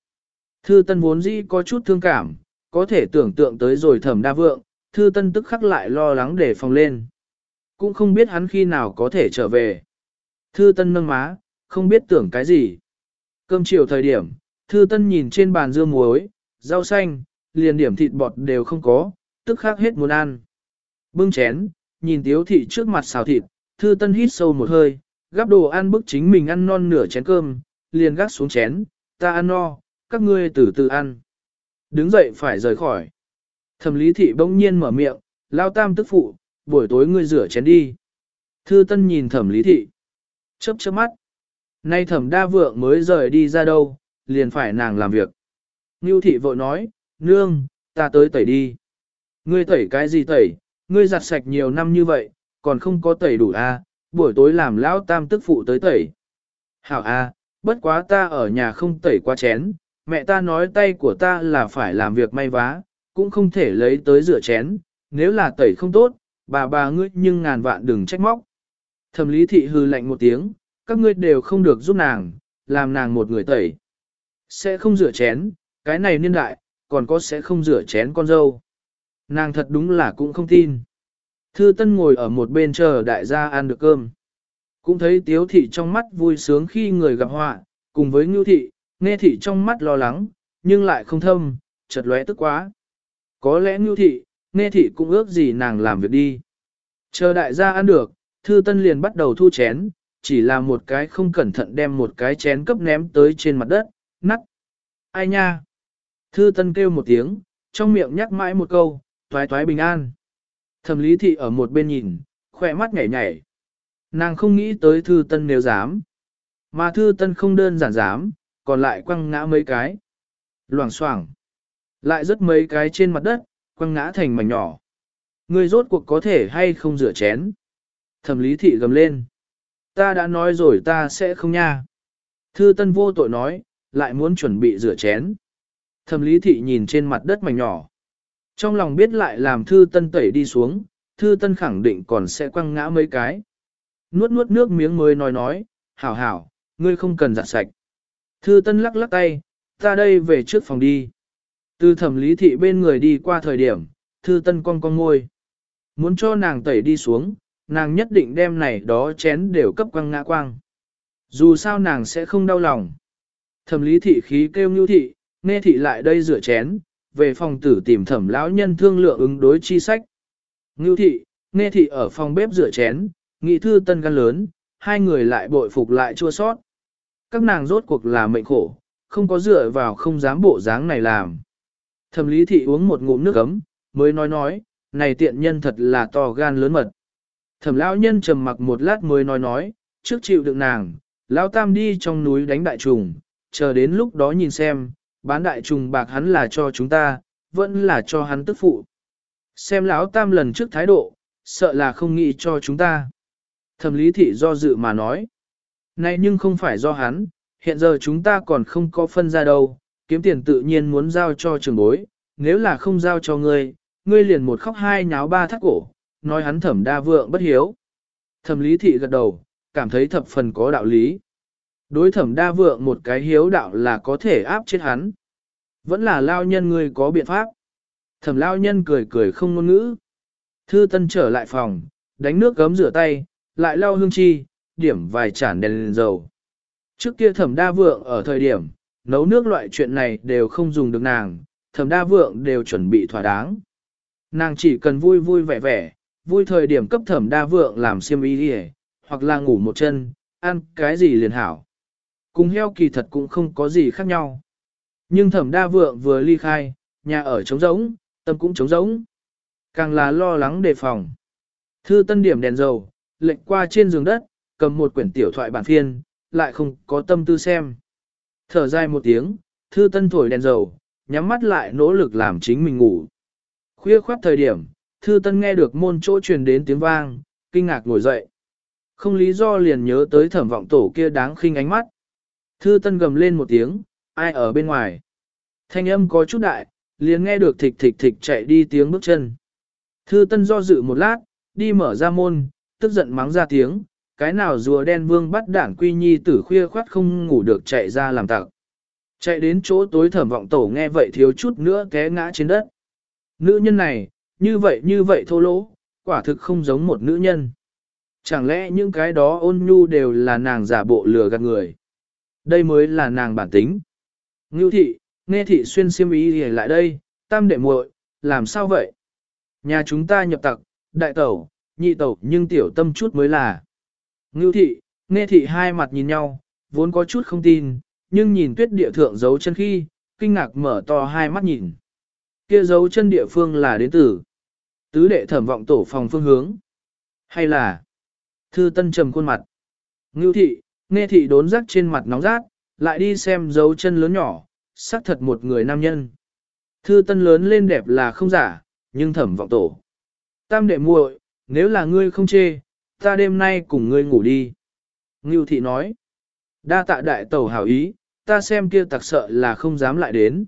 Thư tân vốn dĩ có chút thương cảm, có thể tưởng tượng tới rồi thẩm đa vượng, thư tân tức khắc lại lo lắng để phòng lên. Cũng không biết hắn khi nào có thể trở về. Thư tân nâng má, không biết tưởng cái gì. Cơm chiều thời điểm, thư tân nhìn trên bàn dưa muối, rau xanh, liền điểm thịt bọt đều không có, tức khắc hết muốn ăn. Bưng chén, nhìn tiếu thị trước mặt xào thịt, thư tân hít sâu một hơi, gắp đồ ăn bức chính mình ăn non nửa chén cơm, liền gác xuống chén, ta ăn no, các ngươi từ từ ăn. Đứng dậy phải rời khỏi. Thẩm lý thị bỗng nhiên mở miệng, lao tam tức phụ, buổi tối ngươi rửa chén đi. Thư tân nhìn thẩm lý thị. Chớp chớp mắt. Nay thẩm đa vượng mới rời đi ra đâu, liền phải nàng làm việc. Ngưu thị vội nói, nương, ta tới tẩy đi. Ngươi tẩy cái gì tẩy, ngươi giặt sạch nhiều năm như vậy, còn không có tẩy đủ à, buổi tối làm lão tam tức phụ tới tẩy. Hảo à, bất quá ta ở nhà không tẩy qua chén, mẹ ta nói tay của ta là phải làm việc may vá, cũng không thể lấy tới rửa chén, nếu là tẩy không tốt, bà bà ngươi nhưng ngàn vạn đừng trách móc. Thẩm lý thị hư lạnh một tiếng, các ngươi đều không được giúp nàng, làm nàng một người tẩy. Sẽ không rửa chén, cái này niên đại, còn có sẽ không rửa chén con dâu. Nàng thật đúng là cũng không tin. Thư Tân ngồi ở một bên chờ đại gia ăn được cơm. Cũng thấy Tiếu thị trong mắt vui sướng khi người gặp họa, cùng với Nưu thị, Nghe thị trong mắt lo lắng, nhưng lại không thâm, chợt lóe tức quá. Có lẽ Ngưu thị, Nghe thị cũng ước gì nàng làm việc đi. Chờ đại gia ăn được, Thư Tân liền bắt đầu thu chén, chỉ là một cái không cẩn thận đem một cái chén cấp ném tới trên mặt đất, nắt. Ai nha? Thư Tân kêu một tiếng, trong miệng nhắc mãi một câu, toái toái bình an. Thẩm lý thị ở một bên nhìn, khỏe mắt nhảy nhảy. Nàng không nghĩ tới thư tân nếu dám. Mà thư tân không đơn giản dám, còn lại quăng ngã mấy cái. Loảng xoảng Lại rất mấy cái trên mặt đất, quăng ngã thành mảnh nhỏ. Người rốt cuộc có thể hay không rửa chén. Thẩm lý thị gầm lên. Ta đã nói rồi ta sẽ không nha. Thư tân vô tội nói, lại muốn chuẩn bị rửa chén. Thẩm lý thị nhìn trên mặt đất mảnh nhỏ. Trong lòng biết lại làm thư tân tẩy đi xuống, thư tân khẳng định còn sẽ quăng ngã mấy cái. Nuốt nuốt nước miếng mới nói nói, hảo hảo, ngươi không cần giặt sạch. Thư tân lắc lắc tay, ta đây về trước phòng đi. Từ thẩm lý thị bên người đi qua thời điểm, thư tân cong cong môi. Muốn cho nàng tẩy đi xuống, nàng nhất định đem này đó chén đều cấp quăng ngã quang. Dù sao nàng sẽ không đau lòng. Thẩm lý thị khí kêu ngưu thị, nghe thị lại đây rửa chén, về phòng tử tìm thẩm lão nhân thương lượng ứng đối chi sách. Ngưu thị, nghe thị ở phòng bếp rửa chén, nghị thư tân gan lớn, hai người lại bội phục lại chua sót. Các nàng rốt cuộc là mệnh khổ, không có dựa vào không dám bộ dáng này làm. Thẩm lý thị uống một ngụm nước ấm, mới nói nói, này tiện nhân thật là to gan lớn mật. Thẩm lão nhân trầm mặc một lát mới nói nói, trước chịu đựng nàng, lão tam đi trong núi đánh đại trùng, chờ đến lúc đó nhìn xem, bán đại trùng bạc hắn là cho chúng ta, vẫn là cho hắn tức phụ. Xem lão tam lần trước thái độ, sợ là không nghĩ cho chúng ta. Thẩm lý thị do dự mà nói. Này nhưng không phải do hắn, hiện giờ chúng ta còn không có phân ra đâu, kiếm tiền tự nhiên muốn giao cho trường bối, nếu là không giao cho ngươi, ngươi liền một khóc hai nháo ba thắt cổ, nói hắn thẩm đa vượng bất hiếu. Thẩm lý thị gật đầu, cảm thấy thập phần có đạo lý. Đối thẩm đa vượng một cái hiếu đạo là có thể áp chết hắn. Vẫn là lao nhân ngươi có biện pháp. Thẩm lao nhân cười cười không ngôn ngữ. Thư tân trở lại phòng, đánh nước gấm rửa tay, lại lau hương chi, điểm vài chản đèn, đèn dầu. Trước kia thẩm đa vượng ở thời điểm, nấu nước loại chuyện này đều không dùng được nàng, thẩm đa vượng đều chuẩn bị thỏa đáng. Nàng chỉ cần vui vui vẻ vẻ, vui thời điểm cấp thẩm đa vượng làm xiêm y đi hoặc là ngủ một chân, ăn cái gì liền hảo. Cùng heo kỳ thật cũng không có gì khác nhau. Nhưng thẩm đa vượng vừa ly khai, nhà ở trống rỗng, tâm cũng trống rỗng. Càng là lo lắng đề phòng. Thư tân điểm đèn dầu, lệnh qua trên giường đất, cầm một quyển tiểu thoại bản phiên, lại không có tâm tư xem. Thở dài một tiếng, thư tân thổi đèn dầu, nhắm mắt lại nỗ lực làm chính mình ngủ. Khuya khoát thời điểm, thư tân nghe được môn chỗ truyền đến tiếng vang, kinh ngạc ngồi dậy. Không lý do liền nhớ tới thẩm vọng tổ kia đáng khinh ánh mắt. Thư tân gầm lên một tiếng, ai ở bên ngoài. Thanh âm có chút đại, liền nghe được thịch thịch thịch chạy đi tiếng bước chân. Thư tân do dự một lát, đi mở ra môn, tức giận mắng ra tiếng, cái nào rùa đen vương bắt đảng quy nhi tử khuya khoát không ngủ được chạy ra làm tặc. Chạy đến chỗ tối thẩm vọng tổ nghe vậy thiếu chút nữa té ngã trên đất. Nữ nhân này, như vậy như vậy thô lỗ, quả thực không giống một nữ nhân. Chẳng lẽ những cái đó ôn nhu đều là nàng giả bộ lừa gạt người? Đây mới là nàng bản tính. Ngưu thị, nghe thị xuyên xiêm ý gì lại đây, tam đệ muội, làm sao vậy? Nhà chúng ta nhập tặc, đại tẩu, nhị tẩu nhưng tiểu tâm chút mới là. Ngưu thị, nghe thị hai mặt nhìn nhau, vốn có chút không tin, nhưng nhìn tuyết địa thượng dấu chân khi, kinh ngạc mở to hai mắt nhìn. Kia dấu chân địa phương là đến từ tứ đệ thẩm vọng tổ phòng phương hướng. Hay là thư tân trầm khuôn mặt. Ngưu thị, nghe thị đốn rắc trên mặt nóng rát, lại đi xem dấu chân lớn nhỏ, xác thật một người nam nhân. Thư tân lớn lên đẹp là không giả, nhưng thẩm vọng tổ. Tam đệ muội, nếu là ngươi không chê, ta đêm nay cùng ngươi ngủ đi. Ngưu thị nói, đa tạ đại tẩu hảo ý, ta xem kia tặc sợ là không dám lại đến.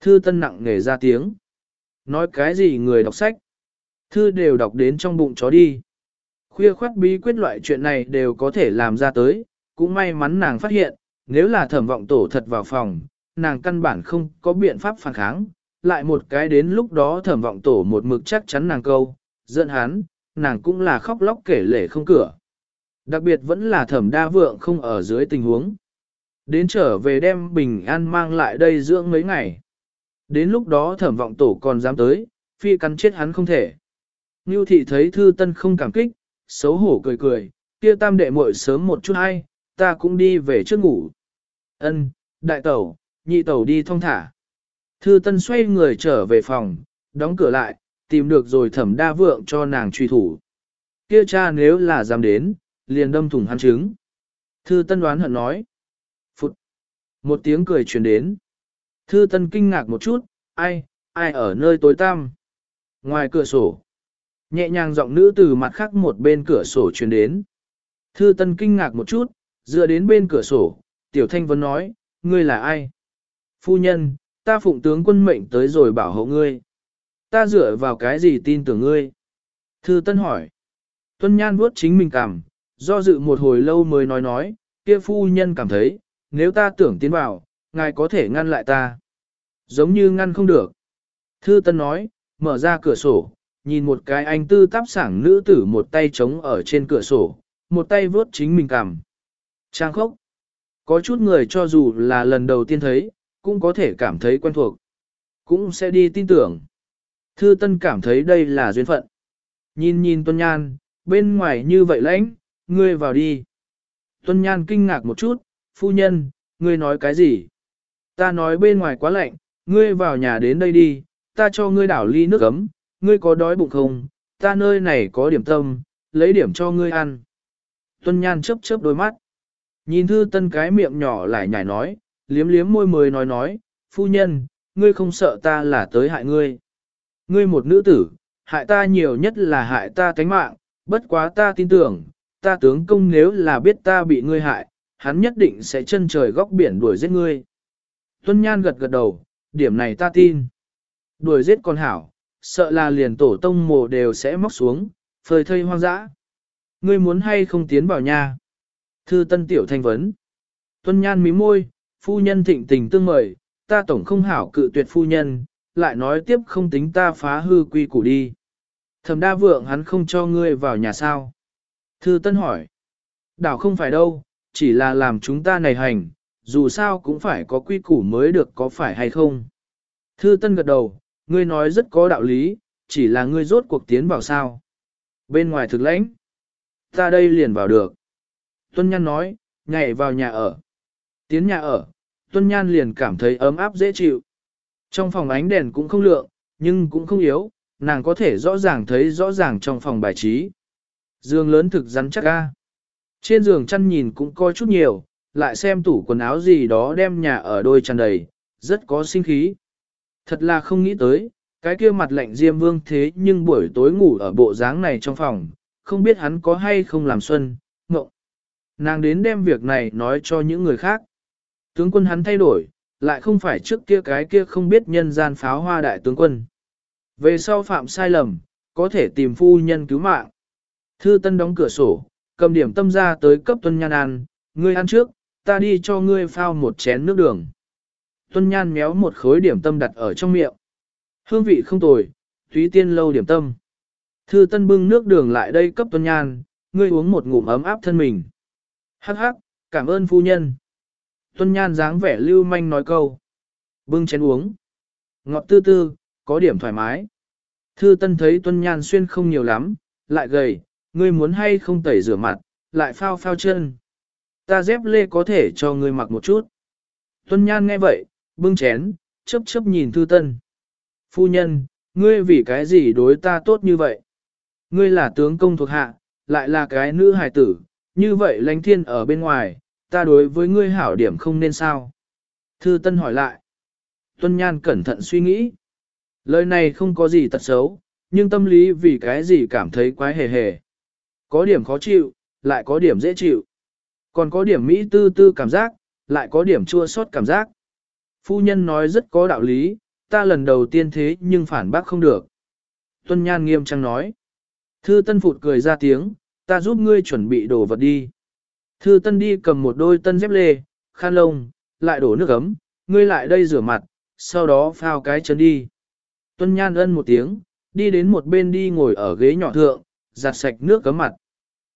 Thư tân nặng nghề ra tiếng. Nói cái gì người đọc sách? Thư đều đọc đến trong bụng chó đi. Khuya khoát bí quyết loại chuyện này đều có thể làm ra tới, cũng may mắn nàng phát hiện, nếu là thẩm vọng tổ thật vào phòng, nàng căn bản không có biện pháp phản kháng, lại một cái đến lúc đó thẩm vọng tổ một mực chắc chắn nàng câu, giận hắn, nàng cũng là khóc lóc kể lể không cửa. Đặc biệt vẫn là thẩm đa vượng không ở dưới tình huống. Đến trở về đem bình an mang lại đây dưỡng mấy ngày. Đến lúc đó thẩm vọng tổ còn dám tới, phi cắn chết hắn không thể. Ngưu thị thấy thư tân không cảm kích, xấu hổ cười cười, kia tam đệ muội sớm một chút hay, ta cũng đi về trước ngủ. Ân, đại tẩu, nhị tẩu đi thong thả. Thư tân xoay người trở về phòng, đóng cửa lại, tìm được rồi thẩm đa vượng cho nàng truy thủ. Kia cha nếu là dám đến, liền đâm thủng hắn trứng. Thư tân đoán hận nói. Phụt. Một tiếng cười truyền đến. Thư tân kinh ngạc một chút, ai, ai ở nơi tối tăm. Ngoài cửa sổ. Nhẹ nhàng giọng nữ từ mặt khác một bên cửa sổ truyền đến. Thư tân kinh ngạc một chút, dựa đến bên cửa sổ, tiểu thanh vẫn nói, ngươi là ai? Phu nhân, ta phụng tướng quân mệnh tới rồi bảo hộ ngươi. Ta dựa vào cái gì tin tưởng ngươi? Thư Tân hỏi. Tuân Nhan vuốt chính mình cảm, do dự một hồi lâu mới nói nói, kia phu nhân cảm thấy, nếu ta tưởng tiến vào, ngài có thể ngăn lại ta. Giống như ngăn không được. Thư Tân nói, mở ra cửa sổ, nhìn một cái anh tư táp sảng nữ tử một tay chống ở trên cửa sổ, một tay vuốt chính mình cằm. Trang khốc. Có chút người cho dù là lần đầu tiên thấy, cũng có thể cảm thấy quen thuộc. Cũng sẽ đi tin tưởng. Thư Tân cảm thấy đây là duyên phận. Nhìn nhìn Tuân Nhan, bên ngoài như vậy lãnh, ngươi vào đi. Tuân Nhan kinh ngạc một chút, phu nhân, ngươi nói cái gì? Ta nói bên ngoài quá lạnh, ngươi vào nhà đến đây đi, ta cho ngươi đảo ly nước ấm, ngươi có đói bụng không? Ta nơi này có điểm tâm, lấy điểm cho ngươi ăn. Tuân Nhan chớp chớp đôi mắt. Nhìn thư tân cái miệng nhỏ lại nhảy nói, liếm liếm môi mới nói nói, phu nhân, ngươi không sợ ta là tới hại ngươi. Ngươi một nữ tử, hại ta nhiều nhất là hại ta tánh mạng, bất quá ta tin tưởng, ta tướng công nếu là biết ta bị ngươi hại, hắn nhất định sẽ chân trời góc biển đuổi giết ngươi. Tuân Nhan gật gật đầu, điểm này ta tin. Đuổi giết con hảo, sợ là liền tổ tông mồ đều sẽ móc xuống, phơi thây hoang dã. Ngươi muốn hay không tiến vào nhà? Thư tân tiểu thanh vấn. Tuân nhan mí môi, phu nhân thịnh tình tương mời, ta tổng không hảo cự tuyệt phu nhân, lại nói tiếp không tính ta phá hư quy củ đi. Thẩm đa vượng hắn không cho ngươi vào nhà sao. Thư tân hỏi. Đảo không phải đâu, chỉ là làm chúng ta này hành, dù sao cũng phải có quy củ mới được có phải hay không. Thư tân gật đầu, ngươi nói rất có đạo lý, chỉ là ngươi rốt cuộc tiến vào sao. Bên ngoài thực lãnh, ta đây liền vào được. Tuân Nhan nói, nhảy vào nhà ở. Tiến nhà ở, Tuân Nhan liền cảm thấy ấm áp dễ chịu. Trong phòng ánh đèn cũng không lượng, nhưng cũng không yếu, nàng có thể rõ ràng thấy rõ ràng trong phòng bài trí. Dương lớn thực rắn chắc ga. Trên giường chăn nhìn cũng coi chút nhiều, lại xem tủ quần áo gì đó đem nhà ở đôi tràn đầy, rất có sinh khí. Thật là không nghĩ tới, cái kia mặt lạnh diêm vương thế nhưng buổi tối ngủ ở bộ dáng này trong phòng, không biết hắn có hay không làm xuân, ngộng. Nàng đến đem việc này nói cho những người khác. Tướng quân hắn thay đổi, lại không phải trước kia cái kia không biết nhân gian pháo hoa đại tướng quân. Về sau phạm sai lầm, có thể tìm phu nhân cứu mạng. Thư Tân đóng cửa sổ, cầm điểm tâm ra tới cấp Tuân Nhan ăn, ngươi ăn trước, ta đi cho ngươi phao một chén nước đường. Tuân Nhan méo một khối điểm tâm đặt ở trong miệng. Hương vị không tồi, thúy tiên lâu điểm tâm. Thư Tân bưng nước đường lại đây cấp Tuân Nhan, ngươi uống một ngụm ấm áp thân mình. Hắc hắc, cảm ơn phu nhân. Tuân Nhan dáng vẻ lưu manh nói câu. Bưng chén uống. Ngọt tư tư, có điểm thoải mái. Thư Tân thấy Tuân Nhan xuyên không nhiều lắm, lại gầy, ngươi muốn hay không tẩy rửa mặt, lại phao phao chân. Ta dép lê có thể cho ngươi mặc một chút. Tuân Nhan nghe vậy, bưng chén, chớp chớp nhìn Thư Tân. Phu nhân, ngươi vì cái gì đối ta tốt như vậy? Ngươi là tướng công thuộc hạ, lại là cái nữ hài tử, như vậy lãnh thiên ở bên ngoài, ta đối với ngươi hảo điểm không nên sao? Thư Tân hỏi lại. Tuân Nhan cẩn thận suy nghĩ. Lời này không có gì tật xấu, nhưng tâm lý vì cái gì cảm thấy quái hề hề. Có điểm khó chịu, lại có điểm dễ chịu. Còn có điểm mỹ tư tư cảm giác, lại có điểm chua xót cảm giác. Phu nhân nói rất có đạo lý, ta lần đầu tiên thế nhưng phản bác không được. Tuân Nhan nghiêm trang nói. Thư Tân phụt cười ra tiếng, ta giúp ngươi chuẩn bị đồ vật đi. Thư Tân đi cầm một đôi tân dép lê, khăn lông, lại đổ nước ấm, ngươi lại đây rửa mặt, sau đó phao cái chân đi. Tuân Nhan ân một tiếng, đi đến một bên đi ngồi ở ghế nhỏ thượng, giặt sạch nước cấm mặt.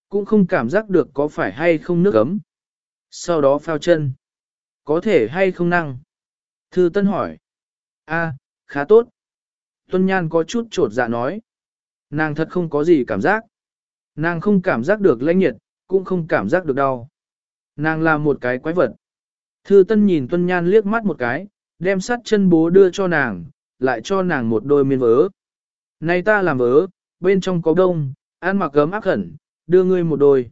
Cũng không cảm giác được có phải hay không nước cấm. Sau đó phao chân. Có thể hay không năng? Thư Tân hỏi. A, khá tốt. Tuân Nhan có chút trột dạ nói. Nàng thật không có gì cảm giác. Nàng không cảm giác được lãnh nhiệt, cũng không cảm giác được đau. Nàng là một cái quái vật. Thư Tân nhìn Tuân Nhan liếc mắt một cái, đem sắt chân bố đưa cho nàng, lại cho nàng một đôi miên vớ. Này ta làm vớ, bên trong có đông, ăn mặc gấm áp khẩn, đưa ngươi một đôi.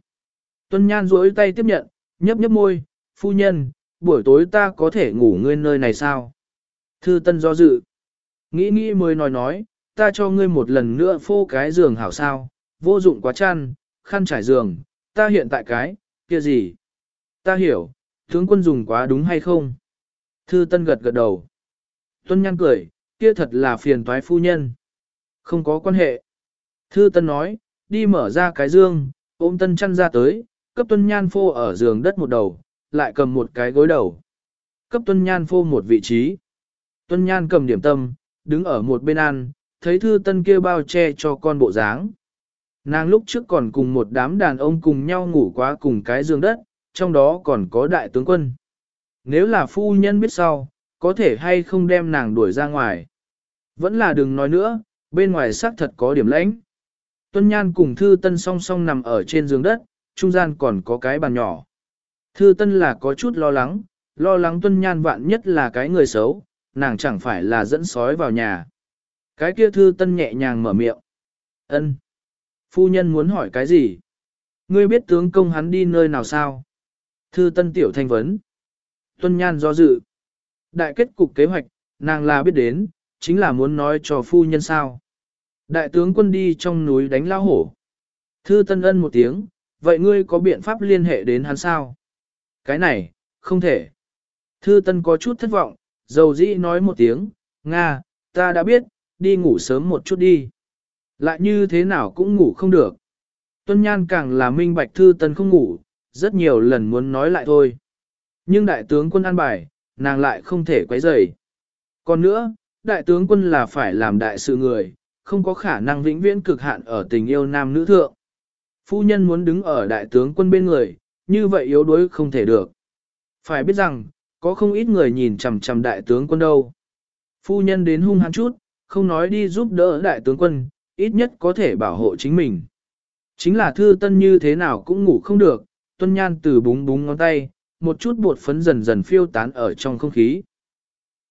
Tuân Nhan duỗi tay tiếp nhận, nhấp nhấp môi, phu nhân, buổi tối ta có thể ngủ ngươi nơi này sao? Thư Tân do dự. Nghĩ nghĩ mới nói nói, ta cho ngươi một lần nữa phô cái giường hảo sao, vô dụng quá chăn, khăn trải giường, ta hiện tại cái, kia gì? Ta hiểu, tướng quân dùng quá đúng hay không? Thư Tân gật gật đầu. Tuân Nhan cười, kia thật là phiền toái phu nhân. Không có quan hệ. Thư Tân nói, đi mở ra cái dương, ôm Tân chăn ra tới, cấp Tuân Nhan phô ở giường đất một đầu, lại cầm một cái gối đầu. Cấp Tuân Nhan phô một vị trí. Tuân Nhan cầm điểm tâm, đứng ở một bên ăn, thấy Thư Tân kia bao che cho con bộ dáng. Nàng lúc trước còn cùng một đám đàn ông cùng nhau ngủ quá cùng cái giường đất, trong đó còn có đại tướng quân. Nếu là phu nhân biết sau, có thể hay không đem nàng đuổi ra ngoài. Vẫn là đừng nói nữa, bên ngoài xác thật có điểm lãnh. Tuân Nhan cùng Thư Tân song song nằm ở trên giường đất, trung gian còn có cái bàn nhỏ. Thư Tân là có chút lo lắng, lo lắng Tuân Nhan vạn nhất là cái người xấu, nàng chẳng phải là dẫn sói vào nhà. Cái kia Thư Tân nhẹ nhàng mở miệng. Ân. Phu nhân muốn hỏi cái gì? Ngươi biết tướng công hắn đi nơi nào sao? Thư Tân tiểu thanh vấn. Tuân Nhan do dự. Đại kết cục kế hoạch, nàng là biết đến, chính là muốn nói cho phu nhân sao. Đại tướng quân đi trong núi đánh lao hổ. Thư Tân Ân một tiếng, vậy ngươi có biện pháp liên hệ đến hắn sao? Cái này, không thể. Thư Tân có chút thất vọng, dầu dĩ nói một tiếng, Nga, ta đã biết, đi ngủ sớm một chút đi. Lại như thế nào cũng ngủ không được. Tuân Nhan càng là minh bạch Thư Tân không ngủ, rất nhiều lần muốn nói lại thôi. Nhưng đại tướng quân an bài, nàng lại không thể quấy rầy. Còn nữa, đại tướng quân là phải làm đại sự người, không có khả năng vĩnh viễn cực hạn ở tình yêu nam nữ thượng. Phu nhân muốn đứng ở đại tướng quân bên người, như vậy yếu đuối không thể được. Phải biết rằng, có không ít người nhìn chằm chằm đại tướng quân đâu. Phu nhân đến hung hăng chút, không nói đi giúp đỡ đại tướng quân, ít nhất có thể bảo hộ chính mình. Chính là thư tân như thế nào cũng ngủ không được, tuân nhan từ búng búng ngón tay, một chút bột phấn dần dần phiêu tán ở trong không khí.